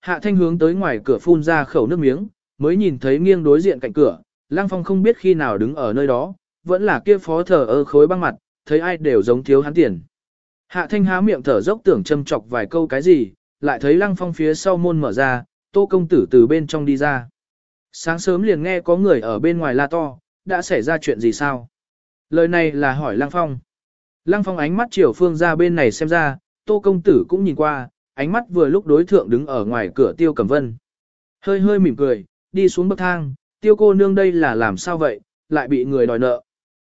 Hạ thanh hướng tới ngoài cửa phun ra khẩu nước miếng, mới nhìn thấy nghiêng đối diện cạnh cửa, Lăng Phong không biết khi nào đứng ở nơi đó, vẫn là kia phó thờ ơ khối băng mặt, thấy ai đều giống thiếu hắn tiền. Hạ thanh há miệng thở dốc tưởng châm chọc vài câu cái gì, lại thấy Lăng Phong phía sau môn mở ra, tô công tử từ bên trong đi ra. Sáng sớm liền nghe có người ở bên ngoài la to, đã xảy ra chuyện gì sao? Lời này là hỏi Lăng Phong. Lăng Phong ánh mắt chiều phương ra bên này xem ra, tô công tử cũng nhìn qua, ánh mắt vừa lúc đối thượng đứng ở ngoài cửa tiêu cẩm vân. Hơi hơi mỉm cười, đi xuống bậc thang, tiêu cô nương đây là làm sao vậy, lại bị người đòi nợ.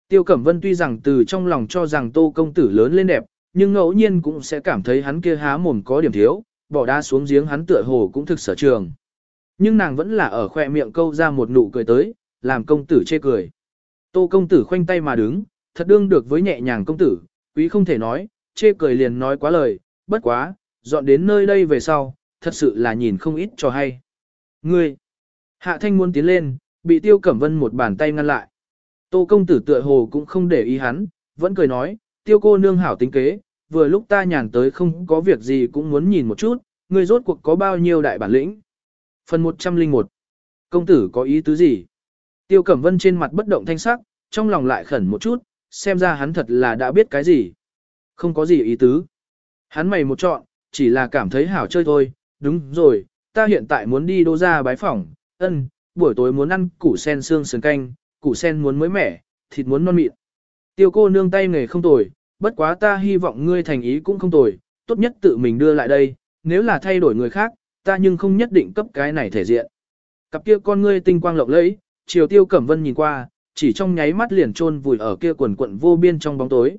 Tiêu Cẩm Vân tuy rằng từ trong lòng cho rằng tô công tử lớn lên đẹp, nhưng ngẫu nhiên cũng sẽ cảm thấy hắn kia há mồm có điểm thiếu, bỏ đá xuống giếng hắn tựa hồ cũng thực sở trường. Nhưng nàng vẫn là ở khoe miệng câu ra một nụ cười tới, làm công tử chê cười. Tô công tử khoanh tay mà đứng, thật đương được với nhẹ nhàng công tử, quý không thể nói, chê cười liền nói quá lời, bất quá, dọn đến nơi đây về sau, thật sự là nhìn không ít cho hay. Ngươi, hạ thanh muốn tiến lên, bị tiêu cẩm vân một bàn tay ngăn lại. Tô công tử tựa hồ cũng không để ý hắn, vẫn cười nói, tiêu cô nương hảo tính kế, vừa lúc ta nhàn tới không có việc gì cũng muốn nhìn một chút, ngươi rốt cuộc có bao nhiêu đại bản lĩnh. Phần 101 Công tử có ý tứ gì? Tiêu Cẩm Vân trên mặt bất động thanh sắc, trong lòng lại khẩn một chút, xem ra hắn thật là đã biết cái gì. Không có gì ý tứ. Hắn mày một chọn, chỉ là cảm thấy hảo chơi thôi, đúng rồi, ta hiện tại muốn đi đô ra bái phỏng, ân, buổi tối muốn ăn củ sen xương sườn canh, củ sen muốn mới mẻ, thịt muốn non mịn. Tiêu cô nương tay nghề không tồi, bất quá ta hy vọng ngươi thành ý cũng không tồi, tốt nhất tự mình đưa lại đây, nếu là thay đổi người khác, ta nhưng không nhất định cấp cái này thể diện. Cặp kia con ngươi tinh quang lộng lẫy, chiều tiêu cẩm vân nhìn qua, chỉ trong nháy mắt liền chôn vùi ở kia quần quận vô biên trong bóng tối.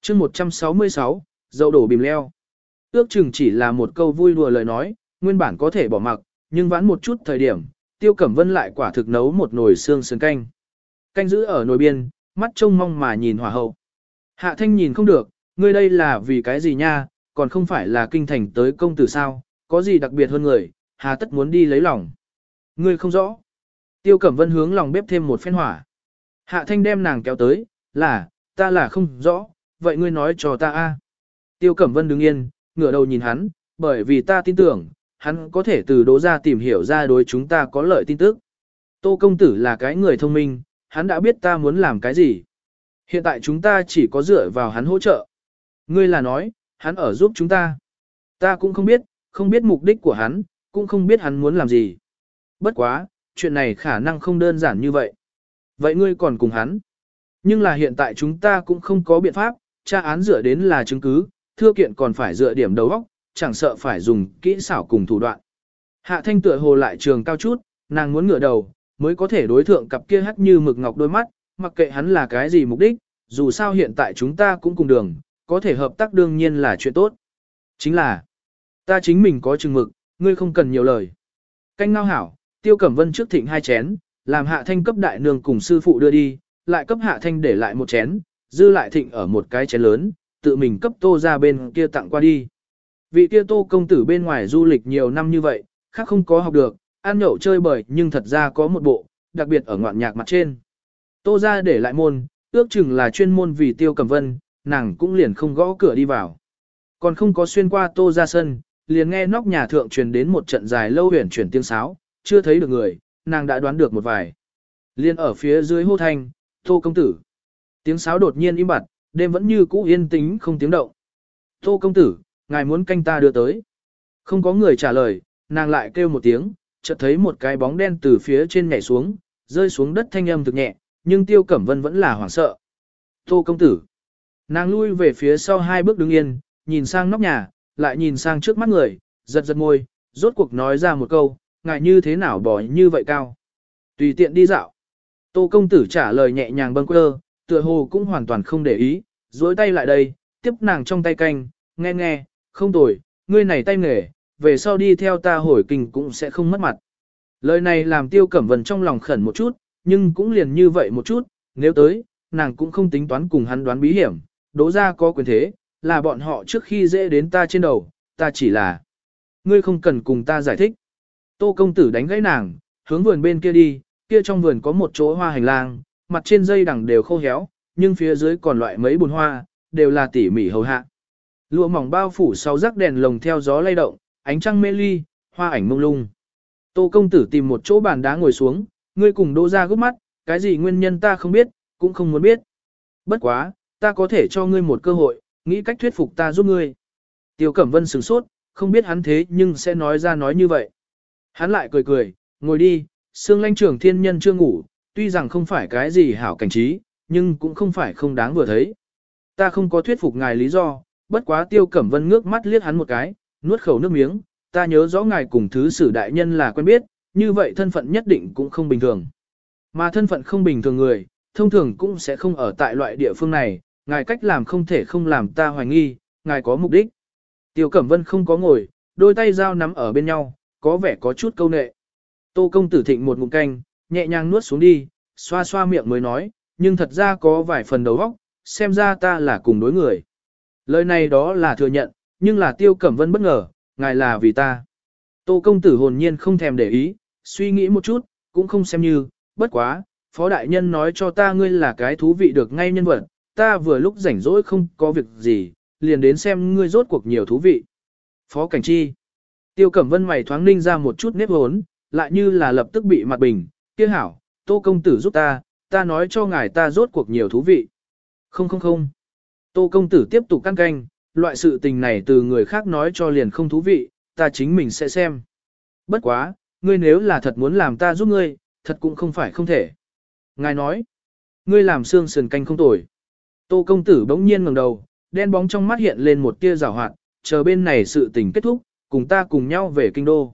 chương 166, dậu đổ bìm leo. Ước chừng chỉ là một câu vui đùa lời nói, nguyên bản có thể bỏ mặc, nhưng vãn một chút thời điểm, tiêu cẩm vân lại quả thực nấu một nồi xương sườn canh. Canh giữ ở nồi biên, mắt trông mong mà nhìn hỏa hậu. Hạ thanh nhìn không được, ngươi đây là vì cái gì nha, còn không phải là kinh thành tới công tử sao, có gì đặc biệt hơn người, hà tất muốn đi lấy lòng. Ngươi không rõ. Tiêu Cẩm Vân hướng lòng bếp thêm một phen hỏa. Hạ thanh đem nàng kéo tới, là, ta là không rõ, vậy ngươi nói cho ta a. Tiêu Cẩm Vân đứng yên, ngửa đầu nhìn hắn, bởi vì ta tin tưởng, hắn có thể từ đố ra tìm hiểu ra đối chúng ta có lợi tin tức. Tô công tử là cái người thông minh, hắn đã biết ta muốn làm cái gì. Hiện tại chúng ta chỉ có dựa vào hắn hỗ trợ. Ngươi là nói, hắn ở giúp chúng ta. Ta cũng không biết, không biết mục đích của hắn, cũng không biết hắn muốn làm gì. Bất quá, chuyện này khả năng không đơn giản như vậy. Vậy ngươi còn cùng hắn. Nhưng là hiện tại chúng ta cũng không có biện pháp, tra án dựa đến là chứng cứ, thưa kiện còn phải dựa điểm đầu óc, chẳng sợ phải dùng kỹ xảo cùng thủ đoạn. Hạ thanh tựa hồ lại trường cao chút, nàng muốn ngửa đầu, mới có thể đối thượng cặp kia hắt như mực ngọc đôi mắt, mặc kệ hắn là cái gì mục đích, dù sao hiện tại chúng ta cũng cùng đường, có thể hợp tác đương nhiên là chuyện tốt. Chính là, ta chính mình có chừng mực, ngươi không cần nhiều lời. Canh ngao hảo, tiêu cẩm vân trước thịnh hai chén, làm hạ thanh cấp đại nương cùng sư phụ đưa đi, lại cấp hạ thanh để lại một chén, dư lại thịnh ở một cái chén lớn, tự mình cấp tô ra bên kia tặng qua đi. Vị kia tô công tử bên ngoài du lịch nhiều năm như vậy, khác không có học được, ăn nhậu chơi bời nhưng thật ra có một bộ, đặc biệt ở ngoạn nhạc mặt trên. Tô ra để lại môn, ước chừng là chuyên môn vì tiêu cầm vân, nàng cũng liền không gõ cửa đi vào. Còn không có xuyên qua tô ra sân, liền nghe nóc nhà thượng truyền đến một trận dài lâu huyền chuyển tiếng sáo, chưa thấy được người, nàng đã đoán được một vài. Liên ở phía dưới hô thanh, tô công tử. Tiếng sáo đột nhiên im bặt, đêm vẫn như cũ yên tĩnh không tiếng động. Tô công tử, ngài muốn canh ta đưa tới. Không có người trả lời, nàng lại kêu một tiếng, chợt thấy một cái bóng đen từ phía trên nhảy xuống, rơi xuống đất thanh âm thực nhẹ, nhưng Tiêu Cẩm Vân vẫn là hoảng sợ. Tô công tử. Nàng lui về phía sau hai bước đứng yên, nhìn sang nóc nhà, lại nhìn sang trước mắt người, giật giật môi, rốt cuộc nói ra một câu, ngài như thế nào bỏ như vậy cao. Tùy tiện đi dạo. Tô công tử trả lời nhẹ nhàng bâng quơ, tựa hồ cũng hoàn toàn không để ý, dối tay lại đây, tiếp nàng trong tay canh, nghe nghe, không tồi, ngươi này tay nghề, về sau đi theo ta hồi kinh cũng sẽ không mất mặt. Lời này làm tiêu cẩm vân trong lòng khẩn một chút, nhưng cũng liền như vậy một chút, nếu tới, nàng cũng không tính toán cùng hắn đoán bí hiểm, đố ra có quyền thế, là bọn họ trước khi dễ đến ta trên đầu, ta chỉ là, ngươi không cần cùng ta giải thích. Tô công tử đánh gãy nàng, hướng vườn bên kia đi, kia trong vườn có một chỗ hoa hành lang, mặt trên dây đằng đều khô héo, nhưng phía dưới còn loại mấy bùn hoa, đều là tỉ mỉ hầu hạ. Lụa mỏng bao phủ sau rắc đèn lồng theo gió lay động, ánh trăng mê ly, hoa ảnh mông lung. Tô công tử tìm một chỗ bàn đá ngồi xuống, ngươi cùng đô ra gấp mắt, cái gì nguyên nhân ta không biết, cũng không muốn biết. Bất quá, ta có thể cho ngươi một cơ hội, nghĩ cách thuyết phục ta giúp ngươi. Tiêu Cẩm Vân sửng sốt, không biết hắn thế nhưng sẽ nói ra nói như vậy. Hắn lại cười cười, ngồi đi, xương Lanh trưởng thiên nhân chưa ngủ, tuy rằng không phải cái gì hảo cảnh trí, nhưng cũng không phải không đáng vừa thấy. Ta không có thuyết phục ngài lý do, bất quá Tiêu Cẩm Vân ngước mắt liếc hắn một cái, nuốt khẩu nước miếng, ta nhớ rõ ngài cùng thứ sử đại nhân là quen biết, như vậy thân phận nhất định cũng không bình thường. Mà thân phận không bình thường người, thông thường cũng sẽ không ở tại loại địa phương này, ngài cách làm không thể không làm ta hoài nghi, ngài có mục đích. Tiêu Cẩm Vân không có ngồi, đôi tay dao nắm ở bên nhau, có vẻ có chút câu nệ. Tô công tử thịnh một ngụm canh, nhẹ nhàng nuốt xuống đi, xoa xoa miệng mới nói, nhưng thật ra có vài phần đầu óc, xem ra ta là cùng đối người. Lời này đó là thừa nhận, nhưng là Tiêu Cẩm Vân bất ngờ, ngài là vì ta. Tô công tử hồn nhiên không thèm để ý, suy nghĩ một chút, cũng không xem như, bất quá, phó đại nhân nói cho ta ngươi là cái thú vị được ngay nhân vật, ta vừa lúc rảnh rỗi không có việc gì, liền đến xem ngươi rốt cuộc nhiều thú vị. Phó Cảnh Chi. Tiêu Cẩm Vân mày thoáng ninh ra một chút nếp hốn, lại như là lập tức bị mặt bình, kia hảo, Tô Công Tử giúp ta, ta nói cho ngài ta rốt cuộc nhiều thú vị. Không không không. Tô Công Tử tiếp tục căn canh, loại sự tình này từ người khác nói cho liền không thú vị, ta chính mình sẽ xem. Bất quá, ngươi nếu là thật muốn làm ta giúp ngươi, thật cũng không phải không thể. Ngài nói, ngươi làm xương sườn canh không tồi. Tô công tử bỗng nhiên ngẩng đầu, đen bóng trong mắt hiện lên một tia rào hoạt, chờ bên này sự tình kết thúc, cùng ta cùng nhau về kinh đô.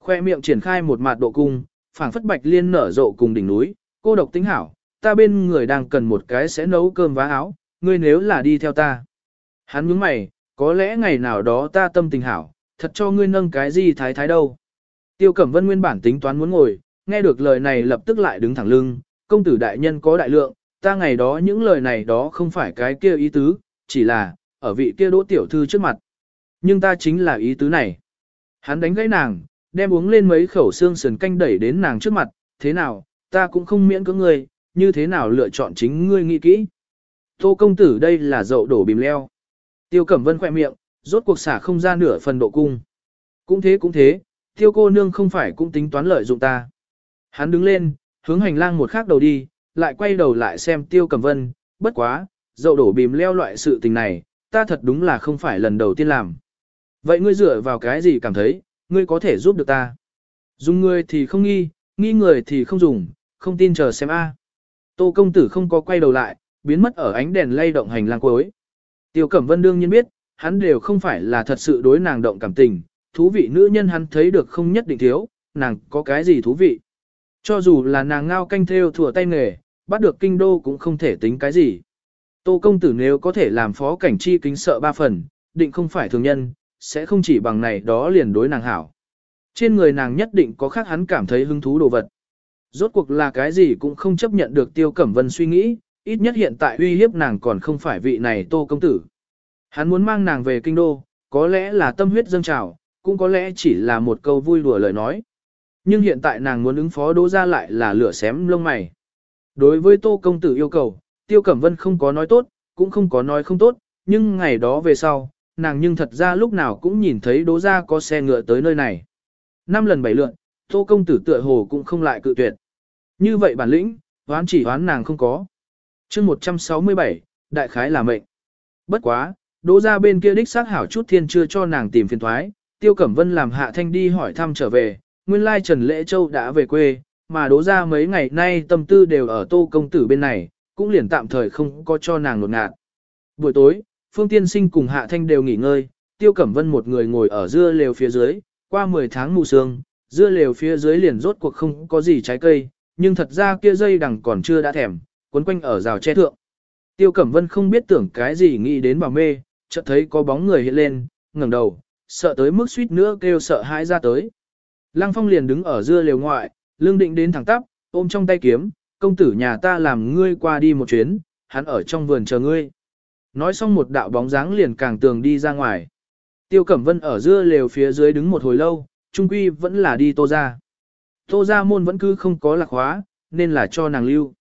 Khoe miệng triển khai một mặt độ cung, phảng phất bạch liên nở rộ cùng đỉnh núi, cô độc tính hảo, ta bên người đang cần một cái sẽ nấu cơm vá áo, ngươi nếu là đi theo ta. Hắn nhướng mày, có lẽ ngày nào đó ta tâm tình hảo, thật cho ngươi nâng cái gì thái thái đâu. Tiêu Cẩm Vân nguyên bản tính toán muốn ngồi, nghe được lời này lập tức lại đứng thẳng lưng, công tử đại nhân có đại lượng, ta ngày đó những lời này đó không phải cái kia ý tứ, chỉ là, ở vị kia đỗ tiểu thư trước mặt. Nhưng ta chính là ý tứ này. Hắn đánh gãy nàng, đem uống lên mấy khẩu xương sườn canh đẩy đến nàng trước mặt, thế nào, ta cũng không miễn cưỡng ngươi, như thế nào lựa chọn chính ngươi nghĩ kỹ. Tô công tử đây là dậu đổ bìm leo. Tiêu Cẩm Vân khỏe miệng, rốt cuộc xả không ra nửa phần độ cung. Cũng thế cũng thế, tiêu cô nương không phải cũng tính toán lợi dụng ta. Hắn đứng lên, hướng hành lang một khác đầu đi, lại quay đầu lại xem tiêu Cẩm Vân, bất quá, dậu đổ bìm leo loại sự tình này, ta thật đúng là không phải lần đầu tiên làm. Vậy ngươi dựa vào cái gì cảm thấy, ngươi có thể giúp được ta? Dùng ngươi thì không nghi, nghi người thì không dùng, không tin chờ xem a. Tô công tử không có quay đầu lại, biến mất ở ánh đèn lay động hành lang cuối. Tiêu Cẩm Vân đương nhiên biết, hắn đều không phải là thật sự đối nàng động cảm tình, thú vị nữ nhân hắn thấy được không nhất định thiếu, nàng có cái gì thú vị. Cho dù là nàng ngao canh theo thừa tay nghề, bắt được kinh đô cũng không thể tính cái gì. Tô công tử nếu có thể làm phó cảnh chi kính sợ ba phần, định không phải thường nhân, sẽ không chỉ bằng này đó liền đối nàng hảo. Trên người nàng nhất định có khác hắn cảm thấy hứng thú đồ vật. Rốt cuộc là cái gì cũng không chấp nhận được tiêu cẩm vân suy nghĩ, ít nhất hiện tại uy hiếp nàng còn không phải vị này tô công tử. Hắn muốn mang nàng về kinh đô, có lẽ là tâm huyết dâng trào, cũng có lẽ chỉ là một câu vui đùa lời nói. Nhưng hiện tại nàng muốn ứng phó đỗ ra lại là lửa xém lông mày. Đối với tô công tử yêu cầu, tiêu cẩm vân không có nói tốt, cũng không có nói không tốt, nhưng ngày đó về sau, nàng nhưng thật ra lúc nào cũng nhìn thấy đỗ ra có xe ngựa tới nơi này. Năm lần bảy lượn, tô công tử tựa hồ cũng không lại cự tuyệt. Như vậy bản lĩnh, hoán chỉ hoán nàng không có chương 167, đại khái là mệnh. Bất quá, đỗ ra bên kia đích xác hảo chút thiên chưa cho nàng tìm phiền thoái, tiêu cẩm vân làm hạ thanh đi hỏi thăm trở về, nguyên lai Trần Lễ Châu đã về quê, mà đỗ ra mấy ngày nay tâm tư đều ở tô công tử bên này, cũng liền tạm thời không có cho nàng nột ngạt. Buổi tối, Phương Tiên Sinh cùng Hạ Thanh đều nghỉ ngơi, Tiêu Cẩm Vân một người ngồi ở dưa lều phía dưới, qua 10 tháng mù sương, dưa lều phía dưới liền rốt cuộc không có gì trái cây, nhưng thật ra kia dây đằng còn chưa đã thèm, quấn quanh ở rào che thượng. Tiêu Cẩm Vân không biết tưởng cái gì nghĩ đến bảo mê, chợt thấy có bóng người hiện lên, ngẩng đầu, sợ tới mức suýt nữa kêu sợ hãi ra tới. Lăng Phong liền đứng ở dưa lều ngoại, lương định đến thẳng tắp, ôm trong tay kiếm, công tử nhà ta làm ngươi qua đi một chuyến, hắn ở trong vườn chờ ngươi. Nói xong một đạo bóng dáng liền càng tường đi ra ngoài. Tiêu Cẩm Vân ở dưa lều phía dưới đứng một hồi lâu, trung quy vẫn là đi tô ra. Tô ra môn vẫn cứ không có lạc hóa, nên là cho nàng lưu.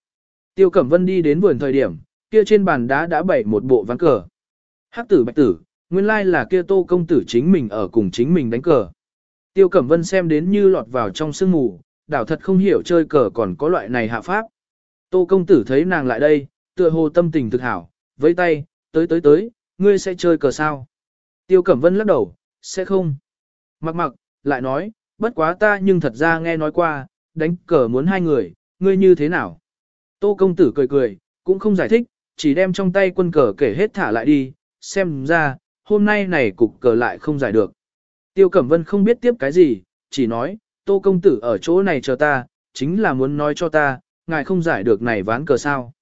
Tiêu Cẩm Vân đi đến vườn thời điểm, kia trên bàn đá đã bày một bộ ván cờ. Hắc tử bạch tử, nguyên lai là kia tô công tử chính mình ở cùng chính mình đánh cờ. Tiêu Cẩm Vân xem đến như lọt vào trong sương mù, đảo thật không hiểu chơi cờ còn có loại này hạ pháp. Tô công tử thấy nàng lại đây, tựa hồ tâm tình thực hảo, với tay, tới tới tới, ngươi sẽ chơi cờ sao? Tiêu Cẩm Vân lắc đầu, sẽ không. Mặc mặc, lại nói, bất quá ta nhưng thật ra nghe nói qua, đánh cờ muốn hai người, ngươi như thế nào? Tô công tử cười cười, cũng không giải thích, chỉ đem trong tay quân cờ kể hết thả lại đi, xem ra, hôm nay này cục cờ lại không giải được. Tiêu Cẩm Vân không biết tiếp cái gì, chỉ nói, Tô công tử ở chỗ này chờ ta, chính là muốn nói cho ta, ngài không giải được này ván cờ sao.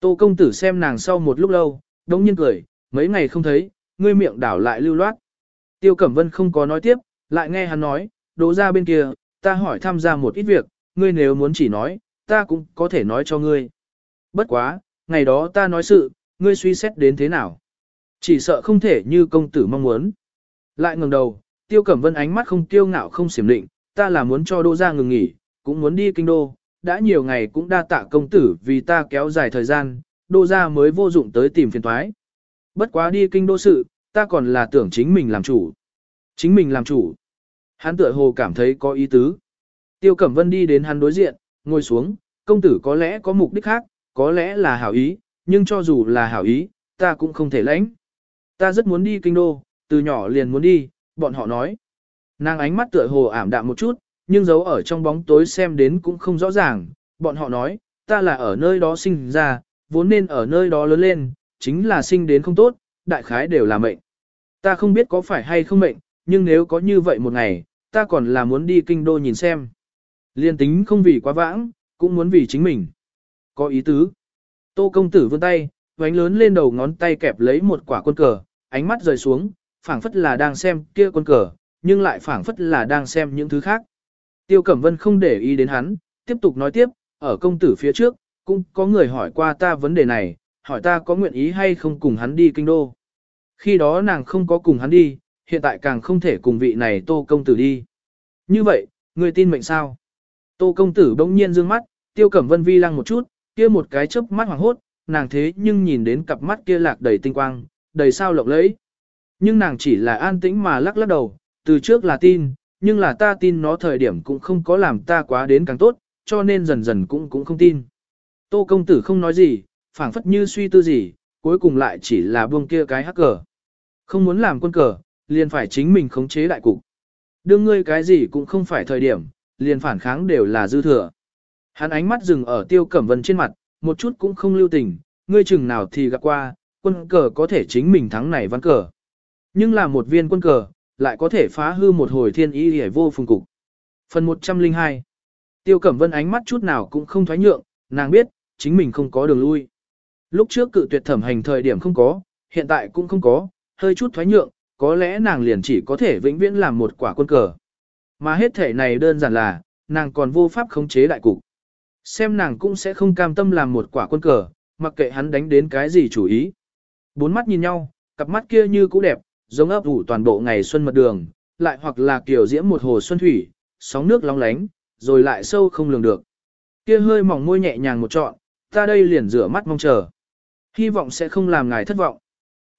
Tô công tử xem nàng sau một lúc lâu, đống nhiên cười, mấy ngày không thấy, ngươi miệng đảo lại lưu loát. Tiêu Cẩm Vân không có nói tiếp, lại nghe hắn nói, đỗ ra bên kia, ta hỏi tham gia một ít việc, ngươi nếu muốn chỉ nói, ta cũng có thể nói cho ngươi. Bất quá, ngày đó ta nói sự, ngươi suy xét đến thế nào? Chỉ sợ không thể như công tử mong muốn. Lại ngẩng đầu, Tiêu Cẩm Vân ánh mắt không tiêu ngạo không xiểm định, ta là muốn cho đô ra ngừng nghỉ, cũng muốn đi kinh đô, đã nhiều ngày cũng đa tạ công tử vì ta kéo dài thời gian, đô gia mới vô dụng tới tìm phiền thoái. Bất quá đi kinh đô sự, ta còn là tưởng chính mình làm chủ. Chính mình làm chủ. Hắn tựa hồ cảm thấy có ý tứ. Tiêu Cẩm Vân đi đến hắn đối diện, ngồi xuống, công tử có lẽ có mục đích khác, có lẽ là hảo ý, nhưng cho dù là hảo ý, ta cũng không thể lãnh. Ta rất muốn đi kinh đô, từ nhỏ liền muốn đi, bọn họ nói. Nàng ánh mắt tựa hồ ảm đạm một chút, nhưng giấu ở trong bóng tối xem đến cũng không rõ ràng, bọn họ nói, ta là ở nơi đó sinh ra, vốn nên ở nơi đó lớn lên, chính là sinh đến không tốt, đại khái đều là mệnh. Ta không biết có phải hay không mệnh, nhưng nếu có như vậy một ngày, ta còn là muốn đi kinh đô nhìn xem. Liên tính không vì quá vãng, cũng muốn vì chính mình. Có ý tứ. Tô công tử vươn tay, vánh lớn lên đầu ngón tay kẹp lấy một quả quân cờ, ánh mắt rời xuống, phảng phất là đang xem kia quân cờ, nhưng lại phảng phất là đang xem những thứ khác. Tiêu Cẩm Vân không để ý đến hắn, tiếp tục nói tiếp, ở công tử phía trước, cũng có người hỏi qua ta vấn đề này, hỏi ta có nguyện ý hay không cùng hắn đi kinh đô. Khi đó nàng không có cùng hắn đi, hiện tại càng không thể cùng vị này tô công tử đi. Như vậy, người tin mệnh sao? Tô công tử bỗng nhiên dương mắt, tiêu cẩm vân vi lăng một chút, kia một cái chớp mắt hoàng hốt, nàng thế nhưng nhìn đến cặp mắt kia lạc đầy tinh quang, đầy sao lộng lẫy. Nhưng nàng chỉ là an tĩnh mà lắc lắc đầu, từ trước là tin, nhưng là ta tin nó thời điểm cũng không có làm ta quá đến càng tốt, cho nên dần dần cũng cũng không tin. Tô công tử không nói gì, phảng phất như suy tư gì, cuối cùng lại chỉ là buông kia cái hắc cờ. Không muốn làm quân cờ, liền phải chính mình khống chế đại cục. Đương ngươi cái gì cũng không phải thời điểm, liền phản kháng đều là dư thừa. Hắn ánh mắt dừng ở tiêu cẩm vân trên mặt, một chút cũng không lưu tình, ngươi chừng nào thì gặp qua, quân cờ có thể chính mình thắng này văn cờ. Nhưng là một viên quân cờ, lại có thể phá hư một hồi thiên ý hề vô phùng cục. Phần 102 Tiêu Cẩm Vân ánh mắt chút nào cũng không thoái nhượng, nàng biết, chính mình không có đường lui. Lúc trước cự tuyệt thẩm hành thời điểm không có, hiện tại cũng không có, hơi chút thoái nhượng, có lẽ nàng liền chỉ có thể vĩnh viễn làm một quả quân cờ. Mà hết thể này đơn giản là, nàng còn vô pháp khống chế đại cục. Xem nàng cũng sẽ không cam tâm làm một quả quân cờ, mặc kệ hắn đánh đến cái gì chủ ý. Bốn mắt nhìn nhau, cặp mắt kia như cũ đẹp, giống ấp ủ toàn bộ ngày xuân mật đường, lại hoặc là kiểu diễm một hồ xuân thủy, sóng nước long lánh, rồi lại sâu không lường được. Kia hơi mỏng môi nhẹ nhàng một trọn, ta đây liền rửa mắt mong chờ. Hy vọng sẽ không làm ngài thất vọng.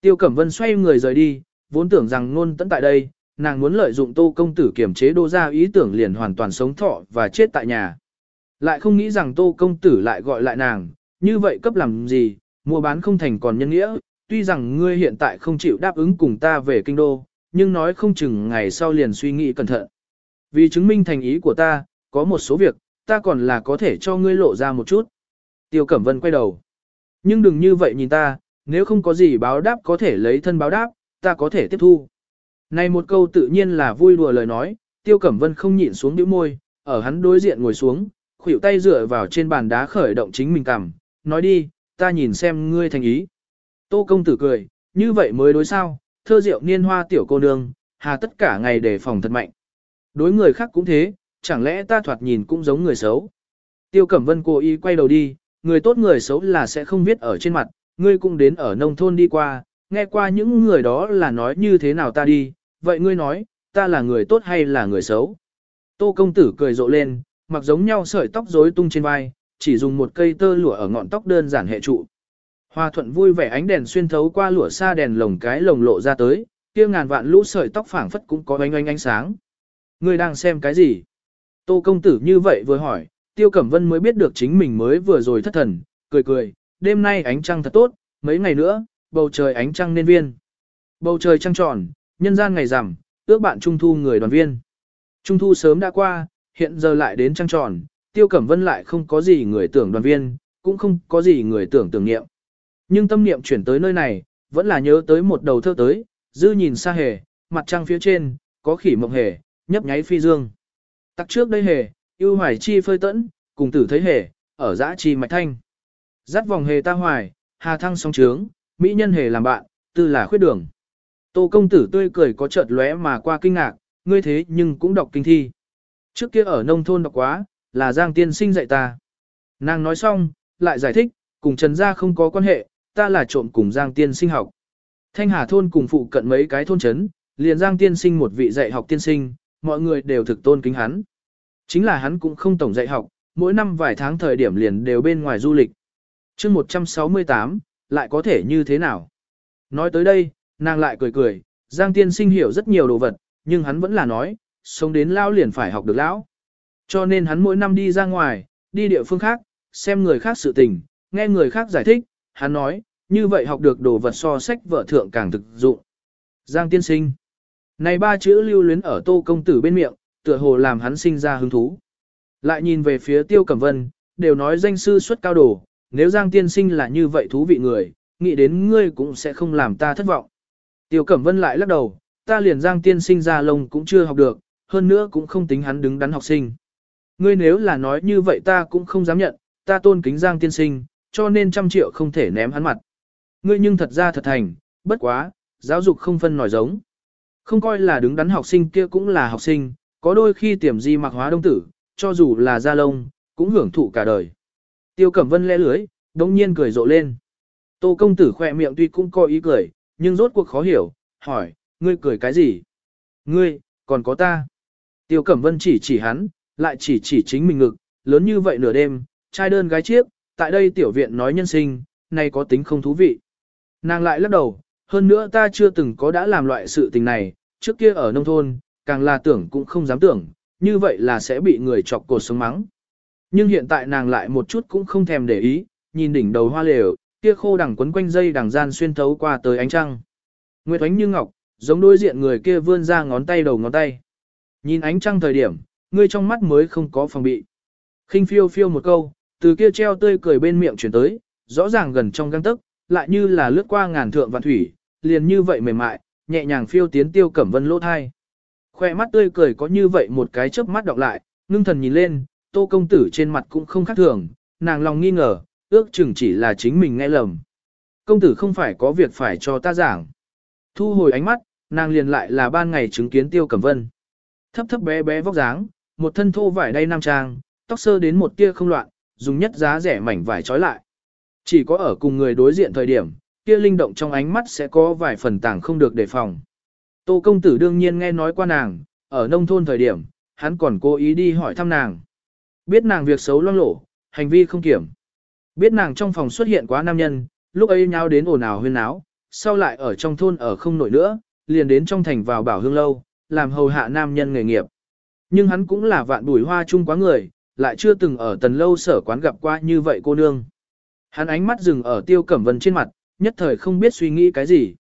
Tiêu Cẩm Vân xoay người rời đi, vốn tưởng rằng nôn tận tại đây, nàng muốn lợi dụng tô công tử kiểm chế đô ra ý tưởng liền hoàn toàn sống thọ và chết tại nhà. Lại không nghĩ rằng tô công tử lại gọi lại nàng, như vậy cấp làm gì, mua bán không thành còn nhân nghĩa, tuy rằng ngươi hiện tại không chịu đáp ứng cùng ta về kinh đô, nhưng nói không chừng ngày sau liền suy nghĩ cẩn thận. Vì chứng minh thành ý của ta, có một số việc, ta còn là có thể cho ngươi lộ ra một chút. Tiêu Cẩm Vân quay đầu. Nhưng đừng như vậy nhìn ta, nếu không có gì báo đáp có thể lấy thân báo đáp, ta có thể tiếp thu. Này một câu tự nhiên là vui đùa lời nói, Tiêu Cẩm Vân không nhịn xuống nhíu môi, ở hắn đối diện ngồi xuống, khuỷu tay dựa vào trên bàn đá khởi động chính mình cằm, nói đi, ta nhìn xem ngươi thành ý. Tô công tử cười, như vậy mới đối sao, thơ rượu niên hoa tiểu cô nương, hà tất cả ngày để phòng thật mạnh. Đối người khác cũng thế, chẳng lẽ ta thoạt nhìn cũng giống người xấu. Tiêu Cẩm Vân cố ý quay đầu đi, người tốt người xấu là sẽ không viết ở trên mặt, ngươi cũng đến ở nông thôn đi qua, nghe qua những người đó là nói như thế nào ta đi, vậy ngươi nói, ta là người tốt hay là người xấu? Tô công tử cười rộ lên, mặc giống nhau sợi tóc rối tung trên vai, chỉ dùng một cây tơ lụa ở ngọn tóc đơn giản hệ trụ. Hoa thuận vui vẻ ánh đèn xuyên thấu qua lụa xa đèn lồng cái lồng lộ ra tới, kia ngàn vạn lũ sợi tóc phảng phất cũng có ánh ánh ánh sáng. Ngươi đang xem cái gì? Tô công tử như vậy vừa hỏi, Tiêu Cẩm Vân mới biết được chính mình mới vừa rồi thất thần, cười cười, đêm nay ánh trăng thật tốt, mấy ngày nữa, bầu trời ánh trăng nên viên. Bầu trời trăng tròn, nhân gian ngày rằm, ước bạn trung thu người đoàn viên. Trung thu sớm đã qua, hiện giờ lại đến trăng tròn, Tiêu Cẩm Vân lại không có gì người tưởng đoàn viên, cũng không có gì người tưởng tưởng niệm. Nhưng tâm niệm chuyển tới nơi này, vẫn là nhớ tới một đầu thơ tới, dư nhìn xa hề, mặt trăng phía trên, có khỉ mộng hề, nhấp nháy phi dương. Tắc trước đây hề, ưu hoài chi phơi tẫn, cùng tử thấy hề, ở dã chi mạch thanh. Dắt vòng hề ta hoài, hà thăng song trướng, mỹ nhân hề làm bạn, tư là khuyết đường. Tô công tử tươi cười có chợt lóe mà qua kinh ngạc, ngươi thế nhưng cũng đọc kinh thi. Trước kia ở nông thôn đọc quá, là Giang tiên sinh dạy ta. Nàng nói xong, lại giải thích, cùng Trần Gia không có quan hệ, ta là trộm cùng Giang tiên sinh học. Thanh Hà thôn cùng phụ cận mấy cái thôn trấn, liền Giang tiên sinh một vị dạy học tiên sinh, mọi người đều thực tôn kính hắn. Chính là hắn cũng không tổng dạy học, mỗi năm vài tháng thời điểm liền đều bên ngoài du lịch. chương 168, lại có thể như thế nào? Nói tới đây, nàng lại cười cười, Giang tiên sinh hiểu rất nhiều đồ vật, nhưng hắn vẫn là nói, sống đến lão liền phải học được lão. Cho nên hắn mỗi năm đi ra ngoài, đi địa phương khác, xem người khác sự tình, nghe người khác giải thích, hắn nói, như vậy học được đồ vật so sách vợ thượng càng thực dụng. Giang tiên sinh. Này ba chữ lưu luyến ở tô công tử bên miệng, tựa hồ làm hắn sinh ra hứng thú. Lại nhìn về phía tiêu cẩm vân, đều nói danh sư xuất cao đồ, nếu Giang tiên sinh là như vậy thú vị người, nghĩ đến ngươi cũng sẽ không làm ta thất vọng. Tiêu cẩm vân lại lắc đầu, ta liền Giang tiên sinh ra lông cũng chưa học được, hơn nữa cũng không tính hắn đứng đắn học sinh. Ngươi nếu là nói như vậy ta cũng không dám nhận, ta tôn kính Giang tiên sinh, cho nên trăm triệu không thể ném hắn mặt. Ngươi nhưng thật ra thật thành, bất quá, giáo dục không phân nổi giống. Không coi là đứng đắn học sinh kia cũng là học sinh, có đôi khi tiềm di mặc hóa đông tử, cho dù là da lông, cũng hưởng thụ cả đời. Tiêu Cẩm Vân lẽ lưới, đống nhiên cười rộ lên. Tô công tử khỏe miệng tuy cũng có ý cười, nhưng rốt cuộc khó hiểu, hỏi, ngươi cười cái gì? Ngươi, còn có ta. Tiêu Cẩm Vân chỉ chỉ hắn, lại chỉ chỉ chính mình ngực, lớn như vậy nửa đêm, trai đơn gái chiếc, tại đây tiểu viện nói nhân sinh, này có tính không thú vị. Nàng lại lắc đầu, hơn nữa ta chưa từng có đã làm loại sự tình này, trước kia ở nông thôn, càng là tưởng cũng không dám tưởng, như vậy là sẽ bị người chọc cột sống mắng. Nhưng hiện tại nàng lại một chút cũng không thèm để ý, nhìn đỉnh đầu hoa lều, kia khô đằng quấn quanh dây đằng gian xuyên thấu qua tới ánh trăng. Nguyệt ánh như ngọc, giống đối diện người kia vươn ra ngón tay đầu ngón tay. Nhìn ánh trăng thời điểm, ngươi trong mắt mới không có phòng bị. khinh phiêu phiêu một câu, từ kia treo tươi cười bên miệng chuyển tới, rõ ràng gần trong găng tức, lại như là lướt qua ngàn thượng vạn thủy, liền như vậy mềm mại, nhẹ nhàng phiêu tiến tiêu cẩm vân lỗ thai. Khoe mắt tươi cười có như vậy một cái chớp mắt đọc lại, ngưng thần nhìn lên, tô công tử trên mặt cũng không khác thường, nàng lòng nghi ngờ, ước chừng chỉ là chính mình nghe lầm. Công tử không phải có việc phải cho ta giảng. Thu hồi ánh mắt, nàng liền lại là ban ngày chứng kiến tiêu cẩm vân. Thấp thấp bé bé vóc dáng, một thân thô vải đay nam trang, tóc sơ đến một tia không loạn, dùng nhất giá rẻ mảnh vải trói lại. Chỉ có ở cùng người đối diện thời điểm, kia linh động trong ánh mắt sẽ có vài phần tảng không được đề phòng. Tô công tử đương nhiên nghe nói qua nàng, ở nông thôn thời điểm, hắn còn cố ý đi hỏi thăm nàng. Biết nàng việc xấu loang lổ, hành vi không kiểm. Biết nàng trong phòng xuất hiện quá nam nhân, lúc ấy nháo đến ồn ào huyên áo, sau lại ở trong thôn ở không nổi nữa, liền đến trong thành vào bảo hương lâu, làm hầu hạ nam nhân nghề nghiệp. Nhưng hắn cũng là vạn bùi hoa chung quá người, lại chưa từng ở tần lâu sở quán gặp qua như vậy cô nương. Hắn ánh mắt dừng ở tiêu cẩm vân trên mặt, nhất thời không biết suy nghĩ cái gì.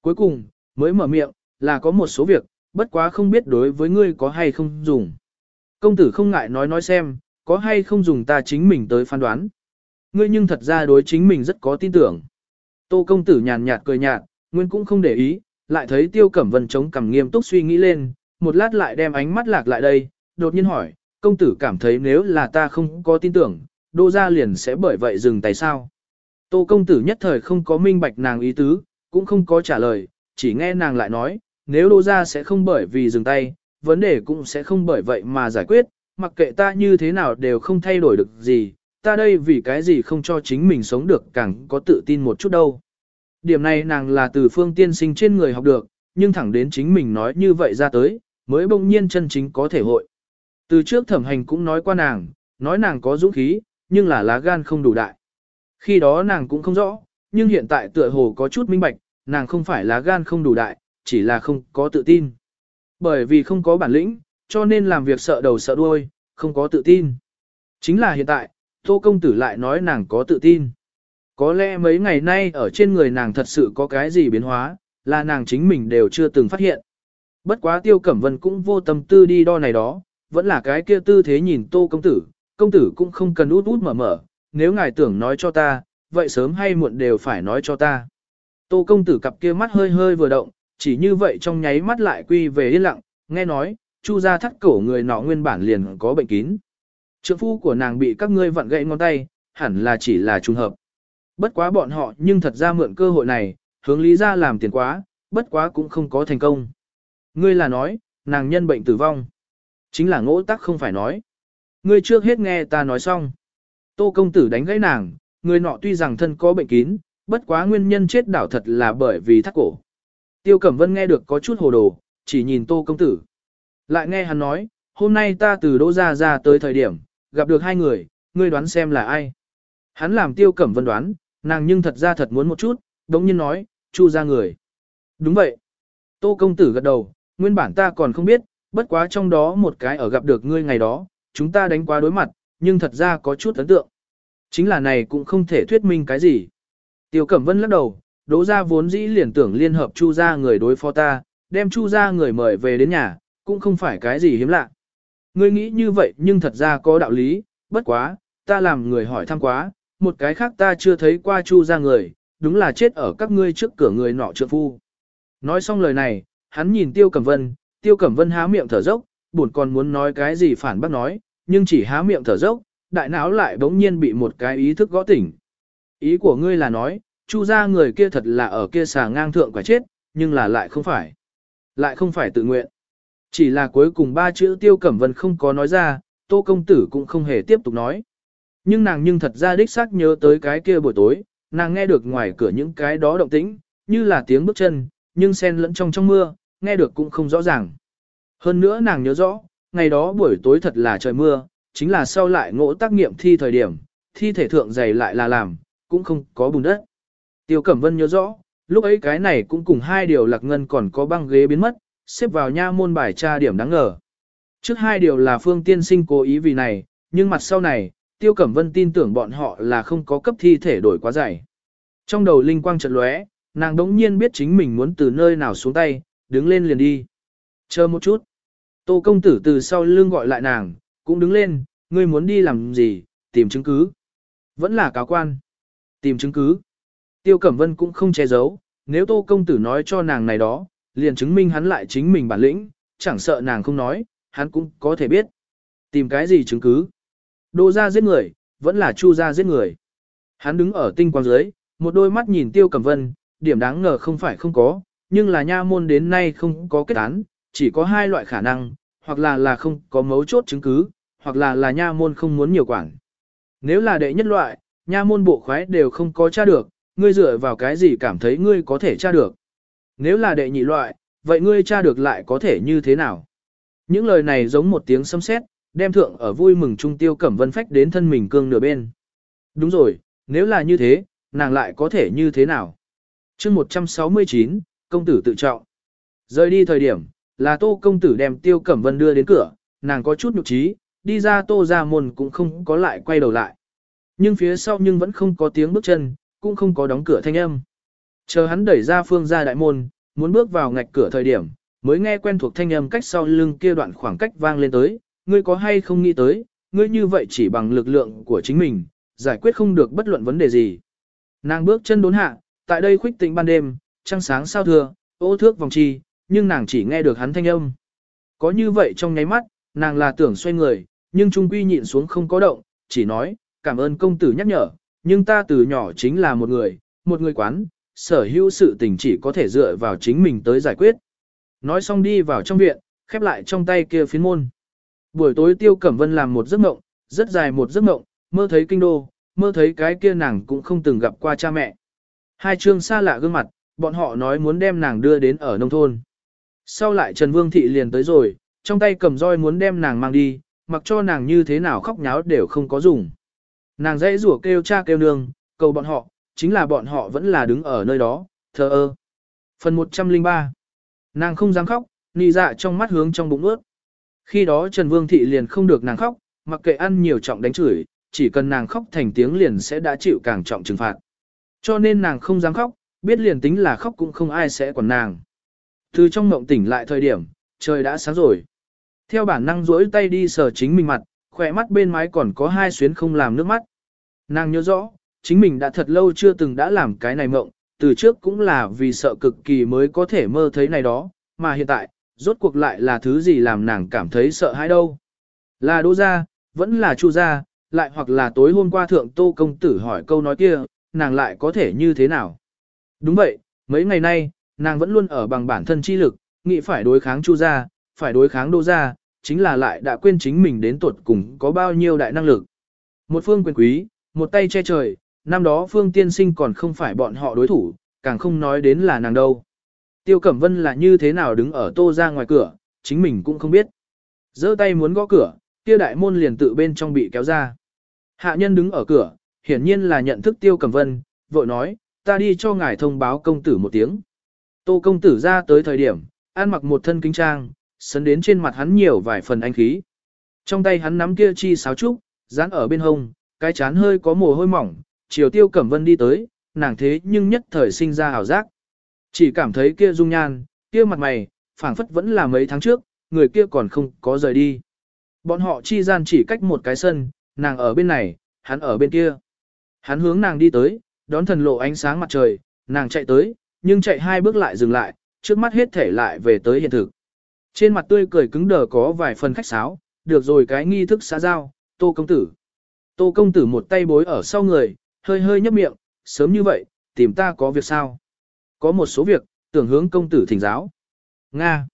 Cuối cùng, mới mở miệng, là có một số việc, bất quá không biết đối với ngươi có hay không dùng. Công tử không ngại nói nói xem, có hay không dùng ta chính mình tới phán đoán. Ngươi nhưng thật ra đối chính mình rất có tin tưởng. Tô công tử nhàn nhạt cười nhạt, nguyên cũng không để ý, lại thấy tiêu cẩm vân chống cằm nghiêm túc suy nghĩ lên, một lát lại đem ánh mắt lạc lại đây, đột nhiên hỏi, công tử cảm thấy nếu là ta không có tin tưởng, đô gia liền sẽ bởi vậy dừng tay sao. Tô công tử nhất thời không có minh bạch nàng ý tứ, cũng không có trả lời, chỉ nghe nàng lại nói, nếu đô gia sẽ không bởi vì dừng tay, vấn đề cũng sẽ không bởi vậy mà giải quyết, mặc kệ ta như thế nào đều không thay đổi được gì, ta đây vì cái gì không cho chính mình sống được càng có tự tin một chút đâu. Điểm này nàng là từ phương tiên sinh trên người học được, nhưng thẳng đến chính mình nói như vậy ra tới, mới bỗng nhiên chân chính có thể hội. Từ trước thẩm hành cũng nói qua nàng, nói nàng có dũng khí, nhưng là lá gan không đủ đại. Khi đó nàng cũng không rõ, nhưng hiện tại tựa hồ có chút minh bạch, nàng không phải lá gan không đủ đại, chỉ là không có tự tin. Bởi vì không có bản lĩnh, cho nên làm việc sợ đầu sợ đuôi, không có tự tin. Chính là hiện tại, Tô Công Tử lại nói nàng có tự tin. Có lẽ mấy ngày nay ở trên người nàng thật sự có cái gì biến hóa, là nàng chính mình đều chưa từng phát hiện. Bất quá Tiêu Cẩm Vân cũng vô tâm tư đi đo này đó, vẫn là cái kia tư thế nhìn Tô Công Tử, công tử cũng không cần út út mở mở, nếu ngài tưởng nói cho ta, vậy sớm hay muộn đều phải nói cho ta. Tô Công Tử cặp kia mắt hơi hơi vừa động, chỉ như vậy trong nháy mắt lại quy về yên lặng, nghe nói, chu ra thắt cổ người nọ nguyên bản liền có bệnh kín. Trượng phu của nàng bị các ngươi vặn gãy ngón tay, hẳn là chỉ là trùng hợp. Bất quá bọn họ nhưng thật ra mượn cơ hội này, hướng lý ra làm tiền quá, bất quá cũng không có thành công. Ngươi là nói, nàng nhân bệnh tử vong. Chính là ngỗ tắc không phải nói. Ngươi trước hết nghe ta nói xong. Tô công tử đánh gãy nàng, người nọ tuy rằng thân có bệnh kín, bất quá nguyên nhân chết đảo thật là bởi vì thắt cổ. Tiêu Cẩm Vân nghe được có chút hồ đồ, chỉ nhìn Tô công tử. Lại nghe hắn nói, hôm nay ta từ Đỗ Gia ra tới thời điểm, gặp được hai người, ngươi đoán xem là ai. Hắn làm Tiêu Cẩm Vân đoán, nàng nhưng thật ra thật muốn một chút, đống nhiên nói, chu ra người. Đúng vậy. Tô công tử gật đầu, nguyên bản ta còn không biết, bất quá trong đó một cái ở gặp được ngươi ngày đó, chúng ta đánh qua đối mặt, nhưng thật ra có chút ấn tượng. Chính là này cũng không thể thuyết minh cái gì. Tiêu Cẩm Vân lắc đầu, đỗ ra vốn dĩ liền tưởng liên hợp chu gia người đối phó ta, đem chu gia người mời về đến nhà, cũng không phải cái gì hiếm lạ. Ngươi nghĩ như vậy nhưng thật ra có đạo lý, bất quá, ta làm người hỏi thăm quá, một cái khác ta chưa thấy qua chu gia người, đúng là chết ở các ngươi trước cửa người nọ trượng phu. Nói xong lời này, hắn nhìn Tiêu Cẩm Vân, Tiêu Cẩm Vân há miệng thở dốc, buồn còn muốn nói cái gì phản bác nói, nhưng chỉ há miệng thở dốc, đại não lại bỗng nhiên bị một cái ý thức gõ tỉnh. Ý của ngươi là nói, chu ra người kia thật là ở kia xà ngang thượng quả chết, nhưng là lại không phải. Lại không phải tự nguyện. Chỉ là cuối cùng ba chữ Tiêu Cẩm Vân không có nói ra, Tô Công Tử cũng không hề tiếp tục nói. Nhưng nàng nhưng thật ra đích xác nhớ tới cái kia buổi tối, nàng nghe được ngoài cửa những cái đó động tĩnh, như là tiếng bước chân, nhưng xen lẫn trong trong mưa, nghe được cũng không rõ ràng. Hơn nữa nàng nhớ rõ, ngày đó buổi tối thật là trời mưa, chính là sau lại ngỗ tác nghiệm thi thời điểm, thi thể thượng dày lại là làm, cũng không có bùn đất. Tiêu Cẩm Vân nhớ rõ, lúc ấy cái này cũng cùng hai điều lạc ngân còn có băng ghế biến mất, xếp vào nha môn bài tra điểm đáng ngờ. Trước hai điều là Phương Tiên Sinh cố ý vì này, nhưng mặt sau này, Tiêu Cẩm Vân tin tưởng bọn họ là không có cấp thi thể đổi quá dày. Trong đầu linh quang chợt lóe, nàng đống nhiên biết chính mình muốn từ nơi nào xuống tay, đứng lên liền đi. Chờ một chút. Tô công tử từ sau lưng gọi lại nàng, cũng đứng lên, ngươi muốn đi làm gì, tìm chứng cứ. Vẫn là cáo quan. Tìm chứng cứ. Tiêu Cẩm Vân cũng không che giấu, nếu Tô công tử nói cho nàng này đó, liền chứng minh hắn lại chính mình bản lĩnh, chẳng sợ nàng không nói, hắn cũng có thể biết. Tìm cái gì chứng cứ? Đô ra giết người, vẫn là chu ra giết người. Hắn đứng ở tinh quang dưới, một đôi mắt nhìn Tiêu Cẩm Vân, điểm đáng ngờ không phải không có, nhưng là nha môn đến nay không có kết án, chỉ có hai loại khả năng, hoặc là là không có mấu chốt chứng cứ, hoặc là là nha môn không muốn nhiều quản. Nếu là đệ nhất loại, nha môn bộ khoái đều không có tra được, ngươi dựa vào cái gì cảm thấy ngươi có thể tra được. Nếu là đệ nhị loại, vậy ngươi tra được lại có thể như thế nào? Những lời này giống một tiếng sấm sét, đem thượng ở vui mừng trung tiêu cẩm vân phách đến thân mình cương nửa bên. Đúng rồi, nếu là như thế, nàng lại có thể như thế nào? chương 169, công tử tự trọng. Rời đi thời điểm, là tô công tử đem tiêu cẩm vân đưa đến cửa, nàng có chút nhục trí, đi ra tô ra môn cũng không có lại quay đầu lại. Nhưng phía sau nhưng vẫn không có tiếng bước chân, cũng không có đóng cửa thanh âm. Chờ hắn đẩy ra phương ra đại môn, muốn bước vào ngạch cửa thời điểm, mới nghe quen thuộc thanh âm cách sau lưng kia đoạn khoảng cách vang lên tới, ngươi có hay không nghĩ tới, ngươi như vậy chỉ bằng lực lượng của chính mình, giải quyết không được bất luận vấn đề gì. Nàng bước chân đốn hạ, tại đây khuếch tĩnh ban đêm, trăng sáng sao thưa, ô thước vòng chi, nhưng nàng chỉ nghe được hắn thanh âm. Có như vậy trong nháy mắt, nàng là tưởng xoay người, nhưng trung quy nhịn xuống không có động, chỉ nói, cảm ơn công tử nhắc nhở, nhưng ta từ nhỏ chính là một người, một người quán, sở hữu sự tình chỉ có thể dựa vào chính mình tới giải quyết. Nói xong đi vào trong viện, khép lại trong tay kia phiến môn. Buổi tối Tiêu Cẩm Vân làm một giấc mộng, rất dài một giấc mộng, mơ thấy kinh đô, mơ thấy cái kia nàng cũng không từng gặp qua cha mẹ. Hai chương xa lạ gương mặt, bọn họ nói muốn đem nàng đưa đến ở nông thôn. Sau lại Trần Vương Thị liền tới rồi, trong tay cầm roi muốn đem nàng mang đi, mặc cho nàng như thế nào khóc nháo đều không có dùng. Nàng dãy rủa kêu cha kêu nương, cầu bọn họ, chính là bọn họ vẫn là đứng ở nơi đó, thờ ơ. Phần 103 Nàng không dám khóc, nì dạ trong mắt hướng trong bụng ướt. Khi đó Trần Vương Thị liền không được nàng khóc, mặc kệ ăn nhiều trọng đánh chửi, chỉ cần nàng khóc thành tiếng liền sẽ đã chịu càng trọng trừng phạt. Cho nên nàng không dám khóc, biết liền tính là khóc cũng không ai sẽ quản nàng. Từ trong mộng tỉnh lại thời điểm, trời đã sáng rồi. Theo bản năng duỗi tay đi sờ chính mình mặt, khỏe mắt bên mái còn có hai xuyến không làm nước mắt. Nàng nhớ rõ, chính mình đã thật lâu chưa từng đã làm cái này mộng, từ trước cũng là vì sợ cực kỳ mới có thể mơ thấy này đó, mà hiện tại, rốt cuộc lại là thứ gì làm nàng cảm thấy sợ hãi đâu. Là đỗ gia, vẫn là chu gia, lại hoặc là tối hôm qua thượng tô công tử hỏi câu nói kia, nàng lại có thể như thế nào. Đúng vậy, mấy ngày nay, nàng vẫn luôn ở bằng bản thân chi lực, nghĩ phải đối kháng chu gia, phải đối kháng đô gia, chính là lại đã quên chính mình đến tuột cùng có bao nhiêu đại năng lực. Một phương quyền quý, một tay che trời, năm đó phương tiên sinh còn không phải bọn họ đối thủ, càng không nói đến là nàng đâu. Tiêu Cẩm Vân là như thế nào đứng ở tô ra ngoài cửa, chính mình cũng không biết. giơ tay muốn gõ cửa, Tiêu đại môn liền tự bên trong bị kéo ra. Hạ nhân đứng ở cửa, hiển nhiên là nhận thức Tiêu Cẩm Vân, vội nói, ta đi cho ngài thông báo công tử một tiếng. Tô công tử ra tới thời điểm, ăn mặc một thân kinh trang, sấn đến trên mặt hắn nhiều vài phần anh khí. Trong tay hắn nắm kia chi sáo trúc, dán ở bên hông, cái chán hơi có mồ hôi mỏng, chiều tiêu cẩm vân đi tới, nàng thế nhưng nhất thời sinh ra hào giác. Chỉ cảm thấy kia dung nhan, kia mặt mày, phảng phất vẫn là mấy tháng trước, người kia còn không có rời đi. Bọn họ chi gian chỉ cách một cái sân, nàng ở bên này, hắn ở bên kia. Hắn hướng nàng đi tới, đón thần lộ ánh sáng mặt trời, nàng chạy tới, nhưng chạy hai bước lại dừng lại, trước mắt hết thể lại về tới hiện thực. Trên mặt tươi cười cứng đờ có vài phần khách sáo, được rồi cái nghi thức xã giao, tô công tử. Tô công tử một tay bối ở sau người, hơi hơi nhấp miệng, sớm như vậy, tìm ta có việc sao? Có một số việc, tưởng hướng công tử thỉnh giáo. Nga.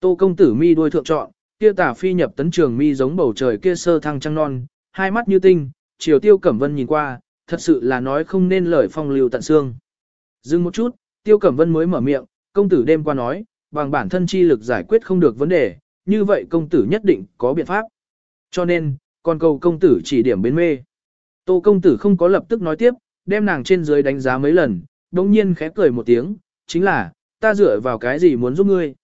Tô công tử mi đuôi thượng trọn, kia tả phi nhập tấn trường mi giống bầu trời kia sơ thăng trăng non, hai mắt như tinh, chiều tiêu cẩm vân nhìn qua, thật sự là nói không nên lời phong lưu tận xương. Dừng một chút, tiêu cẩm vân mới mở miệng, công tử đêm qua nói, bằng bản thân chi lực giải quyết không được vấn đề, như vậy công tử nhất định có biện pháp. Cho nên, còn cầu công tử chỉ điểm bến mê. Tô công tử không có lập tức nói tiếp, đem nàng trên dưới đánh giá mấy lần, đồng nhiên khẽ cười một tiếng, chính là, ta dựa vào cái gì muốn giúp ngươi.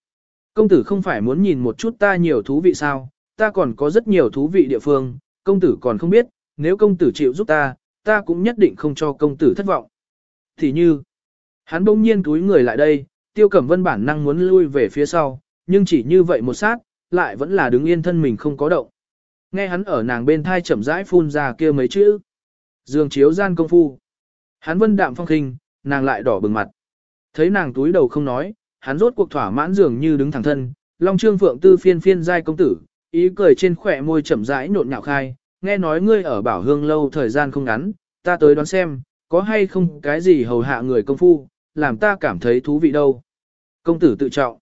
Công tử không phải muốn nhìn một chút ta nhiều thú vị sao, ta còn có rất nhiều thú vị địa phương, công tử còn không biết, nếu công tử chịu giúp ta, ta cũng nhất định không cho công tử thất vọng. Thì như, hắn bỗng nhiên túi người lại đây, tiêu cẩm vân bản năng muốn lui về phía sau, nhưng chỉ như vậy một sát, lại vẫn là đứng yên thân mình không có động. Nghe hắn ở nàng bên thai chậm rãi phun ra kia mấy chữ. Dương chiếu gian công phu. Hắn vân đạm phong khinh, nàng lại đỏ bừng mặt. Thấy nàng túi đầu không nói, hắn rốt cuộc thỏa mãn dường như đứng thẳng thân. Long trương phượng tư phiên phiên giai công tử, ý cười trên khỏe môi chậm rãi nộn nhạo khai. Nghe nói ngươi ở bảo hương lâu thời gian không ngắn, ta tới đoán xem, có hay không cái gì hầu hạ người công phu, làm ta cảm thấy thú vị đâu. Công tử tự trọng.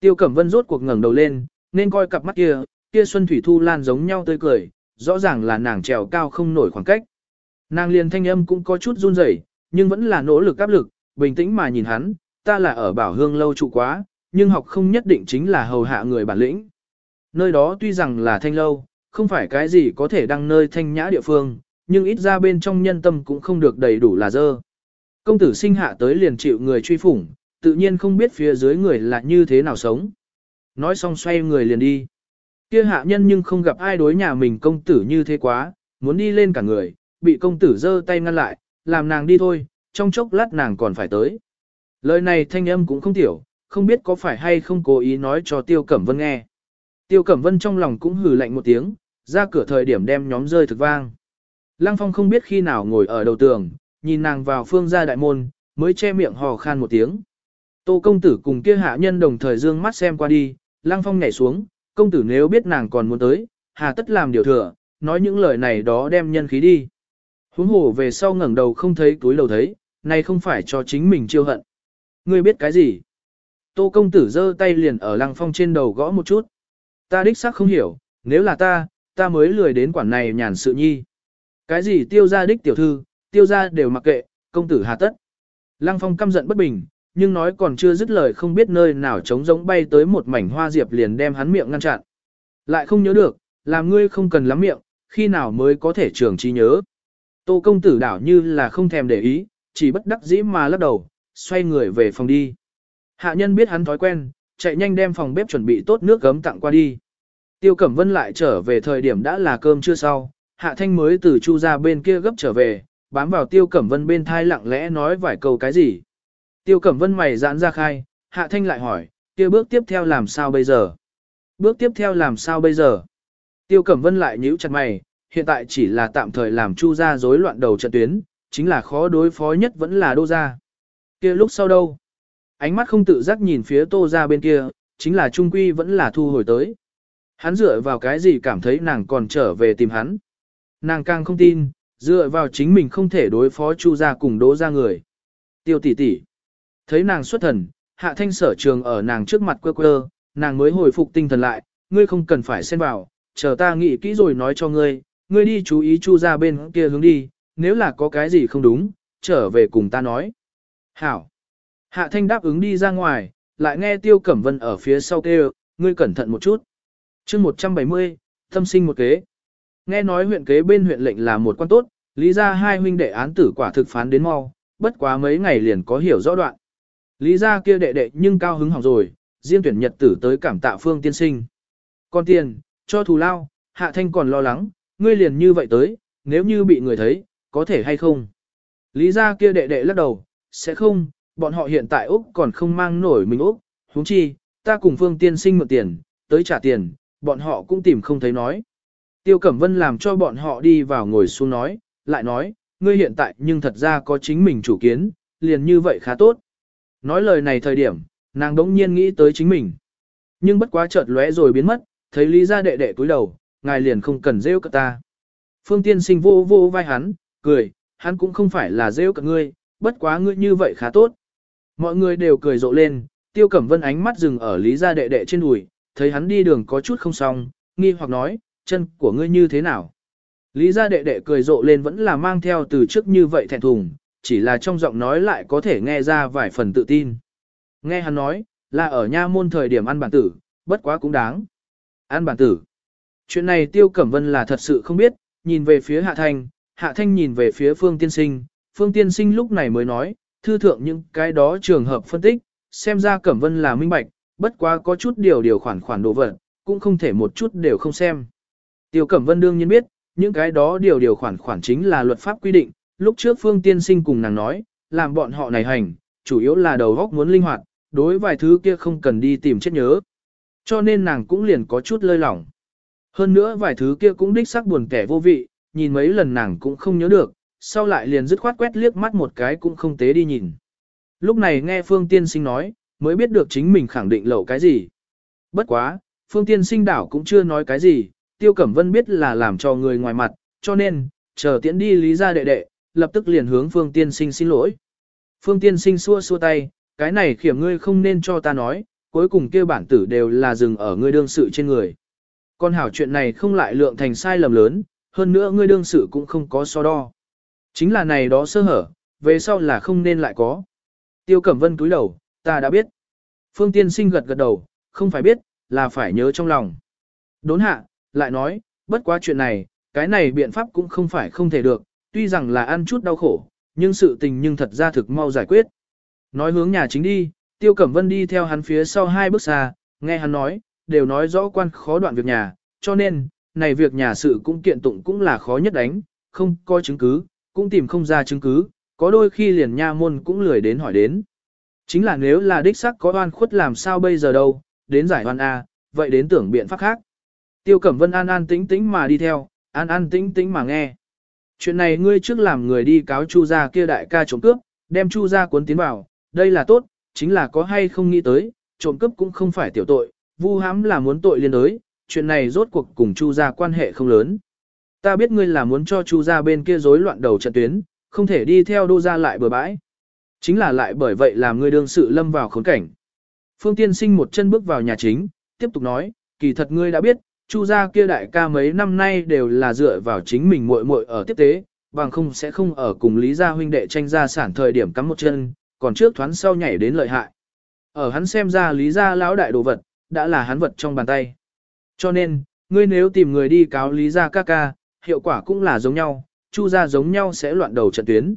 Tiêu Cẩm Vân rốt cuộc ngẩng đầu lên, nên coi cặp mắt kia, kia Xuân Thủy Thu Lan giống nhau tươi cười, rõ ràng là nàng trèo cao không nổi khoảng cách. Nàng liền thanh âm cũng có chút run rẩy, nhưng vẫn là nỗ lực áp lực, bình tĩnh mà nhìn hắn, ta là ở bảo hương lâu trụ quá, nhưng học không nhất định chính là hầu hạ người bản lĩnh. Nơi đó tuy rằng là thanh lâu, không phải cái gì có thể đăng nơi thanh nhã địa phương, nhưng ít ra bên trong nhân tâm cũng không được đầy đủ là dơ. Công tử sinh hạ tới liền chịu người truy phủng, tự nhiên không biết phía dưới người là như thế nào sống. Nói xong xoay người liền đi. Kia hạ nhân nhưng không gặp ai đối nhà mình công tử như thế quá, muốn đi lên cả người, bị công tử giơ tay ngăn lại, làm nàng đi thôi, trong chốc lát nàng còn phải tới. Lời này thanh âm cũng không tiểu, không biết có phải hay không cố ý nói cho Tiêu Cẩm Vân nghe. Tiêu Cẩm Vân trong lòng cũng hừ lạnh một tiếng, ra cửa thời điểm đem nhóm rơi thực vang. Lăng Phong không biết khi nào ngồi ở đầu tường, nhìn nàng vào phương gia đại môn, mới che miệng hò khan một tiếng. Tô công tử cùng kia hạ nhân đồng thời dương mắt xem qua đi, Lăng Phong nhảy xuống, công tử nếu biết nàng còn muốn tới, hà tất làm điều thừa, nói những lời này đó đem nhân khí đi. Huống hồ về sau ngẩng đầu không thấy túi đầu thấy, này không phải cho chính mình chiêu hận. Ngươi biết cái gì? Tô công tử giơ tay liền ở Lăng Phong trên đầu gõ một chút. Ta đích xác không hiểu, nếu là ta, ta mới lười đến quản này nhàn sự nhi. Cái gì tiêu ra đích tiểu thư, tiêu ra đều mặc kệ, công tử hà tất. Lăng Phong căm giận bất bình, nhưng nói còn chưa dứt lời không biết nơi nào trống giống bay tới một mảnh hoa diệp liền đem hắn miệng ngăn chặn. Lại không nhớ được, làm ngươi không cần lắm miệng, khi nào mới có thể trường trí nhớ. Tô công tử đảo như là không thèm để ý, chỉ bất đắc dĩ mà lắc đầu, xoay người về phòng đi. Hạ nhân biết hắn thói quen, chạy nhanh đem phòng bếp chuẩn bị tốt nước gấm tặng qua đi. Tiêu Cẩm Vân lại trở về thời điểm đã là cơm chưa sau, Hạ Thanh mới từ Chu ra bên kia gấp trở về, bám vào Tiêu Cẩm Vân bên thai lặng lẽ nói vài câu cái gì. Tiêu Cẩm Vân mày giãn ra khai, Hạ Thanh lại hỏi, kia bước tiếp theo làm sao bây giờ? Bước tiếp theo làm sao bây giờ? Tiêu Cẩm Vân lại nhíu chặt mày, hiện tại chỉ là tạm thời làm Chu Gia rối loạn đầu trận tuyến, chính là khó đối phó nhất vẫn là Đô gia. Kia lúc sau đâu? Ánh mắt không tự giác nhìn phía Tô gia bên kia, chính là trung quy vẫn là thu hồi tới. Hắn dựa vào cái gì cảm thấy nàng còn trở về tìm hắn. Nàng càng không tin, dựa vào chính mình không thể đối phó Chu gia cùng Đỗ gia người. Tiêu tỷ tỷ, thấy nàng xuất thần, Hạ Thanh sở trường ở nàng trước mặt quơ quơ, nàng mới hồi phục tinh thần lại, ngươi không cần phải xen vào, chờ ta nghĩ kỹ rồi nói cho ngươi, ngươi đi chú ý Chu ra bên kia hướng đi, nếu là có cái gì không đúng, trở về cùng ta nói. Hảo. Hạ Thanh đáp ứng đi ra ngoài, lại nghe Tiêu Cẩm Vân ở phía sau kêu, ngươi cẩn thận một chút. chương 170, tâm sinh một kế. Nghe nói huyện kế bên huyện lệnh là một quan tốt, lý ra hai huynh đệ án tử quả thực phán đến mau, bất quá mấy ngày liền có hiểu rõ đoạn. Lý ra kia đệ đệ nhưng cao hứng hỏng rồi, riêng tuyển nhật tử tới cảm tạ phương tiên sinh. Còn tiền, cho thù lao, hạ thanh còn lo lắng, ngươi liền như vậy tới, nếu như bị người thấy, có thể hay không? Lý ra kia đệ đệ lắc đầu, sẽ không, bọn họ hiện tại Úc còn không mang nổi mình Úc, huống chi, ta cùng phương tiên sinh mượn tiền, tới trả tiền, bọn họ cũng tìm không thấy nói. Tiêu Cẩm Vân làm cho bọn họ đi vào ngồi xuống nói, lại nói, ngươi hiện tại nhưng thật ra có chính mình chủ kiến, liền như vậy khá tốt. Nói lời này thời điểm, nàng đống nhiên nghĩ tới chính mình. Nhưng bất quá chợt lóe rồi biến mất, thấy Lý gia đệ đệ cúi đầu, ngài liền không cần rêu cả ta. Phương tiên sinh vô vô vai hắn, cười, hắn cũng không phải là rêu cả ngươi, bất quá ngươi như vậy khá tốt. Mọi người đều cười rộ lên, tiêu cẩm vân ánh mắt dừng ở Lý gia đệ đệ trên đùi, thấy hắn đi đường có chút không xong, nghi hoặc nói, chân của ngươi như thế nào? Lý gia đệ đệ cười rộ lên vẫn là mang theo từ trước như vậy thẹn thùng, chỉ là trong giọng nói lại có thể nghe ra vài phần tự tin. Nghe hắn nói, là ở nha môn thời điểm ăn bản tử, bất quá cũng đáng. Ăn bản tử. Chuyện này Tiêu Cẩm Vân là thật sự không biết, nhìn về phía Hạ Thanh, Hạ Thanh nhìn về phía Phương Tiên Sinh, Phương Tiên Sinh lúc này mới nói, thư thượng những cái đó trường hợp phân tích, xem ra Cẩm Vân là minh bạch, bất quá có chút điều điều khoản khoản đồ vật, cũng không thể một chút đều không xem. Tiêu Cẩm Vân đương nhiên biết, những cái đó điều điều khoản khoản chính là luật pháp quy định, lúc trước Phương Tiên Sinh cùng nàng nói, làm bọn họ này hành, chủ yếu là đầu óc muốn linh hoạt, đối vài thứ kia không cần đi tìm chết nhớ. Cho nên nàng cũng liền có chút lơi lỏng. Hơn nữa vài thứ kia cũng đích xác buồn kẻ vô vị, nhìn mấy lần nàng cũng không nhớ được, sau lại liền dứt khoát quét liếc mắt một cái cũng không tế đi nhìn. Lúc này nghe Phương Tiên Sinh nói, mới biết được chính mình khẳng định lậu cái gì. Bất quá, Phương Tiên Sinh đảo cũng chưa nói cái gì, Tiêu Cẩm Vân biết là làm cho người ngoài mặt, cho nên, chờ tiễn đi lý ra đệ đệ, lập tức liền hướng Phương Tiên Sinh xin lỗi. Phương Tiên Sinh xua xua tay, cái này khiểm ngươi không nên cho ta nói, cuối cùng kêu bản tử đều là dừng ở ngươi đương sự trên người. Con hảo chuyện này không lại lượng thành sai lầm lớn, hơn nữa ngươi đương sự cũng không có so đo. Chính là này đó sơ hở, về sau là không nên lại có. Tiêu Cẩm Vân túi đầu, ta đã biết. Phương Tiên Sinh gật gật đầu, không phải biết, là phải nhớ trong lòng. Đốn hạ, lại nói, bất quá chuyện này, cái này biện pháp cũng không phải không thể được, tuy rằng là ăn chút đau khổ, nhưng sự tình nhưng thật ra thực mau giải quyết. Nói hướng nhà chính đi, Tiêu Cẩm Vân đi theo hắn phía sau hai bước xa, nghe hắn nói, đều nói rõ quan khó đoạn việc nhà, cho nên, này việc nhà sự cũng kiện tụng cũng là khó nhất đánh, không có chứng cứ, cũng tìm không ra chứng cứ, có đôi khi liền nha môn cũng lười đến hỏi đến. Chính là nếu là đích sắc có oan khuất làm sao bây giờ đâu, đến giải oan A, vậy đến tưởng biện pháp khác. Tiêu Cẩm Vân an an tĩnh tĩnh mà đi theo, an an tĩnh tĩnh mà nghe. Chuyện này ngươi trước làm người đi cáo Chu gia kia đại ca trộm cướp, đem Chu gia cuốn tiến vào, đây là tốt, chính là có hay không nghĩ tới, trộm cướp cũng không phải tiểu tội, vu hãm là muốn tội liên đới, chuyện này rốt cuộc cùng Chu gia quan hệ không lớn. Ta biết ngươi là muốn cho Chu gia bên kia rối loạn đầu trận tuyến, không thể đi theo đô gia lại bừa bãi. Chính là lại bởi vậy làm ngươi đương sự lâm vào khốn cảnh. Phương Tiên Sinh một chân bước vào nhà chính, tiếp tục nói, kỳ thật ngươi đã biết, Chu gia kia đại ca mấy năm nay đều là dựa vào chính mình muội muội ở tiếp tế, bằng không sẽ không ở cùng Lý gia huynh đệ tranh gia sản thời điểm cắm một chân, còn trước thoáng sau nhảy đến lợi hại. Ở hắn xem ra Lý gia lão đại đồ vật, đã là hắn vật trong bàn tay. Cho nên, ngươi nếu tìm người đi cáo Lý gia ca ca, hiệu quả cũng là giống nhau, Chu gia giống nhau sẽ loạn đầu trận tuyến.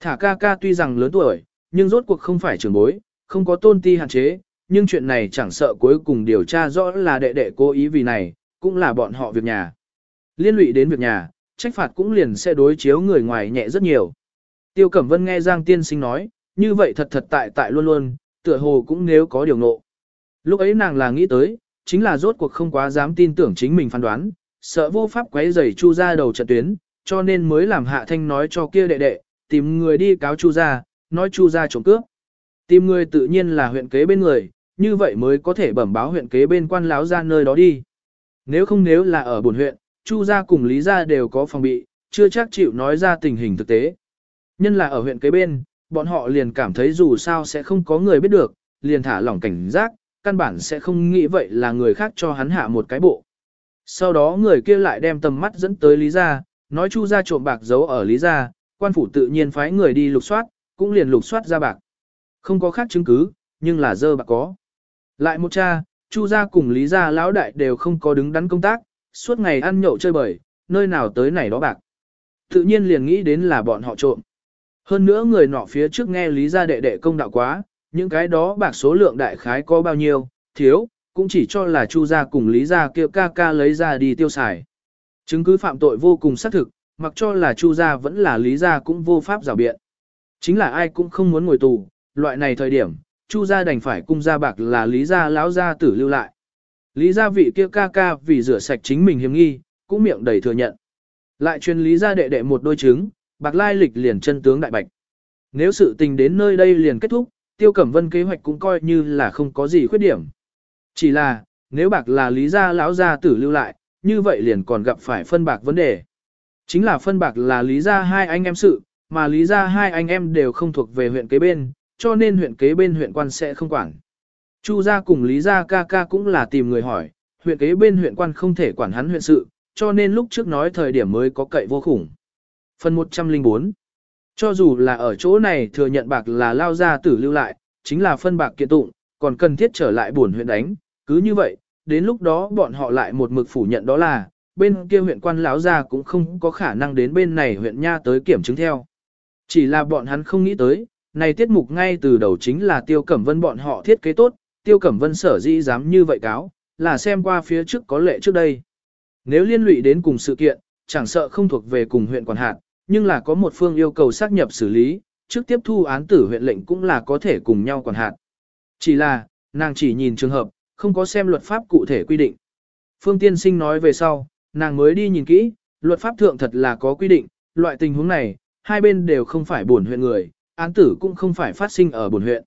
Thả ca ca tuy rằng lớn tuổi, nhưng rốt cuộc không phải trưởng bối, không có tôn ti hạn chế, nhưng chuyện này chẳng sợ cuối cùng điều tra rõ là đệ đệ cố ý vì này, cũng là bọn họ việc nhà. Liên lụy đến việc nhà, trách phạt cũng liền sẽ đối chiếu người ngoài nhẹ rất nhiều. Tiêu Cẩm Vân nghe Giang Tiên Sinh nói, như vậy thật thật tại tại luôn luôn, tựa hồ cũng nếu có điều ngộ. Lúc ấy nàng là nghĩ tới, chính là rốt cuộc không quá dám tin tưởng chính mình phán đoán, sợ vô pháp quấy rầy Chu ra đầu trận tuyến, cho nên mới làm Hạ Thanh nói cho kia đệ đệ, tìm người đi cáo Chu ra, nói Chu ra trộm cướp. Tìm người tự nhiên là huyện kế bên người, như vậy mới có thể bẩm báo huyện kế bên quan láo ra nơi đó đi. Nếu không nếu là ở buồn huyện, Chu gia cùng Lý gia đều có phòng bị, chưa chắc chịu nói ra tình hình thực tế. Nhân là ở huyện kế bên, bọn họ liền cảm thấy dù sao sẽ không có người biết được, liền thả lỏng cảnh giác, căn bản sẽ không nghĩ vậy là người khác cho hắn hạ một cái bộ. Sau đó người kia lại đem tầm mắt dẫn tới Lý gia, nói Chu gia trộm bạc giấu ở Lý gia, quan phủ tự nhiên phái người đi lục soát, cũng liền lục soát ra bạc. Không có khác chứng cứ, nhưng là dơ bạc có. Lại một cha, Chu gia cùng Lý gia lão đại đều không có đứng đắn công tác, suốt ngày ăn nhậu chơi bời, nơi nào tới này đó bạc. Tự nhiên liền nghĩ đến là bọn họ trộm. Hơn nữa người nọ phía trước nghe Lý gia đệ đệ công đạo quá, những cái đó bạc số lượng đại khái có bao nhiêu, thiếu, cũng chỉ cho là Chu gia cùng Lý gia kia ca ca lấy ra đi tiêu xài. Chứng cứ phạm tội vô cùng xác thực, mặc cho là Chu gia vẫn là Lý gia cũng vô pháp giảo biện. Chính là ai cũng không muốn ngồi tù, loại này thời điểm, Chu gia đành phải cung gia bạc là Lý gia lão gia tử lưu lại. Lý gia vị kia ca ca vì rửa sạch chính mình hiểm nghi, cũng miệng đầy thừa nhận. Lại truyền Lý gia đệ đệ một đôi trứng, bạc lai lịch liền chân tướng đại bạch. Nếu sự tình đến nơi đây liền kết thúc, Tiêu Cẩm Vân kế hoạch cũng coi như là không có gì khuyết điểm. Chỉ là, nếu bạc là Lý gia lão gia tử lưu lại, như vậy liền còn gặp phải phân bạc vấn đề. Chính là phân bạc là Lý gia hai anh em sự, mà Lý gia hai anh em đều không thuộc về huyện kế bên, cho nên huyện kế bên huyện quan sẽ không quản. Chu gia cùng Lý gia ca ca cũng là tìm người hỏi, huyện kế bên huyện quan không thể quản hắn huyện sự, cho nên lúc trước nói thời điểm mới có cậy vô khủng. Phần 104 Cho dù là ở chỗ này thừa nhận bạc là lao ra tử lưu lại, chính là phân bạc kiện tụng, còn cần thiết trở lại buồn huyện đánh, cứ như vậy, đến lúc đó bọn họ lại một mực phủ nhận đó là, bên kia huyện quan lão gia cũng không có khả năng đến bên này huyện nha tới kiểm chứng theo. Chỉ là bọn hắn không nghĩ tới, này tiết mục ngay từ đầu chính là Tiêu Cẩm Vân bọn họ thiết kế tốt, Tiêu Cẩm Vân sở dĩ dám như vậy cáo, là xem qua phía trước có lệ trước đây. Nếu liên lụy đến cùng sự kiện, chẳng sợ không thuộc về cùng huyện quản hạt, nhưng là có một phương yêu cầu xác nhập xử lý, trước tiếp thu án tử huyện lệnh cũng là có thể cùng nhau quản hạt. Chỉ là, nàng chỉ nhìn trường hợp, không có xem luật pháp cụ thể quy định. Phương Tiên Sinh nói về sau, nàng mới đi nhìn kỹ, luật pháp thượng thật là có quy định, loại tình huống này, hai bên đều không phải buồn huyện người, án tử cũng không phải phát sinh ở bổn huyện.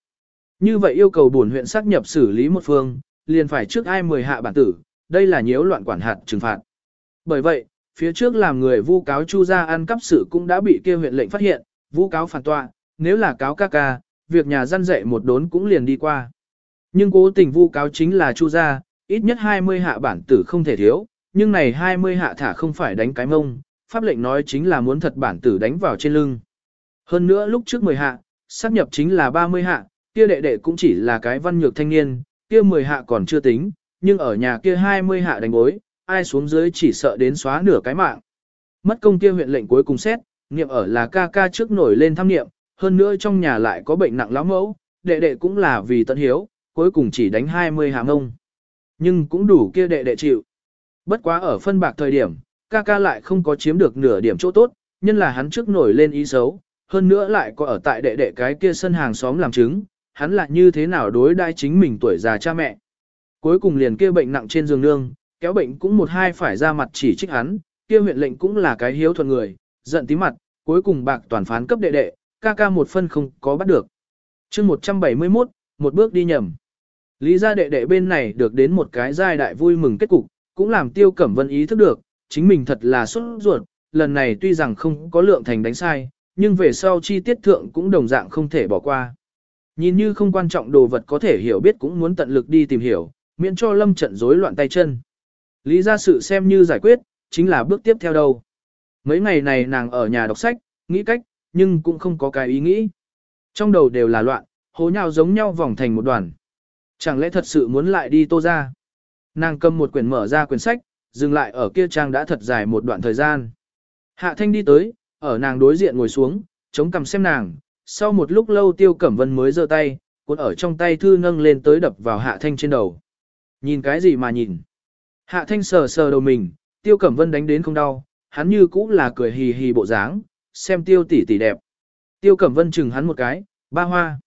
Như vậy yêu cầu bổn huyện xác nhập xử lý một phương, liền phải trước ai mười hạ bản tử, đây là nhiễu loạn quản hạt trừng phạt. Bởi vậy, phía trước làm người vu cáo Chu gia ăn cắp sự cũng đã bị kia huyện lệnh phát hiện, vu cáo phản tọa, nếu là cáo ca ca, việc nhà dân dạy một đốn cũng liền đi qua. Nhưng cố tình vu cáo chính là Chu gia, ít nhất 20 hạ bản tử không thể thiếu, nhưng này 20 hạ thả không phải đánh cái mông, pháp lệnh nói chính là muốn thật bản tử đánh vào trên lưng. Hơn nữa lúc trước 10 hạ, sắp nhập chính là 30 hạ, kia đệ đệ cũng chỉ là cái văn nhược thanh niên, kia 10 hạ còn chưa tính, nhưng ở nhà kia 20 hạ đánh bối, ai xuống dưới chỉ sợ đến xóa nửa cái mạng. Mất công kia huyện lệnh cuối cùng xét, niệm ở là ca ca trước nổi lên thăm niệm, hơn nữa trong nhà lại có bệnh nặng lão mẫu, đệ đệ cũng là vì tận hiếu, cuối cùng chỉ đánh 20 hạ ngông. Nhưng cũng đủ kia đệ đệ chịu. Bất quá ở phân bạc thời điểm, ca ca lại không có chiếm được nửa điểm chỗ tốt, nhân là hắn trước nổi lên ý xấu, hơn nữa lại có ở tại đệ đệ cái kia sân hàng xóm làm chứng, hắn lại như thế nào đối đai chính mình tuổi già cha mẹ. Cuối cùng liền kia bệnh nặng trên giường nương, kéo bệnh cũng một hai phải ra mặt chỉ trích hắn, kia huyện lệnh cũng là cái hiếu thuận người, giận tí mặt, cuối cùng bạc toàn phán cấp đệ đệ, ca ca một phân không có bắt được. chương 171, một bước đi nhầm. Lý gia đệ đệ bên này được đến một cái giai đại vui mừng kết cục, cũng làm tiêu cẩm vân ý thức được, chính mình thật là xuất ruột, lần này tuy rằng không có lượng thành đánh sai, nhưng về sau chi tiết thượng cũng đồng dạng không thể bỏ qua. Nhìn như không quan trọng đồ vật có thể hiểu biết cũng muốn tận lực đi tìm hiểu, miễn cho lâm trận rối loạn tay chân. Lý ra sự xem như giải quyết, chính là bước tiếp theo đâu. Mấy ngày này nàng ở nhà đọc sách, nghĩ cách, nhưng cũng không có cái ý nghĩ. Trong đầu đều là loạn, hố nhau giống nhau vòng thành một đoàn. Chẳng lẽ thật sự muốn lại đi tô ra? Nàng cầm một quyển mở ra quyển sách, dừng lại ở kia trang đã thật dài một đoạn thời gian. Hạ thanh đi tới, ở nàng đối diện ngồi xuống, chống cằm xem nàng, sau một lúc lâu tiêu cẩm vân mới giơ tay, cuốn ở trong tay thư nâng lên tới đập vào hạ thanh trên đầu. Nhìn cái gì mà nhìn? Hạ thanh sờ sờ đầu mình, tiêu cẩm vân đánh đến không đau, hắn như cũ là cười hì hì bộ dáng, xem tiêu tỷ tỷ đẹp. Tiêu cẩm vân chừng hắn một cái, ba hoa.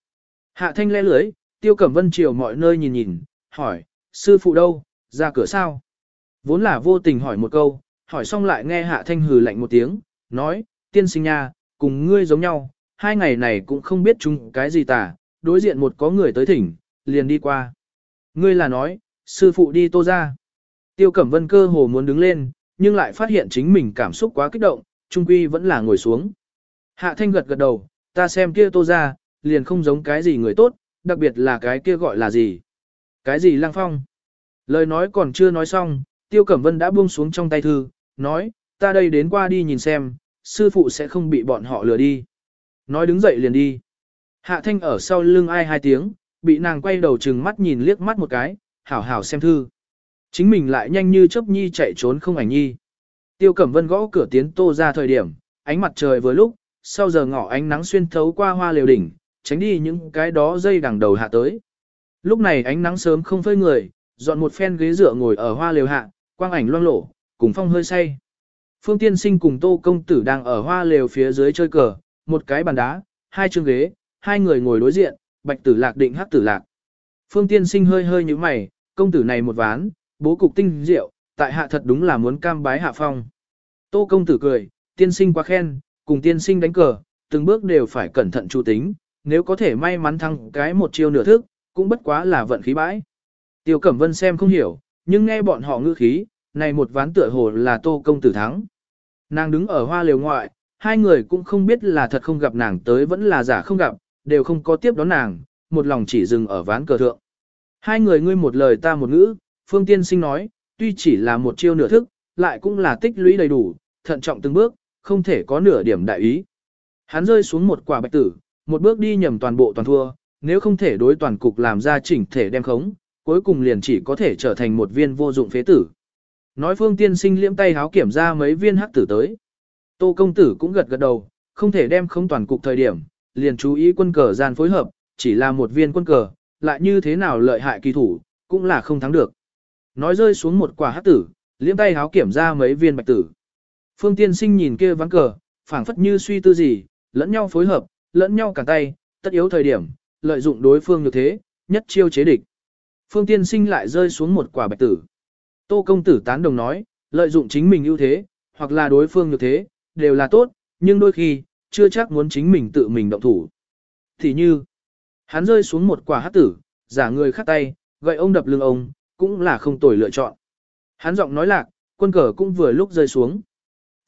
Hạ thanh le lưới, tiêu cẩm vân chiều mọi nơi nhìn nhìn, hỏi, sư phụ đâu, ra cửa sao? Vốn là vô tình hỏi một câu, hỏi xong lại nghe hạ thanh hừ lạnh một tiếng, nói, tiên sinh nha, cùng ngươi giống nhau, hai ngày này cũng không biết chung cái gì tả, đối diện một có người tới thỉnh, liền đi qua. Ngươi là nói, sư phụ đi tô ra. Tiêu Cẩm Vân cơ hồ muốn đứng lên, nhưng lại phát hiện chính mình cảm xúc quá kích động, trung quy vẫn là ngồi xuống. Hạ Thanh gật gật đầu, ta xem kia tô ra, liền không giống cái gì người tốt, đặc biệt là cái kia gọi là gì. Cái gì Lang phong. Lời nói còn chưa nói xong, Tiêu Cẩm Vân đã buông xuống trong tay thư, nói, ta đây đến qua đi nhìn xem, sư phụ sẽ không bị bọn họ lừa đi. Nói đứng dậy liền đi. Hạ Thanh ở sau lưng ai hai tiếng, bị nàng quay đầu trừng mắt nhìn liếc mắt một cái, hảo hảo xem thư. Chính mình lại nhanh như chớp nhi chạy trốn không ảnh nhi. Tiêu Cẩm Vân gõ cửa tiến tô ra thời điểm, ánh mặt trời vừa lúc, sau giờ ngỏ ánh nắng xuyên thấu qua hoa liều đỉnh, tránh đi những cái đó dây đằng đầu hạ tới. Lúc này ánh nắng sớm không phơi người, dọn một phen ghế dựa ngồi ở hoa liều hạ, quang ảnh loang lổ, cùng phong hơi say. Phương Tiên Sinh cùng Tô Công Tử đang ở hoa lều phía dưới chơi cờ, một cái bàn đá, hai chương ghế, hai người ngồi đối diện, bạch tử lạc định hắc tử lạc. Phương Tiên Sinh hơi hơi như mày, công tử này một ván, bố cục tinh diệu, tại hạ thật đúng là muốn cam bái hạ phong. Tô Công Tử cười, Tiên Sinh quá khen, cùng Tiên Sinh đánh cờ, từng bước đều phải cẩn thận chu tính, nếu có thể may mắn thăng cái một chiêu nửa thức, cũng bất quá là vận khí bãi. Tiêu Cẩm Vân xem không hiểu, nhưng nghe bọn họ ngữ khí, này một ván tựa hồ là Tô Công Tử thắng. Nàng đứng ở hoa liều ngoại, hai người cũng không biết là thật không gặp nàng tới vẫn là giả không gặp, đều không có tiếp đón nàng, một lòng chỉ dừng ở ván cờ thượng. Hai người ngươi một lời ta một ngữ, Phương Tiên Sinh nói, tuy chỉ là một chiêu nửa thức, lại cũng là tích lũy đầy đủ, thận trọng từng bước, không thể có nửa điểm đại ý. Hắn rơi xuống một quả bạch tử, một bước đi nhầm toàn bộ toàn thua, nếu không thể đối toàn cục làm ra chỉnh thể đem khống, cuối cùng liền chỉ có thể trở thành một viên vô dụng phế tử. Nói phương tiên sinh liễm tay háo kiểm ra mấy viên hắc tử tới. Tô công tử cũng gật gật đầu, không thể đem không toàn cục thời điểm, liền chú ý quân cờ gian phối hợp, chỉ là một viên quân cờ, lại như thế nào lợi hại kỳ thủ, cũng là không thắng được. Nói rơi xuống một quả hắc tử, liễm tay háo kiểm ra mấy viên bạch tử. Phương tiên sinh nhìn kia ván cờ, phảng phất như suy tư gì, lẫn nhau phối hợp, lẫn nhau cản tay, tất yếu thời điểm, lợi dụng đối phương như thế, nhất chiêu chế địch. Phương tiên sinh lại rơi xuống một quả bạch tử. Tô công tử tán đồng nói, lợi dụng chính mình ưu thế, hoặc là đối phương như thế, đều là tốt, nhưng đôi khi, chưa chắc muốn chính mình tự mình động thủ. Thì như, hắn rơi xuống một quả hát tử, giả người khắc tay, gậy ông đập lưng ông, cũng là không tồi lựa chọn. Hắn giọng nói lạc, quân cờ cũng vừa lúc rơi xuống.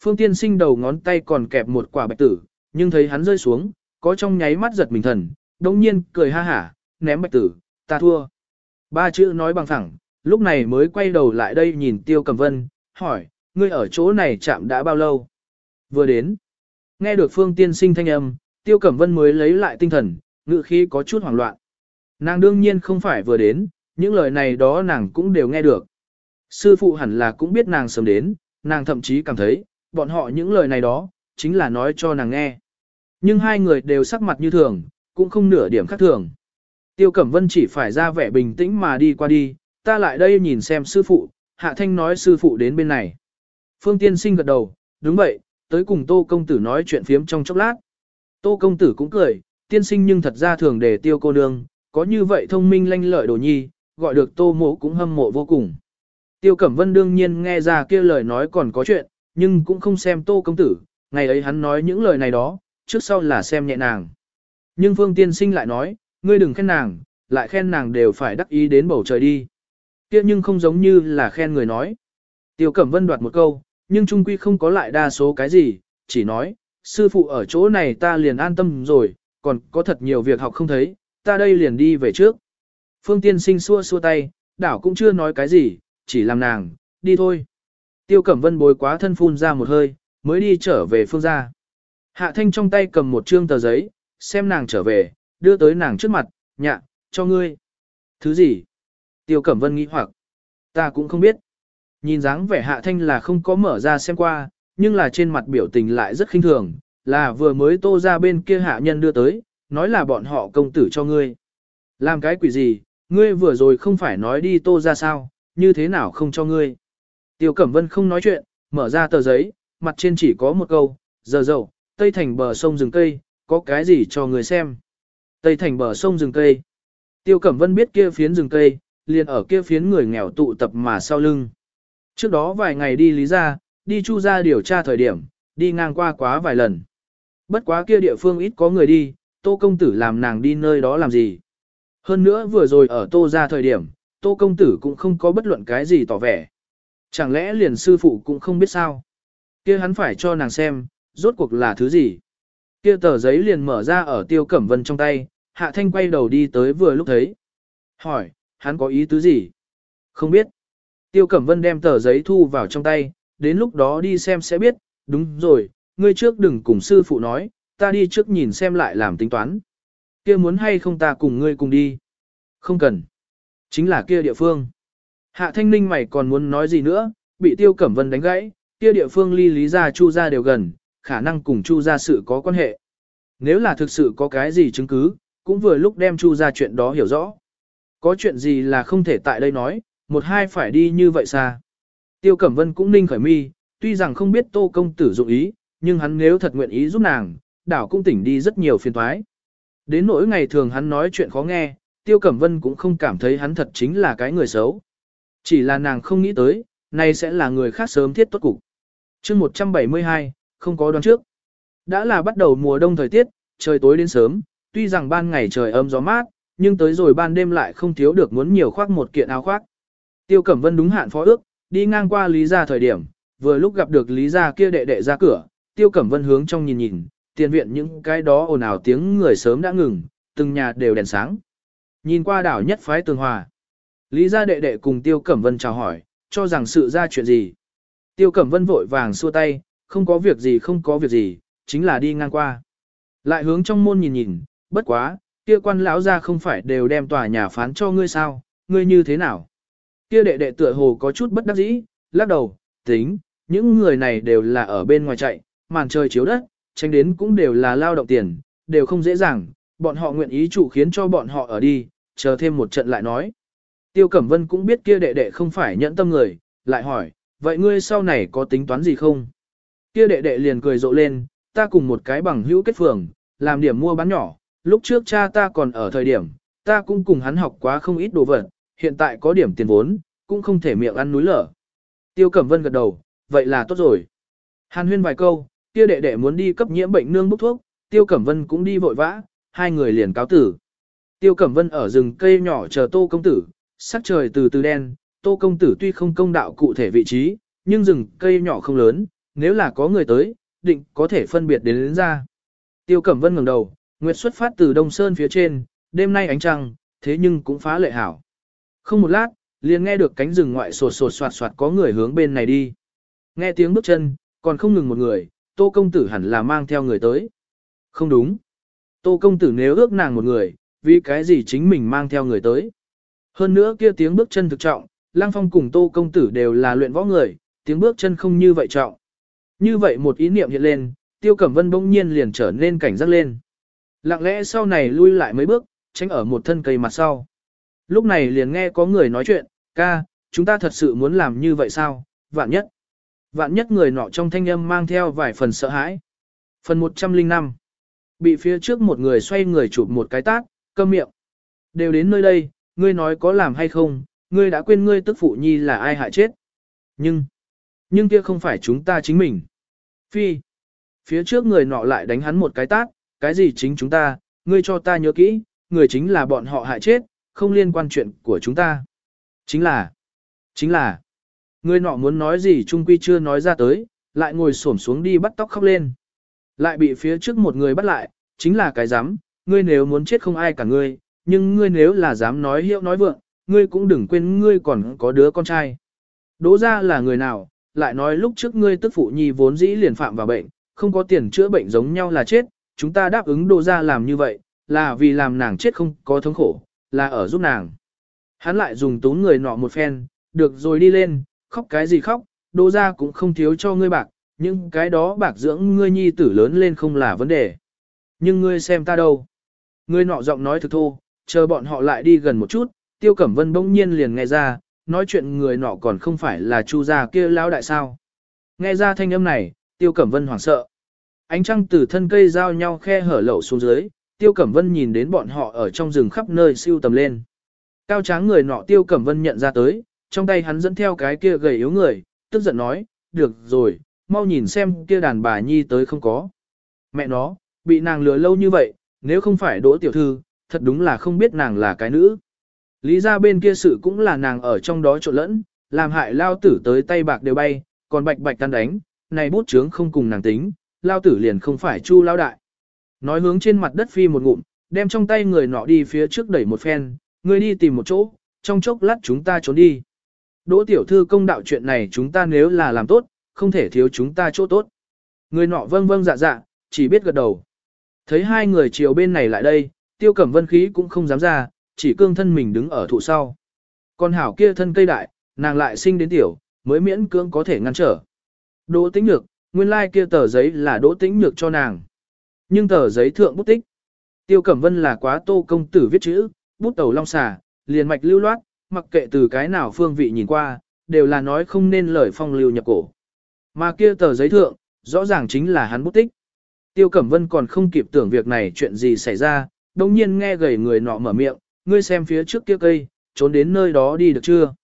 Phương tiên sinh đầu ngón tay còn kẹp một quả bạch tử, nhưng thấy hắn rơi xuống, có trong nháy mắt giật mình thần, đồng nhiên cười ha hả, ném bạch tử, ta thua. Ba chữ nói bằng thẳng, lúc này mới quay đầu lại đây nhìn Tiêu Cẩm Vân, hỏi, ngươi ở chỗ này chạm đã bao lâu? Vừa đến. Nghe được Phương Tiên Sinh thanh âm, Tiêu Cẩm Vân mới lấy lại tinh thần, ngự khí có chút hoảng loạn. Nàng đương nhiên không phải vừa đến, những lời này đó nàng cũng đều nghe được. Sư phụ hẳn là cũng biết nàng sớm đến, nàng thậm chí cảm thấy, bọn họ những lời này đó, chính là nói cho nàng nghe. Nhưng hai người đều sắc mặt như thường, cũng không nửa điểm khác thường. Tiêu Cẩm Vân chỉ phải ra vẻ bình tĩnh mà đi qua đi, ta lại đây nhìn xem sư phụ, Hạ Thanh nói sư phụ đến bên này. Phương Tiên Sinh gật đầu, đúng vậy, tới cùng Tô Công Tử nói chuyện phiếm trong chốc lát. Tô Công Tử cũng cười, tiên sinh nhưng thật ra thường để tiêu cô nương, có như vậy thông minh lanh lợi đồ nhi, gọi được Tô Mộ cũng hâm mộ vô cùng. Tiêu Cẩm Vân đương nhiên nghe ra kia lời nói còn có chuyện, nhưng cũng không xem Tô Công Tử, ngày ấy hắn nói những lời này đó, trước sau là xem nhẹ nàng. Nhưng Phương Tiên Sinh lại nói, ngươi đừng khen nàng, lại khen nàng đều phải đắc ý đến bầu trời đi. Kia nhưng không giống như là khen người nói. Tiêu Cẩm Vân đoạt một câu, nhưng trung quy không có lại đa số cái gì, chỉ nói, sư phụ ở chỗ này ta liền an tâm rồi, còn có thật nhiều việc học không thấy, ta đây liền đi về trước. Phương Tiên Sinh xua xua tay, đảo cũng chưa nói cái gì, chỉ làm nàng, đi thôi. Tiêu Cẩm Vân bối quá thân phun ra một hơi, mới đi trở về phương gia. Hạ Thanh trong tay cầm một trương tờ giấy, xem nàng trở về, đưa tới nàng trước mặt, nhạ, cho ngươi. Thứ gì? Tiêu Cẩm Vân nghĩ hoặc, ta cũng không biết. Nhìn dáng vẻ Hạ Thanh là không có mở ra xem qua, nhưng là trên mặt biểu tình lại rất khinh thường, là vừa mới tô ra bên kia hạ nhân đưa tới, nói là bọn họ công tử cho ngươi. Làm cái quỷ gì, ngươi vừa rồi không phải nói đi tô ra sao, như thế nào không cho ngươi. Tiêu Cẩm Vân không nói chuyện, mở ra tờ giấy, mặt trên chỉ có một câu, giờ dậu, tây thành bờ sông rừng cây, có cái gì cho người xem. Tây thành bờ sông rừng cây. Tiêu Cẩm Vân biết kia phiến rừng cây, liền ở kia phiến người nghèo tụ tập mà sau lưng. Trước đó vài ngày đi lý ra, đi chu ra điều tra thời điểm, đi ngang qua quá vài lần. Bất quá kia địa phương ít có người đi, tô công tử làm nàng đi nơi đó làm gì. Hơn nữa vừa rồi ở tô ra thời điểm, tô công tử cũng không có bất luận cái gì tỏ vẻ. Chẳng lẽ liền sư phụ cũng không biết sao? kia hắn phải cho nàng xem, rốt cuộc là thứ gì? Kia tờ giấy liền mở ra ở tiêu cẩm vân trong tay, hạ thanh quay đầu đi tới vừa lúc thấy. Hỏi, hắn có ý tứ gì? Không biết. Tiêu cẩm vân đem tờ giấy thu vào trong tay, đến lúc đó đi xem sẽ biết, đúng rồi, ngươi trước đừng cùng sư phụ nói, ta đi trước nhìn xem lại làm tính toán. Kia muốn hay không ta cùng ngươi cùng đi? Không cần. Chính là kia địa phương. Hạ thanh ninh mày còn muốn nói gì nữa, bị tiêu cẩm vân đánh gãy, kia địa phương ly lý gia chu gia đều gần, khả năng cùng chu gia sự có quan hệ. Nếu là thực sự có cái gì chứng cứ, cũng vừa lúc đem chu gia chuyện đó hiểu rõ. Có chuyện gì là không thể tại đây nói, một hai phải đi như vậy xa. Tiêu Cẩm Vân cũng ninh khởi mi, tuy rằng không biết tô công tử dụng ý, nhưng hắn nếu thật nguyện ý giúp nàng, đảo cũng tỉnh đi rất nhiều phiền toái. Đến nỗi ngày thường hắn nói chuyện khó nghe, Tiêu Cẩm Vân cũng không cảm thấy hắn thật chính là cái người xấu. Chỉ là nàng không nghĩ tới, nay sẽ là người khác sớm thiết tốt cục. chương 172, không có đoán trước. Đã là bắt đầu mùa đông thời tiết, trời tối đến sớm, tuy rằng ban ngày trời ấm gió mát, nhưng tới rồi ban đêm lại không thiếu được muốn nhiều khoác một kiện áo khoác. Tiêu Cẩm Vân đúng hạn phó ước, đi ngang qua Lý Gia thời điểm, vừa lúc gặp được Lý Gia kia đệ đệ ra cửa, Tiêu Cẩm Vân hướng trong nhìn nhìn, tiền viện những cái đó ồn ào tiếng người sớm đã ngừng, từng nhà đều đèn sáng. Nhìn qua đảo nhất phái tường hòa. Lý Gia đệ đệ cùng Tiêu Cẩm Vân chào hỏi, cho rằng sự ra chuyện gì. Tiêu Cẩm Vân vội vàng xua tay, không có việc gì không có việc gì, chính là đi ngang qua. Lại hướng trong môn nhìn nhìn, bất quá, kia quan lão ra không phải đều đem tòa nhà phán cho ngươi sao, ngươi như thế nào? Kia đệ đệ tựa hồ có chút bất đắc dĩ, lắc đầu, tính, những người này đều là ở bên ngoài chạy, màn trời chiếu đất, tránh đến cũng đều là lao động tiền, đều không dễ dàng, bọn họ nguyện ý chủ khiến cho bọn họ ở đi, chờ thêm một trận lại nói. Tiêu Cẩm Vân cũng biết kia đệ đệ không phải nhẫn tâm người, lại hỏi, vậy ngươi sau này có tính toán gì không? Kia đệ đệ liền cười rộ lên, ta cùng một cái bằng hữu kết phường, làm điểm mua bán nhỏ, lúc trước cha ta còn ở thời điểm, ta cũng cùng hắn học quá không ít đồ vật, hiện tại có điểm tiền vốn, cũng không thể miệng ăn núi lở. Tiêu Cẩm Vân gật đầu, vậy là tốt rồi. Hàn huyên vài câu, tiêu đệ đệ muốn đi cấp nhiễm bệnh nương bốc thuốc, Tiêu Cẩm Vân cũng đi vội vã, hai người liền cáo tử. Tiêu Cẩm Vân ở rừng cây nhỏ chờ Tô Công Tử, sắc trời từ từ đen, Tô Công Tử tuy không công đạo cụ thể vị trí, nhưng rừng cây nhỏ không lớn, nếu là có người tới, định có thể phân biệt đến, đến ra. Tiêu Cẩm Vân ngẩng đầu, nguyệt xuất phát từ Đông Sơn phía trên, đêm nay ánh trăng, thế nhưng cũng phá lệ hảo. Không một lát, liền nghe được cánh rừng ngoại sột sột soạt soạt có người hướng bên này đi. Nghe tiếng bước chân, còn không ngừng một người, Tô Công Tử hẳn là mang theo người tới. Không đúng. Tô Công Tử nếu ước nàng một người, vì cái gì chính mình mang theo người tới. Hơn nữa kia tiếng bước chân thực trọng, Lăng Phong cùng Tô Công Tử đều là luyện võ người, tiếng bước chân không như vậy trọng. Như vậy một ý niệm hiện lên, Tiêu Cẩm Vân bỗng nhiên liền trở nên cảnh giác lên. Lặng lẽ sau này lui lại mấy bước, tránh ở một thân cây mặt sau. Lúc này liền nghe có người nói chuyện, ca, chúng ta thật sự muốn làm như vậy sao, vạn nhất. Vạn nhất người nọ trong thanh âm mang theo vài phần sợ hãi. Phần 105 Bị phía trước một người xoay người chụp một cái tát, câm miệng. Đều đến nơi đây, ngươi nói có làm hay không, ngươi đã quên ngươi tức phụ nhi là ai hại chết. Nhưng, nhưng kia không phải chúng ta chính mình. Phi, phía trước người nọ lại đánh hắn một cái tát, cái gì chính chúng ta, ngươi cho ta nhớ kỹ, người chính là bọn họ hại chết, không liên quan chuyện của chúng ta. Chính là, chính là, ngươi nọ muốn nói gì trung quy chưa nói ra tới, lại ngồi xổm xuống đi bắt tóc khóc lên. Lại bị phía trước một người bắt lại, chính là cái dám, ngươi nếu muốn chết không ai cả ngươi, nhưng ngươi nếu là dám nói hiệu nói vượng, ngươi cũng đừng quên ngươi còn có đứa con trai. Đỗ ra là người nào, lại nói lúc trước ngươi tức phụ nhi vốn dĩ liền phạm vào bệnh, không có tiền chữa bệnh giống nhau là chết, chúng ta đáp ứng Đô ra làm như vậy, là vì làm nàng chết không có thống khổ, là ở giúp nàng. Hắn lại dùng tốn người nọ một phen, được rồi đi lên, khóc cái gì khóc, Đô ra cũng không thiếu cho ngươi bạc, nhưng cái đó bạc dưỡng ngươi nhi tử lớn lên không là vấn đề. Nhưng ngươi xem ta đâu. Ngươi nọ giọng nói thực thô, chờ bọn họ lại đi gần một chút, Tiêu Cẩm Vân bỗng nhiên liền nghe ra, nói chuyện người nọ còn không phải là chu gia kia lão đại sao. Nghe ra thanh âm này, Tiêu Cẩm Vân hoảng sợ. Ánh trăng từ thân cây giao nhau khe hở lậu xuống dưới, Tiêu Cẩm Vân nhìn đến bọn họ ở trong rừng khắp nơi siêu tầm lên. Cao tráng người nọ Tiêu Cẩm Vân nhận ra tới, trong tay hắn dẫn theo cái kia gầy yếu người, tức giận nói, được rồi, mau nhìn xem kia đàn bà nhi tới không có. Mẹ nó, bị nàng lừa lâu như vậy, nếu không phải đỗ tiểu thư, thật đúng là không biết nàng là cái nữ. Lý ra bên kia sự cũng là nàng ở trong đó trộn lẫn, làm hại lao tử tới tay bạc đều bay, còn bạch bạch tan đánh, này bút chướng không cùng nàng tính, lao tử liền không phải chu lao đại. Nói hướng trên mặt đất phi một ngụm, đem trong tay người nọ đi phía trước đẩy một phen, người đi tìm một chỗ, trong chốc lát chúng ta trốn đi. Đỗ tiểu thư công đạo chuyện này chúng ta nếu là làm tốt, không thể thiếu chúng ta chỗ tốt. Người nọ vâng vâng dạ dạ, chỉ biết gật đầu. Thấy hai người chiều bên này lại đây, tiêu cẩm vân khí cũng không dám ra, chỉ cương thân mình đứng ở thụ sau. Con hảo kia thân cây đại, nàng lại sinh đến tiểu, mới miễn cưỡng có thể ngăn trở. Đỗ tĩnh nhược, nguyên lai like kia tờ giấy là đỗ tĩnh nhược cho nàng. Nhưng tờ giấy thượng bút tích. Tiêu Cẩm Vân là quá tô công tử viết chữ, bút tàu long xà, liền mạch lưu loát, mặc kệ từ cái nào phương vị nhìn qua, đều là nói không nên lời phong lưu nhập cổ. Mà kia tờ giấy thượng, rõ ràng chính là hắn bút tích. Tiêu Cẩm Vân còn không kịp tưởng việc này chuyện gì xảy ra, đồng nhiên nghe gầy người nọ mở miệng, ngươi xem phía trước kia cây, trốn đến nơi đó đi được chưa?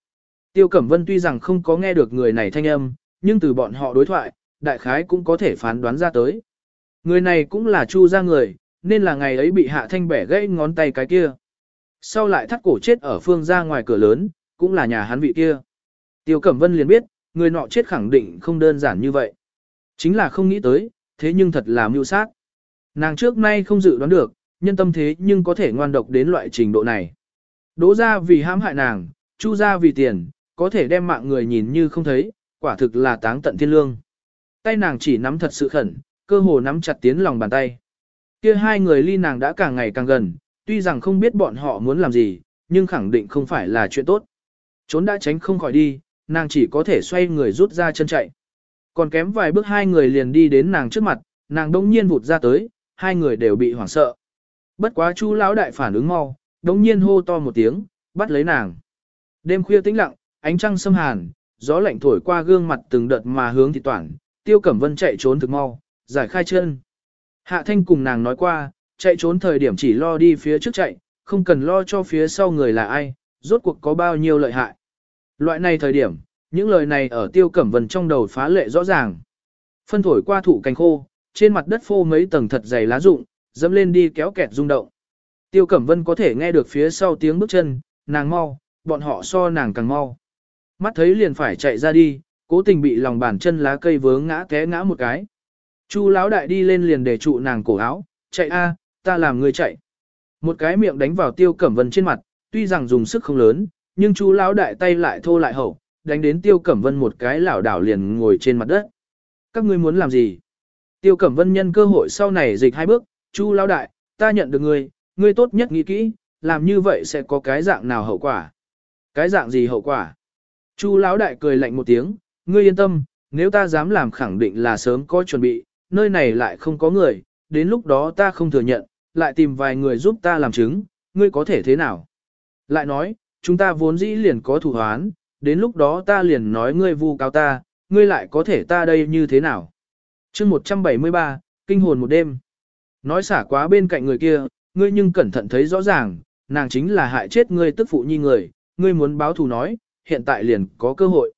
Tiêu Cẩm Vân tuy rằng không có nghe được người này thanh âm, nhưng từ bọn họ đối thoại, đại khái cũng có thể phán đoán ra tới. Người này cũng là chu gia người, nên là ngày ấy bị hạ thanh bẻ gãy ngón tay cái kia. Sau lại thắt cổ chết ở phương ra ngoài cửa lớn, cũng là nhà hắn vị kia. Tiêu Cẩm Vân liền biết, người nọ chết khẳng định không đơn giản như vậy. Chính là không nghĩ tới, thế nhưng thật là mưu sát. Nàng trước nay không dự đoán được, nhân tâm thế nhưng có thể ngoan độc đến loại trình độ này. Đỗ ra vì hãm hại nàng, chu ra vì tiền, có thể đem mạng người nhìn như không thấy, quả thực là táng tận thiên lương. Tay nàng chỉ nắm thật sự khẩn, cơ hồ nắm chặt tiến lòng bàn tay. Kia hai người ly nàng đã càng ngày càng gần, tuy rằng không biết bọn họ muốn làm gì, nhưng khẳng định không phải là chuyện tốt. Trốn đã tránh không khỏi đi, nàng chỉ có thể xoay người rút ra chân chạy. Còn kém vài bước hai người liền đi đến nàng trước mặt, nàng đông nhiên vụt ra tới, hai người đều bị hoảng sợ. Bất quá chu lão đại phản ứng mau, đông nhiên hô to một tiếng, bắt lấy nàng. Đêm khuya tĩnh lặng, ánh trăng xâm hàn, gió lạnh thổi qua gương mặt từng đợt mà hướng thị toàn tiêu cẩm vân chạy trốn thực mau, giải khai chân. Hạ thanh cùng nàng nói qua, chạy trốn thời điểm chỉ lo đi phía trước chạy, không cần lo cho phía sau người là ai, rốt cuộc có bao nhiêu lợi hại. Loại này thời điểm, những lời này ở tiêu cẩm vân trong đầu phá lệ rõ ràng. Phân thổi qua thụ cành khô, trên mặt đất phô mấy tầng thật dày lá rụng, dẫm lên đi kéo kẹt rung động. Tiêu cẩm vân có thể nghe được phía sau tiếng bước chân, nàng mau, bọn họ so nàng càng mau. Mắt thấy liền phải chạy ra đi, cố tình bị lòng bàn chân lá cây vướng ngã té ngã một cái. Chu lão đại đi lên liền để trụ nàng cổ áo, chạy a, ta làm người chạy. Một cái miệng đánh vào tiêu cẩm vân trên mặt, tuy rằng dùng sức không lớn, nhưng chu lão đại tay lại thô lại hậu, đánh đến tiêu cẩm vân một cái lảo đảo liền ngồi trên mặt đất. Các ngươi muốn làm gì? Tiêu cẩm vân nhân cơ hội sau này dịch hai bước, chu lão đại, ta nhận được ngươi, ngươi tốt nhất nghĩ kỹ, làm như vậy sẽ có cái dạng nào hậu quả? Cái dạng gì hậu quả? Chu lão đại cười lạnh một tiếng, ngươi yên tâm, nếu ta dám làm khẳng định là sớm có chuẩn bị, nơi này lại không có người, đến lúc đó ta không thừa nhận, lại tìm vài người giúp ta làm chứng, ngươi có thể thế nào? Lại nói, chúng ta vốn dĩ liền có thủ hoán, đến lúc đó ta liền nói ngươi vu cáo ta, ngươi lại có thể ta đây như thế nào? chương 173, kinh hồn một đêm. Nói xả quá bên cạnh người kia, ngươi nhưng cẩn thận thấy rõ ràng, nàng chính là hại chết ngươi tức phụ nhi người, ngươi muốn báo thù nói, hiện tại liền có cơ hội.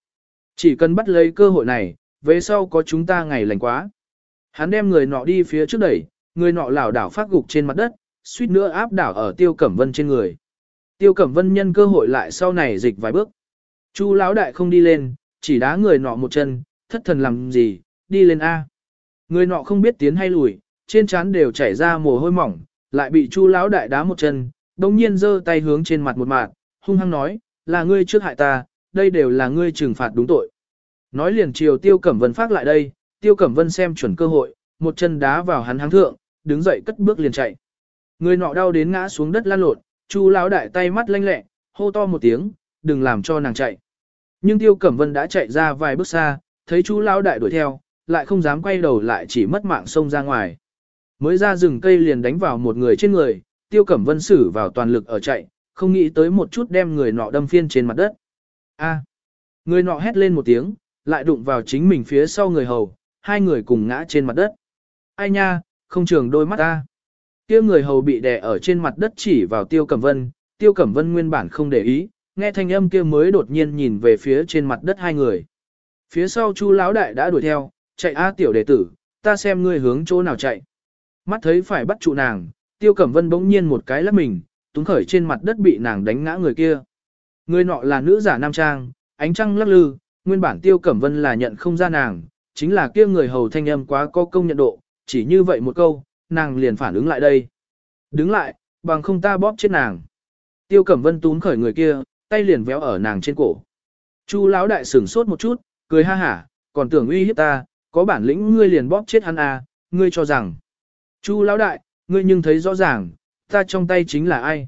Chỉ cần bắt lấy cơ hội này, về sau có chúng ta ngày lành quá. Hắn đem người nọ đi phía trước đẩy, người nọ lảo đảo phát gục trên mặt đất, suýt nữa áp đảo ở Tiêu Cẩm Vân trên người. Tiêu Cẩm Vân nhân cơ hội lại sau này dịch vài bước. Chu lão đại không đi lên, chỉ đá người nọ một chân, thất thần làm gì, đi lên A. Người nọ không biết tiến hay lùi, trên trán đều chảy ra mồ hôi mỏng, lại bị Chu lão đại đá một chân, đồng nhiên giơ tay hướng trên mặt một mạt, hung hăng nói, là ngươi trước hại ta, đây đều là ngươi trừng phạt đúng tội. Nói liền chiều Tiêu Cẩm Vân phát lại đây, Tiêu Cẩm Vân xem chuẩn cơ hội, một chân đá vào hắn háng thượng, đứng dậy cất bước liền chạy. Người nọ đau đến ngã xuống đất lăn lộn, Chu lão đại tay mắt lanh lẹ, hô to một tiếng, đừng làm cho nàng chạy. Nhưng Tiêu Cẩm Vân đã chạy ra vài bước xa, thấy Chu lão đại đuổi theo, lại không dám quay đầu lại chỉ mất mạng xông ra ngoài. Mới ra rừng cây liền đánh vào một người trên người, Tiêu Cẩm Vân sử vào toàn lực ở chạy, không nghĩ tới một chút đem người nọ đâm phiên trên mặt đất. A. Người nọ hét lên một tiếng, lại đụng vào chính mình phía sau người hầu, hai người cùng ngã trên mặt đất. Ai nha, không trường đôi mắt ta. Kia người hầu bị đè ở trên mặt đất chỉ vào Tiêu Cẩm Vân, Tiêu Cẩm Vân nguyên bản không để ý, nghe thanh âm kia mới đột nhiên nhìn về phía trên mặt đất hai người. Phía sau Chu lão đại đã đuổi theo, chạy a tiểu đệ tử, ta xem ngươi hướng chỗ nào chạy. Mắt thấy phải bắt trụ nàng, Tiêu Cẩm Vân bỗng nhiên một cái lắc mình, túng khởi trên mặt đất bị nàng đánh ngã người kia. Người nọ là nữ giả nam trang, ánh trăng lắc lư, nguyên bản Tiêu Cẩm Vân là nhận không ra nàng, chính là kia người hầu thanh âm quá có công nhận độ, chỉ như vậy một câu, nàng liền phản ứng lại đây. Đứng lại, bằng không ta bóp chết nàng. Tiêu Cẩm Vân túm khởi người kia, tay liền véo ở nàng trên cổ. Chu lão đại sửng sốt một chút, cười ha hả, còn tưởng uy hiếp ta, có bản lĩnh ngươi liền bóp chết hắn à, ngươi cho rằng. Chu lão đại, ngươi nhưng thấy rõ ràng, ta trong tay chính là ai.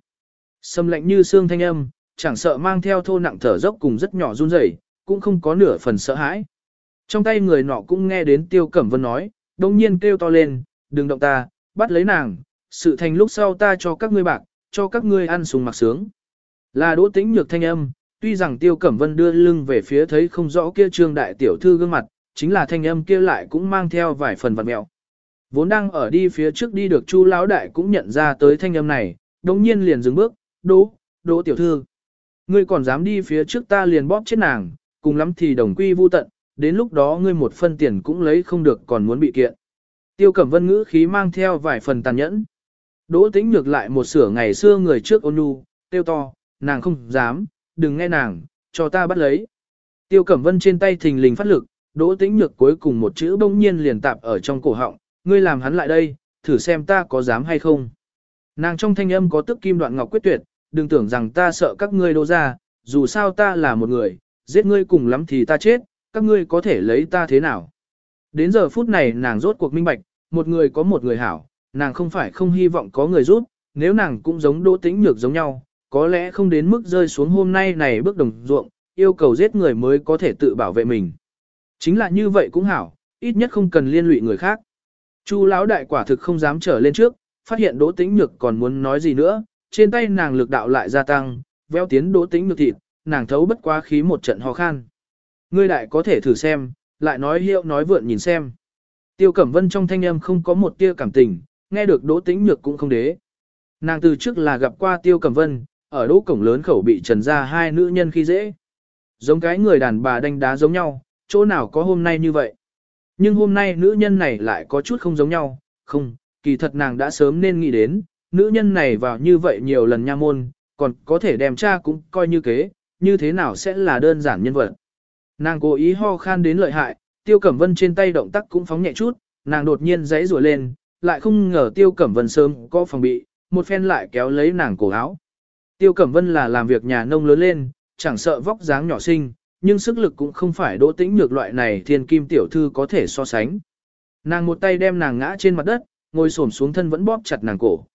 Sâm lạnh như xương thanh âm, chẳng sợ mang theo thô nặng thở dốc cùng rất nhỏ run rẩy, cũng không có nửa phần sợ hãi. Trong tay người nọ cũng nghe đến Tiêu Cẩm Vân nói, đồng nhiên kêu to lên, đừng động ta, bắt lấy nàng, sự thành lúc sau ta cho các ngươi bạc, cho các ngươi ăn sùng mặc sướng. Là đỗ tĩnh nhược thanh âm, tuy rằng Tiêu Cẩm Vân đưa lưng về phía thấy không rõ kia trương đại tiểu thư gương mặt, chính là thanh âm kia lại cũng mang theo vài phần vật mẹo. Vốn đang ở đi phía trước đi được Chu lão đại cũng nhận ra tới thanh âm này, đồng nhiên liền dừng bước, "Đỗ, Đỗ tiểu thư, ngươi còn dám đi phía trước ta liền bóp chết nàng, cùng lắm thì đồng quy vu tận, đến lúc đó ngươi một phân tiền cũng lấy không được còn muốn bị kiện." Tiêu Cẩm Vân ngữ khí mang theo vài phần tàn nhẫn. Đỗ Tĩnh ngược lại một sửa ngày xưa người trước ôn nhu, tiêu to, nàng không dám, đừng nghe nàng, cho ta bắt lấy. Tiêu Cẩm Vân trên tay thình lình phát lực, Đỗ Tĩnh Nhược cuối cùng một chữ bỗng nhiên liền tạp ở trong cổ họng, ngươi làm hắn lại đây, thử xem ta có dám hay không. Nàng trong thanh âm có tức kim đoạn ngọc quyết tuyệt, đừng tưởng rằng ta sợ các ngươi đô ra, dù sao ta là một người, giết ngươi cùng lắm thì ta chết, các ngươi có thể lấy ta thế nào. Đến giờ phút này nàng rốt cuộc minh bạch, một người có một người hảo, nàng không phải không hy vọng có người giúp, nếu nàng cũng giống Đỗ Tĩnh Nhược giống nhau, có lẽ không đến mức rơi xuống hôm nay này bước đồng ruộng, yêu cầu giết người mới có thể tự bảo vệ mình. Chính là như vậy cũng hảo, ít nhất không cần liên lụy người khác. Chu lão đại quả thực không dám trở lên trước, phát hiện Đỗ Tĩnh Nhược còn muốn nói gì nữa, trên tay nàng lực đạo lại gia tăng, véo tiến Đỗ Tĩnh Nhược thịt, nàng thấu bất quá khí một trận ho khan. Ngươi đại có thể thử xem, lại nói hiệu nói vượn nhìn xem. Tiêu Cẩm Vân trong thanh âm không có một tia cảm tình, nghe được Đỗ Tĩnh Nhược cũng không đế. Nàng từ trước là gặp qua Tiêu Cẩm Vân, ở đỗ cổng lớn khẩu bị trần ra hai nữ nhân khi dễ. Giống cái người đàn bà đánh đá giống nhau, chỗ nào có hôm nay như vậy. Nhưng hôm nay nữ nhân này lại có chút không giống nhau, không, kỳ thật nàng đã sớm nên nghĩ đến, nữ nhân này vào như vậy nhiều lần nha môn, còn có thể đem cha cũng coi như kế, như thế nào sẽ là đơn giản nhân vật. Nàng cố ý ho khan đến lợi hại, tiêu cẩm vân trên tay động tác cũng phóng nhẹ chút, nàng đột nhiên giãy rủa lên, lại không ngờ tiêu cẩm vân sớm có phòng bị, một phen lại kéo lấy nàng cổ áo. Tiêu Cẩm Vân là làm việc nhà nông lớn lên, chẳng sợ vóc dáng nhỏ xinh, nhưng sức lực cũng không phải đỗ tĩnh nhược loại này thiên kim tiểu thư có thể so sánh. Nàng một tay đem nàng ngã trên mặt đất, ngồi xổm xuống thân vẫn bóp chặt nàng cổ.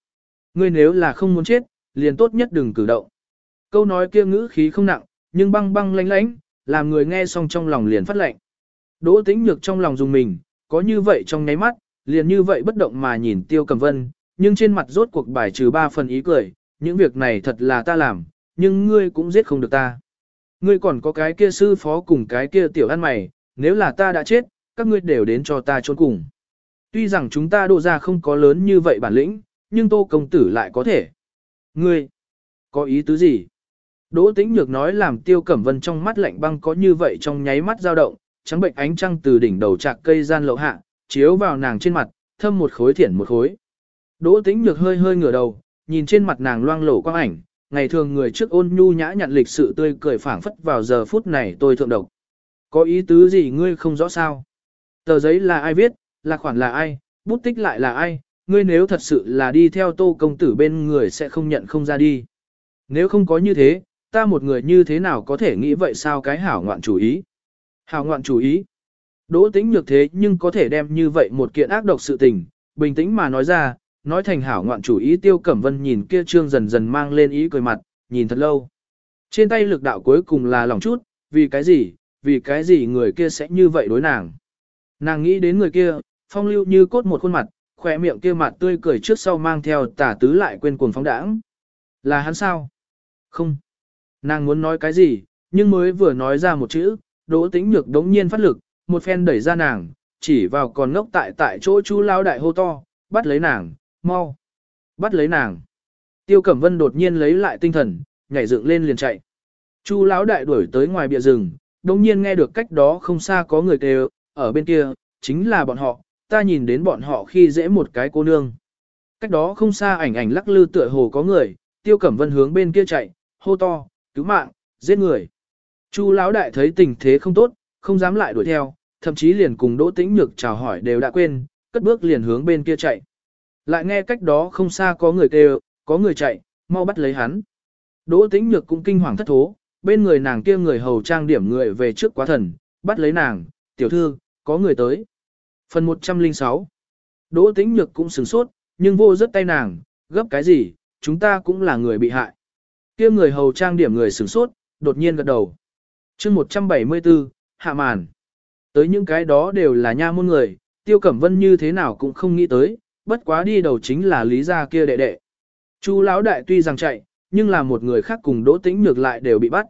Ngươi nếu là không muốn chết, liền tốt nhất đừng cử động. Câu nói kia ngữ khí không nặng, nhưng băng băng lánh lánh, làm người nghe xong trong lòng liền phát lệnh. Đỗ tĩnh nhược trong lòng dùng mình, có như vậy trong nháy mắt, liền như vậy bất động mà nhìn tiêu cầm vân, nhưng trên mặt rốt cuộc bài trừ ba phần ý cười, những việc này thật là ta làm, nhưng ngươi cũng giết không được ta. Ngươi còn có cái kia sư phó cùng cái kia tiểu ăn mày, nếu là ta đã chết, các ngươi đều đến cho ta trốn cùng. Tuy rằng chúng ta độ ra không có lớn như vậy bản lĩnh, nhưng tô công tử lại có thể. Ngươi, có ý tứ gì? Đỗ tĩnh nhược nói làm tiêu cẩm vân trong mắt lạnh băng có như vậy trong nháy mắt dao động, trắng bệnh ánh trăng từ đỉnh đầu chạc cây gian lậu hạ, chiếu vào nàng trên mặt, thâm một khối thiển một khối. Đỗ tĩnh nhược hơi hơi ngửa đầu, nhìn trên mặt nàng loang lổ quang ảnh, ngày thường người trước ôn nhu nhã nhặn lịch sự tươi cười phảng phất vào giờ phút này tôi thượng độc. Có ý tứ gì ngươi không rõ sao? Tờ giấy là ai viết, là khoản là ai, bút tích lại là ai, ngươi nếu thật sự là đi theo tô công tử bên người sẽ không nhận không ra đi. Nếu không có như thế, ta một người như thế nào có thể nghĩ vậy sao cái hảo ngoạn chủ ý? Hảo ngoạn chủ ý? Đỗ tính nhược thế nhưng có thể đem như vậy một kiện ác độc sự tình, bình tĩnh mà nói ra, nói thành hảo ngoạn chủ ý tiêu cẩm vân nhìn kia trương dần dần mang lên ý cười mặt, nhìn thật lâu. Trên tay lực đạo cuối cùng là lòng chút, vì cái gì, vì cái gì người kia sẽ như vậy đối nàng. Nàng nghĩ đến người kia, phong lưu như cốt một khuôn mặt, khỏe miệng kia mặt tươi cười trước sau mang theo tả tứ lại quên cuồng phóng đãng. Là hắn sao? Không. Nàng muốn nói cái gì, Nhưng mới vừa nói ra một chữ, Đỗ Tĩnh Nhược đống nhiên phát lực, một phen đẩy ra nàng, chỉ vào còn ngốc tại tại chỗ chú lao đại hô to, bắt lấy nàng, mau, bắt lấy nàng. Tiêu Cẩm Vân đột nhiên lấy lại tinh thần, nhảy dựng lên liền chạy. Chu lão đại đuổi tới ngoài bìa rừng, đống nhiên nghe được cách đó không xa có người kêu, ở bên kia, chính là bọn họ, ta nhìn đến bọn họ khi dễ một cái cô nương. Cách đó không xa ảnh ảnh lắc lư tựa hồ có người, Tiêu Cẩm Vân hướng bên kia chạy, hô to, cứu mạng, giết người. Chu lão đại thấy tình thế không tốt, không dám lại đuổi theo, thậm chí liền cùng Đỗ Tĩnh Nhược chào hỏi đều đã quên, cất bước liền hướng bên kia chạy. Lại nghe cách đó không xa có người kêu, có người chạy, mau bắt lấy hắn. Đỗ Tĩnh Nhược cũng kinh hoàng thất thố, bên người nàng kia người hầu trang điểm người về trước quá thần, bắt lấy nàng, tiểu thư, có người tới. Phần 106 Đỗ Tĩnh Nhược cũng sửng sốt, nhưng vô rất tay nàng, gấp cái gì, chúng ta cũng là người bị hại. Kia người hầu trang điểm người sửng sốt, đột nhiên gật đầu. chương 174, hạ màn. Tới những cái đó đều là nha môn người, tiêu cẩm vân như thế nào cũng không nghĩ tới, bất quá đi đầu chính là lý gia kia đệ đệ. Chu lão đại tuy rằng chạy, nhưng là một người khác cùng Đỗ Tĩnh Nhược lại đều bị bắt.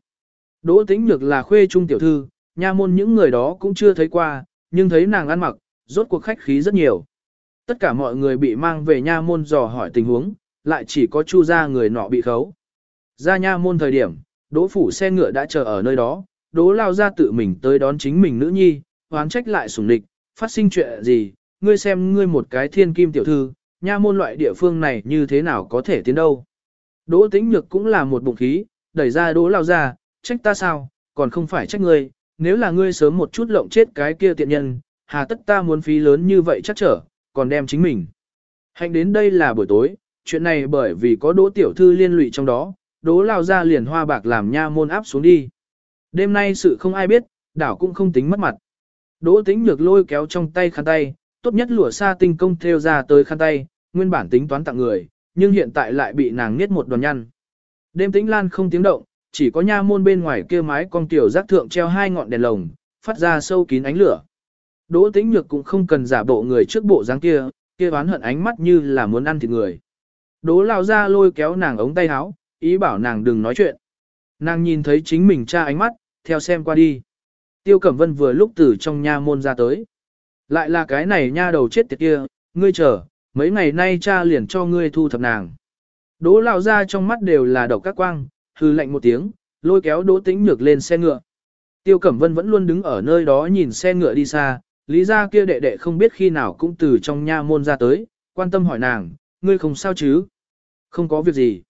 Đỗ Tĩnh Nhược là khuê trung tiểu thư, nha môn những người đó cũng chưa thấy qua, nhưng thấy nàng ăn mặc, rốt cuộc khách khí rất nhiều. Tất cả mọi người bị mang về nha môn dò hỏi tình huống, lại chỉ có chu gia người nọ bị khấu. Ra nha môn thời điểm, đỗ phủ xe ngựa đã chờ ở nơi đó, đỗ lao ra tự mình tới đón chính mình nữ nhi, hoán trách lại sủng địch, phát sinh chuyện gì, ngươi xem ngươi một cái thiên kim tiểu thư, nha môn loại địa phương này như thế nào có thể tiến đâu. Đỗ tĩnh nhược cũng là một bụng khí, đẩy ra đỗ lao ra, trách ta sao, còn không phải trách ngươi, nếu là ngươi sớm một chút lộng chết cái kia tiện nhân, hà tất ta muốn phí lớn như vậy chắc trở, còn đem chính mình. Hạnh đến đây là buổi tối, chuyện này bởi vì có đỗ tiểu thư liên lụy trong đó, đỗ lao ra liền hoa bạc làm nha môn áp xuống đi. Đêm nay sự không ai biết, đảo cũng không tính mất mặt. Đỗ tĩnh nhược lôi kéo trong tay khăn tay, tốt nhất lụa sa tinh công theo ra tới khăn tay, nguyên bản tính toán tặng người, nhưng hiện tại lại bị nàng nghiết một đoàn nhăn. Đêm tĩnh lan không tiếng động, chỉ có nha môn bên ngoài kia mái con tiểu giác thượng treo hai ngọn đèn lồng, phát ra sâu kín ánh lửa. Đỗ tĩnh nhược cũng không cần giả bộ người trước bộ dáng kia, kia oán hận ánh mắt như là muốn ăn thịt người. Đỗ lao ra lôi kéo nàng ống tay áo, ý bảo nàng đừng nói chuyện. Nàng nhìn thấy chính mình cha ánh mắt, theo xem qua đi. Tiêu Cẩm Vân vừa lúc từ trong nha môn ra tới. Lại là cái này nha đầu chết tiệt kia, ngươi chờ, mấy ngày nay cha liền cho ngươi thu thập nàng. Đỗ lao ra trong mắt đều là độc các quang, hư lạnh một tiếng, lôi kéo đỗ tĩnh nhược lên xe ngựa. Tiêu Cẩm Vân vẫn luôn đứng ở nơi đó nhìn xe ngựa đi xa, lý gia kia đệ đệ không biết khi nào cũng từ trong nha môn ra tới, quan tâm hỏi nàng, ngươi không sao chứ? Không có việc gì.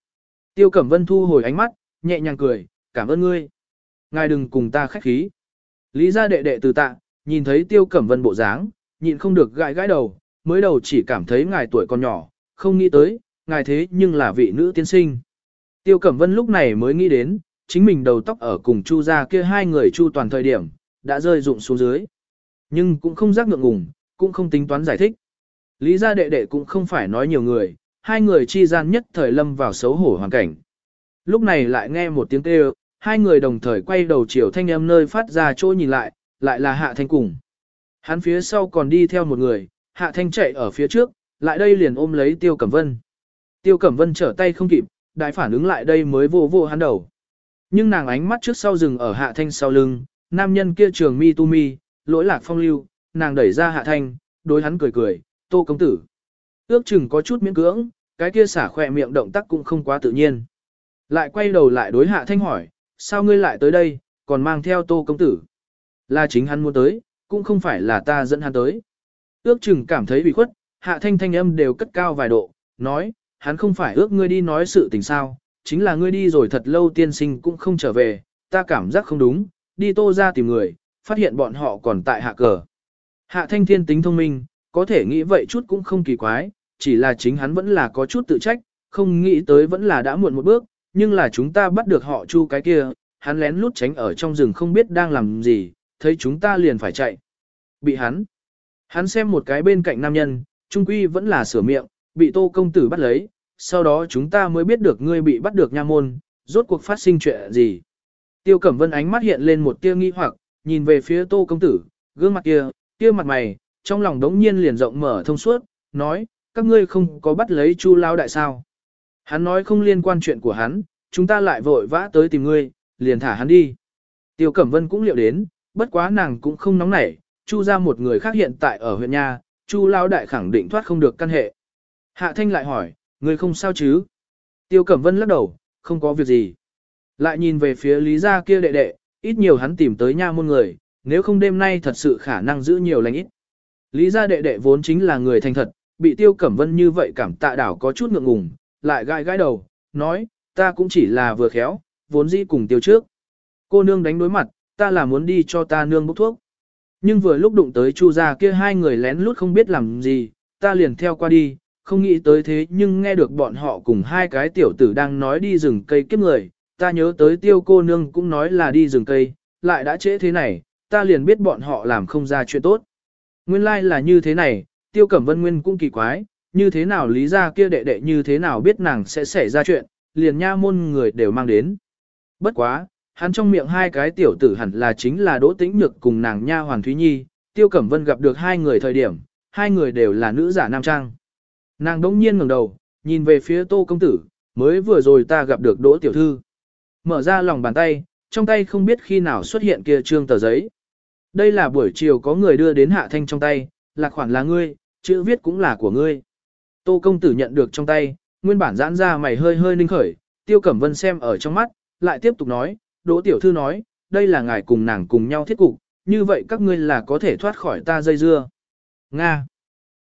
Tiêu Cẩm Vân thu hồi ánh mắt, nhẹ nhàng cười, cảm ơn ngươi. Ngài đừng cùng ta khách khí. Lý gia đệ đệ từ tạ, nhìn thấy Tiêu Cẩm Vân bộ dáng, nhịn không được gãi gãi đầu, mới đầu chỉ cảm thấy ngài tuổi còn nhỏ, không nghĩ tới, ngài thế nhưng là vị nữ tiên sinh. Tiêu Cẩm Vân lúc này mới nghĩ đến, chính mình đầu tóc ở cùng Chu gia kia hai người Chu toàn thời điểm, đã rơi rụng xuống dưới. Nhưng cũng không giác ngượng ngùng, cũng không tính toán giải thích. Lý gia đệ đệ cũng không phải nói nhiều người, hai người chi gian nhất thời lâm vào xấu hổ hoàn cảnh. Lúc này lại nghe một tiếng kêu, hai người đồng thời quay đầu chiều thanh âm nơi phát ra chỗ nhìn lại, lại là Hạ Thanh cùng. Hắn phía sau còn đi theo một người, Hạ Thanh chạy ở phía trước, lại đây liền ôm lấy Tiêu Cẩm Vân. Tiêu Cẩm Vân trở tay không kịp, đại phản ứng lại đây mới vô vô hắn đầu. Nhưng nàng ánh mắt trước sau rừng ở Hạ Thanh sau lưng, nam nhân kia trường mi tu mi, lỗi lạc phong lưu, nàng đẩy ra Hạ Thanh, đối hắn cười cười, tô công tử. Ước chừng có chút miễn cưỡng, cái kia xả khỏe miệng động tác cũng không quá tự nhiên. Lại quay đầu lại đối Hạ Thanh hỏi, sao ngươi lại tới đây, còn mang theo tô công tử. Là chính hắn muốn tới, cũng không phải là ta dẫn hắn tới. Ước chừng cảm thấy bị khuất, Hạ Thanh thanh âm đều cất cao vài độ, nói, hắn không phải ước ngươi đi nói sự tình sao, chính là ngươi đi rồi thật lâu tiên sinh cũng không trở về, ta cảm giác không đúng, đi tô ra tìm người, phát hiện bọn họ còn tại hạ cờ. Hạ thanh thiên tính thông minh, có thể nghĩ vậy chút cũng không kỳ quái, chỉ là chính hắn vẫn là có chút tự trách, không nghĩ tới vẫn là đã muộn một bước, nhưng là chúng ta bắt được họ chu cái kia, hắn lén lút tránh ở trong rừng không biết đang làm gì, thấy chúng ta liền phải chạy. Bị hắn. Hắn xem một cái bên cạnh nam nhân, trung quy vẫn là sửa miệng, bị tô công tử bắt lấy, sau đó chúng ta mới biết được ngươi bị bắt được nha môn, rốt cuộc phát sinh chuyện gì. Tiêu Cẩm Vân ánh mắt hiện lên một tia nghi hoặc, nhìn về phía tô công tử, gương mặt kia, kia mặt mày, trong lòng đống nhiên liền rộng mở thông suốt, nói, các ngươi không có bắt lấy Chu Lao Đại sao. Hắn nói không liên quan chuyện của hắn, chúng ta lại vội vã tới tìm ngươi, liền thả hắn đi. Tiêu Cẩm Vân cũng liệu đến, bất quá nàng cũng không nóng nảy, Chu ra một người khác hiện tại ở huyện nhà, Chu Lao Đại khẳng định thoát không được căn hệ. Hạ Thanh lại hỏi, ngươi không sao chứ? Tiêu Cẩm Vân lắc đầu, không có việc gì. Lại nhìn về phía Lý gia kia đệ đệ, ít nhiều hắn tìm tới nha môn người, nếu không đêm nay thật sự khả năng giữ nhiều lành ít. Lý gia đệ đệ vốn chính là người thành thật, bị Tiêu Cẩm Vân như vậy cảm tạ đảo có chút ngượng ngùng, lại gai gai đầu, nói, ta cũng chỉ là vừa khéo, vốn dĩ cùng tiêu trước. Cô nương đánh đối mặt, ta là muốn đi cho ta nương bốc thuốc. Nhưng vừa lúc đụng tới chu gia kia hai người lén lút không biết làm gì, ta liền theo qua đi, không nghĩ tới thế nhưng nghe được bọn họ cùng hai cái tiểu tử đang nói đi rừng cây kiếp người, ta nhớ tới tiêu cô nương cũng nói là đi rừng cây, lại đã trễ thế này, ta liền biết bọn họ làm không ra chuyện tốt. Nguyên lai like là như thế này, tiêu cẩm vân nguyên cũng kỳ quái, như thế nào lý ra kia đệ đệ như thế nào biết nàng sẽ xảy ra chuyện, liền nha môn người đều mang đến. Bất quá, hắn trong miệng hai cái tiểu tử hẳn là chính là Đỗ Tĩnh Nhược cùng nàng nha Hoàng Thúy Nhi, Tiêu Cẩm Vân gặp được hai người thời điểm, hai người đều là nữ giả nam trang. Nàng đống nhiên ngẩng đầu, nhìn về phía Tô công tử, mới vừa rồi ta gặp được Đỗ tiểu thư. Mở ra lòng bàn tay, trong tay không biết khi nào xuất hiện kia trương tờ giấy. Đây là buổi chiều có người đưa đến Hạ Thanh trong tay, là khoản là ngươi, chữ viết cũng là của ngươi. Tô công tử nhận được trong tay, nguyên bản giãn ra mày hơi hơi ninh khởi, Tiêu Cẩm Vân xem ở trong mắt, lại tiếp tục nói, Đỗ Tiểu Thư nói, đây là ngài cùng nàng cùng nhau thiết cục, như vậy các ngươi là có thể thoát khỏi ta dây dưa. Nga.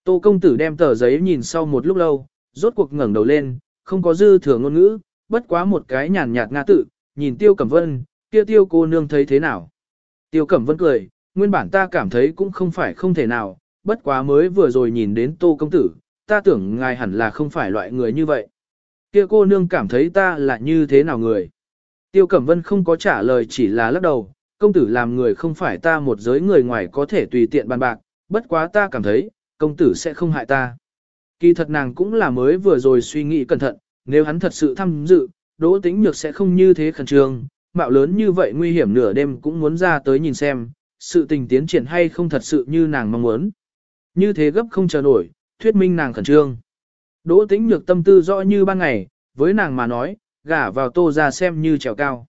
Tô công tử đem tờ giấy nhìn sau một lúc lâu, rốt cuộc ngẩng đầu lên, không có dư thừa ngôn ngữ, bất quá một cái nhàn nhạt nga tự, nhìn Tiêu Cẩm Vân, kia Tiêu cô nương thấy thế nào. Tiêu Cẩm Vân cười, nguyên bản ta cảm thấy cũng không phải không thể nào, bất quá mới vừa rồi nhìn đến Tô công tử, ta tưởng ngài hẳn là không phải loại người như vậy. Kia cô nương cảm thấy ta là như thế nào người? Tiêu Cẩm Vân không có trả lời chỉ là lắc đầu, công tử làm người không phải ta một giới người ngoài có thể tùy tiện bàn bạc, bất quá ta cảm thấy, công tử sẽ không hại ta. Kỳ thật nàng cũng là mới vừa rồi suy nghĩ cẩn thận, nếu hắn thật sự tham dự, đỗ Tĩnh nhược sẽ không như thế khẩn trương, mạo lớn như vậy nguy hiểm nửa đêm cũng muốn ra tới nhìn xem, sự tình tiến triển hay không thật sự như nàng mong muốn. Như thế gấp không chờ nổi, thuyết minh nàng khẩn trương. Đỗ tĩnh nhược tâm tư rõ như ban ngày, với nàng mà nói, gả vào tô ra xem như trèo cao.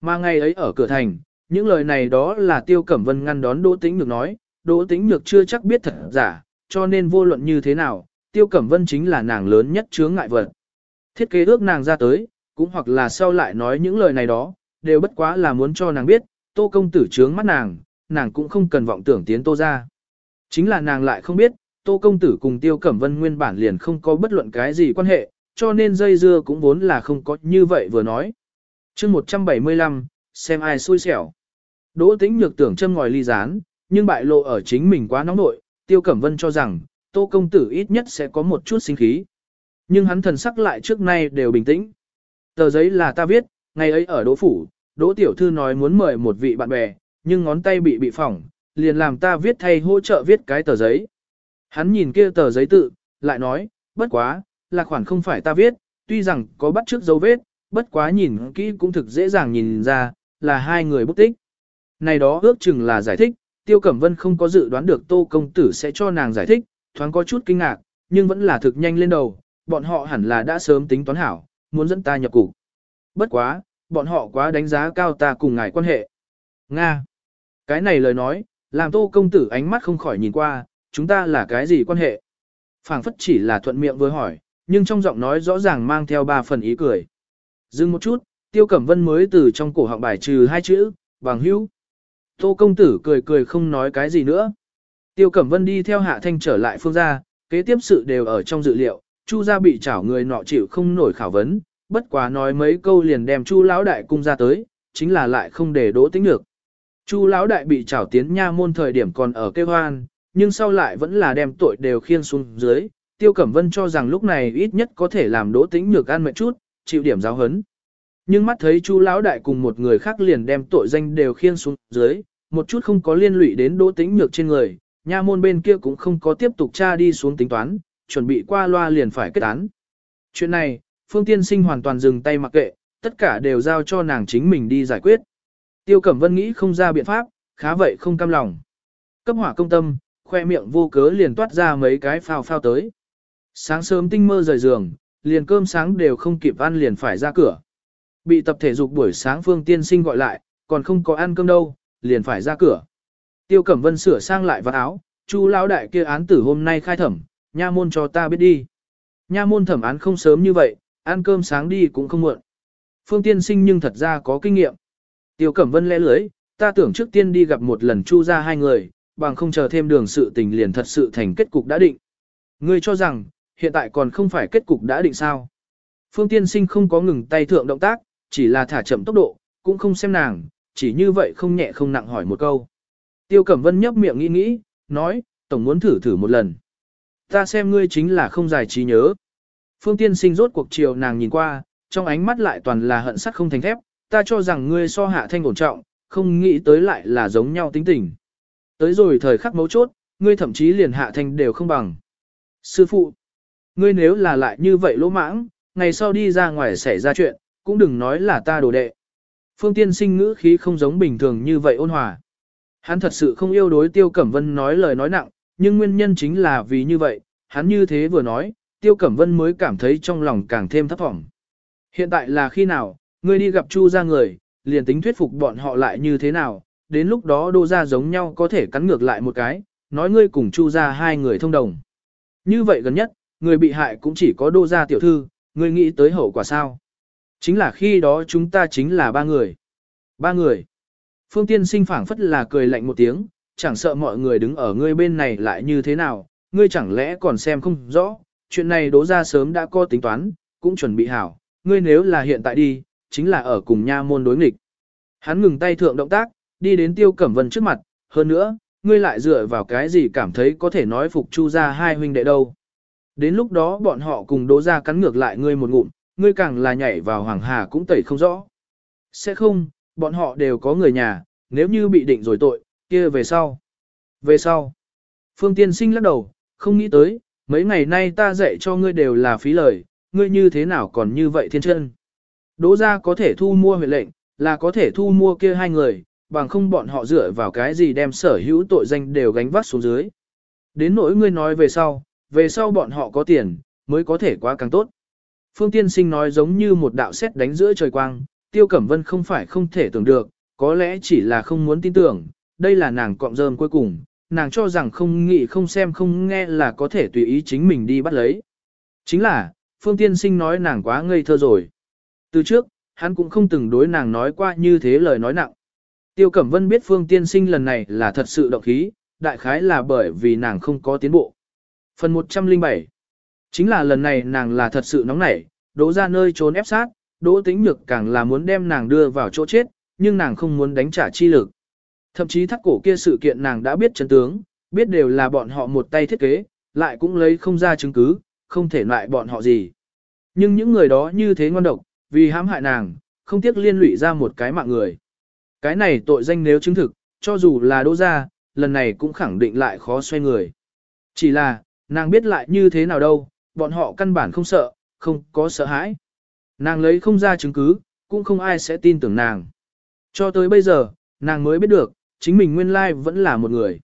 Mà ngày ấy ở cửa thành, những lời này đó là tiêu cẩm vân ngăn đón đỗ tĩnh nhược nói, đỗ tĩnh nhược chưa chắc biết thật giả, cho nên vô luận như thế nào, tiêu cẩm vân chính là nàng lớn nhất chướng ngại vật. Thiết kế ước nàng ra tới, cũng hoặc là sau lại nói những lời này đó, đều bất quá là muốn cho nàng biết, tô công tử trướng mắt nàng, nàng cũng không cần vọng tưởng tiến tô ra. Chính là nàng lại không biết, Tô Công Tử cùng Tiêu Cẩm Vân nguyên bản liền không có bất luận cái gì quan hệ, cho nên dây dưa cũng vốn là không có như vậy vừa nói. chương 175, xem ai xui xẻo. Đỗ tĩnh nhược tưởng châm ngòi ly rán, nhưng bại lộ ở chính mình quá nóng nội, Tiêu Cẩm Vân cho rằng, Tô Công Tử ít nhất sẽ có một chút sinh khí. Nhưng hắn thần sắc lại trước nay đều bình tĩnh. Tờ giấy là ta viết, ngày ấy ở Đỗ Phủ, Đỗ Tiểu Thư nói muốn mời một vị bạn bè, nhưng ngón tay bị bị phỏng, liền làm ta viết thay hỗ trợ viết cái tờ giấy. Hắn nhìn kia tờ giấy tự, lại nói, bất quá, là khoản không phải ta viết, tuy rằng có bắt trước dấu vết, bất quá nhìn kỹ cũng thực dễ dàng nhìn ra, là hai người bút tích. Này đó ước chừng là giải thích, Tiêu Cẩm Vân không có dự đoán được Tô Công Tử sẽ cho nàng giải thích, thoáng có chút kinh ngạc, nhưng vẫn là thực nhanh lên đầu, bọn họ hẳn là đã sớm tính toán hảo, muốn dẫn ta nhập cục. Bất quá, bọn họ quá đánh giá cao ta cùng ngài quan hệ. Nga. Cái này lời nói, làm Tô Công Tử ánh mắt không khỏi nhìn qua, chúng ta là cái gì quan hệ? phảng phất chỉ là thuận miệng với hỏi, nhưng trong giọng nói rõ ràng mang theo ba phần ý cười. Dừng một chút, Tiêu Cẩm Vân mới từ trong cổ họng bài trừ hai chữ, bằng hữu. Tô công tử cười cười không nói cái gì nữa. Tiêu Cẩm Vân đi theo Hạ Thanh trở lại phương gia, kế tiếp sự đều ở trong dự liệu, Chu gia bị chảo người nọ chịu không nổi khảo vấn, bất quá nói mấy câu liền đem Chu lão đại cung ra tới, chính là lại không để đỗ tính được. Chu lão đại bị chảo tiến nha môn thời điểm còn ở kêu hoan, nhưng sau lại vẫn là đem tội đều khiên xuống dưới. Tiêu Cẩm Vân cho rằng lúc này ít nhất có thể làm đỗ tĩnh nhược ăn mệt chút, chịu điểm giáo hấn. Nhưng mắt thấy Chu lão đại cùng một người khác liền đem tội danh đều khiên xuống dưới, một chút không có liên lụy đến đỗ tĩnh nhược trên người, nha môn bên kia cũng không có tiếp tục tra đi xuống tính toán, chuẩn bị qua loa liền phải kết án. Chuyện này, Phương Tiên Sinh hoàn toàn dừng tay mặc kệ, tất cả đều giao cho nàng chính mình đi giải quyết. Tiêu Cẩm Vân nghĩ không ra biện pháp, khá vậy không cam lòng. Cấp hỏa công tâm, khoe miệng vô cớ liền toát ra mấy cái phao phao tới. Sáng sớm tinh mơ rời giường, liền cơm sáng đều không kịp ăn liền phải ra cửa. Bị tập thể dục buổi sáng Phương Tiên Sinh gọi lại, còn không có ăn cơm đâu, liền phải ra cửa. Tiêu Cẩm Vân sửa sang lại vạt áo, Chu lão đại kia án tử hôm nay khai thẩm, nha môn cho ta biết đi. Nha môn thẩm án không sớm như vậy, ăn cơm sáng đi cũng không muộn. Phương tiên sinh nhưng thật ra có kinh nghiệm. Tiêu Cẩm Vân lẽ lưới, ta tưởng trước tiên đi gặp một lần Chu ra hai người, bằng không chờ thêm đường sự tình liền thật sự thành kết cục đã định. Ngươi cho rằng, hiện tại còn không phải kết cục đã định sao. Phương tiên sinh không có ngừng tay thượng động tác, chỉ là thả chậm tốc độ, cũng không xem nàng, chỉ như vậy không nhẹ không nặng hỏi một câu. Tiêu Cẩm Vân nhấp miệng nghĩ nghĩ, nói, tổng muốn thử thử một lần. Ta xem ngươi chính là không giải trí nhớ. Phương tiên sinh rốt cuộc chiều nàng nhìn qua, trong ánh mắt lại toàn là hận sắt không thành thép, ta cho rằng ngươi so hạ thanh ổn trọng, không nghĩ tới lại là giống nhau tính tình. Tới rồi thời khắc mấu chốt, ngươi thậm chí liền hạ thanh đều không bằng. Sư phụ, ngươi nếu là lại như vậy lỗ mãng, ngày sau đi ra ngoài xảy ra chuyện, cũng đừng nói là ta đồ đệ. Phương tiên sinh ngữ khí không giống bình thường như vậy ôn hòa. Hắn thật sự không yêu đối Tiêu Cẩm Vân nói lời nói nặng, nhưng nguyên nhân chính là vì như vậy, hắn như thế vừa nói, Tiêu Cẩm Vân mới cảm thấy trong lòng càng thêm thấp thỏm. Hiện tại là khi nào, ngươi đi gặp Chu ra người, liền tính thuyết phục bọn họ lại như thế nào, đến lúc đó đô ra giống nhau có thể cắn ngược lại một cái, nói ngươi cùng Chu ra hai người thông đồng. Như vậy gần nhất, người bị hại cũng chỉ có đô gia tiểu thư, ngươi nghĩ tới hậu quả sao? Chính là khi đó chúng ta chính là ba người. Ba người. Phương tiên sinh phảng phất là cười lạnh một tiếng, chẳng sợ mọi người đứng ở ngươi bên này lại như thế nào, ngươi chẳng lẽ còn xem không rõ, chuyện này đố ra sớm đã có tính toán, cũng chuẩn bị hảo, ngươi nếu là hiện tại đi, chính là ở cùng nha môn đối nghịch. Hắn ngừng tay thượng động tác, đi đến tiêu cẩm vân trước mặt, hơn nữa, ngươi lại dựa vào cái gì cảm thấy có thể nói phục chu ra hai huynh đệ đâu. Đến lúc đó bọn họ cùng đố ra cắn ngược lại ngươi một ngụm, ngươi càng là nhảy vào hoàng hà cũng tẩy không rõ. Sẽ không, bọn họ đều có người nhà, nếu như bị định rồi tội, kia về sau. Về sau. Phương tiên sinh lắc đầu, không nghĩ tới, mấy ngày nay ta dạy cho ngươi đều là phí lời, ngươi như thế nào còn như vậy thiên chân. Đỗ ra có thể thu mua huyện lệnh, là có thể thu mua kia hai người, bằng không bọn họ dựa vào cái gì đem sở hữu tội danh đều gánh vác xuống dưới. Đến nỗi ngươi nói về sau, về sau bọn họ có tiền, mới có thể quá càng tốt. Phương Tiên Sinh nói giống như một đạo sét đánh giữa trời quang, Tiêu Cẩm Vân không phải không thể tưởng được, có lẽ chỉ là không muốn tin tưởng, đây là nàng cọng rơm cuối cùng, nàng cho rằng không nghĩ không xem không nghe là có thể tùy ý chính mình đi bắt lấy. Chính là, Phương Tiên Sinh nói nàng quá ngây thơ rồi. Từ trước, hắn cũng không từng đối nàng nói qua như thế lời nói nặng. Tiêu Cẩm Vân biết Phương Tiên Sinh lần này là thật sự động khí, đại khái là bởi vì nàng không có tiến bộ. Phần 107 Chính là lần này nàng là thật sự nóng nảy, đỗ ra nơi trốn ép sát, đỗ tĩnh nhược càng là muốn đem nàng đưa vào chỗ chết, nhưng nàng không muốn đánh trả chi lực. Thậm chí thắt cổ kia sự kiện nàng đã biết chân tướng, biết đều là bọn họ một tay thiết kế, lại cũng lấy không ra chứng cứ, không thể loại bọn họ gì. Nhưng những người đó như thế ngon độc, vì hãm hại nàng, không tiếc liên lụy ra một cái mạng người. Cái này tội danh nếu chứng thực, cho dù là đỗ ra, lần này cũng khẳng định lại khó xoay người. Chỉ là, nàng biết lại như thế nào đâu, bọn họ căn bản không sợ, không có sợ hãi. Nàng lấy không ra chứng cứ, cũng không ai sẽ tin tưởng nàng. Cho tới bây giờ, nàng mới biết được, chính mình nguyên lai vẫn là một người.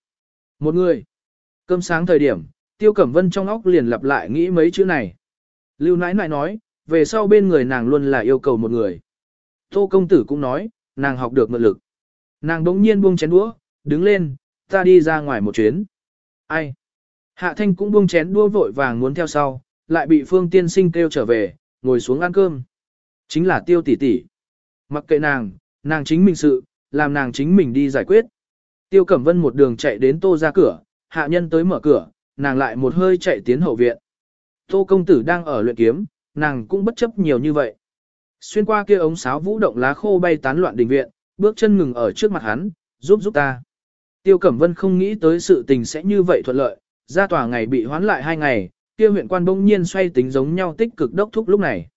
Một người. Cơm sáng thời điểm, Tiêu Cẩm Vân trong óc liền lặp lại nghĩ mấy chữ này. Lưu nãi nãi nói, về sau bên người nàng luôn là yêu cầu một người. Tô công tử cũng nói, nàng học được mượn lực. Nàng đống nhiên buông chén đũa, đứng lên, ta đi ra ngoài một chuyến. Ai? Hạ thanh cũng buông chén đũa vội vàng muốn theo sau, lại bị phương tiên sinh kêu trở về, ngồi xuống ăn cơm. Chính là tiêu tỷ tỷ. Mặc kệ nàng, nàng chính mình sự, làm nàng chính mình đi giải quyết. Tiêu Cẩm Vân một đường chạy đến tô ra cửa, hạ nhân tới mở cửa, nàng lại một hơi chạy tiến hậu viện. Tô công tử đang ở luyện kiếm, nàng cũng bất chấp nhiều như vậy. Xuyên qua kia ống sáo vũ động lá khô bay tán loạn đình viện, bước chân ngừng ở trước mặt hắn, giúp giúp ta. Tiêu Cẩm Vân không nghĩ tới sự tình sẽ như vậy thuận lợi, ra tòa ngày bị hoán lại hai ngày, kia huyện quan bỗng nhiên xoay tính giống nhau tích cực đốc thúc lúc này.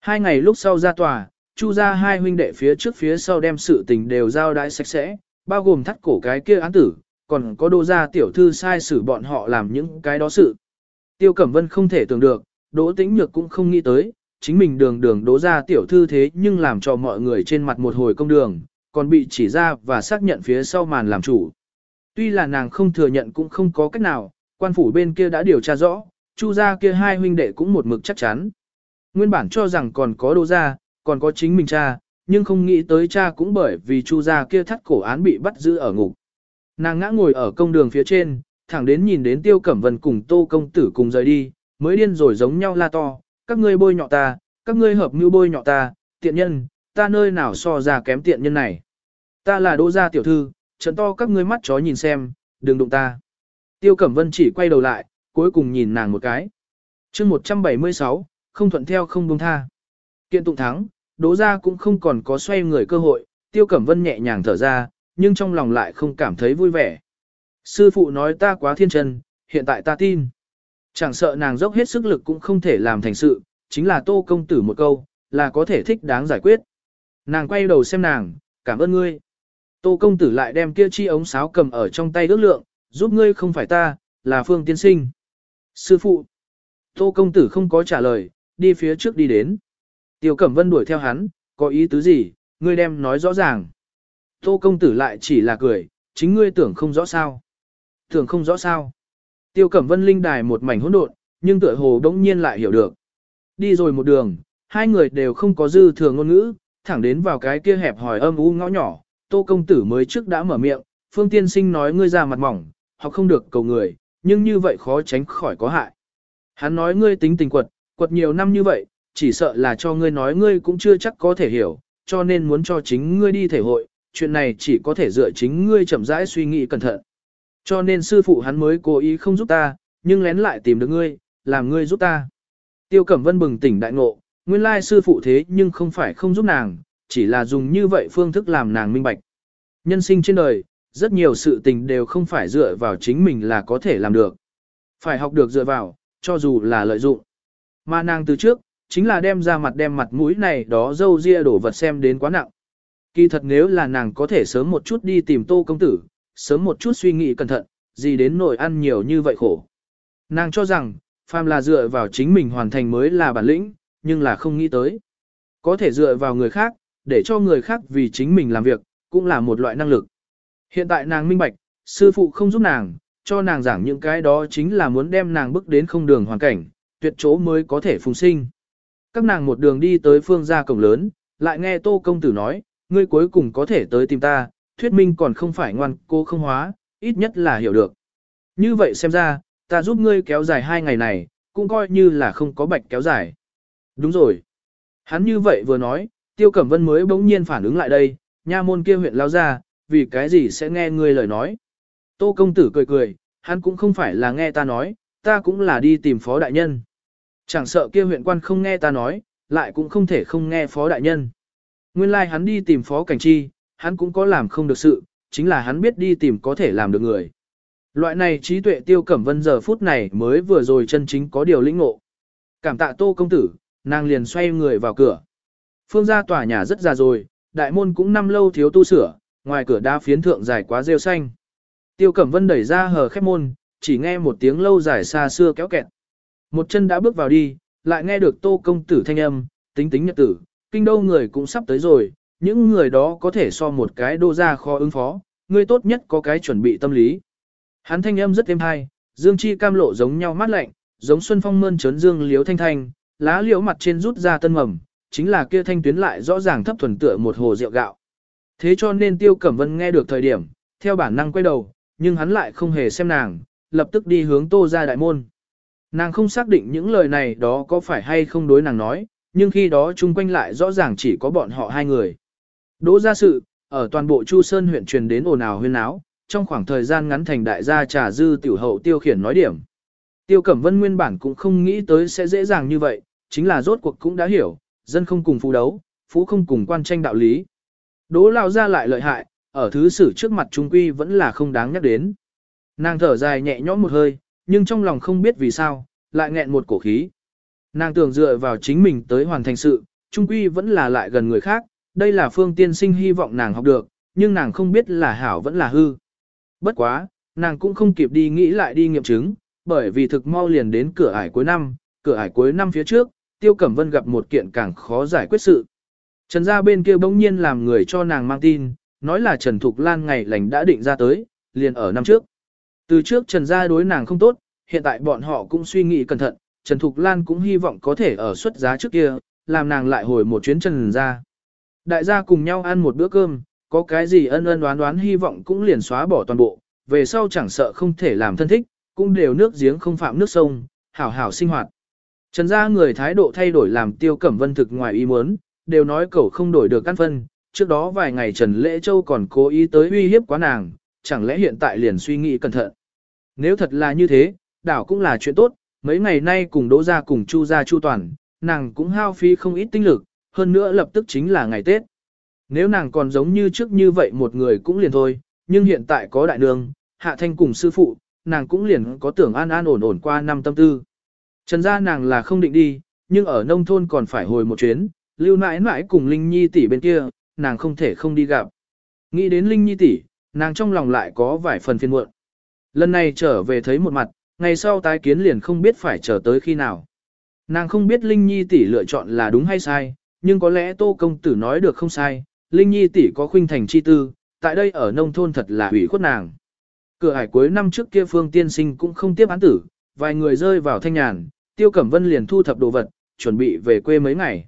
Hai ngày lúc sau ra tòa, chu ra hai huynh đệ phía trước phía sau đem sự tình đều giao đãi sạch sẽ, bao gồm thắt cổ cái kia án tử, còn có đô gia tiểu thư sai xử bọn họ làm những cái đó sự. Tiêu Cẩm Vân không thể tưởng được, Đỗ Tĩnh Nhược cũng không nghĩ tới, chính mình đường đường đỗ gia tiểu thư thế nhưng làm cho mọi người trên mặt một hồi công đường, còn bị chỉ ra và xác nhận phía sau màn làm chủ. Tuy là nàng không thừa nhận cũng không có cách nào, quan phủ bên kia đã điều tra rõ, chu gia kia hai huynh đệ cũng một mực chắc chắn. Nguyên bản cho rằng còn có đỗ gia, còn có chính mình cha, nhưng không nghĩ tới cha cũng bởi vì chu gia kia thắt cổ án bị bắt giữ ở ngục. Nàng ngã ngồi ở công đường phía trên, thẳng đến nhìn đến tiêu cẩm vân cùng tô công tử cùng rời đi, mới điên rồi giống nhau la to, các ngươi bôi nhọ ta, các ngươi hợp mưu bôi nhọ ta, tiện nhân, ta nơi nào so ra kém tiện nhân này. Ta là đỗ gia tiểu thư, trận to các ngươi mắt chó nhìn xem, đừng đụng ta. Tiêu Cẩm Vân chỉ quay đầu lại, cuối cùng nhìn nàng một cái. chương 176, không thuận theo không buông tha. Kiện tụng thắng, đố ra cũng không còn có xoay người cơ hội, Tiêu Cẩm Vân nhẹ nhàng thở ra, nhưng trong lòng lại không cảm thấy vui vẻ. Sư phụ nói ta quá thiên chân, hiện tại ta tin. Chẳng sợ nàng dốc hết sức lực cũng không thể làm thành sự, chính là tô công tử một câu, là có thể thích đáng giải quyết. Nàng quay đầu xem nàng, cảm ơn ngươi. Tô công tử lại đem kia chi ống sáo cầm ở trong tay ước lượng, giúp ngươi không phải ta, là phương tiên sinh. Sư phụ. Tô công tử không có trả lời, đi phía trước đi đến. Tiêu Cẩm Vân đuổi theo hắn, có ý tứ gì, ngươi đem nói rõ ràng. Tô công tử lại chỉ là cười, chính ngươi tưởng không rõ sao. Tưởng không rõ sao. Tiêu Cẩm Vân linh đài một mảnh hỗn độn, nhưng tựa hồ đống nhiên lại hiểu được. Đi rồi một đường, hai người đều không có dư thừa ngôn ngữ, thẳng đến vào cái kia hẹp hỏi âm u ngõ nhỏ, Tô công tử mới trước đã mở miệng, Phương tiên sinh nói ngươi ra mặt mỏng, họ không được cầu người, nhưng như vậy khó tránh khỏi có hại. Hắn nói ngươi tính tình quật, quật nhiều năm như vậy, chỉ sợ là cho ngươi nói ngươi cũng chưa chắc có thể hiểu, cho nên muốn cho chính ngươi đi thể hội, chuyện này chỉ có thể dựa chính ngươi chậm rãi suy nghĩ cẩn thận. Cho nên sư phụ hắn mới cố ý không giúp ta, nhưng lén lại tìm được ngươi, làm ngươi giúp ta. Tiêu Cẩm Vân bừng tỉnh đại ngộ, nguyên lai sư phụ thế nhưng không phải không giúp nàng, chỉ là dùng như vậy phương thức làm nàng minh bạch. Nhân sinh trên đời, rất nhiều sự tình đều không phải dựa vào chính mình là có thể làm được. Phải học được dựa vào, cho dù là lợi dụng. Mà nàng từ trước, chính là đem ra mặt đem mặt mũi này đó dâu ria đổ vật xem đến quá nặng. Kỳ thật nếu là nàng có thể sớm một chút đi tìm tô công tử, sớm một chút suy nghĩ cẩn thận, gì đến nổi ăn nhiều như vậy khổ. Nàng cho rằng, phàm là dựa vào chính mình hoàn thành mới là bản lĩnh, nhưng là không nghĩ tới. Có thể dựa vào người khác, để cho người khác vì chính mình làm việc, cũng là một loại năng lực. Hiện tại nàng minh bạch, sư phụ không giúp nàng, cho nàng giảng những cái đó chính là muốn đem nàng bước đến không đường hoàn cảnh, tuyệt chỗ mới có thể phùng sinh. Các nàng một đường đi tới phương gia cổng lớn, lại nghe tô công tử nói, ngươi cuối cùng có thể tới tìm ta, thuyết minh còn không phải ngoan cô không hóa, ít nhất là hiểu được. Như vậy xem ra, ta giúp ngươi kéo dài hai ngày này, cũng coi như là không có bạch kéo dài. Đúng rồi. Hắn như vậy vừa nói, Tiêu Cẩm Vân mới bỗng nhiên phản ứng lại đây, nha môn kia huyện lao ra, vì cái gì sẽ nghe ngươi lời nói. Tô công tử cười cười, hắn cũng không phải là nghe ta nói, ta cũng là đi tìm phó đại nhân. Chẳng sợ kia huyện quan không nghe ta nói, lại cũng không thể không nghe phó đại nhân. Nguyên lai like hắn đi tìm phó cảnh chi, hắn cũng có làm không được sự, chính là hắn biết đi tìm có thể làm được người. Loại này trí tuệ tiêu cẩm vân giờ phút này mới vừa rồi chân chính có điều lĩnh ngộ. Cảm tạ tô công tử, nàng liền xoay người vào cửa. Phương gia tòa nhà rất già rồi, đại môn cũng năm lâu thiếu tu sửa, ngoài cửa đá phiến thượng dài quá rêu xanh. Tiêu Cẩm Vân đẩy ra hờ khép môn, chỉ nghe một tiếng lâu dài xa xưa kéo kẹt. Một chân đã bước vào đi, lại nghe được tô công tử thanh âm, tính tính nhật tử, kinh đô người cũng sắp tới rồi, những người đó có thể so một cái đô ra kho ứng phó, người tốt nhất có cái chuẩn bị tâm lý. Hắn thanh âm rất êm hay, dương chi cam lộ giống nhau mát lạnh, giống xuân phong mơn trớn dương liếu thanh thanh, lá liễu mặt trên rút ra tân mầm, chính là kia thanh tuyến lại rõ ràng thấp thuần tựa một hồ rượu gạo. Thế cho nên Tiêu Cẩm Vân nghe được thời điểm, theo bản năng quay đầu, nhưng hắn lại không hề xem nàng, lập tức đi hướng tô ra đại môn. Nàng không xác định những lời này đó có phải hay không đối nàng nói, nhưng khi đó chung quanh lại rõ ràng chỉ có bọn họ hai người. Đỗ gia sự, ở toàn bộ Chu Sơn huyện truyền đến ồn ào huyên áo, trong khoảng thời gian ngắn thành đại gia trà dư tiểu hậu tiêu khiển nói điểm. Tiêu Cẩm Vân nguyên bản cũng không nghĩ tới sẽ dễ dàng như vậy, chính là rốt cuộc cũng đã hiểu, dân không cùng phú đấu, phú không cùng quan tranh đạo lý. Đỗ lao ra lại lợi hại, ở thứ sử trước mặt trung quy vẫn là không đáng nhắc đến. Nàng thở dài nhẹ nhõm một hơi, nhưng trong lòng không biết vì sao, lại nghẹn một cổ khí. Nàng tưởng dựa vào chính mình tới hoàn thành sự, trung quy vẫn là lại gần người khác, đây là phương tiên sinh hy vọng nàng học được, nhưng nàng không biết là hảo vẫn là hư. Bất quá, nàng cũng không kịp đi nghĩ lại đi nghiệm chứng, bởi vì thực mau liền đến cửa ải cuối năm, cửa ải cuối năm phía trước, Tiêu Cẩm Vân gặp một kiện càng khó giải quyết sự. Trần gia bên kia bỗng nhiên làm người cho nàng mang tin, nói là Trần Thục Lan ngày lành đã định ra tới, liền ở năm trước. Từ trước Trần gia đối nàng không tốt, hiện tại bọn họ cũng suy nghĩ cẩn thận, Trần Thục Lan cũng hy vọng có thể ở xuất giá trước kia, làm nàng lại hồi một chuyến Trần gia. Đại gia cùng nhau ăn một bữa cơm, có cái gì ân ân đoán đoán hy vọng cũng liền xóa bỏ toàn bộ, về sau chẳng sợ không thể làm thân thích, cũng đều nước giếng không phạm nước sông, hảo hảo sinh hoạt. Trần gia người thái độ thay đổi làm tiêu cẩm vân thực ngoài ý muốn, đều nói cậu không đổi được căn phân, trước đó vài ngày Trần Lễ Châu còn cố ý tới uy hiếp quá nàng, chẳng lẽ hiện tại liền suy nghĩ cẩn thận. Nếu thật là như thế, đảo cũng là chuyện tốt, mấy ngày nay cùng đỗ gia cùng chu gia chu toàn, nàng cũng hao phí không ít tinh lực, hơn nữa lập tức chính là ngày Tết. Nếu nàng còn giống như trước như vậy một người cũng liền thôi, nhưng hiện tại có đại nương, hạ thanh cùng sư phụ, nàng cũng liền có tưởng an an ổn ổn qua năm tâm tư. Trần gia nàng là không định đi, nhưng ở nông thôn còn phải hồi một chuyến, lưu nãi nãi cùng Linh Nhi tỷ bên kia, nàng không thể không đi gặp. Nghĩ đến Linh Nhi tỷ, nàng trong lòng lại có vài phần phiền muộn. Lần này trở về thấy một mặt, ngày sau tái kiến liền không biết phải chờ tới khi nào. Nàng không biết Linh Nhi tỷ lựa chọn là đúng hay sai, nhưng có lẽ Tô công tử nói được không sai, Linh Nhi tỷ có khuynh thành chi tư, tại đây ở nông thôn thật là hủy khuất nàng. Cửa hải cuối năm trước kia Phương Tiên Sinh cũng không tiếp án tử, vài người rơi vào thanh nhàn, Tiêu Cẩm Vân liền thu thập đồ vật, chuẩn bị về quê mấy ngày.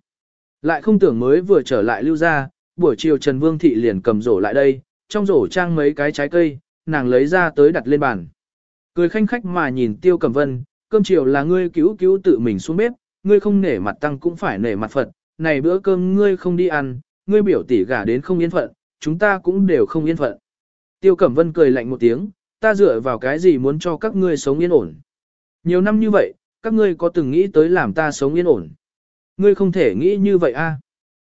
Lại không tưởng mới vừa trở lại lưu gia buổi chiều Trần Vương Thị liền cầm rổ lại đây, trong rổ trang mấy cái trái cây, nàng lấy ra tới đặt lên bàn. Cười khanh khách mà nhìn Tiêu Cẩm Vân, cơm chiều là ngươi cứu cứu tự mình xuống bếp, ngươi không nể mặt tăng cũng phải nể mặt Phật, này bữa cơm ngươi không đi ăn, ngươi biểu tỷ gả đến không yên phận, chúng ta cũng đều không yên phận. Tiêu Cẩm Vân cười lạnh một tiếng, ta dựa vào cái gì muốn cho các ngươi sống yên ổn. Nhiều năm như vậy, các ngươi có từng nghĩ tới làm ta sống yên ổn. Ngươi không thể nghĩ như vậy a.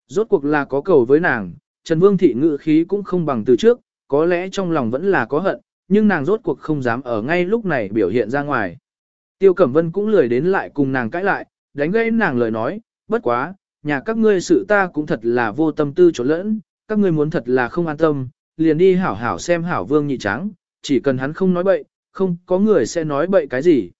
Rốt cuộc là có cầu với nàng, Trần Vương Thị ngự khí cũng không bằng từ trước, có lẽ trong lòng vẫn là có hận, nhưng nàng rốt cuộc không dám ở ngay lúc này biểu hiện ra ngoài. Tiêu Cẩm Vân cũng lười đến lại cùng nàng cãi lại, đánh gãy nàng lời nói, bất quá, nhà các ngươi sự ta cũng thật là vô tâm tư chỗ lẫn, các ngươi muốn thật là không an tâm, liền đi hảo hảo xem hảo vương nhị tráng, chỉ cần hắn không nói bậy, không có người sẽ nói bậy cái gì.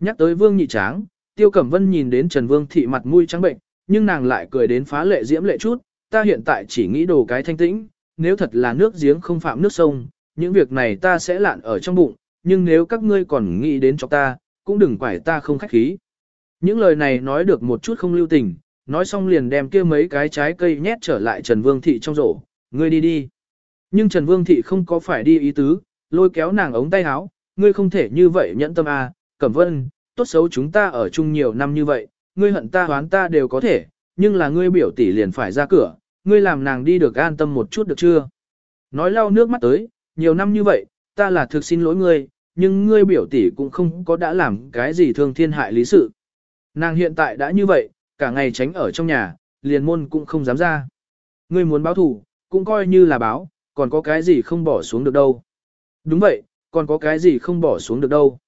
Nhắc tới vương nhị tráng, Tiêu Cẩm Vân nhìn đến Trần Vương thị mặt mũi trắng bệnh, nhưng nàng lại cười đến phá lệ diễm lệ chút, ta hiện tại chỉ nghĩ đồ cái thanh tĩnh, nếu thật là nước giếng không phạm nước sông, những việc này ta sẽ lạn ở trong bụng, nhưng nếu các ngươi còn nghĩ đến cho ta, cũng đừng quải ta không khách khí. Những lời này nói được một chút không lưu tình, nói xong liền đem kia mấy cái trái cây nhét trở lại Trần Vương Thị trong rổ, ngươi đi đi. Nhưng Trần Vương Thị không có phải đi ý tứ, lôi kéo nàng ống tay áo, ngươi không thể như vậy nhẫn tâm à, Cẩm Vân, tốt xấu chúng ta ở chung nhiều năm như vậy, ngươi hận ta hoán ta đều có thể, nhưng là ngươi biểu tỷ liền phải ra cửa, ngươi làm nàng đi được an tâm một chút được chưa? Nói lau nước mắt tới, nhiều năm như vậy, ta là thực xin lỗi ngươi, nhưng ngươi biểu tỷ cũng không có đã làm cái gì thương thiên hại lý sự. Nàng hiện tại đã như vậy, cả ngày tránh ở trong nhà, liền môn cũng không dám ra. Ngươi muốn báo thủ, cũng coi như là báo, còn có cái gì không bỏ xuống được đâu. Đúng vậy, còn có cái gì không bỏ xuống được đâu.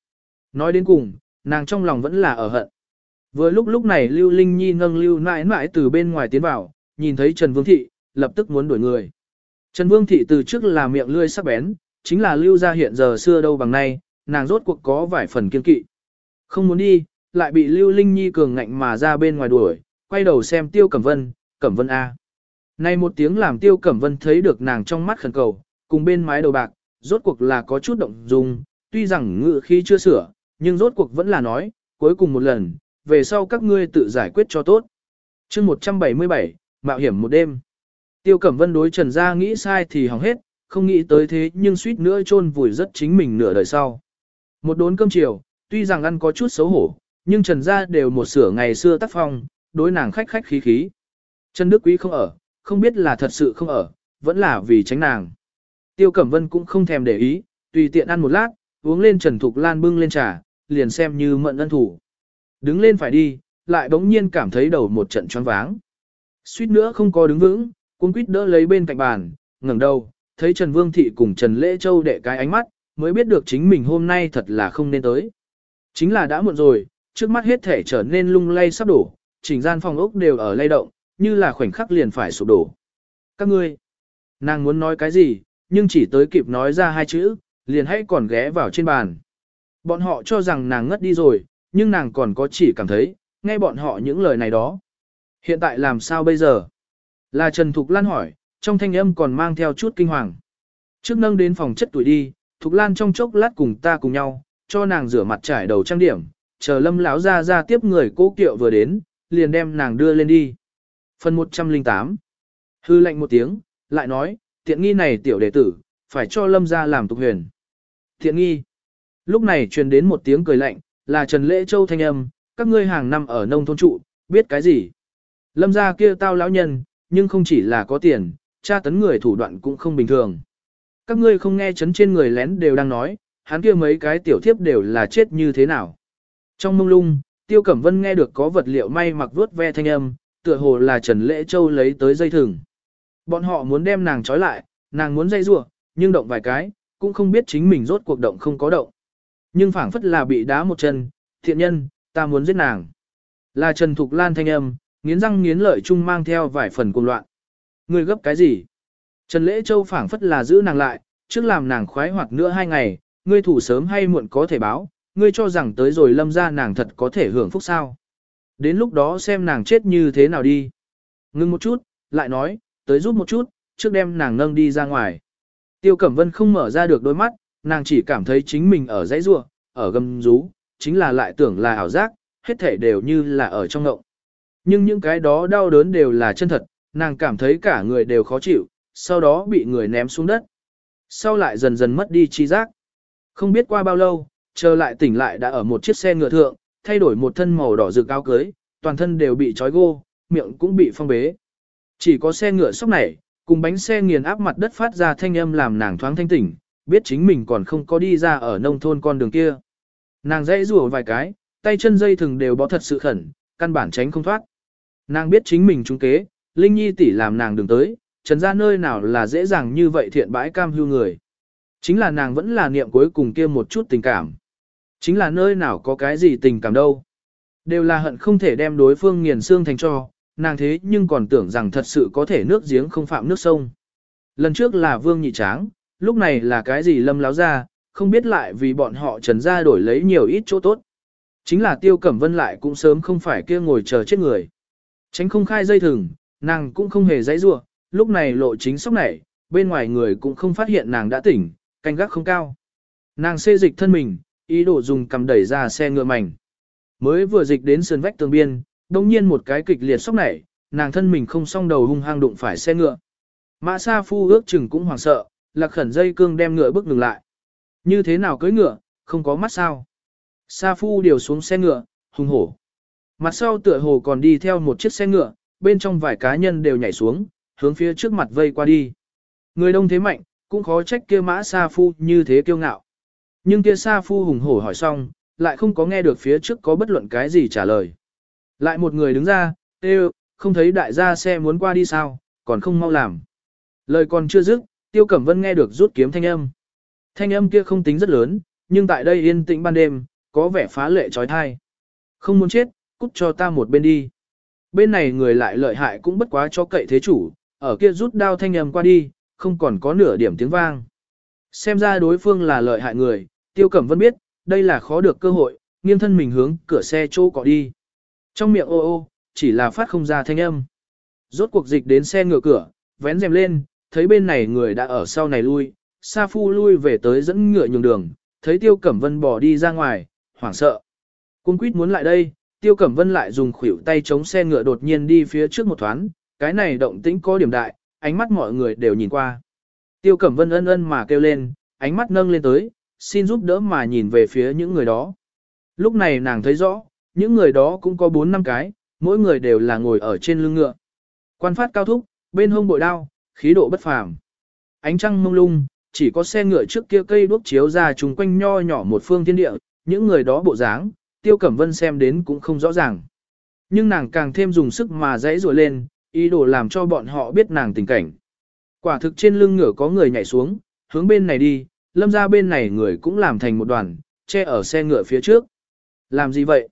Nói đến cùng, nàng trong lòng vẫn là ở hận. Vừa lúc lúc này Lưu Linh Nhi nâng Lưu mãi mãi từ bên ngoài tiến vào, nhìn thấy Trần Vương Thị, lập tức muốn đuổi người. Trần Vương Thị từ trước là miệng lươi sắc bén, chính là Lưu gia hiện giờ xưa đâu bằng nay, nàng rốt cuộc có vài phần kiên kỵ. Không muốn đi, lại bị Lưu Linh Nhi cường ngạnh mà ra bên ngoài đuổi, quay đầu xem Tiêu Cẩm Vân, Cẩm Vân A. nay một tiếng làm Tiêu Cẩm Vân thấy được nàng trong mắt khẩn cầu, cùng bên mái đầu bạc, rốt cuộc là có chút động dung, tuy rằng ngự khí chưa sửa, nhưng rốt cuộc vẫn là nói, cuối cùng một lần, về sau các ngươi tự giải quyết cho tốt. chương 177, mạo hiểm một đêm. Tiêu Cẩm Vân đối Trần Gia nghĩ sai thì hỏng hết, không nghĩ tới thế nhưng suýt nữa chôn vùi rất chính mình nửa đời sau. Một đốn cơm chiều, tuy rằng ăn có chút xấu hổ, nhưng Trần Gia đều một sửa ngày xưa tác phong, đối nàng khách khách khí khí. Trần Đức Quý không ở, không biết là thật sự không ở, vẫn là vì tránh nàng. Tiêu Cẩm Vân cũng không thèm để ý, tùy tiện ăn một lát, uống lên Trần Thục Lan bưng lên trà, liền xem như mận ân thủ. Đứng lên phải đi, lại bỗng nhiên cảm thấy đầu một trận choáng váng. Suýt nữa không có đứng vững, cuốn quýt đỡ lấy bên cạnh bàn, ngẩng đầu, thấy Trần Vương Thị cùng Trần Lễ Châu đệ cái ánh mắt, mới biết được chính mình hôm nay thật là không nên tới. Chính là đã muộn rồi, trước mắt hết thể trở nên lung lay sắp đổ, chỉnh gian phòng ốc đều ở lay động, như là khoảnh khắc liền phải sụp đổ. Các ngươi, nàng muốn nói cái gì, nhưng chỉ tới kịp nói ra hai chữ, liền hãy còn ghé vào trên bàn. Bọn họ cho rằng nàng ngất đi rồi, nhưng nàng còn có chỉ cảm thấy, nghe bọn họ những lời này đó. Hiện tại làm sao bây giờ? Là Trần Thục Lan hỏi, trong thanh âm còn mang theo chút kinh hoàng. Trước nâng đến phòng chất tuổi đi, Thục Lan trong chốc lát cùng ta cùng nhau, cho nàng rửa mặt trải đầu trang điểm, chờ lâm lão ra ra tiếp người cố kiệu vừa đến, liền đem nàng đưa lên đi. Phần 108 Hư lệnh một tiếng, lại nói, tiện nghi này tiểu đệ tử, phải cho lâm ra làm tục huyền. Tiện nghi. Lúc này truyền đến một tiếng cười lạnh, là Trần Lễ Châu thanh âm, các ngươi hàng năm ở nông thôn trụ, biết cái gì. Lâm gia kia tao lão nhân, nhưng không chỉ là có tiền, tra tấn người thủ đoạn cũng không bình thường. Các ngươi không nghe chấn trên người lén đều đang nói, hắn kia mấy cái tiểu thiếp đều là chết như thế nào. Trong mông lung, Tiêu Cẩm Vân nghe được có vật liệu may mặc vuốt ve thanh âm, tựa hồ là Trần Lễ Châu lấy tới dây thừng. Bọn họ muốn đem nàng trói lại, nàng muốn dây rùa, nhưng động vài cái, cũng không biết chính mình rốt cuộc động không có động. Nhưng phảng phất là bị đá một chân, thiện nhân, ta muốn giết nàng. Là Trần Thục Lan thanh âm, nghiến răng nghiến lợi chung mang theo vài phần cuồng loạn. người gấp cái gì? Trần Lễ Châu phảng phất là giữ nàng lại, trước làm nàng khoái hoặc nữa hai ngày, ngươi thủ sớm hay muộn có thể báo, ngươi cho rằng tới rồi lâm ra nàng thật có thể hưởng phúc sao. Đến lúc đó xem nàng chết như thế nào đi. Ngưng một chút, lại nói, tới giúp một chút, trước đem nàng nâng đi ra ngoài. Tiêu Cẩm Vân không mở ra được đôi mắt, nàng chỉ cảm thấy chính mình ở dãy rua, ở gầm rú, chính là lại tưởng là ảo giác, hết thể đều như là ở trong ngộng. Nhưng những cái đó đau đớn đều là chân thật, nàng cảm thấy cả người đều khó chịu, sau đó bị người ném xuống đất. Sau lại dần dần mất đi chi giác. Không biết qua bao lâu, chờ lại tỉnh lại đã ở một chiếc xe ngựa thượng, thay đổi một thân màu đỏ rực áo cưới, toàn thân đều bị trói gô, miệng cũng bị phong bế. Chỉ có xe ngựa sóc này, cùng bánh xe nghiền áp mặt đất phát ra thanh âm làm nàng thoáng thanh tỉnh, biết chính mình còn không có đi ra ở nông thôn con đường kia. Nàng dãy rủa vài cái, tay chân dây thừng đều bó thật sự khẩn, căn bản tránh không thoát. Nàng biết chính mình trung kế, Linh Nhi tỷ làm nàng đừng tới, trần ra nơi nào là dễ dàng như vậy thiện bãi cam hưu người. Chính là nàng vẫn là niệm cuối cùng kia một chút tình cảm. Chính là nơi nào có cái gì tình cảm đâu. Đều là hận không thể đem đối phương nghiền xương thành cho, nàng thế nhưng còn tưởng rằng thật sự có thể nước giếng không phạm nước sông. Lần trước là vương nhị tráng, lúc này là cái gì lâm láo ra, không biết lại vì bọn họ trần ra đổi lấy nhiều ít chỗ tốt. Chính là tiêu cẩm vân lại cũng sớm không phải kia ngồi chờ chết người. Tránh không khai dây thừng, nàng cũng không hề dãy rua, lúc này lộ chính sóc nảy, bên ngoài người cũng không phát hiện nàng đã tỉnh, canh gác không cao. Nàng xê dịch thân mình, ý đồ dùng cầm đẩy ra xe ngựa mảnh. Mới vừa dịch đến sườn vách tường biên, đồng nhiên một cái kịch liệt sóc nảy, nàng thân mình không song đầu hung hăng đụng phải xe ngựa. Mã Sa Phu ước chừng cũng hoảng sợ, lạc khẩn dây cương đem ngựa bước ngừng lại. Như thế nào cưới ngựa, không có mắt sao. Sa Phu điều xuống xe ngựa, hung hổ. Mặt sau tựa hồ còn đi theo một chiếc xe ngựa, bên trong vài cá nhân đều nhảy xuống, hướng phía trước mặt vây qua đi. Người đông thế mạnh, cũng khó trách kia mã Sa Phu như thế kiêu ngạo. Nhưng kia Sa Phu hùng hổ hỏi xong, lại không có nghe được phía trước có bất luận cái gì trả lời. Lại một người đứng ra, Ê, không thấy đại gia xe muốn qua đi sao, còn không mau làm. Lời còn chưa dứt, Tiêu Cẩm Vân nghe được rút kiếm thanh âm. Thanh âm kia không tính rất lớn, nhưng tại đây yên tĩnh ban đêm, có vẻ phá lệ trói thai. Không muốn chết, cút cho ta một bên đi. Bên này người lại lợi hại cũng bất quá cho cậy thế chủ, ở kia rút đao thanh âm qua đi, không còn có nửa điểm tiếng vang. Xem ra đối phương là lợi hại người, Tiêu Cẩm Vân biết, đây là khó được cơ hội, nghiêng thân mình hướng cửa xe chỗ cọ đi. Trong miệng ô ô, chỉ là phát không ra thanh âm. Rốt cuộc dịch đến xe ngựa cửa, vén rèm lên, thấy bên này người đã ở sau này lui, Sa Phu lui về tới dẫn ngựa nhường đường, thấy Tiêu Cẩm Vân bỏ đi ra ngoài, hoảng sợ. Cung quýt muốn lại đây, Tiêu Cẩm Vân lại dùng khuỷu tay chống xe ngựa đột nhiên đi phía trước một thoáng, cái này động tĩnh có điểm đại, ánh mắt mọi người đều nhìn qua. Tiêu Cẩm Vân ân ân mà kêu lên, ánh mắt nâng lên tới, xin giúp đỡ mà nhìn về phía những người đó. Lúc này nàng thấy rõ, những người đó cũng có 4 năm cái, mỗi người đều là ngồi ở trên lưng ngựa. Quan phát cao thúc, bên hông bội đao, khí độ bất phàm. Ánh trăng mông lung, chỉ có xe ngựa trước kia cây đuốc chiếu ra chung quanh nho nhỏ một phương thiên địa, những người đó bộ dáng, Tiêu Cẩm Vân xem đến cũng không rõ ràng. Nhưng nàng càng thêm dùng sức mà dãy rùa lên, ý đồ làm cho bọn họ biết nàng tình cảnh. Quả thực trên lưng ngựa có người nhảy xuống, hướng bên này đi, lâm ra bên này người cũng làm thành một đoàn, che ở xe ngựa phía trước. Làm gì vậy?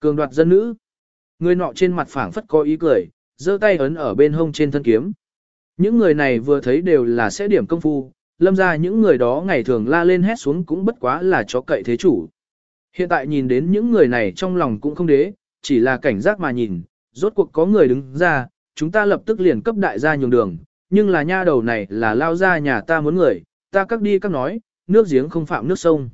Cường đoạt dân nữ. Người nọ trên mặt phảng phất có ý cười, giơ tay ấn ở bên hông trên thân kiếm. Những người này vừa thấy đều là sẽ điểm công phu, lâm ra những người đó ngày thường la lên hét xuống cũng bất quá là chó cậy thế chủ. Hiện tại nhìn đến những người này trong lòng cũng không đế, chỉ là cảnh giác mà nhìn, rốt cuộc có người đứng ra, chúng ta lập tức liền cấp đại gia nhường đường, nhưng là nha đầu này là lao ra nhà ta muốn người, ta các đi các nói, nước giếng không phạm nước sông.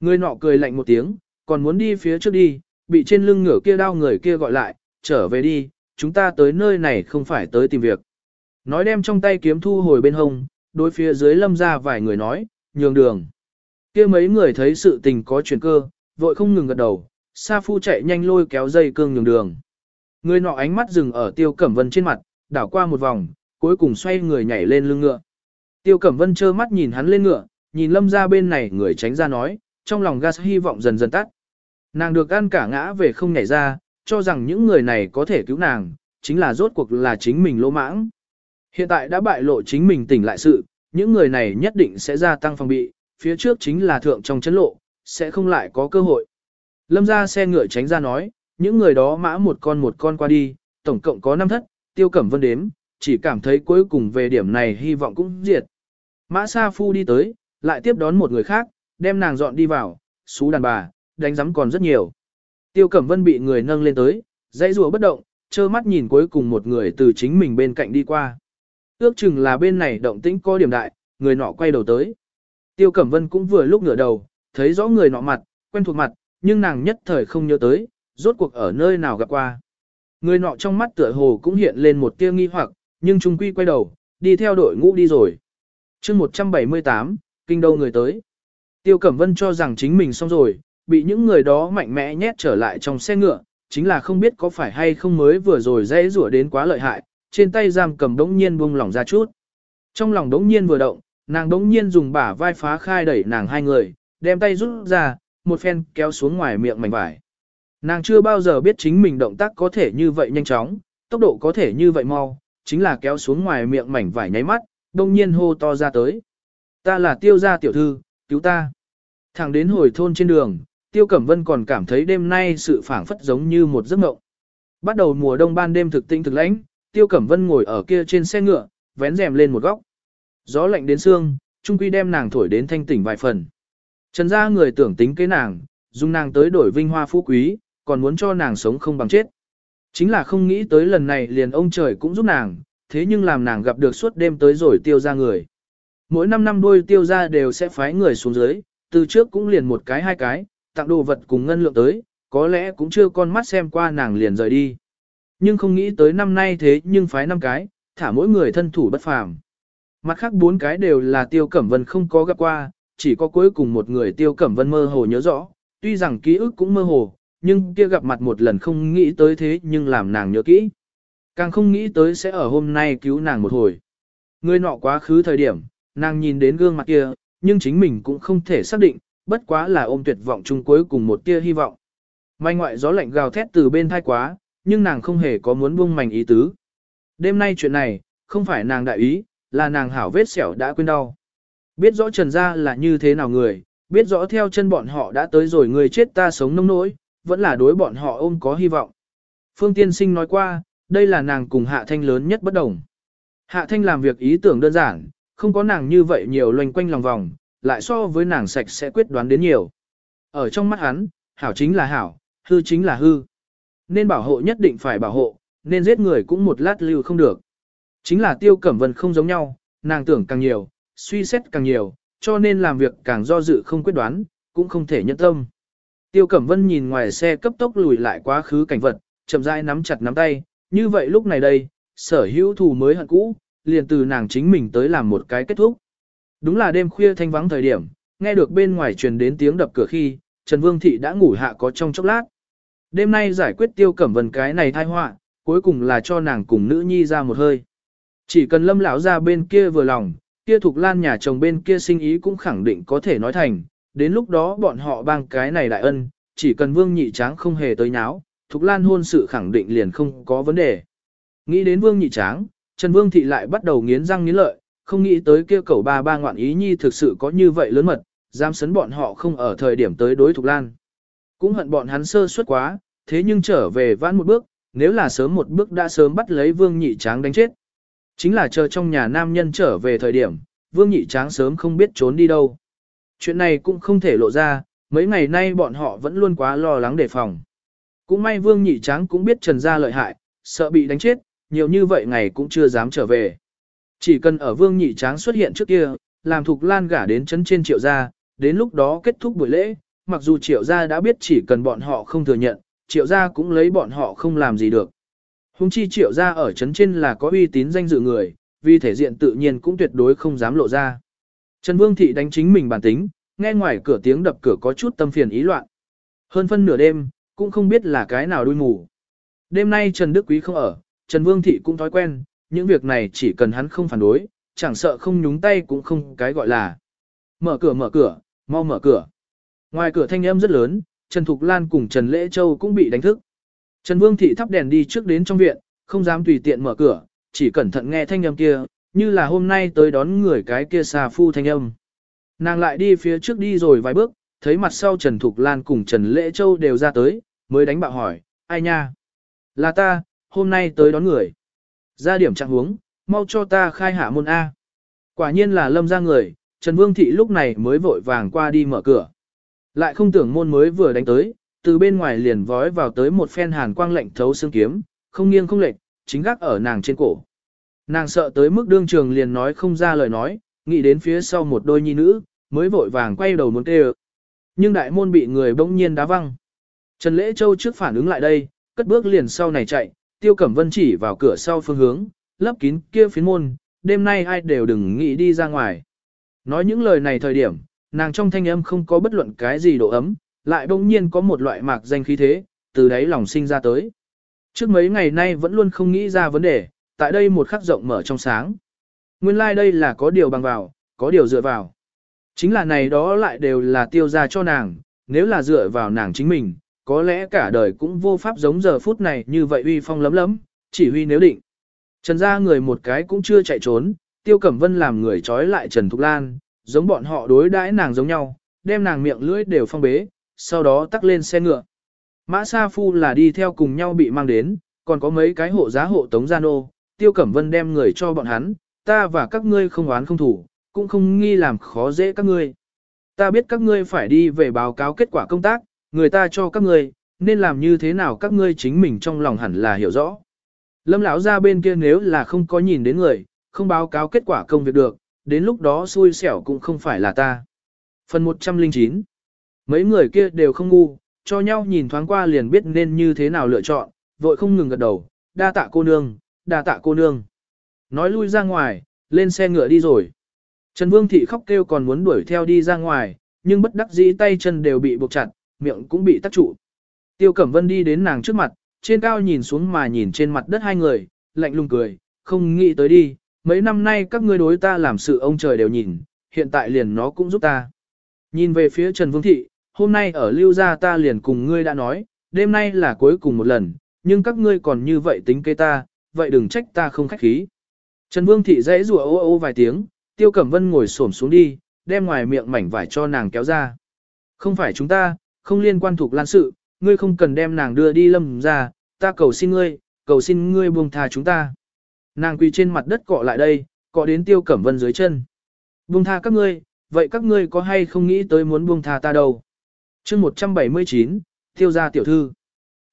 Người nọ cười lạnh một tiếng, còn muốn đi phía trước đi, bị trên lưng ngựa kia đau người kia gọi lại, trở về đi, chúng ta tới nơi này không phải tới tìm việc. Nói đem trong tay kiếm thu hồi bên hông, đối phía dưới lâm ra vài người nói, nhường đường. kia mấy người thấy sự tình có chuyển cơ, vội không ngừng gật đầu, Sa Phu chạy nhanh lôi kéo dây cương nhường đường. Người nọ ánh mắt dừng ở Tiêu Cẩm Vân trên mặt, đảo qua một vòng, cuối cùng xoay người nhảy lên lưng ngựa. Tiêu Cẩm Vân trơ mắt nhìn hắn lên ngựa, nhìn lâm ra bên này người tránh ra nói, trong lòng gas hy vọng dần dần tắt. Nàng được ăn cả ngã về không nhảy ra, cho rằng những người này có thể cứu nàng, chính là rốt cuộc là chính mình lỗ mãng. Hiện tại đã bại lộ chính mình tỉnh lại sự, những người này nhất định sẽ gia tăng phòng bị, phía trước chính là thượng trong chấn lộ, sẽ không lại có cơ hội. Lâm ra xe ngựa tránh ra nói, những người đó mã một con một con qua đi, tổng cộng có 5 thất, tiêu cẩm vân đếm, chỉ cảm thấy cuối cùng về điểm này hy vọng cũng diệt. Mã Sa Phu đi tới, lại tiếp đón một người khác, đem nàng dọn đi vào, xú đàn bà, đánh giấm còn rất nhiều. Tiêu Cẩm Vân bị người nâng lên tới, dãy rùa bất động, trơ mắt nhìn cuối cùng một người từ chính mình bên cạnh đi qua. Ước chừng là bên này động tĩnh có điểm đại, người nọ quay đầu tới. Tiêu Cẩm Vân cũng vừa lúc ngửa đầu, thấy rõ người nọ mặt, quen thuộc mặt, nhưng nàng nhất thời không nhớ tới, rốt cuộc ở nơi nào gặp qua. Người nọ trong mắt tựa hồ cũng hiện lên một tia nghi hoặc, nhưng trung quy quay đầu, đi theo đội ngũ đi rồi. chương 178, kinh đô người tới. Tiêu Cẩm Vân cho rằng chính mình xong rồi, bị những người đó mạnh mẽ nhét trở lại trong xe ngựa, chính là không biết có phải hay không mới vừa rồi dễ rủa đến quá lợi hại, trên tay giam cầm đống nhiên buông lỏng ra chút. Trong lòng đống nhiên vừa động, nàng đống nhiên dùng bả vai phá khai đẩy nàng hai người, đem tay rút ra, một phen kéo xuống ngoài miệng mảnh vải. Nàng chưa bao giờ biết chính mình động tác có thể như vậy nhanh chóng, tốc độ có thể như vậy mau, chính là kéo xuống ngoài miệng mảnh vải nháy mắt, đông nhiên hô to ra tới. Ta là tiêu gia tiểu thư, cứu ta. Thẳng đến hồi thôn trên đường, tiêu cẩm vân còn cảm thấy đêm nay sự phảng phất giống như một giấc mộng. Bắt đầu mùa đông ban đêm thực tinh thực lãnh, tiêu cẩm vân ngồi ở kia trên xe ngựa, vén rèm lên một góc. Gió lạnh đến xương, trung quy đem nàng thổi đến thanh tỉnh vài phần. Trần gia người tưởng tính kế nàng, dùng nàng tới đổi vinh hoa phú quý, còn muốn cho nàng sống không bằng chết. Chính là không nghĩ tới lần này liền ông trời cũng giúp nàng, thế nhưng làm nàng gặp được suốt đêm tới rồi tiêu ra người. Mỗi năm năm đuôi tiêu ra đều sẽ phái người xuống dưới, từ trước cũng liền một cái hai cái, tặng đồ vật cùng ngân lượng tới, có lẽ cũng chưa con mắt xem qua nàng liền rời đi. Nhưng không nghĩ tới năm nay thế nhưng phái năm cái, thả mỗi người thân thủ bất phàm. Mặt khác bốn cái đều là tiêu cẩm vân không có gặp qua, chỉ có cuối cùng một người tiêu cẩm vân mơ hồ nhớ rõ, tuy rằng ký ức cũng mơ hồ, nhưng kia gặp mặt một lần không nghĩ tới thế nhưng làm nàng nhớ kỹ. Càng không nghĩ tới sẽ ở hôm nay cứu nàng một hồi. Người nọ quá khứ thời điểm, nàng nhìn đến gương mặt kia, nhưng chính mình cũng không thể xác định, bất quá là ôm tuyệt vọng chung cuối cùng một tia hy vọng. Mai ngoại gió lạnh gào thét từ bên thai quá, nhưng nàng không hề có muốn buông mảnh ý tứ. Đêm nay chuyện này, không phải nàng đại ý, là nàng hảo vết sẹo đã quên đau. Biết rõ trần gia là như thế nào người, biết rõ theo chân bọn họ đã tới rồi người chết ta sống nông nỗi, vẫn là đối bọn họ ôm có hy vọng. Phương Tiên Sinh nói qua, đây là nàng cùng Hạ Thanh lớn nhất bất đồng. Hạ Thanh làm việc ý tưởng đơn giản, không có nàng như vậy nhiều loanh quanh lòng vòng, lại so với nàng sạch sẽ quyết đoán đến nhiều. Ở trong mắt hắn, hảo chính là hảo, hư chính là hư. Nên bảo hộ nhất định phải bảo hộ, nên giết người cũng một lát lưu không được. Chính là tiêu cẩm vân không giống nhau, nàng tưởng càng nhiều, suy xét càng nhiều, cho nên làm việc càng do dự không quyết đoán, cũng không thể nhận tâm. Tiêu Cẩm Vân nhìn ngoài xe cấp tốc lùi lại quá khứ cảnh vật, chậm rãi nắm chặt nắm tay, như vậy lúc này đây, sở hữu thù mới hận cũ, liền từ nàng chính mình tới làm một cái kết thúc. Đúng là đêm khuya thanh vắng thời điểm, nghe được bên ngoài truyền đến tiếng đập cửa khi, Trần Vương Thị đã ngủ hạ có trong chốc lát. Đêm nay giải quyết Tiêu Cẩm Vân cái này thai họa, cuối cùng là cho nàng cùng nữ nhi ra một hơi. Chỉ cần lâm lão ra bên kia vừa lòng, kia thuộc lan nhà chồng bên kia sinh ý cũng khẳng định có thể nói thành, đến lúc đó bọn họ bang cái này đại ân, chỉ cần vương nhị tráng không hề tới nháo, Thục Lan hôn sự khẳng định liền không có vấn đề. Nghĩ đến vương nhị tráng, Trần Vương Thị lại bắt đầu nghiến răng nghiến lợi, không nghĩ tới kia cầu ba ba ngoạn ý nhi thực sự có như vậy lớn mật, dám sấn bọn họ không ở thời điểm tới đối Thục Lan. Cũng hận bọn hắn sơ suất quá, thế nhưng trở về vãn một bước, nếu là sớm một bước đã sớm bắt lấy vương nhị tráng đánh chết. Chính là chờ trong nhà nam nhân trở về thời điểm, vương nhị tráng sớm không biết trốn đi đâu. Chuyện này cũng không thể lộ ra, mấy ngày nay bọn họ vẫn luôn quá lo lắng đề phòng. Cũng may vương nhị tráng cũng biết trần gia lợi hại, sợ bị đánh chết, nhiều như vậy ngày cũng chưa dám trở về. Chỉ cần ở vương nhị tráng xuất hiện trước kia, làm thục lan gả đến chấn trên triệu gia, đến lúc đó kết thúc buổi lễ, mặc dù triệu gia đã biết chỉ cần bọn họ không thừa nhận, triệu gia cũng lấy bọn họ không làm gì được. Hùng chi triệu gia ở chấn trên là có uy tín danh dự người, vì thể diện tự nhiên cũng tuyệt đối không dám lộ ra. Trần Vương Thị đánh chính mình bản tính, nghe ngoài cửa tiếng đập cửa có chút tâm phiền ý loạn. Hơn phân nửa đêm, cũng không biết là cái nào đuôi mù. Đêm nay Trần Đức Quý không ở, Trần Vương Thị cũng thói quen, những việc này chỉ cần hắn không phản đối, chẳng sợ không nhúng tay cũng không cái gọi là. Mở cửa mở cửa, mau mở cửa. Ngoài cửa thanh âm rất lớn, Trần Thục Lan cùng Trần Lễ Châu cũng bị đánh thức. Trần Vương Thị thắp đèn đi trước đến trong viện, không dám tùy tiện mở cửa, chỉ cẩn thận nghe thanh âm kia, như là hôm nay tới đón người cái kia xà phu thanh âm. Nàng lại đi phía trước đi rồi vài bước, thấy mặt sau Trần Thục Lan cùng Trần Lễ Châu đều ra tới, mới đánh bạo hỏi, ai nha? Là ta, hôm nay tới đón người. Ra điểm trạng huống, mau cho ta khai hạ môn A. Quả nhiên là lâm ra người, Trần Vương Thị lúc này mới vội vàng qua đi mở cửa. Lại không tưởng môn mới vừa đánh tới, từ bên ngoài liền vói vào tới một phen hàn quang lệnh thấu xương kiếm, không nghiêng không lệch, chính gác ở nàng trên cổ. Nàng sợ tới mức đương trường liền nói không ra lời nói, nghĩ đến phía sau một đôi nhi nữ, mới vội vàng quay đầu muốn kêu. Nhưng đại môn bị người bỗng nhiên đá văng. Trần Lễ Châu trước phản ứng lại đây, cất bước liền sau này chạy, Tiêu Cẩm Vân chỉ vào cửa sau phương hướng, lấp kín kia phiến môn, đêm nay ai đều đừng nghĩ đi ra ngoài. Nói những lời này thời điểm, nàng trong thanh âm không có bất luận cái gì độ ấm, lại bỗng nhiên có một loại mạc danh khí thế, từ đấy lòng sinh ra tới. Trước mấy ngày nay vẫn luôn không nghĩ ra vấn đề, tại đây một khắc rộng mở trong sáng. Nguyên lai like đây là có điều bằng vào, có điều dựa vào. Chính là này đó lại đều là tiêu ra cho nàng, nếu là dựa vào nàng chính mình, có lẽ cả đời cũng vô pháp giống giờ phút này như vậy uy phong lấm lấm, chỉ huy nếu định. Trần ra người một cái cũng chưa chạy trốn, Tiêu Cẩm Vân làm người trói lại Trần Thục Lan, giống bọn họ đối đãi nàng giống nhau, đem nàng miệng lưỡi đều phong bế, sau đó tắc lên xe ngựa. Mã Sa Phu là đi theo cùng nhau bị mang đến, còn có mấy cái hộ giá hộ tống gia nô, Tiêu Cẩm Vân đem người cho bọn hắn, ta và các ngươi không oán không thủ, cũng không nghi làm khó dễ các ngươi. Ta biết các ngươi phải đi về báo cáo kết quả công tác, người ta cho các ngươi, nên làm như thế nào các ngươi chính mình trong lòng hẳn là hiểu rõ. Lâm lão ra bên kia nếu là không có nhìn đến người, không báo cáo kết quả công việc được, đến lúc đó xui xẻo cũng không phải là ta. Phần 109 Mấy người kia đều không ngu, cho nhau nhìn thoáng qua liền biết nên như thế nào lựa chọn, vội không ngừng gật đầu, đa tạ cô nương, đa tạ cô nương. Nói lui ra ngoài, lên xe ngựa đi rồi. Trần Vương Thị khóc kêu còn muốn đuổi theo đi ra ngoài, nhưng bất đắc dĩ tay chân đều bị buộc chặt, miệng cũng bị tắc trụ. Tiêu Cẩm Vân đi đến nàng trước mặt, trên cao nhìn xuống mà nhìn trên mặt đất hai người, lạnh lùng cười, không nghĩ tới đi, mấy năm nay các ngươi đối ta làm sự ông trời đều nhìn, hiện tại liền nó cũng giúp ta. Nhìn về phía Trần Vương Thị, hôm nay ở lưu gia ta liền cùng ngươi đã nói, đêm nay là cuối cùng một lần, nhưng các ngươi còn như vậy tính kế ta, vậy đừng trách ta không khách khí. Trần Vương Thị dãy rủa ô ô vài tiếng, Tiêu Cẩm Vân ngồi xổm xuống đi, đem ngoài miệng mảnh vải cho nàng kéo ra. Không phải chúng ta, không liên quan thuộc lan sự, ngươi không cần đem nàng đưa đi lâm ra, ta cầu xin ngươi, cầu xin ngươi buông tha chúng ta. Nàng quỳ trên mặt đất cọ lại đây, cọ đến Tiêu Cẩm Vân dưới chân. Buông tha các ngươi, vậy các ngươi có hay không nghĩ tới muốn buông tha ta đâu? Chương 179, Tiêu gia tiểu thư.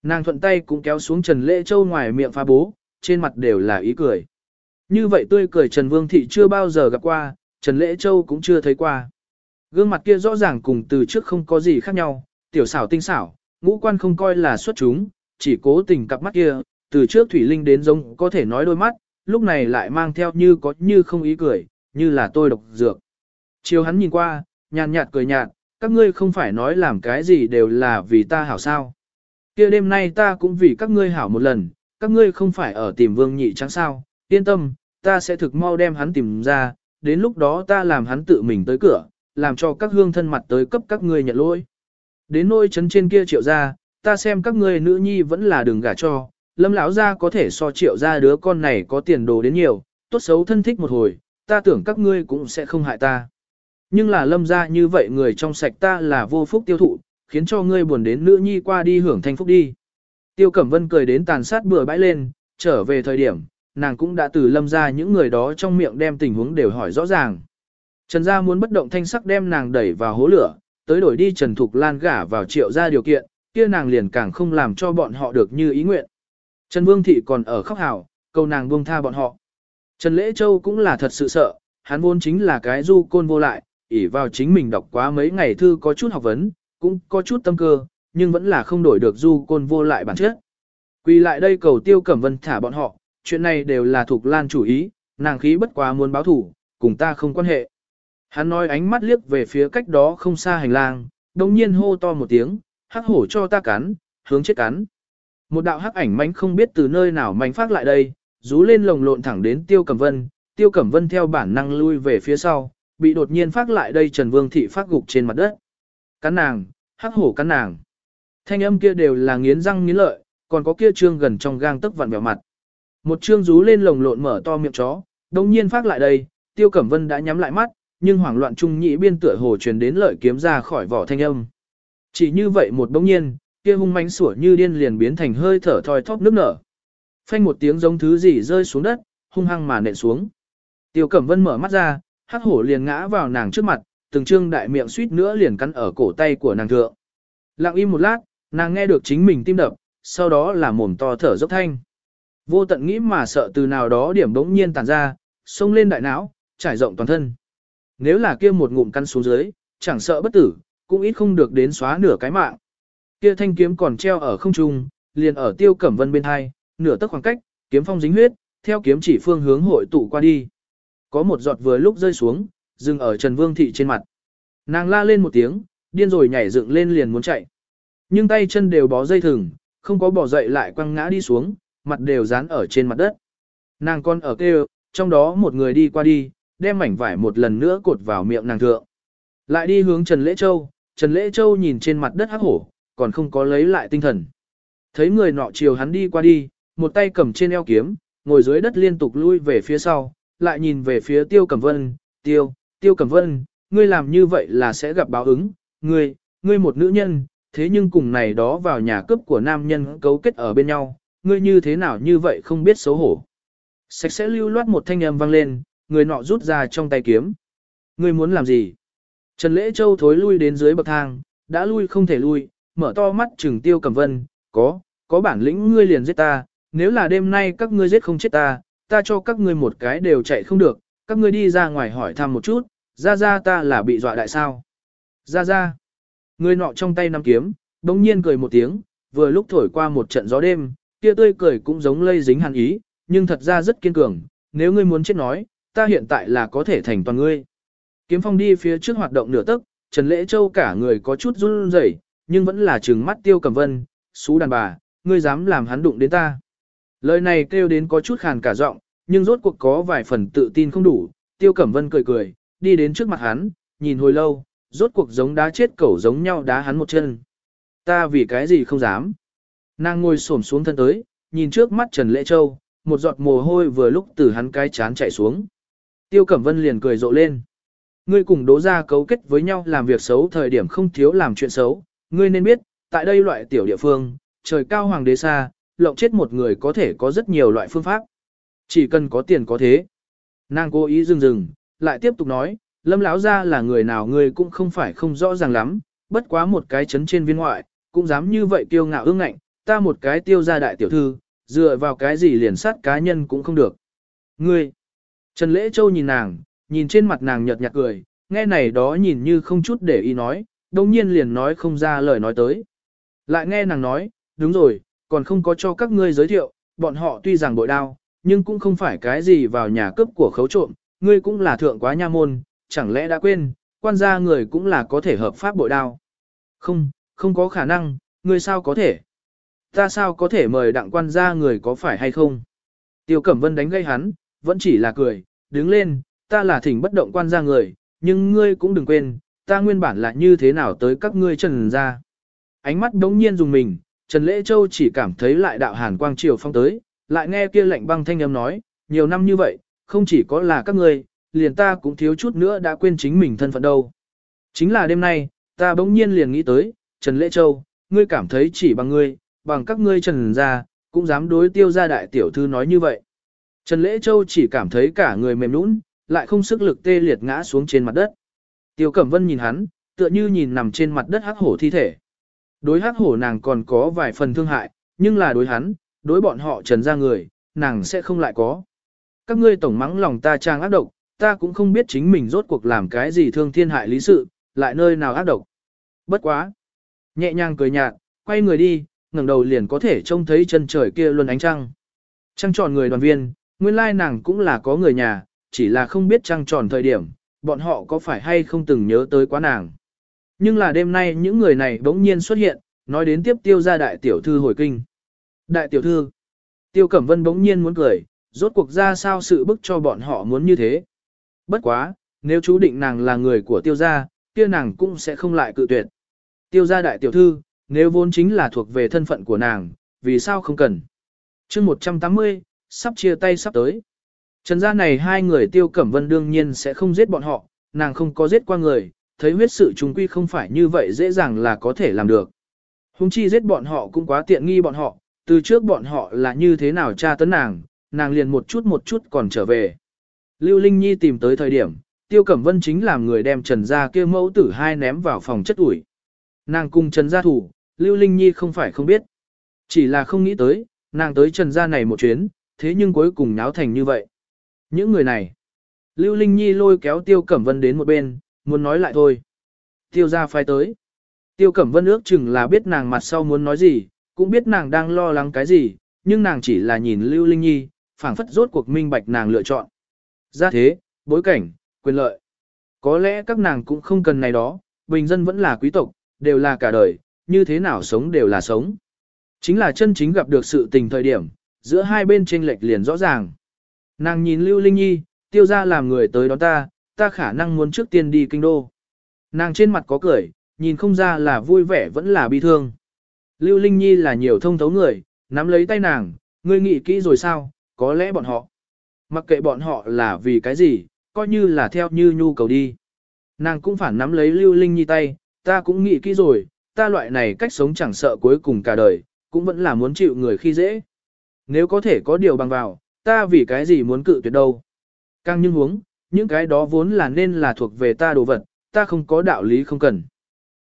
Nàng thuận tay cũng kéo xuống Trần Lễ Châu ngoài miệng phá bố, trên mặt đều là ý cười. Như vậy tươi cười Trần Vương Thị chưa bao giờ gặp qua, Trần Lễ Châu cũng chưa thấy qua. Gương mặt kia rõ ràng cùng từ trước không có gì khác nhau, tiểu xảo tinh xảo, ngũ quan không coi là xuất chúng, chỉ cố tình cặp mắt kia, từ trước Thủy Linh đến giống có thể nói đôi mắt, lúc này lại mang theo như có như không ý cười, như là tôi độc dược. Chiều hắn nhìn qua, nhàn nhạt cười nhạt, các ngươi không phải nói làm cái gì đều là vì ta hảo sao. kia đêm nay ta cũng vì các ngươi hảo một lần, các ngươi không phải ở tìm vương nhị trắng sao, yên tâm, ta sẽ thực mau đem hắn tìm ra, đến lúc đó ta làm hắn tự mình tới cửa, làm cho các hương thân mặt tới cấp các ngươi nhận lỗi. Đến nôi chấn trên kia triệu ra, ta xem các ngươi nữ nhi vẫn là đừng gả cho, lâm lão ra có thể so triệu ra đứa con này có tiền đồ đến nhiều, tốt xấu thân thích một hồi, ta tưởng các ngươi cũng sẽ không hại ta. Nhưng là lâm ra như vậy người trong sạch ta là vô phúc tiêu thụ, khiến cho ngươi buồn đến nữ nhi qua đi hưởng thanh phúc đi. Tiêu Cẩm Vân cười đến tàn sát bừa bãi lên, trở về thời điểm, nàng cũng đã từ lâm ra những người đó trong miệng đem tình huống đều hỏi rõ ràng. Trần gia muốn bất động thanh sắc đem nàng đẩy vào hố lửa, tới đổi đi Trần Thục Lan gả vào triệu gia điều kiện, kia nàng liền càng không làm cho bọn họ được như ý nguyện. Trần Vương Thị còn ở khóc hào, cầu nàng buông tha bọn họ. Trần Lễ Châu cũng là thật sự sợ, hắn vốn chính là cái du côn vô lại, ỷ vào chính mình đọc quá mấy ngày thư có chút học vấn, cũng có chút tâm cơ, nhưng vẫn là không đổi được du côn vô lại bản chất. Quỳ lại đây cầu tiêu cẩm vân thả bọn họ, chuyện này đều là thuộc lan chủ ý, nàng khí bất quá muốn báo thủ, cùng ta không quan hệ. Hắn nói ánh mắt liếc về phía cách đó không xa hành lang, đồng nhiên hô to một tiếng, hắc hổ cho ta cắn, hướng chết cắn. Một đạo hắc ảnh mánh không biết từ nơi nào mánh phát lại đây, rú lên lồng lộn thẳng đến Tiêu Cẩm Vân, Tiêu Cẩm Vân theo bản năng lui về phía sau, bị đột nhiên phát lại đây Trần Vương Thị phát gục trên mặt đất. Cắn nàng, hắc hổ cắn nàng. Thanh âm kia đều là nghiến răng nghiến lợi, còn có kia trương gần trong gang tức vặn vẹo mặt. Một trương rú lên lồng lộn mở to miệng chó, đồng nhiên phát lại đây, Tiêu Cẩm Vân đã nhắm lại mắt, nhưng hoảng loạn trung nhị biên tựa hồ truyền đến lợi kiếm ra khỏi vỏ thanh âm. Chỉ như vậy một bỗng nhiên, kia hung mãnh sủa như điên liền biến thành hơi thở thoi thóp nước nở. Phanh một tiếng giống thứ gì rơi xuống đất, hung hăng mà nện xuống. Tiêu Cẩm Vân mở mắt ra, hắc hổ liền ngã vào nàng trước mặt, từng trương đại miệng suýt nữa liền cắn ở cổ tay của nàng thượng. Lặng im một lát, nàng nghe được chính mình tim đập, sau đó là mồm to thở dốc thanh. Vô tận nghĩ mà sợ từ nào đó điểm đống nhiên tàn ra, xông lên đại não, trải rộng toàn thân. Nếu là kia một ngụm căn xuống dưới, chẳng sợ bất tử, cũng ít không được đến xóa nửa cái mạng. Kia thanh kiếm còn treo ở không trung, liền ở tiêu cẩm vân bên hai, nửa tấc khoảng cách, kiếm phong dính huyết, theo kiếm chỉ phương hướng hội tụ qua đi. Có một giọt vừa lúc rơi xuống, dừng ở Trần Vương Thị trên mặt. Nàng la lên một tiếng, điên rồi nhảy dựng lên liền muốn chạy. Nhưng tay chân đều bó dây thừng, không có bỏ dậy lại quăng ngã đi xuống, mặt đều dán ở trên mặt đất. Nàng con ở kêu, trong đó một người đi qua đi, đem mảnh vải một lần nữa cột vào miệng nàng thượng. Lại đi hướng Trần Lễ Châu, Trần Lễ Châu nhìn trên mặt đất hắc hổ, còn không có lấy lại tinh thần. Thấy người nọ chiều hắn đi qua đi, một tay cầm trên eo kiếm, ngồi dưới đất liên tục lui về phía sau, lại nhìn về phía Tiêu Cẩm Vân, Tiêu, Tiêu Cẩm Vân, ngươi làm như vậy là sẽ gặp báo ứng, ngươi, ngươi một nữ nhân, thế nhưng cùng này đó vào nhà cướp của nam nhân cấu kết ở bên nhau, ngươi như thế nào như vậy không biết xấu hổ. Sạch sẽ lưu loát một thanh âm vang lên, người nọ rút ra trong tay kiếm. Ngươi muốn làm gì? Trần Lễ Châu thối lui đến dưới bậc thang, đã lui không thể lui, mở to mắt trừng tiêu cầm vân, có, có bản lĩnh ngươi liền giết ta, nếu là đêm nay các ngươi giết không chết ta, ta cho các ngươi một cái đều chạy không được, các ngươi đi ra ngoài hỏi thăm một chút, ra ra ta là bị dọa đại sao. Ra ra, người nọ trong tay nắm kiếm, đông nhiên cười một tiếng, vừa lúc thổi qua một trận gió đêm, kia tươi cười cũng giống lây dính hàn ý, nhưng thật ra rất kiên cường, nếu ngươi muốn chết nói, ta hiện tại là có thể thành toàn ngươi. Kiếm phong đi phía trước hoạt động nửa tức, Trần Lễ Châu cả người có chút run rẩy, nhưng vẫn là trừng mắt tiêu cầm vân, xú đàn bà, ngươi dám làm hắn đụng đến ta. Lời này kêu đến có chút khàn cả giọng, nhưng rốt cuộc có vài phần tự tin không đủ, tiêu cẩm vân cười cười, đi đến trước mặt hắn, nhìn hồi lâu, rốt cuộc giống đá chết cẩu giống nhau đá hắn một chân. Ta vì cái gì không dám. Nàng ngồi xổm xuống thân tới, nhìn trước mắt Trần Lễ Châu, một giọt mồ hôi vừa lúc từ hắn cái chán chạy xuống. Tiêu Cẩm Vân liền cười rộ lên. Ngươi cùng đố ra cấu kết với nhau làm việc xấu thời điểm không thiếu làm chuyện xấu. Ngươi nên biết, tại đây loại tiểu địa phương, trời cao hoàng đế xa, lộng chết một người có thể có rất nhiều loại phương pháp. Chỉ cần có tiền có thế. Nàng cố ý dừng dừng, lại tiếp tục nói, lâm lão ra là người nào người cũng không phải không rõ ràng lắm, bất quá một cái chấn trên viên ngoại, cũng dám như vậy kiêu ngạo ương ngạnh, ta một cái tiêu gia đại tiểu thư, dựa vào cái gì liền sát cá nhân cũng không được. Ngươi, Trần Lễ Châu nhìn nàng, nhìn trên mặt nàng nhợt nhạt cười, nghe này đó nhìn như không chút để ý nói, đồng nhiên liền nói không ra lời nói tới. Lại nghe nàng nói, đúng rồi, còn không có cho các ngươi giới thiệu, bọn họ tuy rằng bội đao, nhưng cũng không phải cái gì vào nhà cướp của khấu trộm, ngươi cũng là thượng quá nha môn, chẳng lẽ đã quên, quan gia người cũng là có thể hợp pháp bội đao. Không, không có khả năng, ngươi sao có thể? Ta sao có thể mời đặng quan gia người có phải hay không? Tiêu Cẩm Vân đánh gây hắn, vẫn chỉ là cười, đứng lên, ta là thỉnh bất động quan gia người, nhưng ngươi cũng đừng quên, ta nguyên bản là như thế nào tới các ngươi trần ra. Ánh mắt đống nhiên dùng mình, Trần Lễ Châu chỉ cảm thấy lại đạo hàn quang triều phong tới, lại nghe kia lạnh băng thanh âm nói, nhiều năm như vậy, không chỉ có là các ngươi, liền ta cũng thiếu chút nữa đã quên chính mình thân phận đâu. Chính là đêm nay, ta bỗng nhiên liền nghĩ tới, Trần Lễ Châu, ngươi cảm thấy chỉ bằng ngươi, bằng các ngươi trần gia cũng dám đối tiêu gia đại tiểu thư nói như vậy. Trần Lễ Châu chỉ cảm thấy cả người mềm nũng, lại không sức lực tê liệt ngã xuống trên mặt đất. Tiêu Cẩm Vân nhìn hắn, tựa như nhìn nằm trên mặt đất hắc hổ thi thể. Đối hắc hổ nàng còn có vài phần thương hại, nhưng là đối hắn, đối bọn họ trần ra người, nàng sẽ không lại có. Các ngươi tổng mắng lòng ta trang ác độc, ta cũng không biết chính mình rốt cuộc làm cái gì thương thiên hại lý sự, lại nơi nào ác độc. Bất quá. Nhẹ nhàng cười nhạt, quay người đi, ngẩng đầu liền có thể trông thấy chân trời kia luôn ánh trăng. Trăng tròn người đoàn viên, Nguyên lai nàng cũng là có người nhà, chỉ là không biết trăng tròn thời điểm, bọn họ có phải hay không từng nhớ tới quá nàng. Nhưng là đêm nay những người này bỗng nhiên xuất hiện, nói đến tiếp tiêu ra đại tiểu thư hồi kinh. Đại tiểu thư, tiêu cẩm vân bỗng nhiên muốn cười, rốt cuộc ra sao sự bức cho bọn họ muốn như thế. Bất quá, nếu chú định nàng là người của tiêu gia, kia nàng cũng sẽ không lại cự tuyệt. Tiêu gia đại tiểu thư, nếu vốn chính là thuộc về thân phận của nàng, vì sao không cần. chương 180, sắp chia tay sắp tới. Trần gia này hai người tiêu cẩm vân đương nhiên sẽ không giết bọn họ, nàng không có giết qua người, thấy huyết sự chúng quy không phải như vậy dễ dàng là có thể làm được. Hùng chi giết bọn họ cũng quá tiện nghi bọn họ, từ trước bọn họ là như thế nào tra tấn nàng, nàng liền một chút một chút còn trở về. Lưu Linh Nhi tìm tới thời điểm, Tiêu Cẩm Vân chính làm người đem Trần gia kia mẫu tử hai ném vào phòng chất ủi. Nàng cùng Trần gia thủ, Lưu Linh Nhi không phải không biết. Chỉ là không nghĩ tới, nàng tới Trần gia này một chuyến, thế nhưng cuối cùng náo thành như vậy. Những người này, Lưu Linh Nhi lôi kéo Tiêu Cẩm Vân đến một bên, muốn nói lại thôi. Tiêu gia phai tới. Tiêu Cẩm Vân ước chừng là biết nàng mặt sau muốn nói gì, cũng biết nàng đang lo lắng cái gì, nhưng nàng chỉ là nhìn Lưu Linh Nhi, phảng phất rốt cuộc minh bạch nàng lựa chọn. Ra thế, bối cảnh, quyền lợi. Có lẽ các nàng cũng không cần này đó, bình dân vẫn là quý tộc, đều là cả đời, như thế nào sống đều là sống. Chính là chân chính gặp được sự tình thời điểm, giữa hai bên tranh lệch liền rõ ràng. Nàng nhìn Lưu Linh Nhi, tiêu ra làm người tới đón ta, ta khả năng muốn trước tiên đi kinh đô. Nàng trên mặt có cười, nhìn không ra là vui vẻ vẫn là bi thương. Lưu Linh Nhi là nhiều thông thấu người, nắm lấy tay nàng, ngươi nghĩ kỹ rồi sao, có lẽ bọn họ. Mặc kệ bọn họ là vì cái gì, coi như là theo như nhu cầu đi. Nàng cũng phản nắm lấy Lưu Linh Nhi tay, ta cũng nghĩ kỹ rồi, ta loại này cách sống chẳng sợ cuối cùng cả đời, cũng vẫn là muốn chịu người khi dễ. Nếu có thể có điều bằng vào, ta vì cái gì muốn cự tuyệt đâu. Càng nhưng huống, những cái đó vốn là nên là thuộc về ta đồ vật, ta không có đạo lý không cần.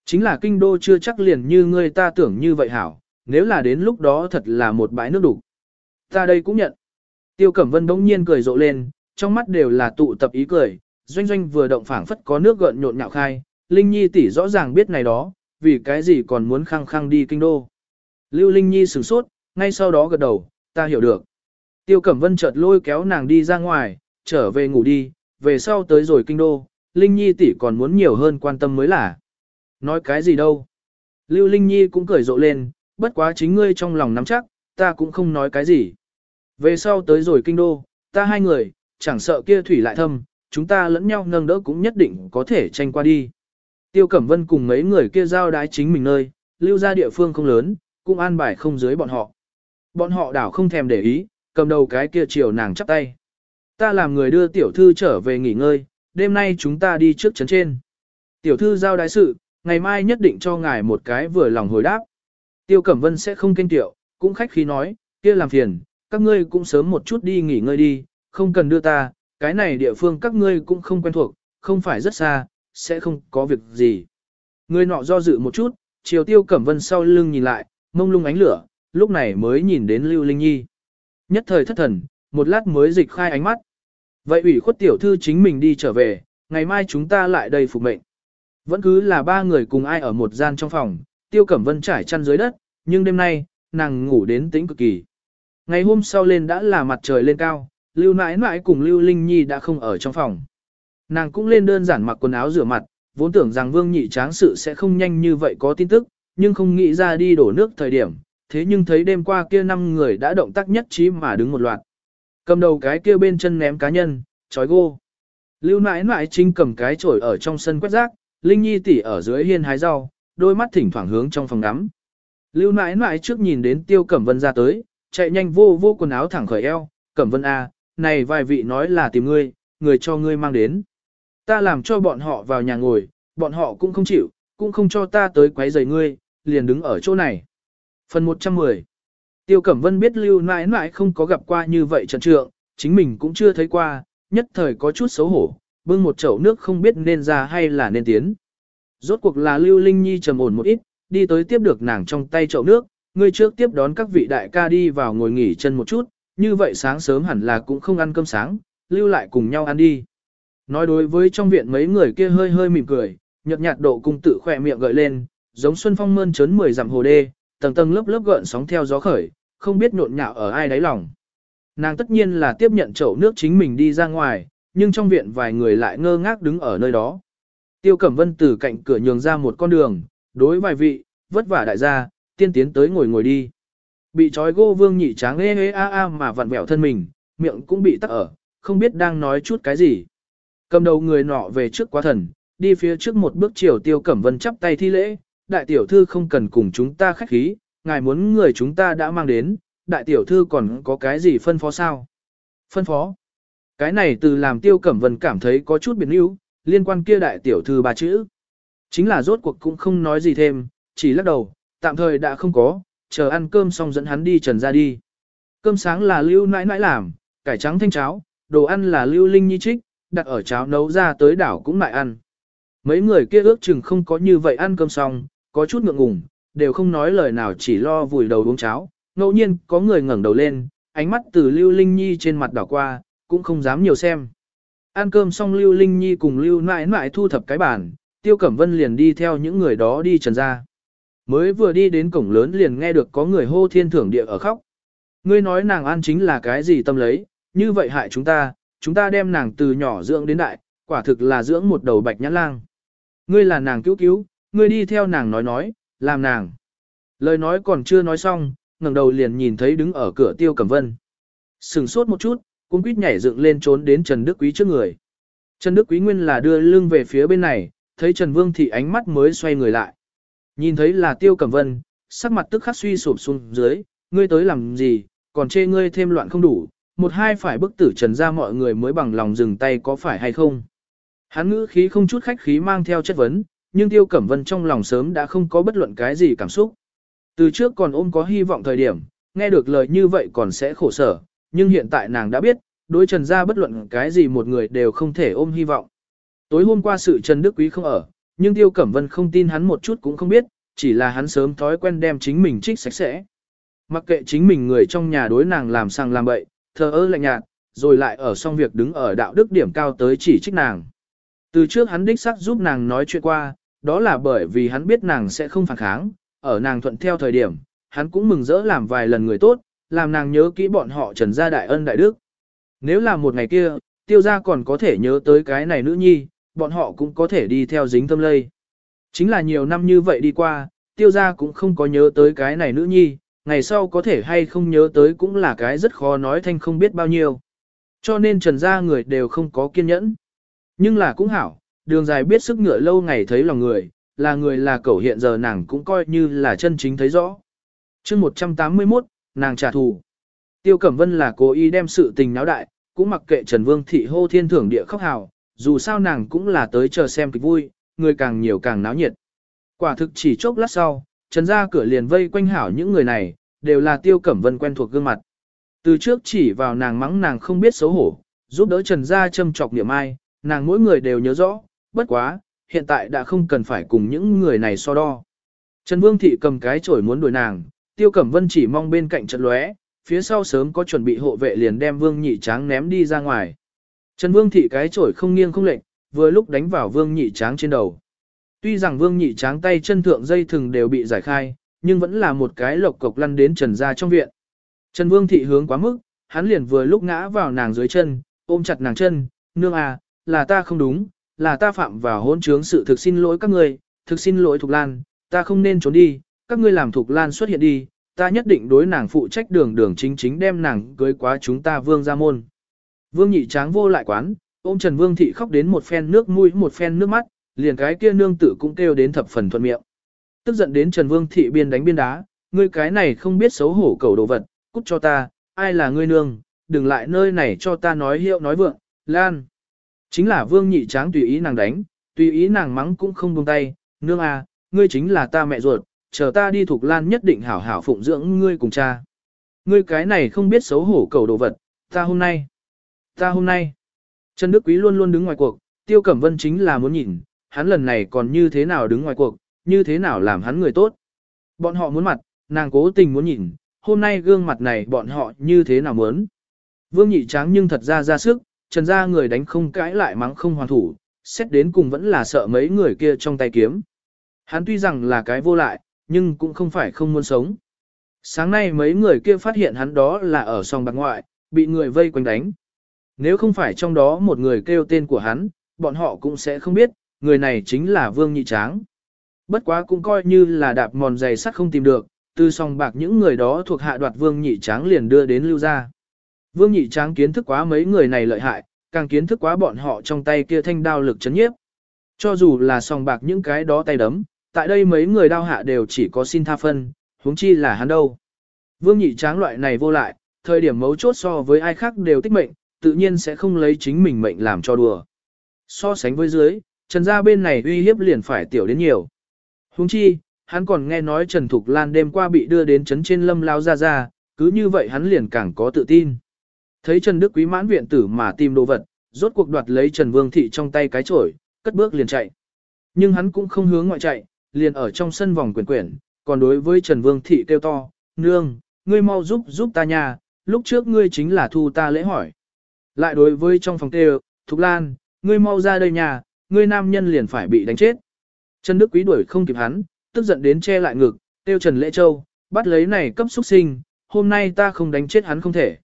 Chính là kinh đô chưa chắc liền như ngươi ta tưởng như vậy hảo, nếu là đến lúc đó thật là một bãi nước đủ. Ta đây cũng nhận. Tiêu Cẩm Vân bỗng nhiên cười rộ lên, trong mắt đều là tụ tập ý cười, doanh doanh vừa động phảng phất có nước gợn nhộn nhạo khai, Linh Nhi tỷ rõ ràng biết này đó, vì cái gì còn muốn khăng khăng đi kinh đô. Lưu Linh Nhi sửng sốt, ngay sau đó gật đầu, ta hiểu được. Tiêu Cẩm Vân chợt lôi kéo nàng đi ra ngoài, trở về ngủ đi, về sau tới rồi kinh đô, Linh Nhi tỷ còn muốn nhiều hơn quan tâm mới là. Nói cái gì đâu. Lưu Linh Nhi cũng cười rộ lên, bất quá chính ngươi trong lòng nắm chắc, ta cũng không nói cái gì. Về sau tới rồi kinh đô, ta hai người, chẳng sợ kia thủy lại thâm, chúng ta lẫn nhau nâng đỡ cũng nhất định có thể tranh qua đi. Tiêu Cẩm Vân cùng mấy người kia giao đái chính mình nơi, lưu ra địa phương không lớn, cũng an bài không dưới bọn họ. Bọn họ đảo không thèm để ý, cầm đầu cái kia chiều nàng chắp tay. Ta làm người đưa tiểu thư trở về nghỉ ngơi, đêm nay chúng ta đi trước chấn trên. Tiểu thư giao đại sự, ngày mai nhất định cho ngài một cái vừa lòng hồi đáp. Tiêu Cẩm Vân sẽ không kinh tiểu, cũng khách khí nói, kia làm phiền, các ngươi cũng sớm một chút đi nghỉ ngơi đi, không cần đưa ta, cái này địa phương các ngươi cũng không quen thuộc, không phải rất xa, sẽ không có việc gì. Người nọ do dự một chút, chiều tiêu cẩm vân sau lưng nhìn lại, mông lung ánh lửa, lúc này mới nhìn đến Lưu Linh Nhi. Nhất thời thất thần, một lát mới dịch khai ánh mắt. Vậy ủy khuất tiểu thư chính mình đi trở về, ngày mai chúng ta lại đây phục mệnh. Vẫn cứ là ba người cùng ai ở một gian trong phòng, tiêu cẩm vân trải chăn dưới đất, nhưng đêm nay, nàng ngủ đến tĩnh cực kỳ. Ngày hôm sau lên đã là mặt trời lên cao, Lưu nãi nãi cùng Lưu Linh Nhi đã không ở trong phòng. Nàng cũng lên đơn giản mặc quần áo rửa mặt, vốn tưởng rằng Vương Nhị Tráng sự sẽ không nhanh như vậy có tin tức, nhưng không nghĩ ra đi đổ nước thời điểm, thế nhưng thấy đêm qua kia năm người đã động tác nhất trí mà đứng một loạt. Cầm đầu cái kia bên chân ném cá nhân, chói gô. Lưu nãi nãi chính cầm cái chổi ở trong sân quét rác, Linh Nhi tỉ ở dưới hiên hái rau, đôi mắt thỉnh thoảng hướng trong phòng ngắm. Lưu nãi nãi trước nhìn đến Tiêu Cẩm Vân ra tới, chạy nhanh vô vô quần áo thẳng khởi eo, Cẩm Vân A, này vài vị nói là tìm ngươi, người cho ngươi mang đến. Ta làm cho bọn họ vào nhà ngồi, bọn họ cũng không chịu, cũng không cho ta tới quấy rầy ngươi, liền đứng ở chỗ này. Phần 110 Tiêu Cẩm Vân biết lưu nãi nãi không có gặp qua như vậy trận trượng, chính mình cũng chưa thấy qua, nhất thời có chút xấu hổ, bưng một chậu nước không biết nên ra hay là nên tiến. Rốt cuộc là lưu linh nhi trầm ổn một ít, đi tới tiếp được nàng trong tay chậu nước, ngươi trước tiếp đón các vị đại ca đi vào ngồi nghỉ chân một chút, như vậy sáng sớm hẳn là cũng không ăn cơm sáng, lưu lại cùng nhau ăn đi. Nói đối với trong viện mấy người kia hơi hơi mỉm cười, nhợt nhạt độ cung tự khỏe miệng gợi lên, giống xuân phong mơn trớn mười dặm hồ đê, tầng tầng lớp lớp gợn sóng theo gió khởi, không biết nhộn nhạo ở ai đáy lòng. nàng tất nhiên là tiếp nhận chậu nước chính mình đi ra ngoài, nhưng trong viện vài người lại ngơ ngác đứng ở nơi đó. Tiêu Cẩm Vân từ cạnh cửa nhường ra một con đường, đối vài vị, vất vả đại gia, tiên tiến tới ngồi ngồi đi. Bị trói gô vương nhị tráng ê ê a a mà vặn vẹo thân mình, miệng cũng bị tắc ở, không biết đang nói chút cái gì. Cầm đầu người nọ về trước quá thần, đi phía trước một bước chiều Tiêu Cẩm Vân chắp tay thi lễ, đại tiểu thư không cần cùng chúng ta khách khí, ngài muốn người chúng ta đã mang đến, đại tiểu thư còn có cái gì phân phó sao? Phân phó? Cái này từ làm Tiêu Cẩm Vân cảm thấy có chút biến yếu, liên quan kia đại tiểu thư ba chữ. Chính là rốt cuộc cũng không nói gì thêm, chỉ lắc đầu, tạm thời đã không có, chờ ăn cơm xong dẫn hắn đi trần ra đi. Cơm sáng là lưu nãi nãi làm, cải trắng thanh cháo, đồ ăn là lưu linh nhi trích, đặt ở cháo nấu ra tới đảo cũng lại ăn. Mấy người kia ước chừng không có như vậy ăn cơm xong, có chút ngượng ngùng, đều không nói lời nào chỉ lo vùi đầu uống cháo. Ngẫu nhiên có người ngẩng đầu lên, ánh mắt từ lưu linh nhi trên mặt đảo qua, cũng không dám nhiều xem. Ăn cơm xong lưu linh nhi cùng lưu nãi nãi thu thập cái bàn, tiêu cẩm vân liền đi theo những người đó đi trần ra. Mới vừa đi đến cổng lớn liền nghe được có người hô thiên thưởng địa ở khóc. Ngươi nói nàng ăn chính là cái gì tâm lấy, như vậy hại chúng ta, chúng ta đem nàng từ nhỏ dưỡng đến đại, quả thực là dưỡng một đầu bạch nhãn lang. Ngươi là nàng cứu cứu, ngươi đi theo nàng nói nói, làm nàng. Lời nói còn chưa nói xong, ngẩng đầu liền nhìn thấy đứng ở cửa tiêu cẩm vân. Sừng sốt một chút, cũng quýt nhảy dựng lên trốn đến Trần Đức Quý trước người. Trần Đức Quý nguyên là đưa lưng về phía bên này, thấy Trần Vương thì ánh mắt mới xoay người lại. Nhìn thấy là Tiêu Cẩm Vân, sắc mặt tức khắc suy sụp xuống dưới, ngươi tới làm gì, còn chê ngươi thêm loạn không đủ, một hai phải bức tử Trần ra mọi người mới bằng lòng dừng tay có phải hay không. Hắn ngữ khí không chút khách khí mang theo chất vấn, nhưng Tiêu Cẩm Vân trong lòng sớm đã không có bất luận cái gì cảm xúc. Từ trước còn ôm có hy vọng thời điểm, nghe được lời như vậy còn sẽ khổ sở, nhưng hiện tại nàng đã biết, đối Trần gia bất luận cái gì một người đều không thể ôm hy vọng. Tối hôm qua sự Trần Đức Quý không ở, nhưng Tiêu Cẩm Vân không tin hắn một chút cũng không biết, chỉ là hắn sớm thói quen đem chính mình trích sạch sẽ. Mặc kệ chính mình người trong nhà đối nàng làm sang làm bậy, thờ ơ lạnh nhạt, rồi lại ở xong việc đứng ở đạo đức điểm cao tới chỉ trích nàng. Từ trước hắn đích xác giúp nàng nói chuyện qua, đó là bởi vì hắn biết nàng sẽ không phản kháng, ở nàng thuận theo thời điểm, hắn cũng mừng rỡ làm vài lần người tốt, làm nàng nhớ kỹ bọn họ trần gia đại ân đại đức. Nếu là một ngày kia, tiêu gia còn có thể nhớ tới cái này nữ nhi, bọn họ cũng có thể đi theo dính tâm lây. Chính là nhiều năm như vậy đi qua, tiêu gia cũng không có nhớ tới cái này nữ nhi, ngày sau có thể hay không nhớ tới cũng là cái rất khó nói thanh không biết bao nhiêu. Cho nên trần gia người đều không có kiên nhẫn. Nhưng là cũng hảo, đường dài biết sức ngựa lâu ngày thấy lòng người, là người là cẩu hiện giờ nàng cũng coi như là chân chính thấy rõ. chương 181, nàng trả thù. Tiêu Cẩm Vân là cố ý đem sự tình náo đại, cũng mặc kệ Trần Vương thị hô thiên thưởng địa khóc hào, dù sao nàng cũng là tới chờ xem kịch vui, người càng nhiều càng náo nhiệt. Quả thực chỉ chốc lát sau, Trần ra cửa liền vây quanh hảo những người này, đều là Tiêu Cẩm Vân quen thuộc gương mặt. Từ trước chỉ vào nàng mắng nàng không biết xấu hổ, giúp đỡ Trần gia châm chọc niệm ai, nàng mỗi người đều nhớ rõ, bất quá, hiện tại đã không cần phải cùng những người này so đo. Trần Vương Thị cầm cái chổi muốn đuổi nàng, Tiêu Cẩm Vân chỉ mong bên cạnh trận lóe, phía sau sớm có chuẩn bị hộ vệ liền đem Vương Nhị Tráng ném đi ra ngoài. Trần Vương Thị cái chổi không nghiêng không lệch, vừa lúc đánh vào Vương Nhị Tráng trên đầu. Tuy rằng Vương Nhị Tráng tay chân thượng dây thừng đều bị giải khai, nhưng vẫn là một cái lộc cộc lăn đến Trần ra trong viện. Trần Vương Thị hướng quá mức, hắn liền vừa lúc ngã vào nàng dưới chân, ôm chặt nàng chân, nương à, là ta không đúng, là ta phạm vào hôn trướng sự thực xin lỗi các ngươi, thực xin lỗi Thục Lan, ta không nên trốn đi, các ngươi làm Thục Lan xuất hiện đi, ta nhất định đối nàng phụ trách đường đường chính chính đem nàng cưới quá chúng ta vương ra môn. Vương nhị tráng vô lại quán, ôm Trần Vương thị khóc đến một phen nước mũi một phen nước mắt, liền cái kia nương tử cũng kêu đến thập phần thuận miệng. Tức giận đến Trần Vương thị biên đánh biên đá, ngươi cái này không biết xấu hổ cầu đồ vật, cút cho ta, ai là ngươi nương, đừng lại nơi này cho ta nói hiệu nói vượng, Lan. Chính là vương nhị tráng tùy ý nàng đánh, tùy ý nàng mắng cũng không buông tay, nương à, ngươi chính là ta mẹ ruột, chờ ta đi thuộc lan nhất định hảo hảo phụng dưỡng ngươi cùng cha. Ngươi cái này không biết xấu hổ cầu đồ vật, ta hôm nay, ta hôm nay. Trần Đức Quý luôn luôn đứng ngoài cuộc, Tiêu Cẩm Vân chính là muốn nhìn, hắn lần này còn như thế nào đứng ngoài cuộc, như thế nào làm hắn người tốt. Bọn họ muốn mặt, nàng cố tình muốn nhìn, hôm nay gương mặt này bọn họ như thế nào muốn. Vương nhị tráng nhưng thật ra ra sức, trần gia người đánh không cãi lại mắng không hoàn thủ, xét đến cùng vẫn là sợ mấy người kia trong tay kiếm. Hắn tuy rằng là cái vô lại, nhưng cũng không phải không muốn sống. Sáng nay mấy người kia phát hiện hắn đó là ở song bạc ngoại, bị người vây quanh đánh. Nếu không phải trong đó một người kêu tên của hắn, bọn họ cũng sẽ không biết, người này chính là Vương Nhị Tráng. Bất quá cũng coi như là đạp mòn giày sắt không tìm được, từ song bạc những người đó thuộc hạ đoạt Vương Nhị Tráng liền đưa đến lưu gia. Vương Nhị Tráng kiến thức quá mấy người này lợi hại, càng kiến thức quá bọn họ trong tay kia thanh đao lực chấn nhiếp. Cho dù là sòng bạc những cái đó tay đấm, tại đây mấy người đao hạ đều chỉ có xin tha phân, huống chi là hắn đâu. Vương Nhị Tráng loại này vô lại, thời điểm mấu chốt so với ai khác đều tích mệnh, tự nhiên sẽ không lấy chính mình mệnh làm cho đùa. So sánh với dưới, Trần gia bên này uy hiếp liền phải tiểu đến nhiều. Huống chi, hắn còn nghe nói Trần Thục Lan đêm qua bị đưa đến trấn trên lâm lao ra ra, cứ như vậy hắn liền càng có tự tin. Thấy Trần Đức Quý mãn viện tử mà tìm đồ vật, rốt cuộc đoạt lấy Trần Vương Thị trong tay cái chổi, cất bước liền chạy. Nhưng hắn cũng không hướng ngoại chạy, liền ở trong sân vòng quyển quyển, còn đối với Trần Vương Thị kêu to, nương, ngươi mau giúp giúp ta nha, lúc trước ngươi chính là thu ta lễ hỏi. Lại đối với trong phòng kêu, Thục Lan, ngươi mau ra đây nhà, ngươi nam nhân liền phải bị đánh chết. Trần Đức Quý đuổi không kịp hắn, tức giận đến che lại ngực, tiêu Trần Lễ Châu, bắt lấy này cấp xuất sinh, hôm nay ta không đánh chết hắn không thể.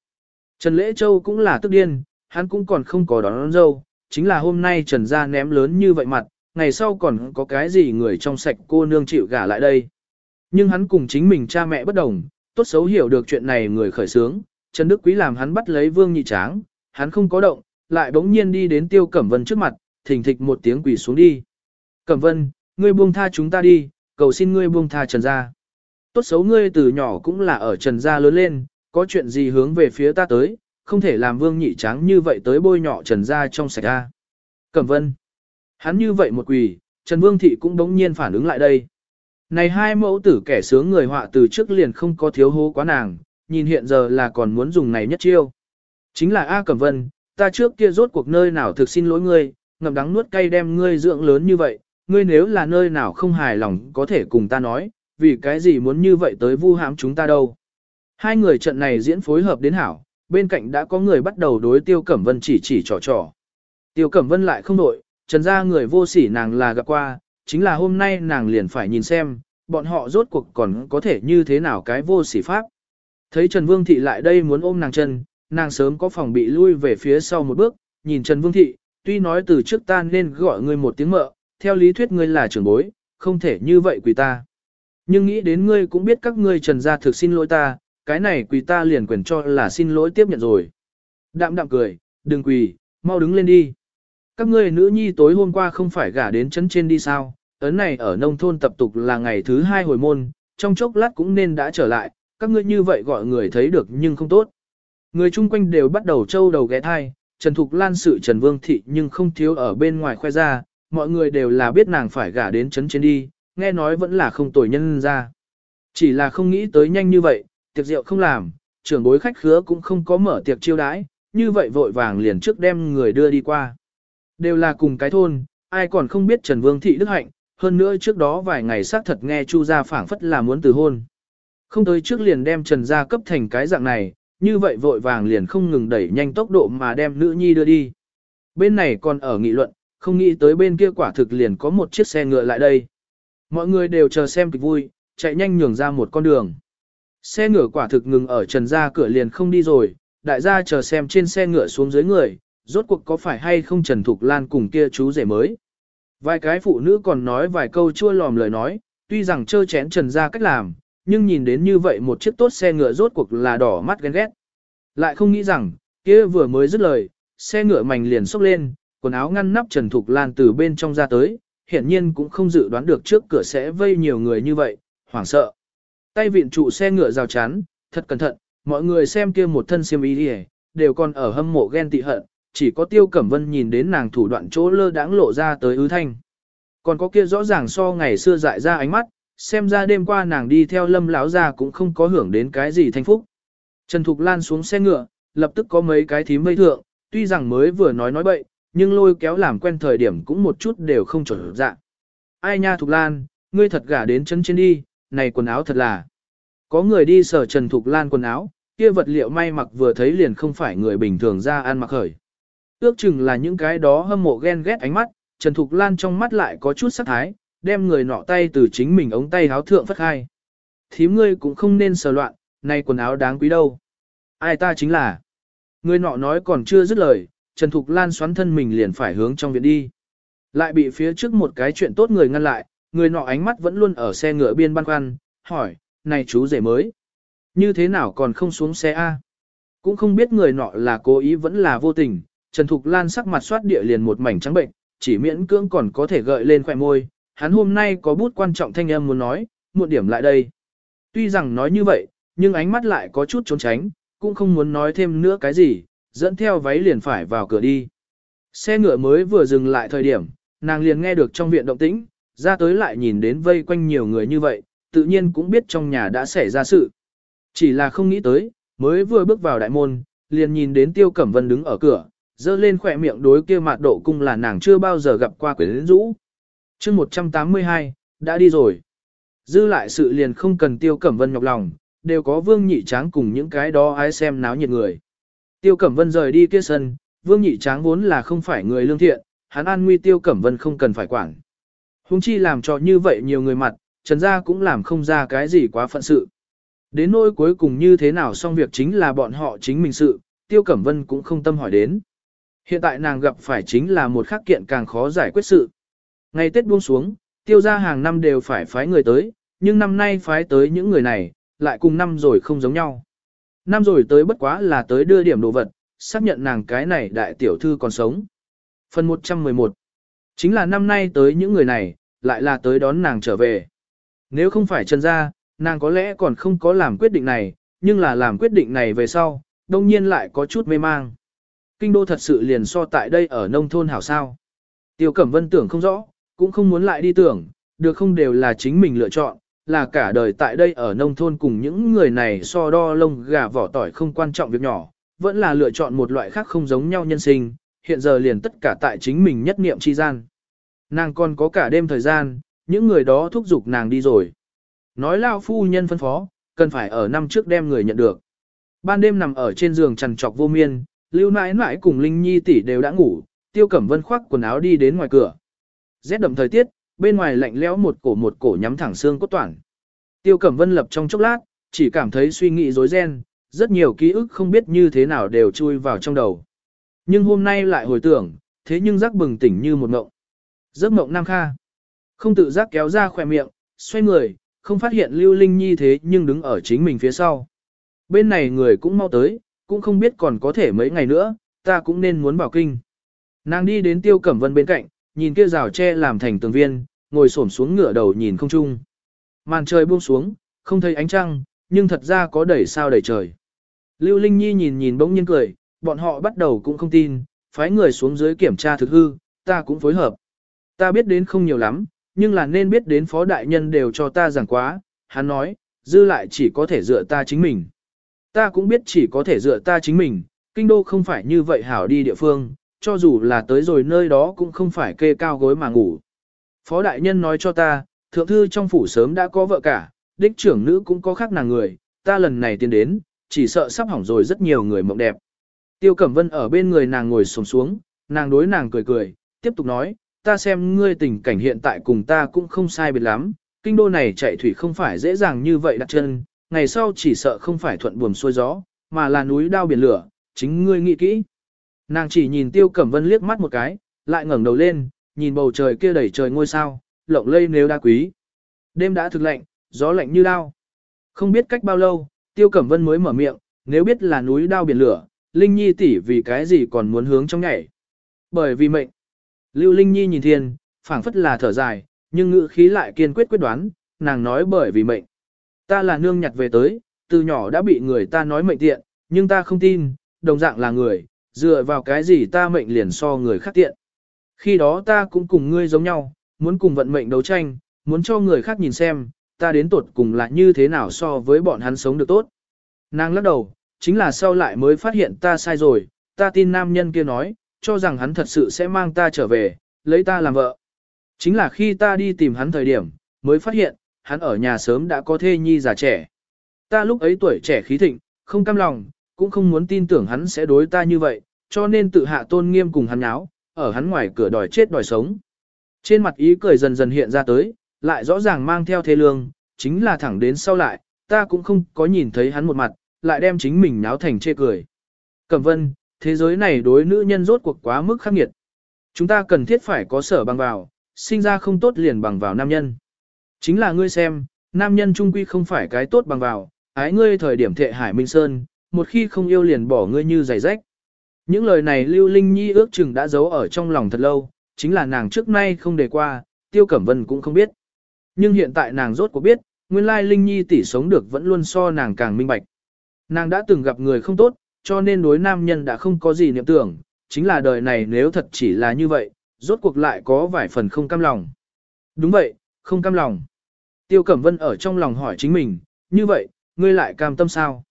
Trần Lễ Châu cũng là tức điên, hắn cũng còn không có đón, đón dâu, chính là hôm nay Trần gia ném lớn như vậy mặt, ngày sau còn có cái gì người trong sạch cô nương chịu gả lại đây. Nhưng hắn cùng chính mình cha mẹ bất đồng, tốt xấu hiểu được chuyện này người khởi sướng, Trần Đức Quý làm hắn bắt lấy Vương Nhị Tráng, hắn không có động, lại bỗng nhiên đi đến Tiêu Cẩm Vân trước mặt, thình thịch một tiếng quỳ xuống đi. Cẩm Vân, ngươi buông tha chúng ta đi, cầu xin ngươi buông tha Trần gia. Tốt xấu ngươi từ nhỏ cũng là ở Trần gia lớn lên, có chuyện gì hướng về phía ta tới, không thể làm Vương Nhị Tráng như vậy tới bôi nhọ Trần gia trong sạch a. Cẩm Vân. Hắn như vậy một quỳ, Trần Vương Thị cũng đống nhiên phản ứng lại đây. Này hai mẫu tử kẻ sướng người họa từ trước liền không có thiếu hố quá nàng, nhìn hiện giờ là còn muốn dùng này nhất chiêu. Chính là A Cẩm Vân, ta trước kia rốt cuộc nơi nào thực xin lỗi ngươi, ngậm đắng nuốt cay đem ngươi dưỡng lớn như vậy, ngươi nếu là nơi nào không hài lòng có thể cùng ta nói, vì cái gì muốn như vậy tới vu hãm chúng ta đâu. Hai người trận này diễn phối hợp đến hảo, bên cạnh đã có người bắt đầu đối Tiêu Cẩm Vân chỉ chỉ trò trò. Tiêu Cẩm Vân lại không đội, trần ra người vô sỉ nàng là gặp qua, chính là hôm nay nàng liền phải nhìn xem, bọn họ rốt cuộc còn có thể như thế nào cái vô sỉ pháp. Thấy Trần Vương Thị lại đây muốn ôm nàng chân, nàng sớm có phòng bị lui về phía sau một bước, nhìn Trần Vương Thị, tuy nói từ trước ta nên gọi ngươi một tiếng mợ, theo lý thuyết ngươi là trưởng bối, không thể như vậy quỷ ta. Nhưng nghĩ đến ngươi cũng biết các ngươi trần gia thực xin lỗi ta, cái này quỳ ta liền quyền cho là xin lỗi tiếp nhận rồi. Đạm đạm cười, đừng quỳ, mau đứng lên đi. Các ngươi nữ nhi tối hôm qua không phải gả đến chấn trên đi sao, ấn này ở nông thôn tập tục là ngày thứ hai hồi môn, trong chốc lát cũng nên đã trở lại, các ngươi như vậy gọi người thấy được nhưng không tốt. Người chung quanh đều bắt đầu trâu đầu ghé thai, Trần Thục Lan sự Trần Vương Thị nhưng không thiếu ở bên ngoài khoe ra, mọi người đều là biết nàng phải gả đến chấn trên đi, nghe nói vẫn là không tồi nhân ra. Chỉ là không nghĩ tới nhanh như vậy, tiệc rượu không làm, trưởng bối khách khứa cũng không có mở tiệc chiêu đãi, như vậy vội vàng liền trước đem người đưa đi qua. Đều là cùng cái thôn, ai còn không biết Trần Vương Thị Đức Hạnh, hơn nữa trước đó vài ngày xác thật nghe Chu gia phảng phất là muốn từ hôn. Không tới trước liền đem Trần gia cấp thành cái dạng này, như vậy vội vàng liền không ngừng đẩy nhanh tốc độ mà đem nữ nhi đưa đi. Bên này còn ở nghị luận, không nghĩ tới bên kia quả thực liền có một chiếc xe ngựa lại đây. Mọi người đều chờ xem kịch vui, chạy nhanh nhường ra một con đường. Xe ngựa quả thực ngừng ở trần gia cửa liền không đi rồi, đại gia chờ xem trên xe ngựa xuống dưới người, rốt cuộc có phải hay không Trần Thục Lan cùng kia chú rể mới. Vài cái phụ nữ còn nói vài câu chua lòm lời nói, tuy rằng chơ chén trần gia cách làm, nhưng nhìn đến như vậy một chiếc tốt xe ngựa rốt cuộc là đỏ mắt ghen ghét. Lại không nghĩ rằng, kia vừa mới dứt lời, xe ngựa mảnh liền sốc lên, quần áo ngăn nắp Trần Thục Lan từ bên trong ra tới, hiển nhiên cũng không dự đoán được trước cửa sẽ vây nhiều người như vậy, hoảng sợ. Tay viện trụ xe ngựa rào chắn, thật cẩn thận, mọi người xem kia một thân xiêm y đi đều còn ở hâm mộ ghen tị hận, chỉ có Tiêu Cẩm Vân nhìn đến nàng thủ đoạn chỗ lơ đãng lộ ra tới ứ thanh. Còn có kia rõ ràng so ngày xưa dại ra ánh mắt, xem ra đêm qua nàng đi theo lâm lão gia cũng không có hưởng đến cái gì thanh phúc. Trần Thục Lan xuống xe ngựa, lập tức có mấy cái thím mây thượng, tuy rằng mới vừa nói nói bậy, nhưng lôi kéo làm quen thời điểm cũng một chút đều không chuẩn dạng. Ai nha Thục Lan, ngươi thật gả đến chân trên đi, này quần áo thật là. Có người đi sở Trần Thục Lan quần áo, kia vật liệu may mặc vừa thấy liền không phải người bình thường ra ăn mặc khởi. Ước chừng là những cái đó hâm mộ ghen ghét ánh mắt, Trần Thục Lan trong mắt lại có chút sắc thái, đem người nọ tay từ chính mình ống tay háo thượng phất khai. Thím ngươi cũng không nên sờ loạn, này quần áo đáng quý đâu. Ai ta chính là. Người nọ nói còn chưa dứt lời, Trần Thục Lan xoắn thân mình liền phải hướng trong viện đi. Lại bị phía trước một cái chuyện tốt người ngăn lại, người nọ ánh mắt vẫn luôn ở xe ngựa biên băn khoăn, hỏi, này chú rể mới. Như thế nào còn không xuống xe A? Cũng không biết người nọ là cố ý vẫn là vô tình, Trần Thục Lan sắc mặt soát địa liền một mảnh trắng bệnh, chỉ miễn cưỡng còn có thể gợi lên khỏe môi. Hắn hôm nay có bút quan trọng thanh âm muốn nói, muộn điểm lại đây. Tuy rằng nói như vậy, nhưng ánh mắt lại có chút trốn tránh, cũng không muốn nói thêm nữa cái gì, dẫn theo váy liền phải vào cửa đi. Xe ngựa mới vừa dừng lại thời điểm, nàng liền nghe được trong viện động tĩnh, ra tới lại nhìn đến vây quanh nhiều người như vậy, tự nhiên cũng biết trong nhà đã xảy ra sự. Chỉ là không nghĩ tới, mới vừa bước vào đại môn, liền nhìn đến Tiêu Cẩm Vân đứng ở cửa, dơ lên khỏe miệng đối kia mặt độ cung là nàng chưa bao giờ gặp qua quyến rũ. chương 182, đã đi rồi. Dư lại sự liền không cần Tiêu Cẩm Vân nhọc lòng, đều có Vương Nhị Tráng cùng những cái đó ai xem náo nhiệt người. Tiêu Cẩm Vân rời đi kia sân, Vương Nhị Tráng vốn là không phải người lương thiện, hắn an nguy Tiêu Cẩm Vân không cần phải quản. Hùng chi làm cho như vậy nhiều người mặt, Trần Gia cũng làm không ra cái gì quá phận sự. Đến nỗi cuối cùng như thế nào xong việc chính là bọn họ chính mình sự, Tiêu Cẩm Vân cũng không tâm hỏi đến. Hiện tại nàng gặp phải chính là một khắc kiện càng khó giải quyết sự. Ngày Tết buông xuống, Tiêu gia hàng năm đều phải phái người tới, nhưng năm nay phái tới những người này, lại cùng năm rồi không giống nhau. Năm rồi tới bất quá là tới đưa điểm đồ vật, xác nhận nàng cái này đại tiểu thư còn sống. Phần 111 Chính là năm nay tới những người này, lại là tới đón nàng trở về. Nếu không phải Trần Gia, nàng có lẽ còn không có làm quyết định này, nhưng là làm quyết định này về sau, đông nhiên lại có chút mê mang. Kinh đô thật sự liền so tại đây ở nông thôn hảo sao. Tiêu Cẩm Vân tưởng không rõ, cũng không muốn lại đi tưởng, được không đều là chính mình lựa chọn, là cả đời tại đây ở nông thôn cùng những người này so đo lông gà vỏ tỏi không quan trọng việc nhỏ, vẫn là lựa chọn một loại khác không giống nhau nhân sinh, hiện giờ liền tất cả tại chính mình nhất niệm chi gian. Nàng còn có cả đêm thời gian, những người đó thúc giục nàng đi rồi. Nói lao phu nhân phân phó, cần phải ở năm trước đem người nhận được. Ban đêm nằm ở trên giường trằn trọc vô miên, lưu nãi nãi cùng Linh Nhi tỷ đều đã ngủ, tiêu cẩm vân khoác quần áo đi đến ngoài cửa. Rét đậm thời tiết, bên ngoài lạnh lẽo một cổ một cổ nhắm thẳng xương cốt toàn. Tiêu cẩm vân lập trong chốc lát, chỉ cảm thấy suy nghĩ rối ren, rất nhiều ký ức không biết như thế nào đều chui vào trong đầu. Nhưng hôm nay lại hồi tưởng, thế nhưng giác bừng tỉnh như một ngộng. Giấc mộng Nam Kha. Không tự giác kéo ra khỏe miệng, xoay người, không phát hiện Lưu Linh Nhi thế nhưng đứng ở chính mình phía sau. Bên này người cũng mau tới, cũng không biết còn có thể mấy ngày nữa, ta cũng nên muốn bảo kinh. Nàng đi đến Tiêu Cẩm Vân bên cạnh, nhìn kia rào tre làm thành tường viên, ngồi xổm xuống ngửa đầu nhìn không trung. Màn trời buông xuống, không thấy ánh trăng, nhưng thật ra có đẩy sao đẩy trời. Lưu Linh Nhi nhìn nhìn bỗng nhiên cười, bọn họ bắt đầu cũng không tin, phái người xuống dưới kiểm tra thực hư, ta cũng phối hợp. Ta biết đến không nhiều lắm, nhưng là nên biết đến phó đại nhân đều cho ta giảng quá, hắn nói, dư lại chỉ có thể dựa ta chính mình. Ta cũng biết chỉ có thể dựa ta chính mình, kinh đô không phải như vậy hảo đi địa phương, cho dù là tới rồi nơi đó cũng không phải kê cao gối mà ngủ. Phó đại nhân nói cho ta, thượng thư trong phủ sớm đã có vợ cả, đích trưởng nữ cũng có khác nàng người, ta lần này tiến đến, chỉ sợ sắp hỏng rồi rất nhiều người mộng đẹp. Tiêu Cẩm Vân ở bên người nàng ngồi xổm xuống, nàng đối nàng cười cười, tiếp tục nói, ta xem ngươi tình cảnh hiện tại cùng ta cũng không sai biệt lắm, kinh đô này chạy thủy không phải dễ dàng như vậy đặt chân, ngày sau chỉ sợ không phải thuận buồm xuôi gió, mà là núi đao biển lửa, chính ngươi nghĩ kỹ. Nàng chỉ nhìn Tiêu Cẩm Vân liếc mắt một cái, lại ngẩng đầu lên, nhìn bầu trời kia đầy trời ngôi sao, lộng lây nếu đa quý. Đêm đã thực lạnh, gió lạnh như đao. Không biết cách bao lâu, Tiêu Cẩm Vân mới mở miệng, nếu biết là núi đao biển lửa, Linh Nhi tỷ vì cái gì còn muốn hướng trong nhảy. Bởi vì mệnh. Lưu Linh Nhi nhìn thiên, phảng phất là thở dài, nhưng ngữ khí lại kiên quyết quyết đoán, nàng nói bởi vì mệnh. Ta là nương nhặt về tới, từ nhỏ đã bị người ta nói mệnh tiện, nhưng ta không tin, đồng dạng là người, dựa vào cái gì ta mệnh liền so người khác tiện. Khi đó ta cũng cùng ngươi giống nhau, muốn cùng vận mệnh đấu tranh, muốn cho người khác nhìn xem, ta đến tuột cùng là như thế nào so với bọn hắn sống được tốt. Nàng lắc đầu, chính là sau lại mới phát hiện ta sai rồi, ta tin nam nhân kia nói, cho rằng hắn thật sự sẽ mang ta trở về, lấy ta làm vợ. Chính là khi ta đi tìm hắn thời điểm, mới phát hiện, hắn ở nhà sớm đã có thê nhi già trẻ. Ta lúc ấy tuổi trẻ khí thịnh, không cam lòng, cũng không muốn tin tưởng hắn sẽ đối ta như vậy, cho nên tự hạ tôn nghiêm cùng hắn áo, ở hắn ngoài cửa đòi chết đòi sống. Trên mặt ý cười dần dần hiện ra tới, lại rõ ràng mang theo thế lương, chính là thẳng đến sau lại, ta cũng không có nhìn thấy hắn một mặt, lại đem chính mình nháo thành chê cười. Cẩm vân, thế giới này đối nữ nhân rốt cuộc quá mức khắc nghiệt. Chúng ta cần thiết phải có sở bằng vào, sinh ra không tốt liền bằng vào nam nhân. Chính là ngươi xem, nam nhân trung quy không phải cái tốt bằng vào, ái ngươi thời điểm thệ hải minh sơn, một khi không yêu liền bỏ ngươi như giày rách. Những lời này Lưu Linh Nhi ước chừng đã giấu ở trong lòng thật lâu, chính là nàng trước nay không đề qua, Tiêu Cẩm Vân cũng không biết. Nhưng hiện tại nàng rốt cuộc biết, nguyên lai Linh Nhi tỷ sống được vẫn luôn so nàng càng minh bạch. Nàng đã từng gặp người không tốt, cho nên đối nam nhân đã không có gì niệm tưởng, chính là đời này nếu thật chỉ là như vậy, rốt cuộc lại có vài phần không cam lòng. Đúng vậy, không cam lòng. Tiêu Cẩm Vân ở trong lòng hỏi chính mình, như vậy, ngươi lại cam tâm sao?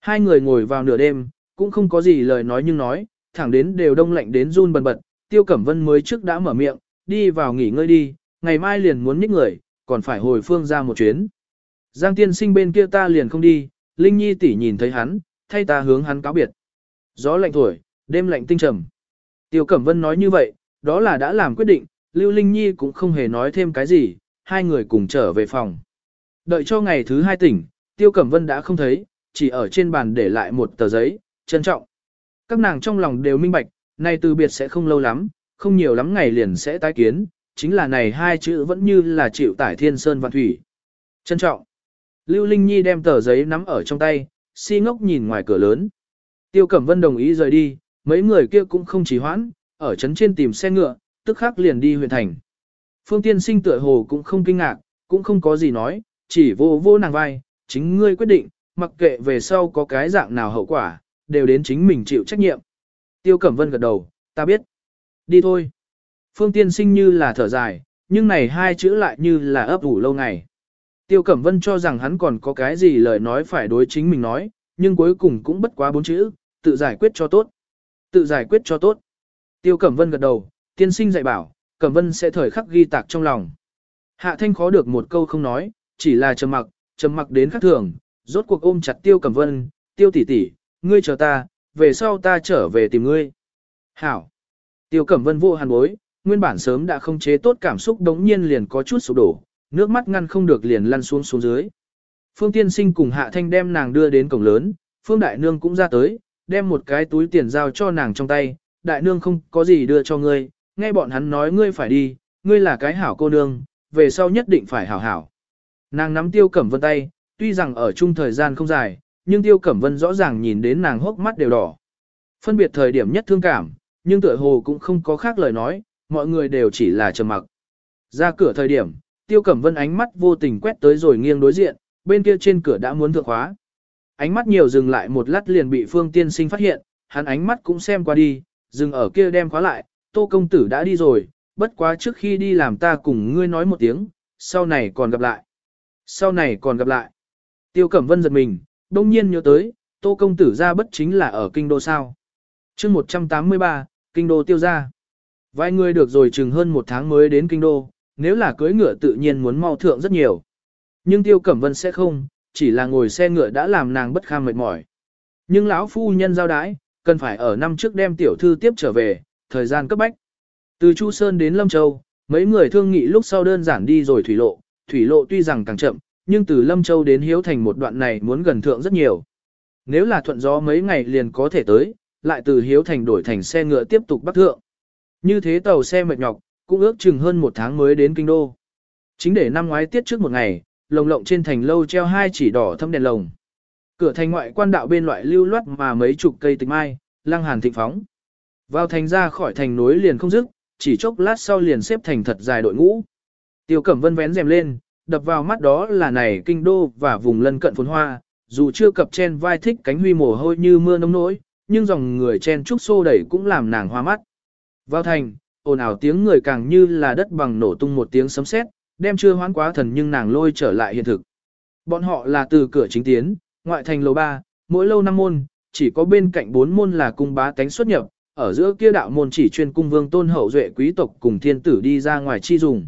Hai người ngồi vào nửa đêm, cũng không có gì lời nói nhưng nói, thẳng đến đều đông lạnh đến run bần bật, Tiêu Cẩm Vân mới trước đã mở miệng, đi vào nghỉ ngơi đi, ngày mai liền muốn nhích người, còn phải hồi phương ra một chuyến. Giang tiên sinh bên kia ta liền không đi, Linh Nhi tỷ nhìn thấy hắn, thay ta hướng hắn cáo biệt. Gió lạnh thổi, đêm lạnh tinh trầm. Tiêu Cẩm Vân nói như vậy, đó là đã làm quyết định, Lưu Linh Nhi cũng không hề nói thêm cái gì, hai người cùng trở về phòng. Đợi cho ngày thứ hai tỉnh, Tiêu Cẩm Vân đã không thấy, chỉ ở trên bàn để lại một tờ giấy, trân trọng. Các nàng trong lòng đều minh bạch, nay từ biệt sẽ không lâu lắm, không nhiều lắm ngày liền sẽ tái kiến, chính là này hai chữ vẫn như là chịu tải thiên sơn vạn thủy. Trân trọng. Lưu Linh Nhi đem tờ giấy nắm ở trong tay, si ngốc nhìn ngoài cửa lớn. Tiêu Cẩm Vân đồng ý rời đi, mấy người kia cũng không chỉ hoãn, ở trấn trên tìm xe ngựa, tức khắc liền đi huyện thành. Phương Tiên Sinh tựa hồ cũng không kinh ngạc, cũng không có gì nói, chỉ vô vô nàng vai, chính ngươi quyết định, mặc kệ về sau có cái dạng nào hậu quả, đều đến chính mình chịu trách nhiệm. Tiêu Cẩm Vân gật đầu, ta biết. Đi thôi. Phương Tiên Sinh như là thở dài, nhưng này hai chữ lại như là ấp ủ lâu ngày. Tiêu Cẩm Vân cho rằng hắn còn có cái gì lời nói phải đối chính mình nói, nhưng cuối cùng cũng bất quá bốn chữ, tự giải quyết cho tốt. Tự giải quyết cho tốt. Tiêu Cẩm Vân gật đầu, tiên sinh dạy bảo, Cẩm Vân sẽ thời khắc ghi tạc trong lòng. Hạ Thanh khó được một câu không nói, chỉ là trầm mặc, trầm mặc đến khắc thường, rốt cuộc ôm chặt Tiêu Cẩm Vân, Tiêu tỷ tỷ, ngươi chờ ta, về sau ta trở về tìm ngươi. Hảo. Tiêu Cẩm Vân vô hàn bối, nguyên bản sớm đã không chế tốt cảm xúc đống nhiên liền có chút sụp đổ, nước mắt ngăn không được liền lăn xuống xuống dưới. Phương Tiên Sinh cùng Hạ Thanh đem nàng đưa đến cổng lớn, Phương Đại Nương cũng ra tới, đem một cái túi tiền giao cho nàng trong tay, Đại Nương không có gì đưa cho ngươi, nghe bọn hắn nói ngươi phải đi, ngươi là cái hảo cô nương, về sau nhất định phải hảo hảo. Nàng nắm Tiêu Cẩm Vân tay, tuy rằng ở chung thời gian không dài, nhưng Tiêu Cẩm Vân rõ ràng nhìn đến nàng hốc mắt đều đỏ. Phân biệt thời điểm nhất thương cảm, nhưng tựa hồ cũng không có khác lời nói, mọi người đều chỉ là trầm mặc. Ra cửa thời điểm, Tiêu Cẩm Vân ánh mắt vô tình quét tới rồi nghiêng đối diện, bên kia trên cửa đã muốn thượng khóa. Ánh mắt nhiều dừng lại một lát liền bị Phương Tiên Sinh phát hiện, hắn ánh mắt cũng xem qua đi, dừng ở kia đem khóa lại, Tô công tử đã đi rồi, bất quá trước khi đi làm ta cùng ngươi nói một tiếng, sau này còn gặp lại. Sau này còn gặp lại. Tiêu Cẩm Vân giật mình, đông nhiên nhớ tới, Tô công tử ra bất chính là ở kinh đô sao. chương 183, kinh đô tiêu ra. Vài người được rồi chừng hơn một tháng mới đến kinh đô, nếu là cưới ngựa tự nhiên muốn mau thượng rất nhiều. Nhưng Tiêu Cẩm Vân sẽ không, chỉ là ngồi xe ngựa đã làm nàng bất kham mệt mỏi. Nhưng lão phu nhân giao đái, cần phải ở năm trước đem tiểu thư tiếp trở về, thời gian cấp bách. Từ Chu Sơn đến Lâm Châu, mấy người thương nghị lúc sau đơn giản đi rồi thủy lộ, thủy lộ tuy rằng càng chậm, nhưng từ Lâm Châu đến Hiếu Thành một đoạn này muốn gần thượng rất nhiều. Nếu là thuận gió mấy ngày liền có thể tới, lại từ Hiếu Thành đổi thành xe ngựa tiếp tục bắc thượng. Như thế tàu xe mệt nhọc, cũng ước chừng hơn một tháng mới đến kinh đô. Chính để năm ngoái tiết trước một ngày, lồng lộng trên thành lâu treo hai chỉ đỏ thâm đèn lồng. Cửa thành ngoại quan đạo bên loại lưu loát mà mấy chục cây tịch mai, lăng hàn thịnh phóng. Vào thành ra khỏi thành nối liền không dứt, chỉ chốc lát sau liền xếp thành thật dài đội ngũ. Tiêu Cẩm Vân vén rèm lên, đập vào mắt đó là này kinh đô và vùng lân cận phồn hoa, dù chưa cập chen vai thích cánh huy mồ hôi như mưa nông nỗi, nhưng dòng người chen trúc xô đẩy cũng làm nàng hoa mắt. Vào thành, ồn ào tiếng người càng như là đất bằng nổ tung một tiếng sấm sét, đem chưa hoán quá thần nhưng nàng lôi trở lại hiện thực. Bọn họ là từ cửa chính tiến, ngoại thành lầu 3, mỗi lâu năm môn, chỉ có bên cạnh bốn môn là cung bá tánh xuất nhập, ở giữa kia đạo môn chỉ chuyên cung vương tôn hậu duệ quý tộc cùng thiên tử đi ra ngoài chi dùng.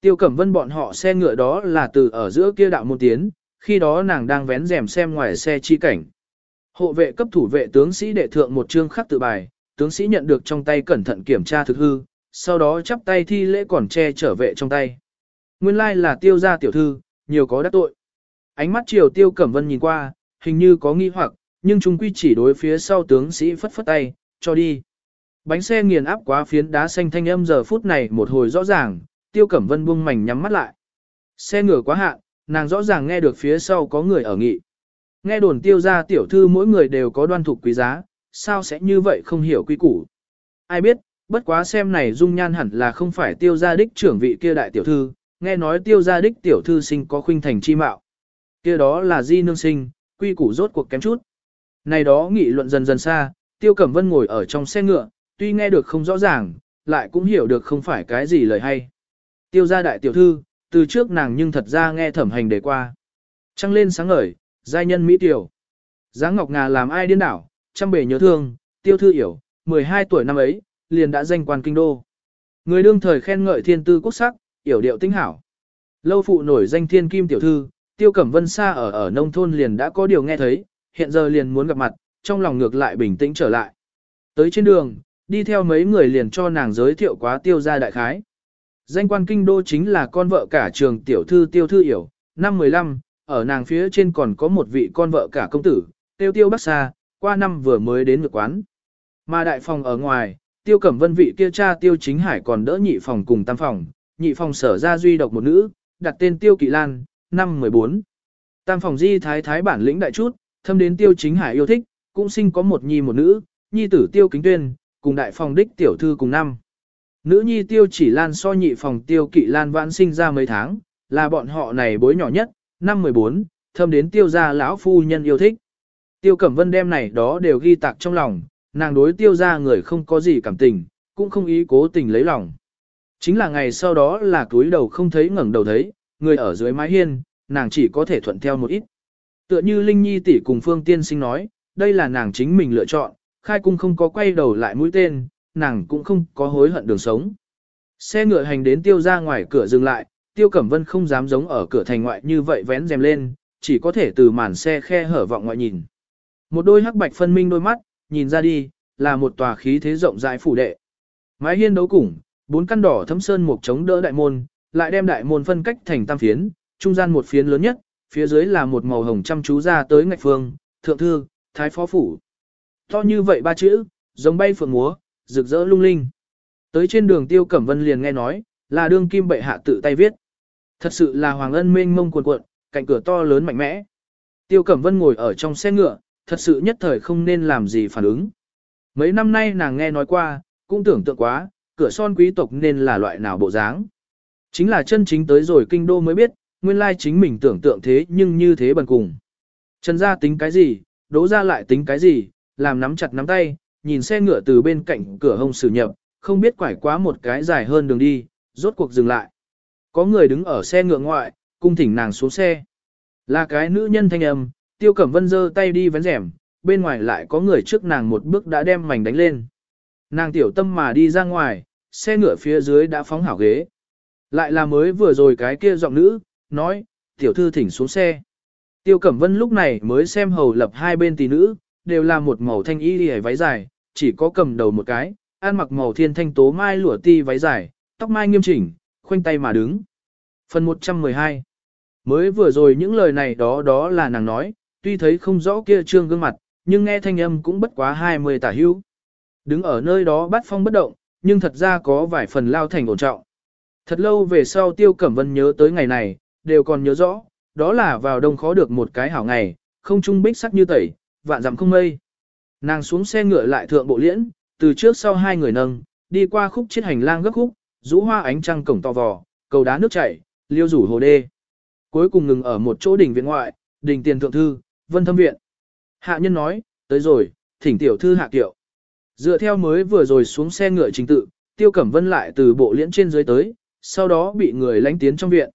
Tiêu Cẩm Vân bọn họ xe ngựa đó là từ ở giữa kia đạo môn tiến, khi đó nàng đang vén rèm xem ngoài xe chi cảnh. Hộ vệ cấp thủ vệ tướng sĩ đệ thượng một chương khắc tự bài, tướng sĩ nhận được trong tay cẩn thận kiểm tra thực hư, sau đó chắp tay thi lễ còn che trở vệ trong tay. Nguyên lai là tiêu gia tiểu thư, nhiều có đắc tội. Ánh mắt chiều tiêu cẩm vân nhìn qua, hình như có nghi hoặc, nhưng chúng quy chỉ đối phía sau tướng sĩ phất phất tay, cho đi. Bánh xe nghiền áp quá phiến đá xanh thanh âm giờ phút này một hồi rõ ràng, tiêu cẩm vân buông mảnh nhắm mắt lại. Xe ngửa quá hạn, nàng rõ ràng nghe được phía sau có người ở nghị. Nghe đồn tiêu gia tiểu thư mỗi người đều có đoan thục quý giá, sao sẽ như vậy không hiểu quy củ. Ai biết, bất quá xem này dung nhan hẳn là không phải tiêu gia đích trưởng vị kia đại tiểu thư, nghe nói tiêu gia đích tiểu thư sinh có khuynh thành chi mạo. Kia đó là di nương sinh, quy củ rốt cuộc kém chút. Này đó nghị luận dần dần xa, tiêu cẩm vân ngồi ở trong xe ngựa, tuy nghe được không rõ ràng, lại cũng hiểu được không phải cái gì lời hay. Tiêu gia đại tiểu thư, từ trước nàng nhưng thật ra nghe thẩm hành đề qua. Trăng lên sáng ngời, giai nhân Mỹ tiểu. Giáng Ngọc Ngà làm ai điên đảo, trăm bề nhớ thương, tiêu thư hiểu, 12 tuổi năm ấy, liền đã danh quan kinh đô. Người đương thời khen ngợi thiên tư quốc sắc, Hiểu điệu tinh hảo. Lâu phụ nổi danh thiên kim tiểu thư, tiêu cẩm vân xa ở ở nông thôn liền đã có điều nghe thấy, hiện giờ liền muốn gặp mặt, trong lòng ngược lại bình tĩnh trở lại. Tới trên đường, đi theo mấy người liền cho nàng giới thiệu quá tiêu gia đại khái. Danh quan kinh đô chính là con vợ cả trường tiểu thư tiêu thư Hiểu, năm 15, ở nàng phía trên còn có một vị con vợ cả công tử, tiêu tiêu bắc xa, qua năm vừa mới đến ngược quán. Mà đại phòng ở ngoài, tiêu cẩm vân vị kia cha tiêu chính hải còn đỡ nhị phòng cùng tam phòng, nhị phòng sở ra duy độc một nữ, đặt tên tiêu kỵ lan, năm 14. Tam phòng di thái thái bản lĩnh đại chút, thâm đến tiêu chính hải yêu thích, cũng sinh có một nhi một nữ, nhi tử tiêu kính tuyên, cùng đại phòng đích tiểu thư cùng năm. Nữ nhi tiêu chỉ lan so nhị phòng tiêu kỵ lan vãn sinh ra mấy tháng, là bọn họ này bối nhỏ nhất, năm 14, thâm đến tiêu gia lão phu nhân yêu thích. Tiêu Cẩm Vân đem này đó đều ghi tạc trong lòng, nàng đối tiêu gia người không có gì cảm tình, cũng không ý cố tình lấy lòng. Chính là ngày sau đó là túi đầu không thấy ngẩng đầu thấy, người ở dưới mái hiên, nàng chỉ có thể thuận theo một ít. Tựa như Linh Nhi tỷ cùng Phương Tiên Sinh nói, đây là nàng chính mình lựa chọn, khai cung không có quay đầu lại mũi tên, nàng cũng không có hối hận đường sống. Xe ngựa hành đến tiêu ra ngoài cửa dừng lại, tiêu cẩm vân không dám giống ở cửa thành ngoại như vậy vén rèm lên, chỉ có thể từ màn xe khe hở vọng ngoại nhìn. Một đôi hắc bạch phân minh đôi mắt, nhìn ra đi, là một tòa khí thế rộng rãi phủ đệ. Mái hiên đấu củng, bốn căn đỏ thấm sơn một chống đỡ đại môn, lại đem đại môn phân cách thành tam phiến, trung gian một phiến lớn nhất, phía dưới là một màu hồng chăm chú ra tới ngạch phương, thượng thư, thái phó phủ. To như vậy ba chữ, giống bay phượng múa, rực rỡ lung linh. Tới trên đường tiêu cẩm vân liền nghe nói, là đương kim bệ hạ tự tay viết. Thật sự là hoàng ân mênh mông cuồn cuộn, cạnh cửa to lớn mạnh mẽ. Tiêu cẩm vân ngồi ở trong xe ngựa, thật sự nhất thời không nên làm gì phản ứng. Mấy năm nay nàng nghe nói qua, cũng tưởng tượng quá, cửa son quý tộc nên là loại nào bộ dáng. Chính là chân chính tới rồi kinh đô mới biết, nguyên lai chính mình tưởng tượng thế nhưng như thế bần cùng. Trần gia tính cái gì, đỗ gia lại tính cái gì, làm nắm chặt nắm tay, nhìn xe ngựa từ bên cạnh cửa hông xử nhập, không biết quải quá một cái dài hơn đường đi, rốt cuộc dừng lại. Có người đứng ở xe ngựa ngoại, cung thỉnh nàng xuống xe. Là cái nữ nhân thanh âm, tiêu cẩm vân giơ tay đi vén rèm, bên ngoài lại có người trước nàng một bước đã đem mảnh đánh lên. Nàng tiểu tâm mà đi ra ngoài, xe ngựa phía dưới đã phóng hảo ghế. Lại là mới vừa rồi cái kia giọng nữ, nói, tiểu thư thỉnh xuống xe. Tiêu Cẩm Vân lúc này mới xem hầu lập hai bên tỷ nữ, đều là một màu thanh y hề váy dài, chỉ có cầm đầu một cái, ăn mặc màu thiên thanh tố mai lụa ti váy dài, tóc mai nghiêm chỉnh, khoanh tay mà đứng. Phần 112 Mới vừa rồi những lời này đó đó là nàng nói, tuy thấy không rõ kia trương gương mặt, nhưng nghe thanh âm cũng bất quá 20 tả hữu. Đứng ở nơi đó bắt phong bất động, nhưng thật ra có vài phần lao thành ổn trọng. Thật lâu về sau Tiêu Cẩm Vân nhớ tới ngày này, đều còn nhớ rõ, đó là vào đông khó được một cái hảo ngày, không trung bích sắc như tẩy, vạn dặm không mây. Nàng xuống xe ngựa lại thượng bộ liễn, từ trước sau hai người nâng, đi qua khúc chiết hành lang gấp khúc, rũ hoa ánh trăng cổng to vò, cầu đá nước chảy, liêu rủ hồ đê. Cuối cùng ngừng ở một chỗ đỉnh viện ngoại, đỉnh tiền thượng thư, vân thâm viện. Hạ nhân nói, tới rồi, thỉnh tiểu thư hạ kiệu. Dựa theo mới vừa rồi xuống xe ngựa trình tự, tiêu cẩm vân lại từ bộ liễn trên dưới tới, sau đó bị người lánh tiến trong viện.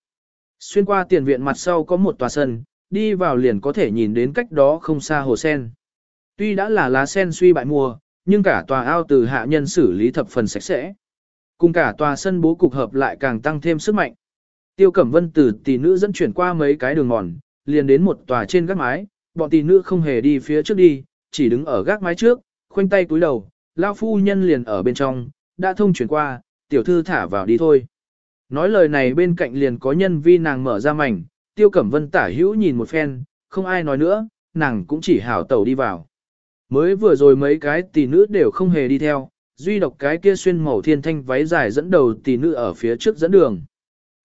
Xuyên qua tiền viện mặt sau có một tòa sân, đi vào liền có thể nhìn đến cách đó không xa hồ sen. Tuy đã là lá sen suy bại mùa, nhưng cả tòa ao từ hạ nhân xử lý thập phần sạch sẽ. Cùng cả tòa sân bố cục hợp lại càng tăng thêm sức mạnh. Tiêu Cẩm Vân từ tỷ nữ dẫn chuyển qua mấy cái đường mòn, liền đến một tòa trên gác mái, bọn tỷ nữ không hề đi phía trước đi, chỉ đứng ở gác mái trước, khoanh tay cúi đầu, lao phu nhân liền ở bên trong, đã thông chuyển qua, tiểu thư thả vào đi thôi. Nói lời này bên cạnh liền có nhân vi nàng mở ra mảnh, tiêu cẩm vân tả hữu nhìn một phen, không ai nói nữa, nàng cũng chỉ hảo tẩu đi vào. Mới vừa rồi mấy cái tỷ nữ đều không hề đi theo, duy độc cái kia xuyên màu thiên thanh váy dài dẫn đầu tỷ nữ ở phía trước dẫn đường.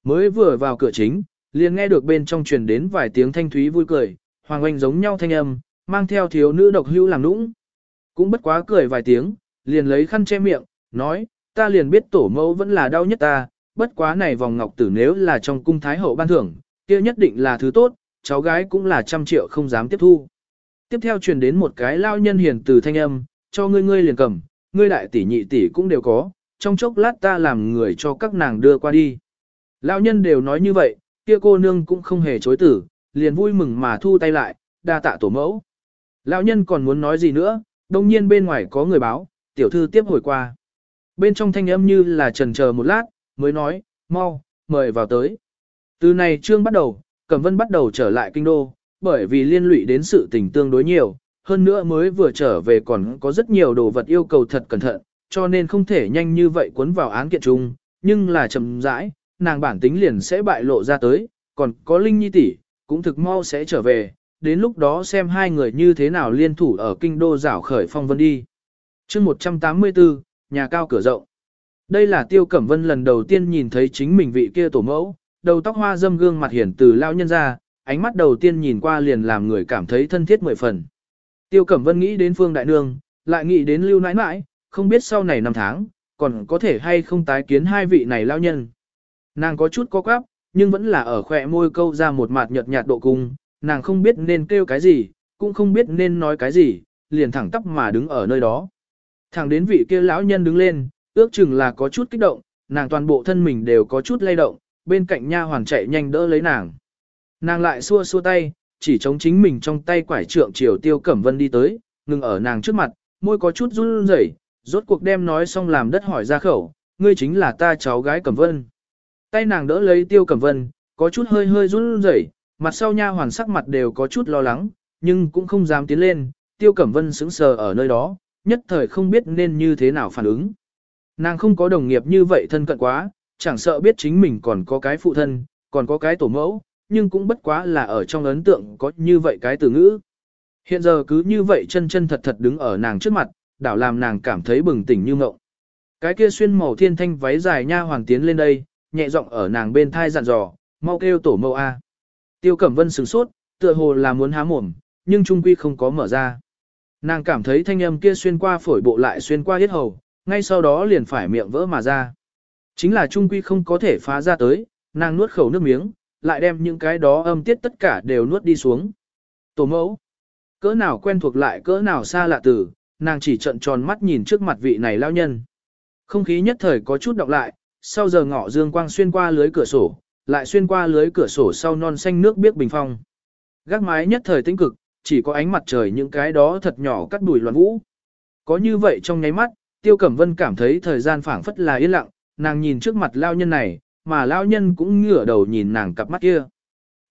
Mới vừa vào cửa chính, liền nghe được bên trong truyền đến vài tiếng thanh thúy vui cười, hoàng oanh giống nhau thanh âm, mang theo thiếu nữ độc hữu làm nũng. Cũng bất quá cười vài tiếng, liền lấy khăn che miệng, nói, ta liền biết tổ mẫu vẫn là đau nhất ta, bất quá này vòng ngọc tử nếu là trong cung thái hậu ban thưởng, kia nhất định là thứ tốt, cháu gái cũng là trăm triệu không dám tiếp thu. Tiếp theo truyền đến một cái lao nhân hiền từ thanh âm, cho ngươi ngươi liền cầm, ngươi đại tỷ nhị tỷ cũng đều có, trong chốc lát ta làm người cho các nàng đưa qua đi. Lao nhân đều nói như vậy, kia cô nương cũng không hề chối tử, liền vui mừng mà thu tay lại, đa tạ tổ mẫu. Lão nhân còn muốn nói gì nữa, đông nhiên bên ngoài có người báo, tiểu thư tiếp hồi qua. Bên trong thanh âm như là trần chờ một lát, mới nói, mau, mời vào tới. Từ này trương bắt đầu, Cẩm Vân bắt đầu trở lại kinh đô, bởi vì liên lụy đến sự tình tương đối nhiều, hơn nữa mới vừa trở về còn có rất nhiều đồ vật yêu cầu thật cẩn thận, cho nên không thể nhanh như vậy cuốn vào án kiện chung, nhưng là chậm rãi, nàng bản tính liền sẽ bại lộ ra tới, còn có Linh Nhi tỷ cũng thực mau sẽ trở về, đến lúc đó xem hai người như thế nào liên thủ ở kinh đô rảo khởi phong vân đi. chương 184, nhà cao cửa rộng. Đây là Tiêu Cẩm Vân lần đầu tiên nhìn thấy chính mình vị kia tổ mẫu, đầu tóc hoa dâm gương mặt hiển từ lao nhân ra, ánh mắt đầu tiên nhìn qua liền làm người cảm thấy thân thiết mười phần. Tiêu Cẩm Vân nghĩ đến Phương Đại Nương, lại nghĩ đến Lưu Nãi Nãi, không biết sau này năm tháng, còn có thể hay không tái kiến hai vị này lao nhân. Nàng có chút có quáp, nhưng vẫn là ở khỏe môi câu ra một mạt nhợt nhạt độ cung, nàng không biết nên kêu cái gì, cũng không biết nên nói cái gì, liền thẳng tắp mà đứng ở nơi đó. Thẳng đến vị kia lão nhân đứng lên, ước chừng là có chút kích động, nàng toàn bộ thân mình đều có chút lay động, bên cạnh nha hoàn chạy nhanh đỡ lấy nàng. Nàng lại xua xua tay, chỉ chống chính mình trong tay quải trượng chiều tiêu cẩm vân đi tới, ngừng ở nàng trước mặt, môi có chút run rẩy, rốt cuộc đem nói xong làm đất hỏi ra khẩu, ngươi chính là ta cháu gái cẩm vân. Tay nàng đỡ lấy tiêu cẩm vân, có chút hơi hơi run rẩy, mặt sau nha hoàn sắc mặt đều có chút lo lắng, nhưng cũng không dám tiến lên, tiêu cẩm vân sững sờ ở nơi đó, nhất thời không biết nên như thế nào phản ứng. Nàng không có đồng nghiệp như vậy thân cận quá, chẳng sợ biết chính mình còn có cái phụ thân, còn có cái tổ mẫu, nhưng cũng bất quá là ở trong ấn tượng có như vậy cái từ ngữ. Hiện giờ cứ như vậy chân chân thật thật đứng ở nàng trước mặt, đảo làm nàng cảm thấy bừng tỉnh như ngộng. Cái kia xuyên màu thiên thanh váy dài nha hoàng tiến lên đây, nhẹ giọng ở nàng bên thai dặn dò, mau kêu tổ mẫu A. Tiêu Cẩm Vân sửng sốt, tựa hồ là muốn há mồm, nhưng trung quy không có mở ra. Nàng cảm thấy thanh âm kia xuyên qua phổi bộ lại xuyên qua hết hầu, ngay sau đó liền phải miệng vỡ mà ra. Chính là trung quy không có thể phá ra tới, nàng nuốt khẩu nước miếng, lại đem những cái đó âm tiết tất cả đều nuốt đi xuống. Tổ mẫu, cỡ nào quen thuộc lại cỡ nào xa lạ từ, nàng chỉ trận tròn mắt nhìn trước mặt vị này lao nhân. Không khí nhất thời có chút đọc lại, sau giờ ngọ dương quang xuyên qua lưới cửa sổ, lại xuyên qua lưới cửa sổ sau non xanh nước biếc bình phong. Gác mái nhất thời tĩnh cực, chỉ có ánh mặt trời những cái đó thật nhỏ cắt đùi loạn vũ. Có như vậy trong nháy mắt, Tiêu Cẩm Vân cảm thấy thời gian phảng phất là yên lặng, nàng nhìn trước mặt lao nhân này, mà lao nhân cũng ngửa đầu nhìn nàng cặp mắt kia.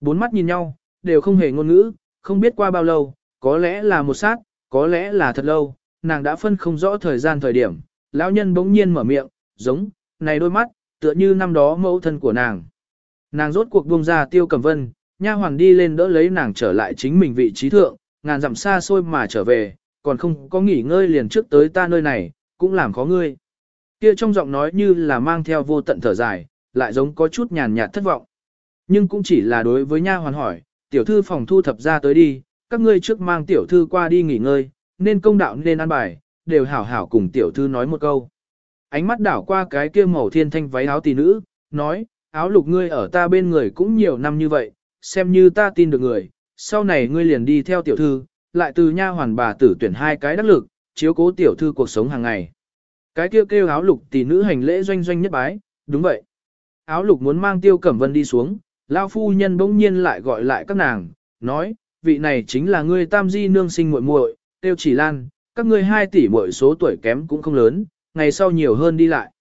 Bốn mắt nhìn nhau, đều không hề ngôn ngữ, không biết qua bao lâu, có lẽ là một sát, có lẽ là thật lâu, nàng đã phân không rõ thời gian thời điểm, lão nhân bỗng nhiên mở miệng, giống, này đôi mắt, tựa như năm đó mẫu thân của nàng. Nàng rốt cuộc buông ra tiêu cầm vân, nha hoàn đi lên đỡ lấy nàng trở lại chính mình vị trí thượng, ngàn dặm xa xôi mà trở về, còn không có nghỉ ngơi liền trước tới ta nơi này, cũng làm khó ngươi. Kia trong giọng nói như là mang theo vô tận thở dài, lại giống có chút nhàn nhạt thất vọng. Nhưng cũng chỉ là đối với nha hoàn hỏi, tiểu thư phòng thu thập ra tới đi, các ngươi trước mang tiểu thư qua đi nghỉ ngơi, nên công đạo nên ăn bài, đều hảo hảo cùng tiểu thư nói một câu. Ánh mắt đảo qua cái kia màu thiên thanh váy áo tỷ nữ, nói, áo lục ngươi ở ta bên người cũng nhiều năm như vậy, xem như ta tin được người, sau này ngươi liền đi theo tiểu thư, lại từ nha hoàn bà tử tuyển hai cái đắc lực, chiếu cố tiểu thư cuộc sống hàng ngày. Cái kia kêu, kêu áo lục tỷ nữ hành lễ doanh doanh nhất bái, đúng vậy. Áo lục muốn mang tiêu cẩm vân đi xuống, lao phu nhân bỗng nhiên lại gọi lại các nàng, nói, vị này chính là ngươi tam di nương sinh muội muội, tiêu chỉ lan, các ngươi hai tỷ muội số tuổi kém cũng không lớn, ngày sau nhiều hơn đi lại.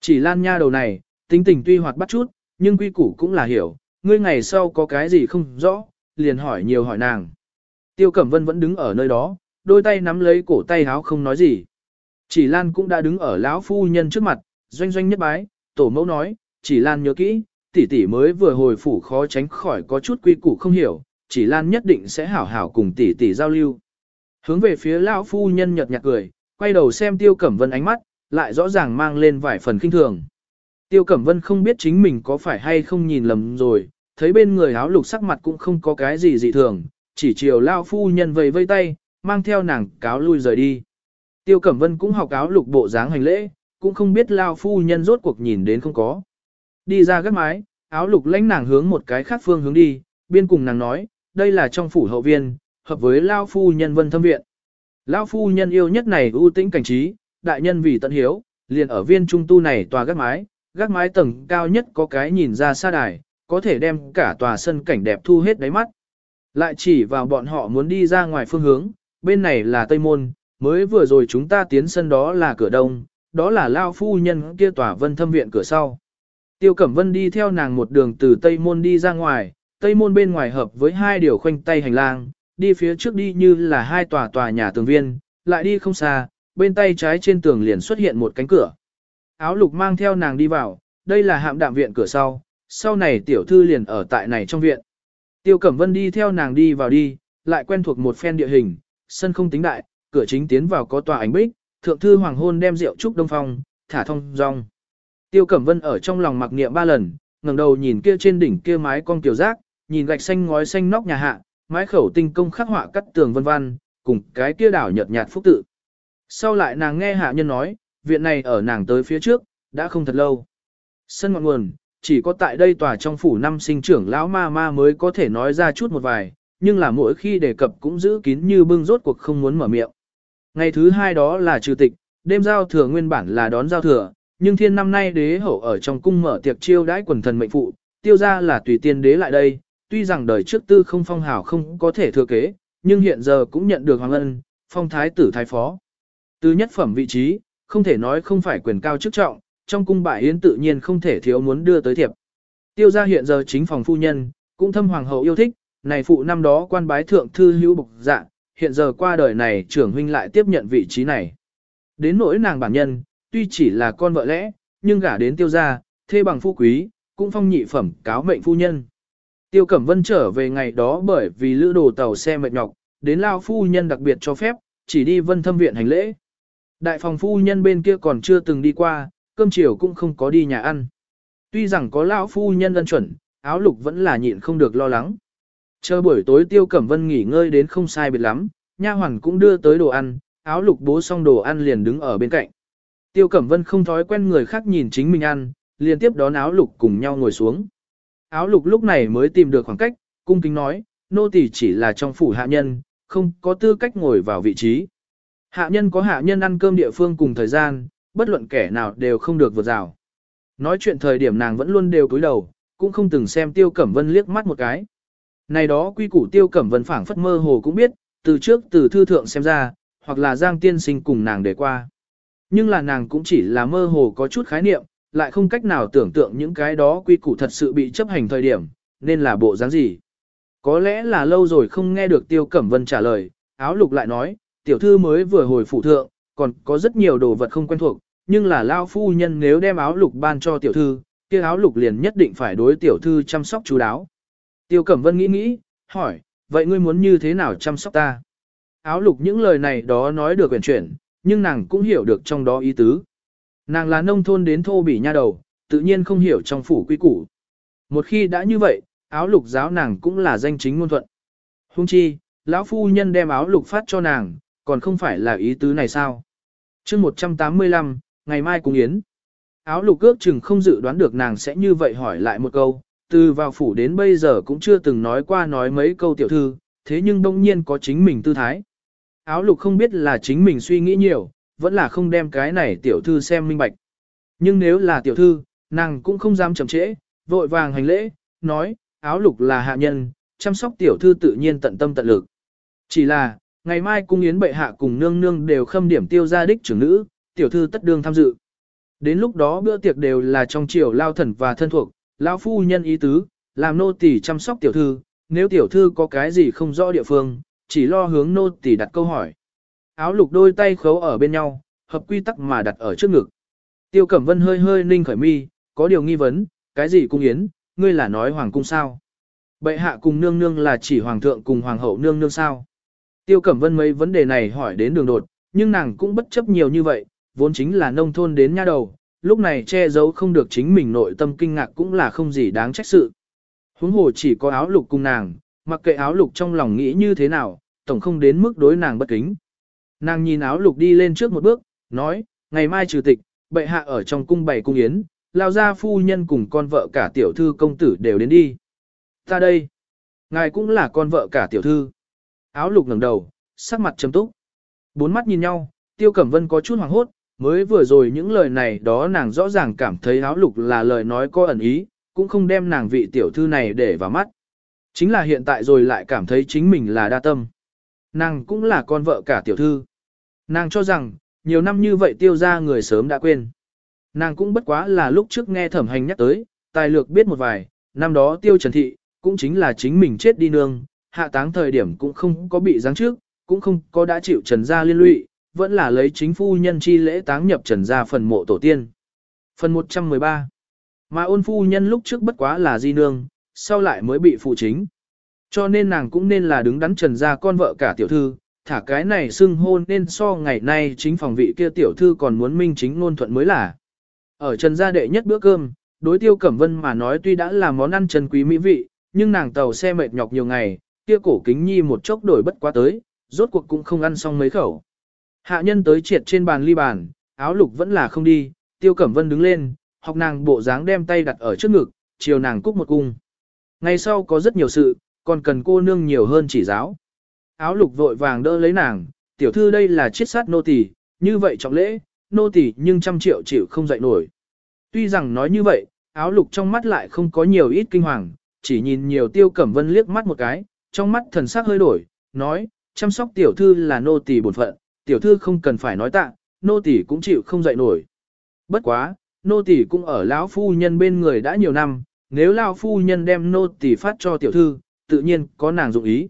Chỉ lan nha đầu này, tính tình tuy hoạt bắt chút, nhưng quy củ cũng là hiểu, ngươi ngày sau có cái gì không rõ, liền hỏi nhiều hỏi nàng. Tiêu Cẩm Vân vẫn đứng ở nơi đó, đôi tay nắm lấy cổ tay háo không nói gì. Chỉ Lan cũng đã đứng ở lão phu nhân trước mặt, doanh doanh nhất bái, tổ mẫu nói, chỉ Lan nhớ kỹ, tỷ tỷ mới vừa hồi phủ khó tránh khỏi có chút quy củ không hiểu, chỉ lan nhất định sẽ hảo hảo cùng tỷ tỷ giao lưu. Hướng về phía lão phu nhân nhật nhạt cười, quay đầu xem Tiêu Cẩm Vân ánh mắt, lại rõ ràng mang lên vài phần kinh thường. Tiêu Cẩm Vân không biết chính mình có phải hay không nhìn lầm rồi, thấy bên người áo lục sắc mặt cũng không có cái gì dị thường, chỉ chiều lao phu nhân vầy vây tay, mang theo nàng cáo lui rời đi. Tiêu Cẩm Vân cũng học áo lục bộ dáng hành lễ, cũng không biết lao phu nhân rốt cuộc nhìn đến không có. Đi ra gác mái, áo lục lãnh nàng hướng một cái khác phương hướng đi, biên cùng nàng nói, đây là trong phủ hậu viên, hợp với lao phu nhân vân thâm viện. Lao phu nhân yêu nhất này ưu tĩnh cảnh trí, đại nhân vì tận hiếu, liền ở viên trung tu này tòa gác mái, gác mái tầng cao nhất có cái nhìn ra xa đài, có thể đem cả tòa sân cảnh đẹp thu hết đáy mắt. Lại chỉ vào bọn họ muốn đi ra ngoài phương hướng, bên này là Tây Môn, mới vừa rồi chúng ta tiến sân đó là cửa đông, đó là Lao phu nhân kia tòa vân thâm viện cửa sau. Tiêu Cẩm Vân đi theo nàng một đường từ Tây Môn đi ra ngoài, Tây Môn bên ngoài hợp với hai điều khoanh tay hành lang, đi phía trước đi như là hai tòa tòa nhà tường viên, lại đi không xa, bên tay trái trên tường liền xuất hiện một cánh cửa. Áo lục mang theo nàng đi vào, đây là hạm đạm viện cửa sau, sau này tiểu thư liền ở tại này trong viện. Tiêu Cẩm Vân đi theo nàng đi vào đi, lại quen thuộc một phen địa hình, sân không tính đại, cửa chính tiến vào có tòa ánh bích, thượng thư hoàng hôn đem rượu trúc đông phong, thả thông rong. Tiêu Cẩm Vân ở trong lòng mặc niệm ba lần, ngẩng đầu nhìn kia trên đỉnh kia mái con tiểu giác, nhìn gạch xanh ngói xanh nóc nhà hạ, mái khẩu tinh công khắc họa cắt tường vân vân, cùng cái kia đảo nhợt nhạt phúc tự. Sau lại nàng nghe hạ nhân nói, viện này ở nàng tới phía trước, đã không thật lâu. Sân ngọn nguồn, chỉ có tại đây tòa trong phủ năm sinh trưởng lão ma ma mới có thể nói ra chút một vài, nhưng là mỗi khi đề cập cũng giữ kín như bưng rốt cuộc không muốn mở miệng. Ngày thứ hai đó là trừ tịch, đêm giao thừa nguyên bản là đón giao thừa, nhưng thiên năm nay đế hậu ở trong cung mở tiệc chiêu đãi quần thần mệnh phụ, tiêu ra là tùy tiên đế lại đây, tuy rằng đời trước tư không phong hào không có thể thừa kế, nhưng hiện giờ cũng nhận được hoàng ân, phong thái tử thái phó. Từ nhất phẩm vị trí, không thể nói không phải quyền cao chức trọng, trong cung bại yến tự nhiên không thể thiếu muốn đưa tới thiệp. Tiêu gia hiện giờ chính phòng phu nhân, cũng thâm hoàng hậu yêu thích, này phụ năm đó quan bái thượng thư hữu bục dạ, hiện giờ qua đời này trưởng huynh lại tiếp nhận vị trí này. Đến nỗi nàng bản nhân, tuy chỉ là con vợ lẽ, nhưng gả đến tiêu gia, thê bằng phu quý, cũng phong nhị phẩm cáo mệnh phu nhân. Tiêu Cẩm Vân trở về ngày đó bởi vì lữ đồ tàu xe mệt nhọc, đến lao phu nhân đặc biệt cho phép, chỉ đi vân thâm viện hành lễ. Đại phòng phu nhân bên kia còn chưa từng đi qua, cơm chiều cũng không có đi nhà ăn. Tuy rằng có lão phu nhân ân chuẩn, áo lục vẫn là nhịn không được lo lắng. Chờ buổi tối Tiêu Cẩm Vân nghỉ ngơi đến không sai biệt lắm, nha hoàn cũng đưa tới đồ ăn, áo lục bố xong đồ ăn liền đứng ở bên cạnh. Tiêu Cẩm Vân không thói quen người khác nhìn chính mình ăn, liền tiếp đón áo lục cùng nhau ngồi xuống. Áo lục lúc này mới tìm được khoảng cách, cung kính nói, nô tỳ chỉ là trong phủ hạ nhân, không có tư cách ngồi vào vị trí. Hạ nhân có hạ nhân ăn cơm địa phương cùng thời gian, bất luận kẻ nào đều không được vượt rào. Nói chuyện thời điểm nàng vẫn luôn đều cúi đầu, cũng không từng xem Tiêu Cẩm Vân liếc mắt một cái. Này đó quy củ Tiêu Cẩm Vân phảng phất mơ hồ cũng biết, từ trước từ thư thượng xem ra, hoặc là Giang Tiên Sinh cùng nàng để qua. Nhưng là nàng cũng chỉ là mơ hồ có chút khái niệm, lại không cách nào tưởng tượng những cái đó quy củ thật sự bị chấp hành thời điểm, nên là bộ dáng gì. Có lẽ là lâu rồi không nghe được Tiêu Cẩm Vân trả lời, áo lục lại nói, tiểu thư mới vừa hồi phủ thượng, còn có rất nhiều đồ vật không quen thuộc, nhưng là lao phu nhân nếu đem áo lục ban cho tiểu thư, kia áo lục liền nhất định phải đối tiểu thư chăm sóc chú đáo. Tiêu Cẩm Vân nghĩ nghĩ, hỏi, vậy ngươi muốn như thế nào chăm sóc ta? Áo lục những lời này đó nói được quyển chuyển, nhưng nàng cũng hiểu được trong đó ý tứ. Nàng là nông thôn đến thô bỉ nha đầu, tự nhiên không hiểu trong phủ quy củ. Một khi đã như vậy, áo lục giáo nàng cũng là danh chính ngôn thuận. Hung chi, lão phu nhân đem áo lục phát cho nàng, còn không phải là ý tứ này sao? chương 185, ngày mai cùng yến. Áo lục ước chừng không dự đoán được nàng sẽ như vậy hỏi lại một câu, từ vào phủ đến bây giờ cũng chưa từng nói qua nói mấy câu tiểu thư, thế nhưng đông nhiên có chính mình tư thái. Áo lục không biết là chính mình suy nghĩ nhiều, vẫn là không đem cái này tiểu thư xem minh bạch. Nhưng nếu là tiểu thư, nàng cũng không dám chậm trễ, vội vàng hành lễ, nói, áo lục là hạ nhân, chăm sóc tiểu thư tự nhiên tận tâm tận lực. Chỉ là, ngày mai cung yến bệ hạ cùng nương nương đều khâm điểm tiêu gia đích trưởng nữ, tiểu thư tất đương tham dự. Đến lúc đó bữa tiệc đều là trong triều lao thần và thân thuộc, lao phu nhân ý tứ, làm nô tỳ chăm sóc tiểu thư, nếu tiểu thư có cái gì không rõ địa phương, chỉ lo hướng nô tỳ đặt câu hỏi. Áo lục đôi tay khấu ở bên nhau, hợp quy tắc mà đặt ở trước ngực. Tiêu Cẩm Vân hơi hơi ninh khởi mi, có điều nghi vấn, cái gì cung yến, ngươi là nói hoàng cung sao? Bệ hạ cùng nương nương là chỉ hoàng thượng cùng hoàng hậu nương nương sao? Tiêu Cẩm Vân mấy vấn đề này hỏi đến đường đột, nhưng nàng cũng bất chấp nhiều như vậy, vốn chính là nông thôn đến nha đầu, lúc này che giấu không được chính mình nội tâm kinh ngạc cũng là không gì đáng trách sự. Huống hồ chỉ có áo lục cùng nàng, mặc kệ áo lục trong lòng nghĩ như thế nào, tổng không đến mức đối nàng bất kính. Nàng nhìn áo lục đi lên trước một bước, nói, ngày mai trừ tịch, bệ hạ ở trong cung bày cung yến, lao ra phu nhân cùng con vợ cả tiểu thư công tử đều đến đi. Ta đây, ngài cũng là con vợ cả tiểu thư. Áo lục ngẩng đầu, sắc mặt trầm túc. Bốn mắt nhìn nhau, tiêu cẩm vân có chút hoảng hốt, mới vừa rồi những lời này đó nàng rõ ràng cảm thấy áo lục là lời nói có ẩn ý, cũng không đem nàng vị tiểu thư này để vào mắt. Chính là hiện tại rồi lại cảm thấy chính mình là đa tâm. Nàng cũng là con vợ cả tiểu thư. Nàng cho rằng, nhiều năm như vậy tiêu ra người sớm đã quên. Nàng cũng bất quá là lúc trước nghe thẩm hành nhắc tới, tài lược biết một vài, năm đó tiêu trần thị, cũng chính là chính mình chết đi nương, hạ táng thời điểm cũng không có bị giáng trước, cũng không có đã chịu trần gia liên lụy, vẫn là lấy chính phu nhân chi lễ táng nhập trần gia phần mộ tổ tiên. Phần 113 Mà ôn phu nhân lúc trước bất quá là di nương, sau lại mới bị phụ chính. Cho nên nàng cũng nên là đứng đắn trần gia con vợ cả tiểu thư, thả cái này xưng hôn nên so ngày nay chính phòng vị kia tiểu thư còn muốn minh chính ngôn thuận mới là. Ở trần gia đệ nhất bữa cơm, đối tiêu cẩm vân mà nói tuy đã là món ăn trần quý mỹ vị, nhưng nàng tàu xe mệt nhọc nhiều ngày, kia cổ kính nhi một chốc đổi bất quá tới, rốt cuộc cũng không ăn xong mấy khẩu. Hạ nhân tới triệt trên bàn ly bàn, áo lục vẫn là không đi, tiêu cẩm vân đứng lên, học nàng bộ dáng đem tay đặt ở trước ngực, chiều nàng cúc một cung. Ngày sau có rất nhiều sự, còn cần cô nương nhiều hơn chỉ giáo. Áo lục vội vàng đỡ lấy nàng, tiểu thư đây là chiết sát nô tỳ, như vậy trọng lễ, nô tỳ nhưng trăm triệu chịu không dậy nổi. Tuy rằng nói như vậy, áo lục trong mắt lại không có nhiều ít kinh hoàng, chỉ nhìn nhiều tiêu cẩm vân liếc mắt một cái, trong mắt thần sắc hơi đổi, nói, chăm sóc tiểu thư là nô tỳ bổn phận, tiểu thư không cần phải nói tạ, nô tỳ cũng chịu không dậy nổi. Bất quá, nô tỳ cũng ở lão phu nhân bên người đã nhiều năm, nếu lão phu nhân đem nô tỳ phát cho tiểu thư, tự nhiên có nàng dụng ý.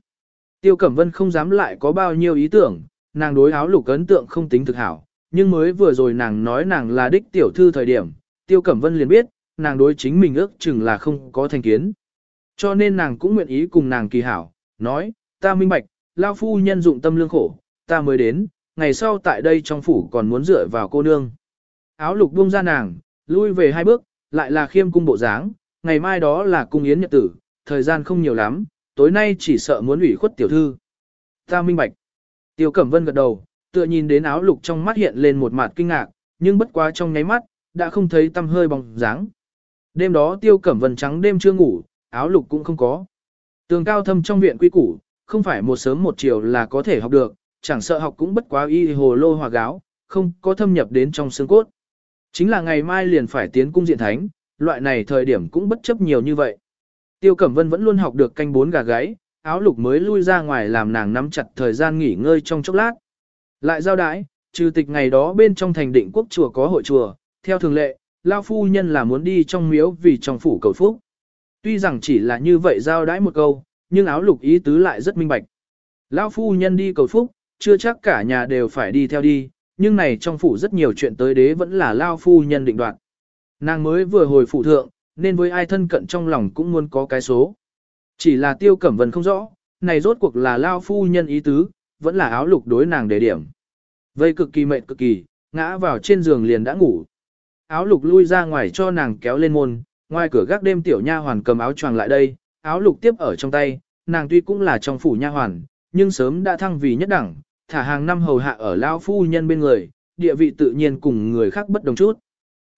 Tiêu Cẩm Vân không dám lại có bao nhiêu ý tưởng, nàng đối áo lục ấn tượng không tính thực hảo, nhưng mới vừa rồi nàng nói nàng là đích tiểu thư thời điểm, Tiêu Cẩm Vân liền biết, nàng đối chính mình ước chừng là không có thành kiến. Cho nên nàng cũng nguyện ý cùng nàng kỳ hảo, nói, ta minh bạch, lao phu nhân dụng tâm lương khổ, ta mới đến, ngày sau tại đây trong phủ còn muốn dựa vào cô nương. Áo lục buông ra nàng, lui về hai bước, lại là khiêm cung bộ dáng, ngày mai đó là cung yến nhật tử, thời gian không nhiều lắm, tối nay chỉ sợ muốn ủy khuất tiểu thư. Ta minh bạch. Tiêu Cẩm Vân gật đầu, tựa nhìn đến áo lục trong mắt hiện lên một mặt kinh ngạc, nhưng bất quá trong nháy mắt, đã không thấy tâm hơi bóng dáng. Đêm đó Tiêu Cẩm Vân trắng đêm chưa ngủ, áo lục cũng không có. Tường cao thâm trong viện quy củ, không phải một sớm một chiều là có thể học được, chẳng sợ học cũng bất quá y hồ lô hòa gáo, không có thâm nhập đến trong xương cốt. Chính là ngày mai liền phải tiến cung diện thánh, loại này thời điểm cũng bất chấp nhiều như vậy. Tiêu Cẩm Vân vẫn luôn học được canh bốn gà gáy, áo lục mới lui ra ngoài làm nàng nắm chặt thời gian nghỉ ngơi trong chốc lát. Lại giao đái, trừ tịch ngày đó bên trong thành định quốc chùa có hội chùa, theo thường lệ, Lao Phu Nhân là muốn đi trong miếu vì trong phủ cầu phúc. Tuy rằng chỉ là như vậy giao đái một câu, nhưng áo lục ý tứ lại rất minh bạch. Lão Phu Nhân đi cầu phúc, chưa chắc cả nhà đều phải đi theo đi, nhưng này trong phủ rất nhiều chuyện tới đế vẫn là Lao Phu Nhân định đoạt. Nàng mới vừa hồi phụ thượng, nên với ai thân cận trong lòng cũng muốn có cái số. Chỉ là tiêu cẩm vân không rõ, này rốt cuộc là lao phu nhân ý tứ, vẫn là áo lục đối nàng đề điểm. Vây cực kỳ mệt cực kỳ, ngã vào trên giường liền đã ngủ. Áo lục lui ra ngoài cho nàng kéo lên môn, ngoài cửa gác đêm tiểu nha hoàn cầm áo choàng lại đây, áo lục tiếp ở trong tay, nàng tuy cũng là trong phủ nha hoàn, nhưng sớm đã thăng vì nhất đẳng, thả hàng năm hầu hạ ở lao phu nhân bên người, địa vị tự nhiên cùng người khác bất đồng chút.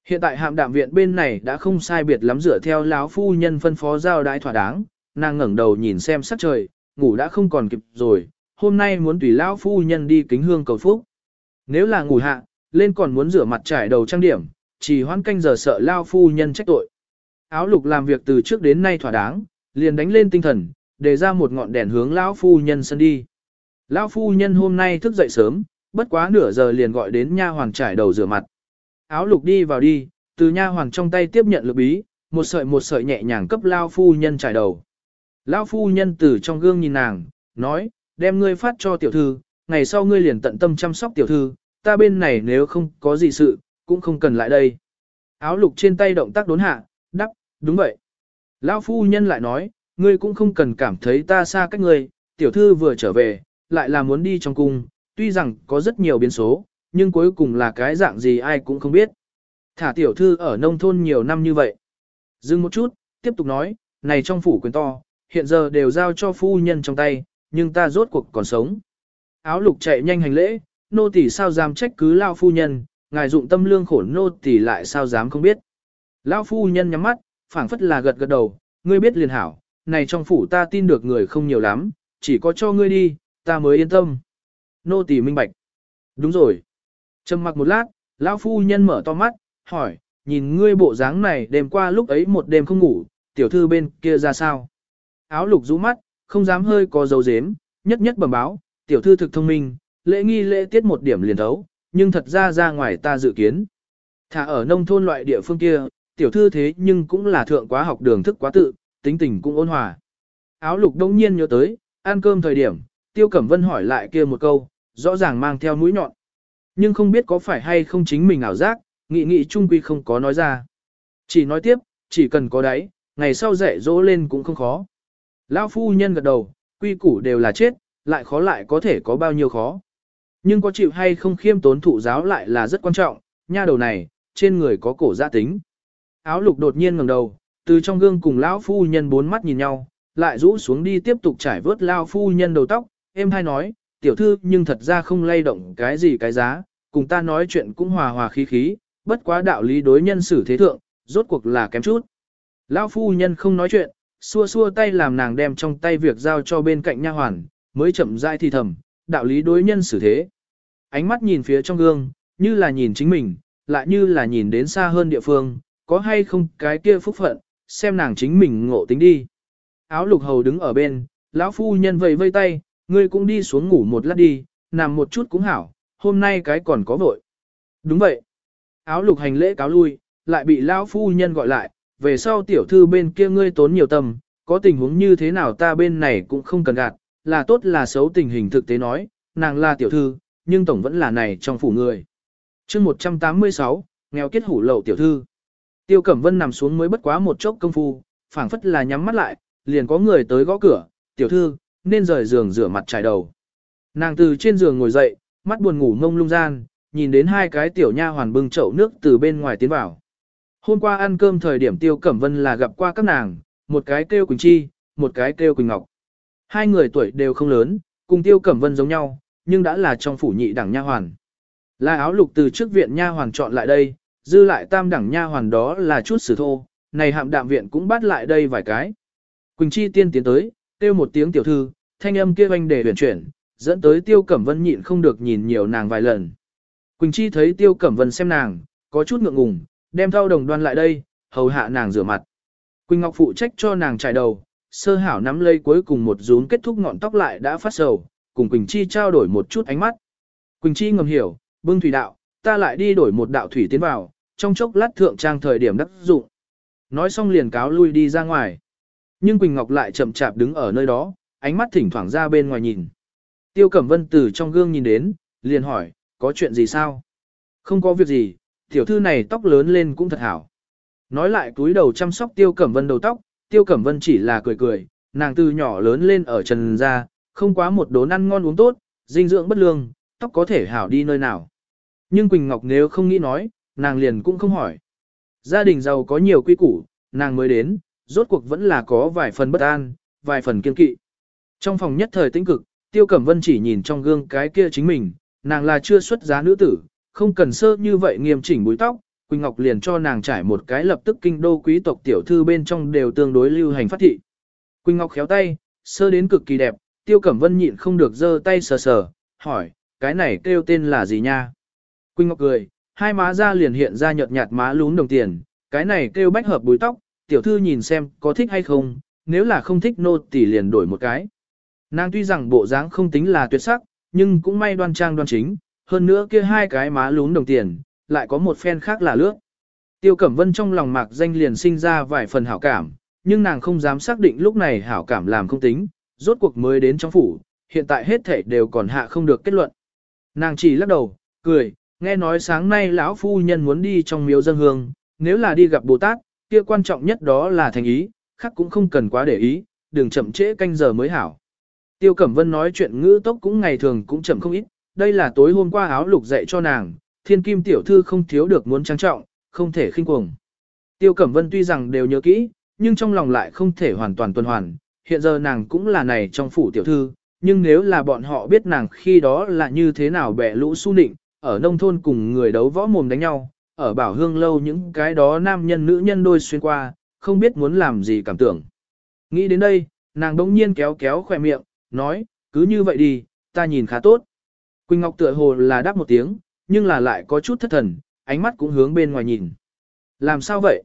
Hiện tại hạm đạm viện bên này đã không sai biệt lắm dựa theo lão phu nhân phân phó giao đái thỏa đáng, nàng ngẩng đầu nhìn xem sắc trời, ngủ đã không còn kịp rồi, hôm nay muốn tùy lão phu nhân đi kính hương cầu phúc. Nếu là ngủ hạ, lên còn muốn rửa mặt trải đầu trang điểm, chỉ hoãn canh giờ sợ lão phu nhân trách tội. Áo lục làm việc từ trước đến nay thỏa đáng, liền đánh lên tinh thần, để ra một ngọn đèn hướng lão phu nhân sân đi. Lão phu nhân hôm nay thức dậy sớm, bất quá nửa giờ liền gọi đến nha hoàng trải đầu rửa mặt. Áo lục đi vào đi, từ nha hoàng trong tay tiếp nhận lược bí, một sợi một sợi nhẹ nhàng cấp lão phu nhân trải đầu. Lão phu nhân từ trong gương nhìn nàng, nói, đem ngươi phát cho tiểu thư, ngày sau ngươi liền tận tâm chăm sóc tiểu thư, ta bên này nếu không có gì sự, cũng không cần lại đây. Áo lục trên tay động tác đốn hạ, đắp, đúng vậy. Lao phu nhân lại nói, ngươi cũng không cần cảm thấy ta xa cách ngươi, tiểu thư vừa trở về, lại là muốn đi trong cung, tuy rằng có rất nhiều biến số, nhưng cuối cùng là cái dạng gì ai cũng không biết. Thả tiểu thư ở nông thôn nhiều năm như vậy. Dừng một chút, tiếp tục nói, này trong phủ quyền to, hiện giờ đều giao cho phu nhân trong tay, nhưng ta rốt cuộc còn sống. Áo lục chạy nhanh hành lễ, nô tỳ sao dám trách cứ lao phu nhân, ngài dụng tâm lương khổ nô tỳ lại sao dám không biết lão phu nhân nhắm mắt, phảng phất là gật gật đầu, ngươi biết liền hảo, này trong phủ ta tin được người không nhiều lắm, chỉ có cho ngươi đi, ta mới yên tâm. Nô tỳ minh bạch. Đúng rồi. Trầm mặc một lát, lão phu nhân mở to mắt, hỏi, nhìn ngươi bộ dáng này đêm qua lúc ấy một đêm không ngủ, tiểu thư bên kia ra sao? Áo lục rũ mắt, không dám hơi có dấu dếm, nhất nhất bẩm báo, tiểu thư thực thông minh, lễ nghi lễ tiết một điểm liền thấu, nhưng thật ra ra ngoài ta dự kiến. Thả ở nông thôn loại địa phương kia, tiểu thư thế nhưng cũng là thượng quá học đường thức quá tự, tính tình cũng ôn hòa. Áo lục đông nhiên nhớ tới, ăn cơm thời điểm, tiêu cẩm vân hỏi lại kia một câu, rõ ràng mang theo mũi nhọn. Nhưng không biết có phải hay không chính mình ảo giác, nghị nghị trung quy không có nói ra. Chỉ nói tiếp, chỉ cần có đáy, ngày sau dạy dỗ lên cũng không khó. Lão phu nhân gật đầu, quy củ đều là chết, lại khó lại có thể có bao nhiêu khó. Nhưng có chịu hay không khiêm tốn thụ giáo lại là rất quan trọng, nha đầu này, trên người có cổ gia tính. Áo lục đột nhiên ngẩng đầu, từ trong gương cùng lão phu nhân bốn mắt nhìn nhau, lại rũ xuống đi tiếp tục trải vớt lão phu nhân đầu tóc, em hay nói, tiểu thư nhưng thật ra không lay động cái gì cái giá, cùng ta nói chuyện cũng hòa hòa khí khí, bất quá đạo lý đối nhân xử thế thượng, rốt cuộc là kém chút. Lão phu nhân không nói chuyện, xua xua tay làm nàng đem trong tay việc giao cho bên cạnh nha hoàn, mới chậm rãi thì thầm, đạo lý đối nhân xử thế. Ánh mắt nhìn phía trong gương, như là nhìn chính mình, lại như là nhìn đến xa hơn địa phương, có hay không cái kia phúc phận, xem nàng chính mình ngộ tính đi. Áo lục hầu đứng ở bên, lão phu nhân vẫy vây tay, ngươi cũng đi xuống ngủ một lát đi, nằm một chút cũng hảo, hôm nay cái còn có vội. Đúng vậy. Áo lục hành lễ cáo lui, lại bị lão phu nhân gọi lại, về sau tiểu thư bên kia ngươi tốn nhiều tâm, có tình huống như thế nào ta bên này cũng không cần gạt, là tốt là xấu tình hình thực tế nói, nàng là tiểu thư, nhưng tổng vẫn là này trong phủ người. chương 186, nghèo kết hủ lậu tiểu thư. Tiêu Cẩm Vân nằm xuống mới bất quá một chốc công phu, phảng phất là nhắm mắt lại, liền có người tới gõ cửa, tiểu thư, nên rời giường rửa mặt trải đầu. Nàng từ trên giường ngồi dậy, mắt buồn ngủ ngông lung gian, nhìn đến hai cái tiểu nha hoàn bưng chậu nước từ bên ngoài tiến vào. Hôm qua ăn cơm thời điểm Tiêu Cẩm Vân là gặp qua các nàng, một cái kêu Quỳnh Chi, một cái kêu Quỳnh Ngọc. Hai người tuổi đều không lớn, cùng Tiêu Cẩm Vân giống nhau, nhưng đã là trong phủ nhị đẳng nha hoàn. Là áo lục từ trước viện nha hoàn chọn lại đây, dư lại tam đẳng nha hoàn đó là chút sử thô, này hạm đạm viện cũng bắt lại đây vài cái. Quỳnh Chi tiên tiến tới, kêu một tiếng tiểu thư, thanh âm kia vanh để huyền chuyển, dẫn tới Tiêu Cẩm Vân nhịn không được nhìn nhiều nàng vài lần. Quỳnh Chi thấy Tiêu Cẩm Vân xem nàng, có chút ngượng ngùng, đem thao đồng đoan lại đây, hầu hạ nàng rửa mặt. Quỳnh Ngọc phụ trách cho nàng trải đầu, sơ hảo nắm lây cuối cùng một rún kết thúc ngọn tóc lại đã phát sầu, cùng Quỳnh Chi trao đổi một chút ánh mắt. Quỳnh Chi ngầm hiểu, bưng thủy đạo, ta lại đi đổi một đạo thủy tiến vào, trong chốc lát thượng trang thời điểm đắc dụng. Nói xong liền cáo lui đi ra ngoài. Nhưng Quỳnh Ngọc lại chậm chạp đứng ở nơi đó, ánh mắt thỉnh thoảng ra bên ngoài nhìn. Tiêu Cẩm Vân từ trong gương nhìn đến, liền hỏi, có chuyện gì sao? Không có việc gì, tiểu thư này tóc lớn lên cũng thật hảo. Nói lại túi đầu chăm sóc Tiêu Cẩm Vân đầu tóc, Tiêu Cẩm Vân chỉ là cười cười, nàng từ nhỏ lớn lên ở trần ra, không quá một đốn ăn ngon uống tốt, dinh dưỡng bất lương, tóc có thể hảo đi nơi nào. Nhưng Quỳnh Ngọc nếu không nghĩ nói, nàng liền cũng không hỏi. Gia đình giàu có nhiều quy củ, nàng mới đến, rốt cuộc vẫn là có vài phần bất an, vài phần kiên kỵ. Trong phòng nhất thời tĩnh cực, Tiêu Cẩm Vân chỉ nhìn trong gương cái kia chính mình, nàng là chưa xuất giá nữ tử, không cần sơ như vậy nghiêm chỉnh búi tóc, Quỳnh Ngọc liền cho nàng trải một cái lập tức kinh đô quý tộc tiểu thư bên trong đều tương đối lưu hành phát thị. Quỳnh Ngọc khéo tay, sơ đến cực kỳ đẹp, Tiêu Cẩm Vân nhịn không được giơ tay sờ sờ, hỏi, cái này kêu tên là gì nha? Quỳnh Ngọc cười, hai má ra liền hiện ra nhợt nhạt má lún đồng tiền, cái này kêu bách hợp búi tóc, tiểu thư nhìn xem có thích hay không, nếu là không thích nô tỷ liền đổi một cái. Nàng tuy rằng bộ dáng không tính là tuyệt sắc, nhưng cũng may đoan trang đoan chính, hơn nữa kia hai cái má lún đồng tiền, lại có một phen khác là lướt. Tiêu Cẩm Vân trong lòng mạc danh liền sinh ra vài phần hảo cảm, nhưng nàng không dám xác định lúc này hảo cảm làm không tính, rốt cuộc mới đến trong phủ, hiện tại hết thể đều còn hạ không được kết luận. Nàng chỉ lắc đầu, cười, nghe nói sáng nay lão phu nhân muốn đi trong miếu dân hương, nếu là đi gặp Bồ Tát, kia quan trọng nhất đó là thành ý, khác cũng không cần quá để ý, đừng chậm trễ canh giờ mới hảo. Tiêu Cẩm Vân nói chuyện ngữ tốc cũng ngày thường cũng chậm không ít, đây là tối hôm qua áo lục dạy cho nàng, thiên kim tiểu thư không thiếu được muốn trang trọng, không thể khinh cuồng. Tiêu Cẩm Vân tuy rằng đều nhớ kỹ, nhưng trong lòng lại không thể hoàn toàn tuần hoàn, hiện giờ nàng cũng là này trong phủ tiểu thư, nhưng nếu là bọn họ biết nàng khi đó là như thế nào bẻ lũ su nịnh, ở nông thôn cùng người đấu võ mồm đánh nhau, ở bảo hương lâu những cái đó nam nhân nữ nhân đôi xuyên qua, không biết muốn làm gì cảm tưởng. Nghĩ đến đây, nàng đống nhiên kéo kéo khỏe miệng, nói, cứ như vậy đi, ta nhìn khá tốt. Quỳnh Ngọc tựa hồ là đáp một tiếng, nhưng là lại có chút thất thần, ánh mắt cũng hướng bên ngoài nhìn. Làm sao vậy?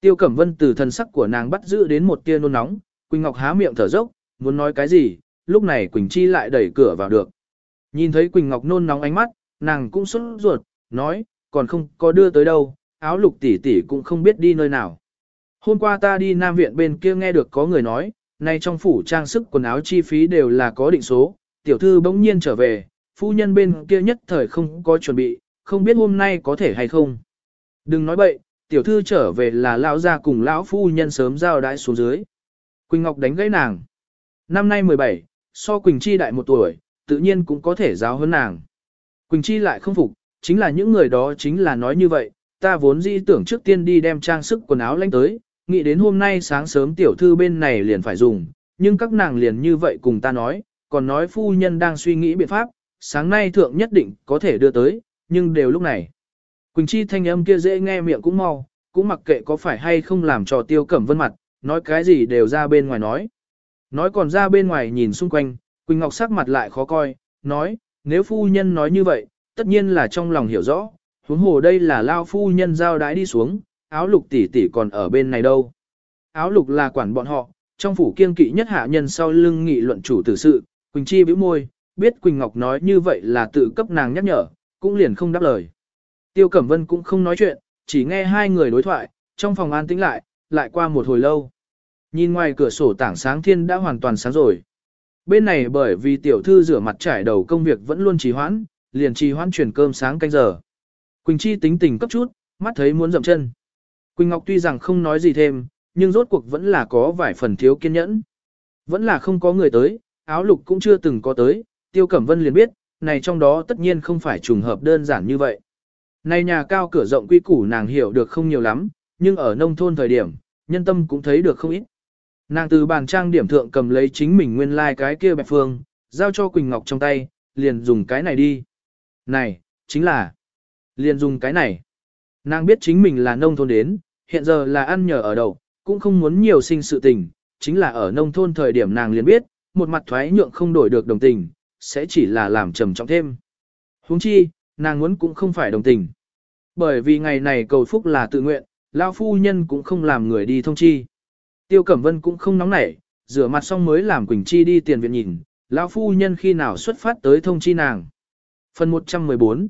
Tiêu Cẩm Vân từ thần sắc của nàng bắt giữ đến một tia nôn nóng, Quỳnh Ngọc há miệng thở dốc, muốn nói cái gì, lúc này Quỳnh Chi lại đẩy cửa vào được. Nhìn thấy Quỳnh Ngọc nôn nóng ánh mắt, nàng cũng sốt ruột, nói, còn không có đưa tới đâu, áo lục tỷ tỷ cũng không biết đi nơi nào. Hôm qua ta đi Nam Viện bên kia nghe được có người nói, nay trong phủ trang sức quần áo chi phí đều là có định số, tiểu thư bỗng nhiên trở về, phu nhân bên kia nhất thời không có chuẩn bị, không biết hôm nay có thể hay không. Đừng nói bậy, tiểu thư trở về là lão gia cùng lão phu nhân sớm giao đãi xuống dưới. Quỳnh Ngọc đánh gãy nàng. Năm nay 17, so Quỳnh Chi đại một tuổi, tự nhiên cũng có thể giáo hơn nàng. Quỳnh Chi lại không phục, chính là những người đó chính là nói như vậy, ta vốn dĩ tưởng trước tiên đi đem trang sức quần áo lánh tới, nghĩ đến hôm nay sáng sớm tiểu thư bên này liền phải dùng, nhưng các nàng liền như vậy cùng ta nói, còn nói phu nhân đang suy nghĩ biện pháp, sáng nay thượng nhất định có thể đưa tới, nhưng đều lúc này. Quỳnh Chi thanh âm kia dễ nghe miệng cũng mau, cũng mặc kệ có phải hay không làm trò tiêu cẩm vân mặt, nói cái gì đều ra bên ngoài nói. Nói còn ra bên ngoài nhìn xung quanh, Quỳnh Ngọc sắc mặt lại khó coi, nói, nếu phu nhân nói như vậy, tất nhiên là trong lòng hiểu rõ, huống hồ đây là lao phu nhân giao đái đi xuống, áo lục tỷ tỷ còn ở bên này đâu. Áo lục là quản bọn họ, trong phủ kiên kỵ nhất hạ nhân sau lưng nghị luận chủ tử sự, Quỳnh Chi bĩu môi, biết Quỳnh Ngọc nói như vậy là tự cấp nàng nhắc nhở, cũng liền không đáp lời. Tiêu Cẩm Vân cũng không nói chuyện, chỉ nghe hai người đối thoại, trong phòng an tĩnh lại, lại qua một hồi lâu. Nhìn ngoài cửa sổ tảng sáng thiên đã hoàn toàn sáng rồi. Bên này bởi vì tiểu thư rửa mặt trải đầu công việc vẫn luôn trì hoãn, liền trì hoãn chuyển cơm sáng canh giờ. Quỳnh Chi tính tình cấp chút, mắt thấy muốn dậm chân. Quỳnh Ngọc tuy rằng không nói gì thêm, nhưng rốt cuộc vẫn là có vài phần thiếu kiên nhẫn. Vẫn là không có người tới, áo lục cũng chưa từng có tới, Tiêu Cẩm Vân liền biết, này trong đó tất nhiên không phải trùng hợp đơn giản như vậy. Này nhà cao cửa rộng quy củ nàng hiểu được không nhiều lắm, nhưng ở nông thôn thời điểm, nhân tâm cũng thấy được không ít. Nàng từ bàn trang điểm thượng cầm lấy chính mình nguyên lai like cái kia bẹp phương, giao cho Quỳnh Ngọc trong tay, liền dùng cái này đi. Này, chính là, liền dùng cái này. Nàng biết chính mình là nông thôn đến, hiện giờ là ăn nhờ ở đậu cũng không muốn nhiều sinh sự tình, chính là ở nông thôn thời điểm nàng liền biết, một mặt thoái nhượng không đổi được đồng tình, sẽ chỉ là làm trầm trọng thêm. huống chi, nàng muốn cũng không phải đồng tình. Bởi vì ngày này cầu phúc là tự nguyện, lao phu nhân cũng không làm người đi thông chi. Tiêu Cẩm Vân cũng không nóng nảy, rửa mặt xong mới làm Quỳnh Chi đi tiền viện nhìn, lão phu nhân khi nào xuất phát tới thông chi nàng. Phần 114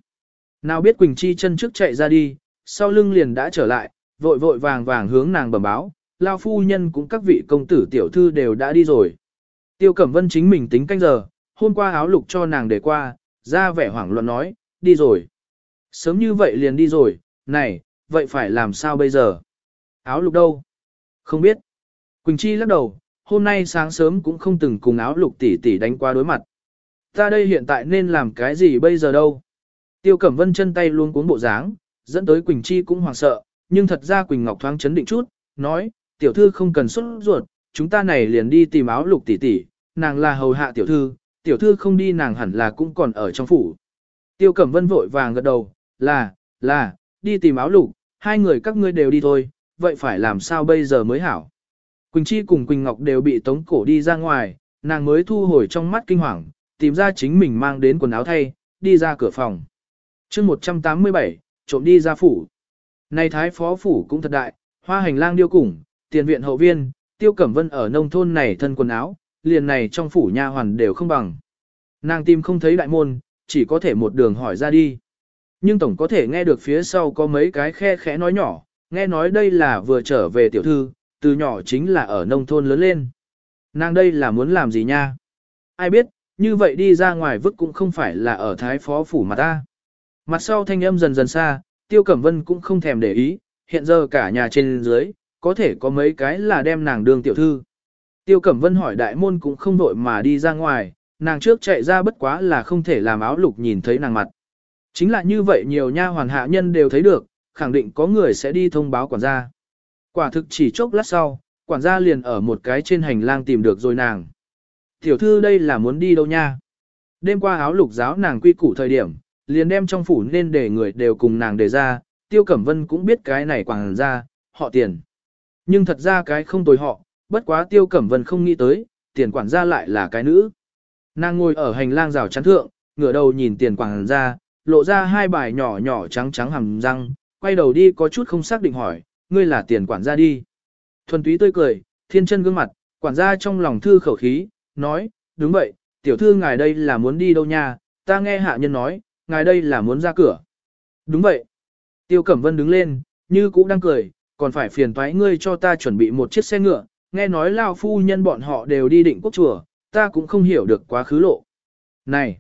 Nào biết Quỳnh Chi chân trước chạy ra đi, sau lưng liền đã trở lại, vội vội vàng vàng hướng nàng bẩm báo, lão phu nhân cũng các vị công tử tiểu thư đều đã đi rồi. Tiêu Cẩm Vân chính mình tính canh giờ, hôm qua áo lục cho nàng để qua, ra vẻ hoảng loạn nói, đi rồi. Sớm như vậy liền đi rồi, này, vậy phải làm sao bây giờ? Áo lục đâu? Không biết. Quỳnh Chi lắc đầu, hôm nay sáng sớm cũng không từng cùng áo lục tỷ tỷ đánh qua đối mặt. Ta đây hiện tại nên làm cái gì bây giờ đâu? Tiêu Cẩm Vân chân tay luôn cuốn bộ dáng, dẫn tới Quỳnh Chi cũng hoảng sợ, nhưng thật ra Quỳnh Ngọc thoáng chấn định chút, nói, tiểu thư không cần xuất ruột, chúng ta này liền đi tìm áo lục tỷ tỷ, nàng là hầu hạ tiểu thư, tiểu thư không đi nàng hẳn là cũng còn ở trong phủ. Tiêu Cẩm Vân vội vàng gật đầu, là, là, đi tìm áo lục, hai người các ngươi đều đi thôi, vậy phải làm sao bây giờ mới hảo. Quỳnh Chi cùng Quỳnh Ngọc đều bị tống cổ đi ra ngoài, nàng mới thu hồi trong mắt kinh hoàng, tìm ra chính mình mang đến quần áo thay, đi ra cửa phòng. chương 187, trộm đi ra phủ. Này thái phó phủ cũng thật đại, hoa hành lang điêu củng, tiền viện hậu viên, tiêu cẩm vân ở nông thôn này thân quần áo, liền này trong phủ nha hoàn đều không bằng. Nàng tìm không thấy đại môn, chỉ có thể một đường hỏi ra đi. Nhưng tổng có thể nghe được phía sau có mấy cái khe khẽ nói nhỏ, nghe nói đây là vừa trở về tiểu thư, từ nhỏ chính là ở nông thôn lớn lên. Nàng đây là muốn làm gì nha? Ai biết, như vậy đi ra ngoài vứt cũng không phải là ở thái phó phủ mà ta. Mặt sau thanh âm dần dần xa, tiêu cẩm vân cũng không thèm để ý, hiện giờ cả nhà trên dưới, có thể có mấy cái là đem nàng đương tiểu thư. Tiêu Cẩm Vân hỏi đại môn cũng không đội mà đi ra ngoài, nàng trước chạy ra bất quá là không thể làm áo lục nhìn thấy nàng mặt. Chính là như vậy nhiều nha hoàn hạ nhân đều thấy được, khẳng định có người sẽ đi thông báo quản gia. Quả thực chỉ chốc lát sau, quản gia liền ở một cái trên hành lang tìm được rồi nàng. Tiểu thư đây là muốn đi đâu nha? Đêm qua áo lục giáo nàng quy củ thời điểm, liền đem trong phủ nên để người đều cùng nàng đề ra, Tiêu Cẩm Vân cũng biết cái này quản gia, họ tiền. Nhưng thật ra cái không tồi họ, bất quá Tiêu Cẩm Vân không nghĩ tới, tiền quản gia lại là cái nữ. Nàng ngồi ở hành lang rào chắn thượng, ngửa đầu nhìn tiền quản gia, lộ ra hai bài nhỏ nhỏ trắng trắng hàm răng, quay đầu đi có chút không xác định hỏi, ngươi là tiền quản gia đi. Thuần túy tươi cười, thiên chân gương mặt, quản gia trong lòng thư khẩu khí, nói, đúng vậy, tiểu thư ngài đây là muốn đi đâu nha, ta nghe hạ nhân nói, ngài đây là muốn ra cửa. Đúng vậy. Tiêu Cẩm Vân đứng lên, như cũ đang cười, còn phải phiền toái ngươi cho ta chuẩn bị một chiếc xe ngựa, nghe nói lao phu nhân bọn họ đều đi định quốc chùa, ta cũng không hiểu được quá khứ lộ. Này!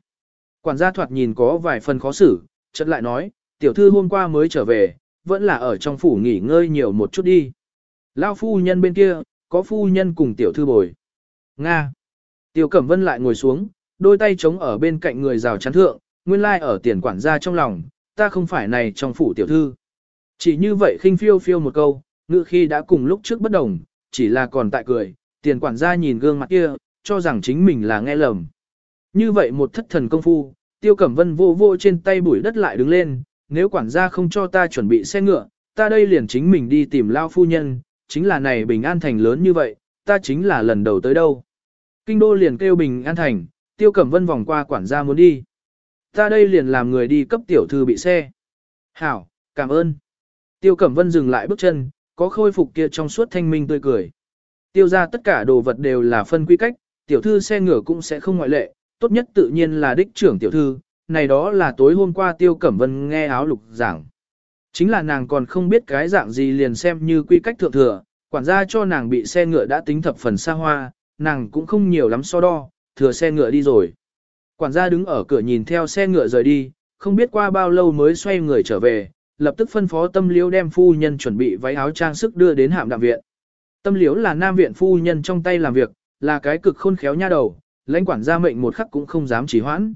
Quản gia thoạt nhìn có vài phần khó xử, chợt lại nói, tiểu thư hôm qua mới trở về, vẫn là ở trong phủ nghỉ ngơi nhiều một chút đi. Lao phu nhân bên kia, có phu nhân cùng tiểu thư bồi. Nga! Tiêu Cẩm Vân lại ngồi xuống, đôi tay chống ở bên cạnh người rào chắn thượng, nguyên lai like ở tiền quản gia trong lòng, ta không phải này trong phủ tiểu thư. Chỉ như vậy khinh phiêu phiêu một câu, ngự khi đã cùng lúc trước bất đồng, chỉ là còn tại cười, tiền quản gia nhìn gương mặt kia, cho rằng chính mình là nghe lầm. Như vậy một thất thần công phu, tiêu cẩm vân vô vô trên tay bụi đất lại đứng lên, nếu quản gia không cho ta chuẩn bị xe ngựa, ta đây liền chính mình đi tìm lao phu nhân, chính là này bình an thành lớn như vậy, ta chính là lần đầu tới đâu. Kinh đô liền kêu bình an thành, tiêu cẩm vân vòng qua quản gia muốn đi. Ta đây liền làm người đi cấp tiểu thư bị xe. Hảo, cảm ơn. Tiêu cẩm vân dừng lại bước chân, có khôi phục kia trong suốt thanh minh tươi cười. Tiêu ra tất cả đồ vật đều là phân quy cách, tiểu thư xe ngựa cũng sẽ không ngoại lệ, tốt nhất tự nhiên là đích trưởng tiểu thư, này đó là tối hôm qua Tiêu Cẩm Vân nghe áo lục giảng. Chính là nàng còn không biết cái dạng gì liền xem như quy cách thượng thừa, quản gia cho nàng bị xe ngựa đã tính thập phần xa hoa, nàng cũng không nhiều lắm so đo, thừa xe ngựa đi rồi. Quản gia đứng ở cửa nhìn theo xe ngựa rời đi, không biết qua bao lâu mới xoay người trở về, lập tức phân phó tâm liễu đem phu nhân chuẩn bị váy áo trang sức đưa đến hạm đạm viện. Tâm liễu là nam viện phu nhân trong tay làm việc, là cái cực khôn khéo nha đầu, lãnh quản gia mệnh một khắc cũng không dám chỉ hoãn.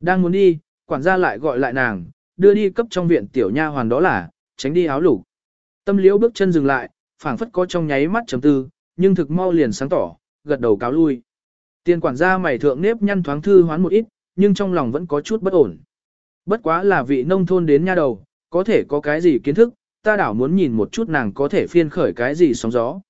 Đang muốn đi, quản gia lại gọi lại nàng, đưa đi cấp trong viện tiểu nha hoàn đó là, tránh đi áo lục. Tâm liễu bước chân dừng lại, phảng phất có trong nháy mắt chấm tư, nhưng thực mau liền sáng tỏ, gật đầu cáo lui. Tiền quản gia mày thượng nếp nhăn thoáng thư hoán một ít, nhưng trong lòng vẫn có chút bất ổn. Bất quá là vị nông thôn đến nha đầu, có thể có cái gì kiến thức, ta đảo muốn nhìn một chút nàng có thể phiên khởi cái gì sóng gió.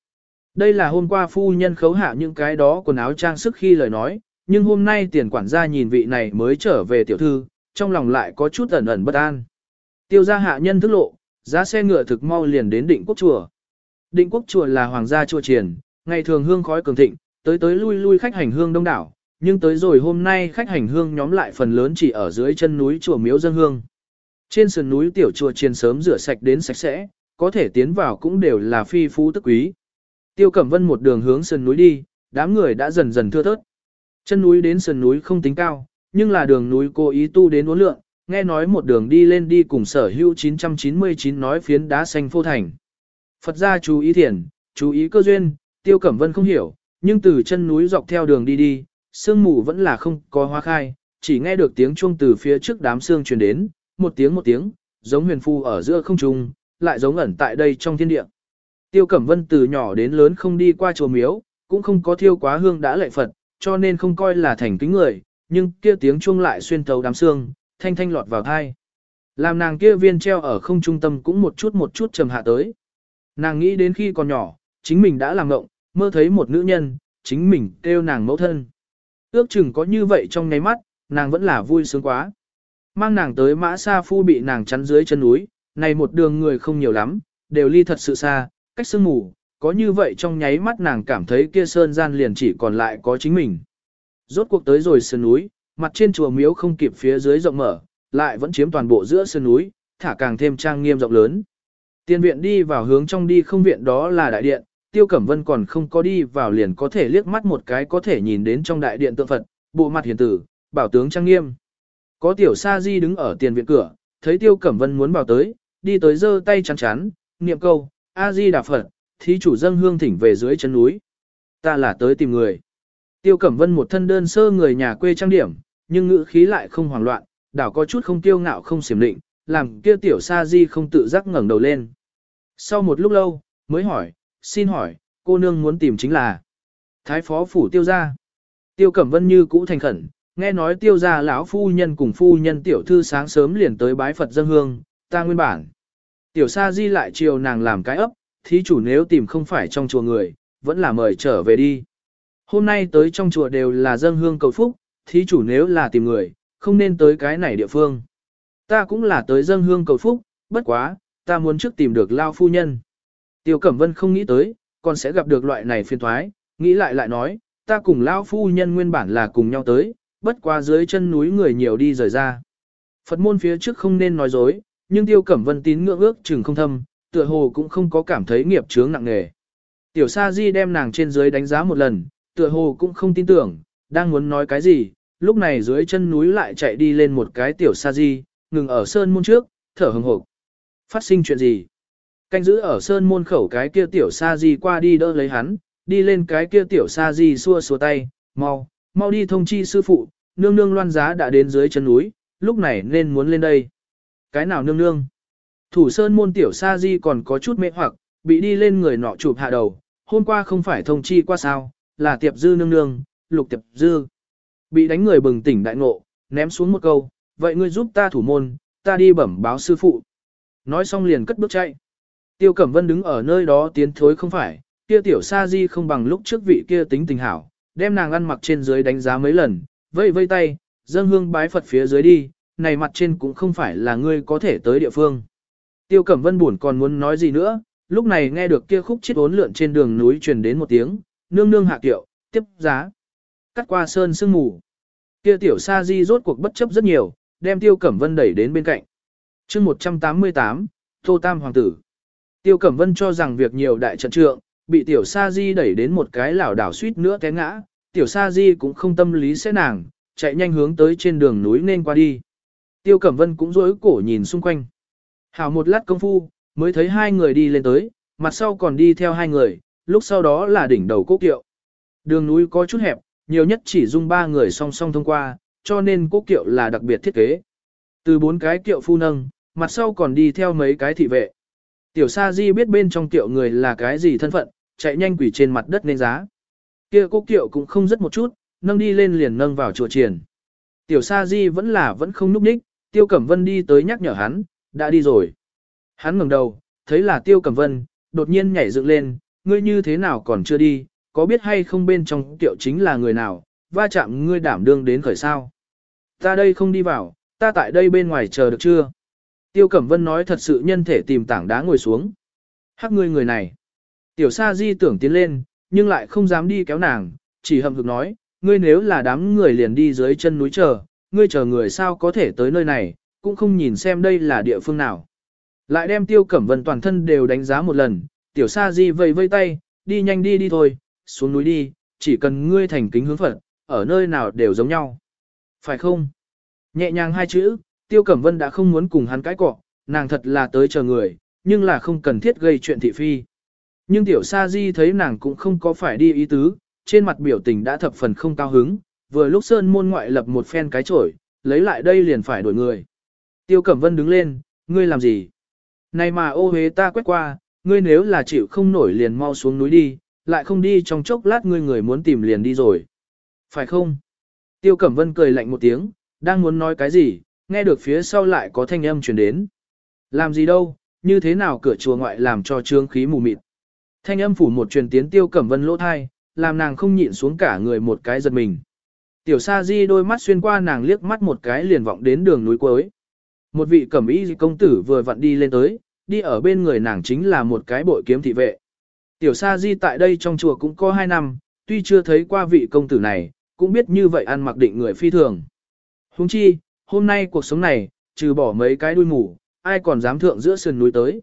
Đây là hôm qua phu nhân khấu hạ những cái đó quần áo trang sức khi lời nói, nhưng hôm nay tiền quản gia nhìn vị này mới trở về tiểu thư, trong lòng lại có chút ẩn ẩn bất an. Tiêu gia hạ nhân thức lộ, giá xe ngựa thực mau liền đến định quốc chùa. Định quốc chùa là hoàng gia chùa triển, ngày thường hương khói cường thịnh, tới tới lui lui khách hành hương đông đảo, nhưng tới rồi hôm nay khách hành hương nhóm lại phần lớn chỉ ở dưới chân núi chùa miếu dân hương. Trên sườn núi tiểu chùa triển sớm rửa sạch đến sạch sẽ, có thể tiến vào cũng đều là phi phú tức quý. Tiêu Cẩm Vân một đường hướng sườn núi đi, đám người đã dần dần thưa thớt. Chân núi đến sườn núi không tính cao, nhưng là đường núi cố ý tu đến uốn lượng, nghe nói một đường đi lên đi cùng sở hữu 999 nói phiến đá xanh phô thành. Phật gia chú ý thiền, chú ý cơ duyên, Tiêu Cẩm Vân không hiểu, nhưng từ chân núi dọc theo đường đi đi, sương mù vẫn là không có hoa khai, chỉ nghe được tiếng chuông từ phía trước đám sương truyền đến, một tiếng một tiếng, giống huyền phu ở giữa không trung, lại giống ẩn tại đây trong thiên địa. Tiêu Cẩm Vân từ nhỏ đến lớn không đi qua chùa miếu, cũng không có thiêu quá hương đã lệ Phật, cho nên không coi là thành kính người, nhưng kia tiếng chuông lại xuyên thấu đám xương, thanh thanh lọt vào thai. Làm nàng kia viên treo ở không trung tâm cũng một chút một chút trầm hạ tới. Nàng nghĩ đến khi còn nhỏ, chính mình đã làm ngộng, mơ thấy một nữ nhân, chính mình kêu nàng mẫu thân. Ước chừng có như vậy trong ngáy mắt, nàng vẫn là vui sướng quá. Mang nàng tới mã xa phu bị nàng chắn dưới chân núi, này một đường người không nhiều lắm, đều ly thật sự xa, cách sương mù, có như vậy trong nháy mắt nàng cảm thấy kia sơn gian liền chỉ còn lại có chính mình. Rốt cuộc tới rồi sơn núi, mặt trên chùa miếu không kịp phía dưới rộng mở, lại vẫn chiếm toàn bộ giữa sơn núi, thả càng thêm trang nghiêm rộng lớn. Tiên viện đi vào hướng trong đi không viện đó là đại điện, Tiêu Cẩm Vân còn không có đi vào liền có thể liếc mắt một cái có thể nhìn đến trong đại điện tượng Phật, bộ mặt hiền tử, bảo tướng trang nghiêm. Có tiểu sa di đứng ở tiền viện cửa, thấy Tiêu Cẩm Vân muốn vào tới, đi tới giơ tay chắn chắn, niệm câu, A Di Đà Phật, thí chủ dâng hương thỉnh về dưới chân núi. Ta là tới tìm người. Tiêu Cẩm Vân một thân đơn sơ người nhà quê trang điểm, nhưng ngữ khí lại không hoảng loạn, đảo có chút không tiêu ngạo không xiểm định, làm kia tiểu sa di không tự giác ngẩng đầu lên. Sau một lúc lâu, mới hỏi, xin hỏi, cô nương muốn tìm chính là Thái phó phủ tiêu gia. Tiêu Cẩm Vân như cũ thành khẩn, nghe nói tiêu gia lão phu nhân cùng phu nhân tiểu thư sáng sớm liền tới bái Phật dân hương, ta nguyên bản. Tiểu sa di lại chiều nàng làm cái ấp, thí chủ nếu tìm không phải trong chùa người, vẫn là mời trở về đi. Hôm nay tới trong chùa đều là dân hương cầu phúc, thí chủ nếu là tìm người, không nên tới cái này địa phương. Ta cũng là tới dân hương cầu phúc, bất quá, ta muốn trước tìm được lao phu nhân. Tiêu Cẩm Vân không nghĩ tới, còn sẽ gặp được loại này phiền thoái, nghĩ lại lại nói, ta cùng lao phu nhân nguyên bản là cùng nhau tới, bất quá dưới chân núi người nhiều đi rời ra. Phật môn phía trước không nên nói dối, nhưng Tiêu Cẩm Vân tín ngưỡng ước chừng không thâm, tựa hồ cũng không có cảm thấy nghiệp chướng nặng nề. Tiểu Sa Di đem nàng trên dưới đánh giá một lần, tựa hồ cũng không tin tưởng, đang muốn nói cái gì, lúc này dưới chân núi lại chạy đi lên một cái Tiểu Sa Di, ngừng ở sơn môn trước, thở hừng hộp. Phát sinh chuyện gì? Canh giữ ở sơn môn khẩu cái kia Tiểu Sa Di qua đi đỡ lấy hắn, đi lên cái kia Tiểu Sa Di xua xua tay, mau, mau đi thông chi sư phụ, nương nương loan giá đã đến dưới chân núi, lúc này nên muốn lên đây. Cái nào nương nương? Thủ sơn môn tiểu sa di còn có chút mê hoặc, bị đi lên người nọ chụp hạ đầu, hôm qua không phải thông chi qua sao, là tiệp dư nương nương, lục tiệp dư. Bị đánh người bừng tỉnh đại ngộ, ném xuống một câu, vậy ngươi giúp ta thủ môn, ta đi bẩm báo sư phụ. Nói xong liền cất bước chạy. Tiêu Cẩm Vân đứng ở nơi đó tiến thối không phải, kia tiểu sa di không bằng lúc trước vị kia tính tình hảo, đem nàng ăn mặc trên dưới đánh giá mấy lần, vây vây tay, dâng hương bái Phật phía dưới đi, này mặt trên cũng không phải là ngươi có thể tới địa phương. Tiêu Cẩm Vân buồn còn muốn nói gì nữa, lúc này nghe được kia khúc chết ốn lượn trên đường núi truyền đến một tiếng, nương nương hạ kiệu, tiếp giá. Cắt qua sơn sương mù. Kia tiểu sa di rốt cuộc bất chấp rất nhiều, đem Tiêu Cẩm Vân đẩy đến bên cạnh. chương 188, Tô Tam Hoàng tử. Tiêu Cẩm Vân cho rằng việc nhiều đại trận trượng, bị tiểu sa di đẩy đến một cái lảo đảo suýt nữa té ngã, tiểu sa di cũng không tâm lý sẽ nàng, chạy nhanh hướng tới trên đường núi nên qua đi. Tiêu Cẩm Vân cũng rối cổ nhìn xung quanh. Hảo một lát công phu, mới thấy hai người đi lên tới, mặt sau còn đi theo hai người, lúc sau đó là đỉnh đầu cố kiệu. Đường núi có chút hẹp, nhiều nhất chỉ dung ba người song song thông qua, cho nên cố kiệu là đặc biệt thiết kế. Từ bốn cái kiệu phu nâng, mặt sau còn đi theo mấy cái thị vệ. Tiểu Sa Di biết bên trong kiệu người là cái gì thân phận, chạy nhanh quỷ trên mặt đất nên giá. Kia cố kiệu cũng không rất một chút, nâng đi lên liền nâng vào chùa triển. Tiểu Sa Di vẫn là vẫn không núp ních, Tiêu Cẩm Vân đi tới nhắc nhở hắn, đã đi rồi. Hắn ngẩng đầu, thấy là Tiêu Cẩm Vân, đột nhiên nhảy dựng lên, ngươi như thế nào còn chưa đi, có biết hay không bên trong tiệu chính là người nào, va chạm ngươi đảm đương đến khởi sao. Ta đây không đi vào, ta tại đây bên ngoài chờ được chưa? Tiêu Cẩm Vân nói thật sự nhân thể tìm tảng đá ngồi xuống. Hắc ngươi người này. Tiểu Sa Di tưởng tiến lên, nhưng lại không dám đi kéo nàng, chỉ hậm hực nói, ngươi nếu là đám người liền đi dưới chân núi chờ, ngươi chờ người sao có thể tới nơi này, cũng không nhìn xem đây là địa phương nào. Lại đem tiêu cẩm vân toàn thân đều đánh giá một lần, tiểu sa di vây vây tay, đi nhanh đi đi thôi, xuống núi đi, chỉ cần ngươi thành kính hướng Phật, ở nơi nào đều giống nhau. Phải không? Nhẹ nhàng hai chữ, tiêu cẩm vân đã không muốn cùng hắn cãi cọ, nàng thật là tới chờ người, nhưng là không cần thiết gây chuyện thị phi. Nhưng tiểu sa di thấy nàng cũng không có phải đi ý tứ, trên mặt biểu tình đã thập phần không cao hứng, vừa lúc sơn môn ngoại lập một phen cái chổi, lấy lại đây liền phải đổi người. Tiêu Cẩm Vân đứng lên, ngươi làm gì? Này mà ô hế ta quét qua, ngươi nếu là chịu không nổi liền mau xuống núi đi, lại không đi trong chốc lát ngươi người muốn tìm liền đi rồi. Phải không? Tiêu Cẩm Vân cười lạnh một tiếng, đang muốn nói cái gì, nghe được phía sau lại có thanh âm truyền đến. Làm gì đâu, như thế nào cửa chùa ngoại làm cho trương khí mù mịt. Thanh âm phủ một truyền tiến Tiêu Cẩm Vân lỗ thai, làm nàng không nhịn xuống cả người một cái giật mình. Tiểu Sa Di đôi mắt xuyên qua nàng liếc mắt một cái liền vọng đến đường núi cuối. Một vị cẩm y công tử vừa vặn đi lên tới, đi ở bên người nàng chính là một cái bội kiếm thị vệ. Tiểu Sa Di tại đây trong chùa cũng có hai năm, tuy chưa thấy qua vị công tử này, cũng biết như vậy ăn mặc định người phi thường. Huống chi, hôm nay cuộc sống này, trừ bỏ mấy cái đuôi ngủ, ai còn dám thượng giữa sườn núi tới.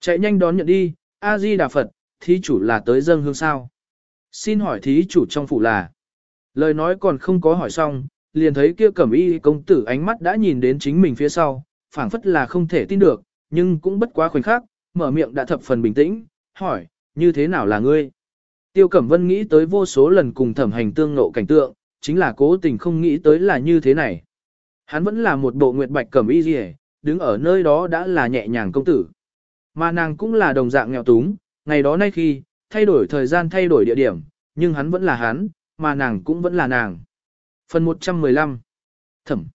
Chạy nhanh đón nhận đi, A-di Đà Phật, thí chủ là tới dâng hương sao. Xin hỏi thí chủ trong phủ là. Lời nói còn không có hỏi xong, liền thấy kia cẩm y công tử ánh mắt đã nhìn đến chính mình phía sau, phảng phất là không thể tin được, nhưng cũng bất quá khoảnh khắc, mở miệng đã thập phần bình tĩnh, hỏi, như thế nào là ngươi? Tiêu Cẩm Vân nghĩ tới vô số lần cùng thẩm hành tương nộ cảnh tượng, chính là cố tình không nghĩ tới là như thế này. Hắn vẫn là một bộ nguyệt bạch cẩm y rìa, đứng ở nơi đó đã là nhẹ nhàng công tử. Mà nàng cũng là đồng dạng nghèo túng, ngày đó nay khi, thay đổi thời gian thay đổi địa điểm, nhưng hắn vẫn là hắn, mà nàng cũng vẫn là nàng. Phần 115 Thẩm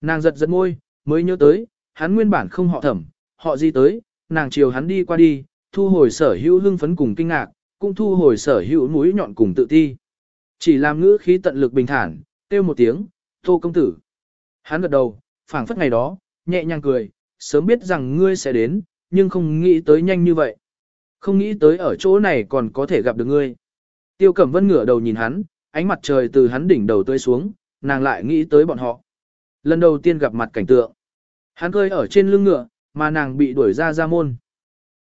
Nàng giật giật môi, mới nhớ tới, hắn nguyên bản không họ thẩm, họ gì tới, nàng chiều hắn đi qua đi, thu hồi sở hữu hưng phấn cùng kinh ngạc, cũng thu hồi sở hữu mũi nhọn cùng tự ti. Chỉ làm ngữ khí tận lực bình thản, kêu một tiếng, tô công tử. Hắn gật đầu, phảng phất ngày đó, nhẹ nhàng cười, sớm biết rằng ngươi sẽ đến, nhưng không nghĩ tới nhanh như vậy. Không nghĩ tới ở chỗ này còn có thể gặp được ngươi. Tiêu Cẩm Vân ngửa đầu nhìn hắn, ánh mặt trời từ hắn đỉnh đầu tươi xuống, nàng lại nghĩ tới bọn họ. Lần đầu tiên gặp mặt cảnh tượng. Hắn cơi ở trên lưng ngựa, mà nàng bị đuổi ra ra môn.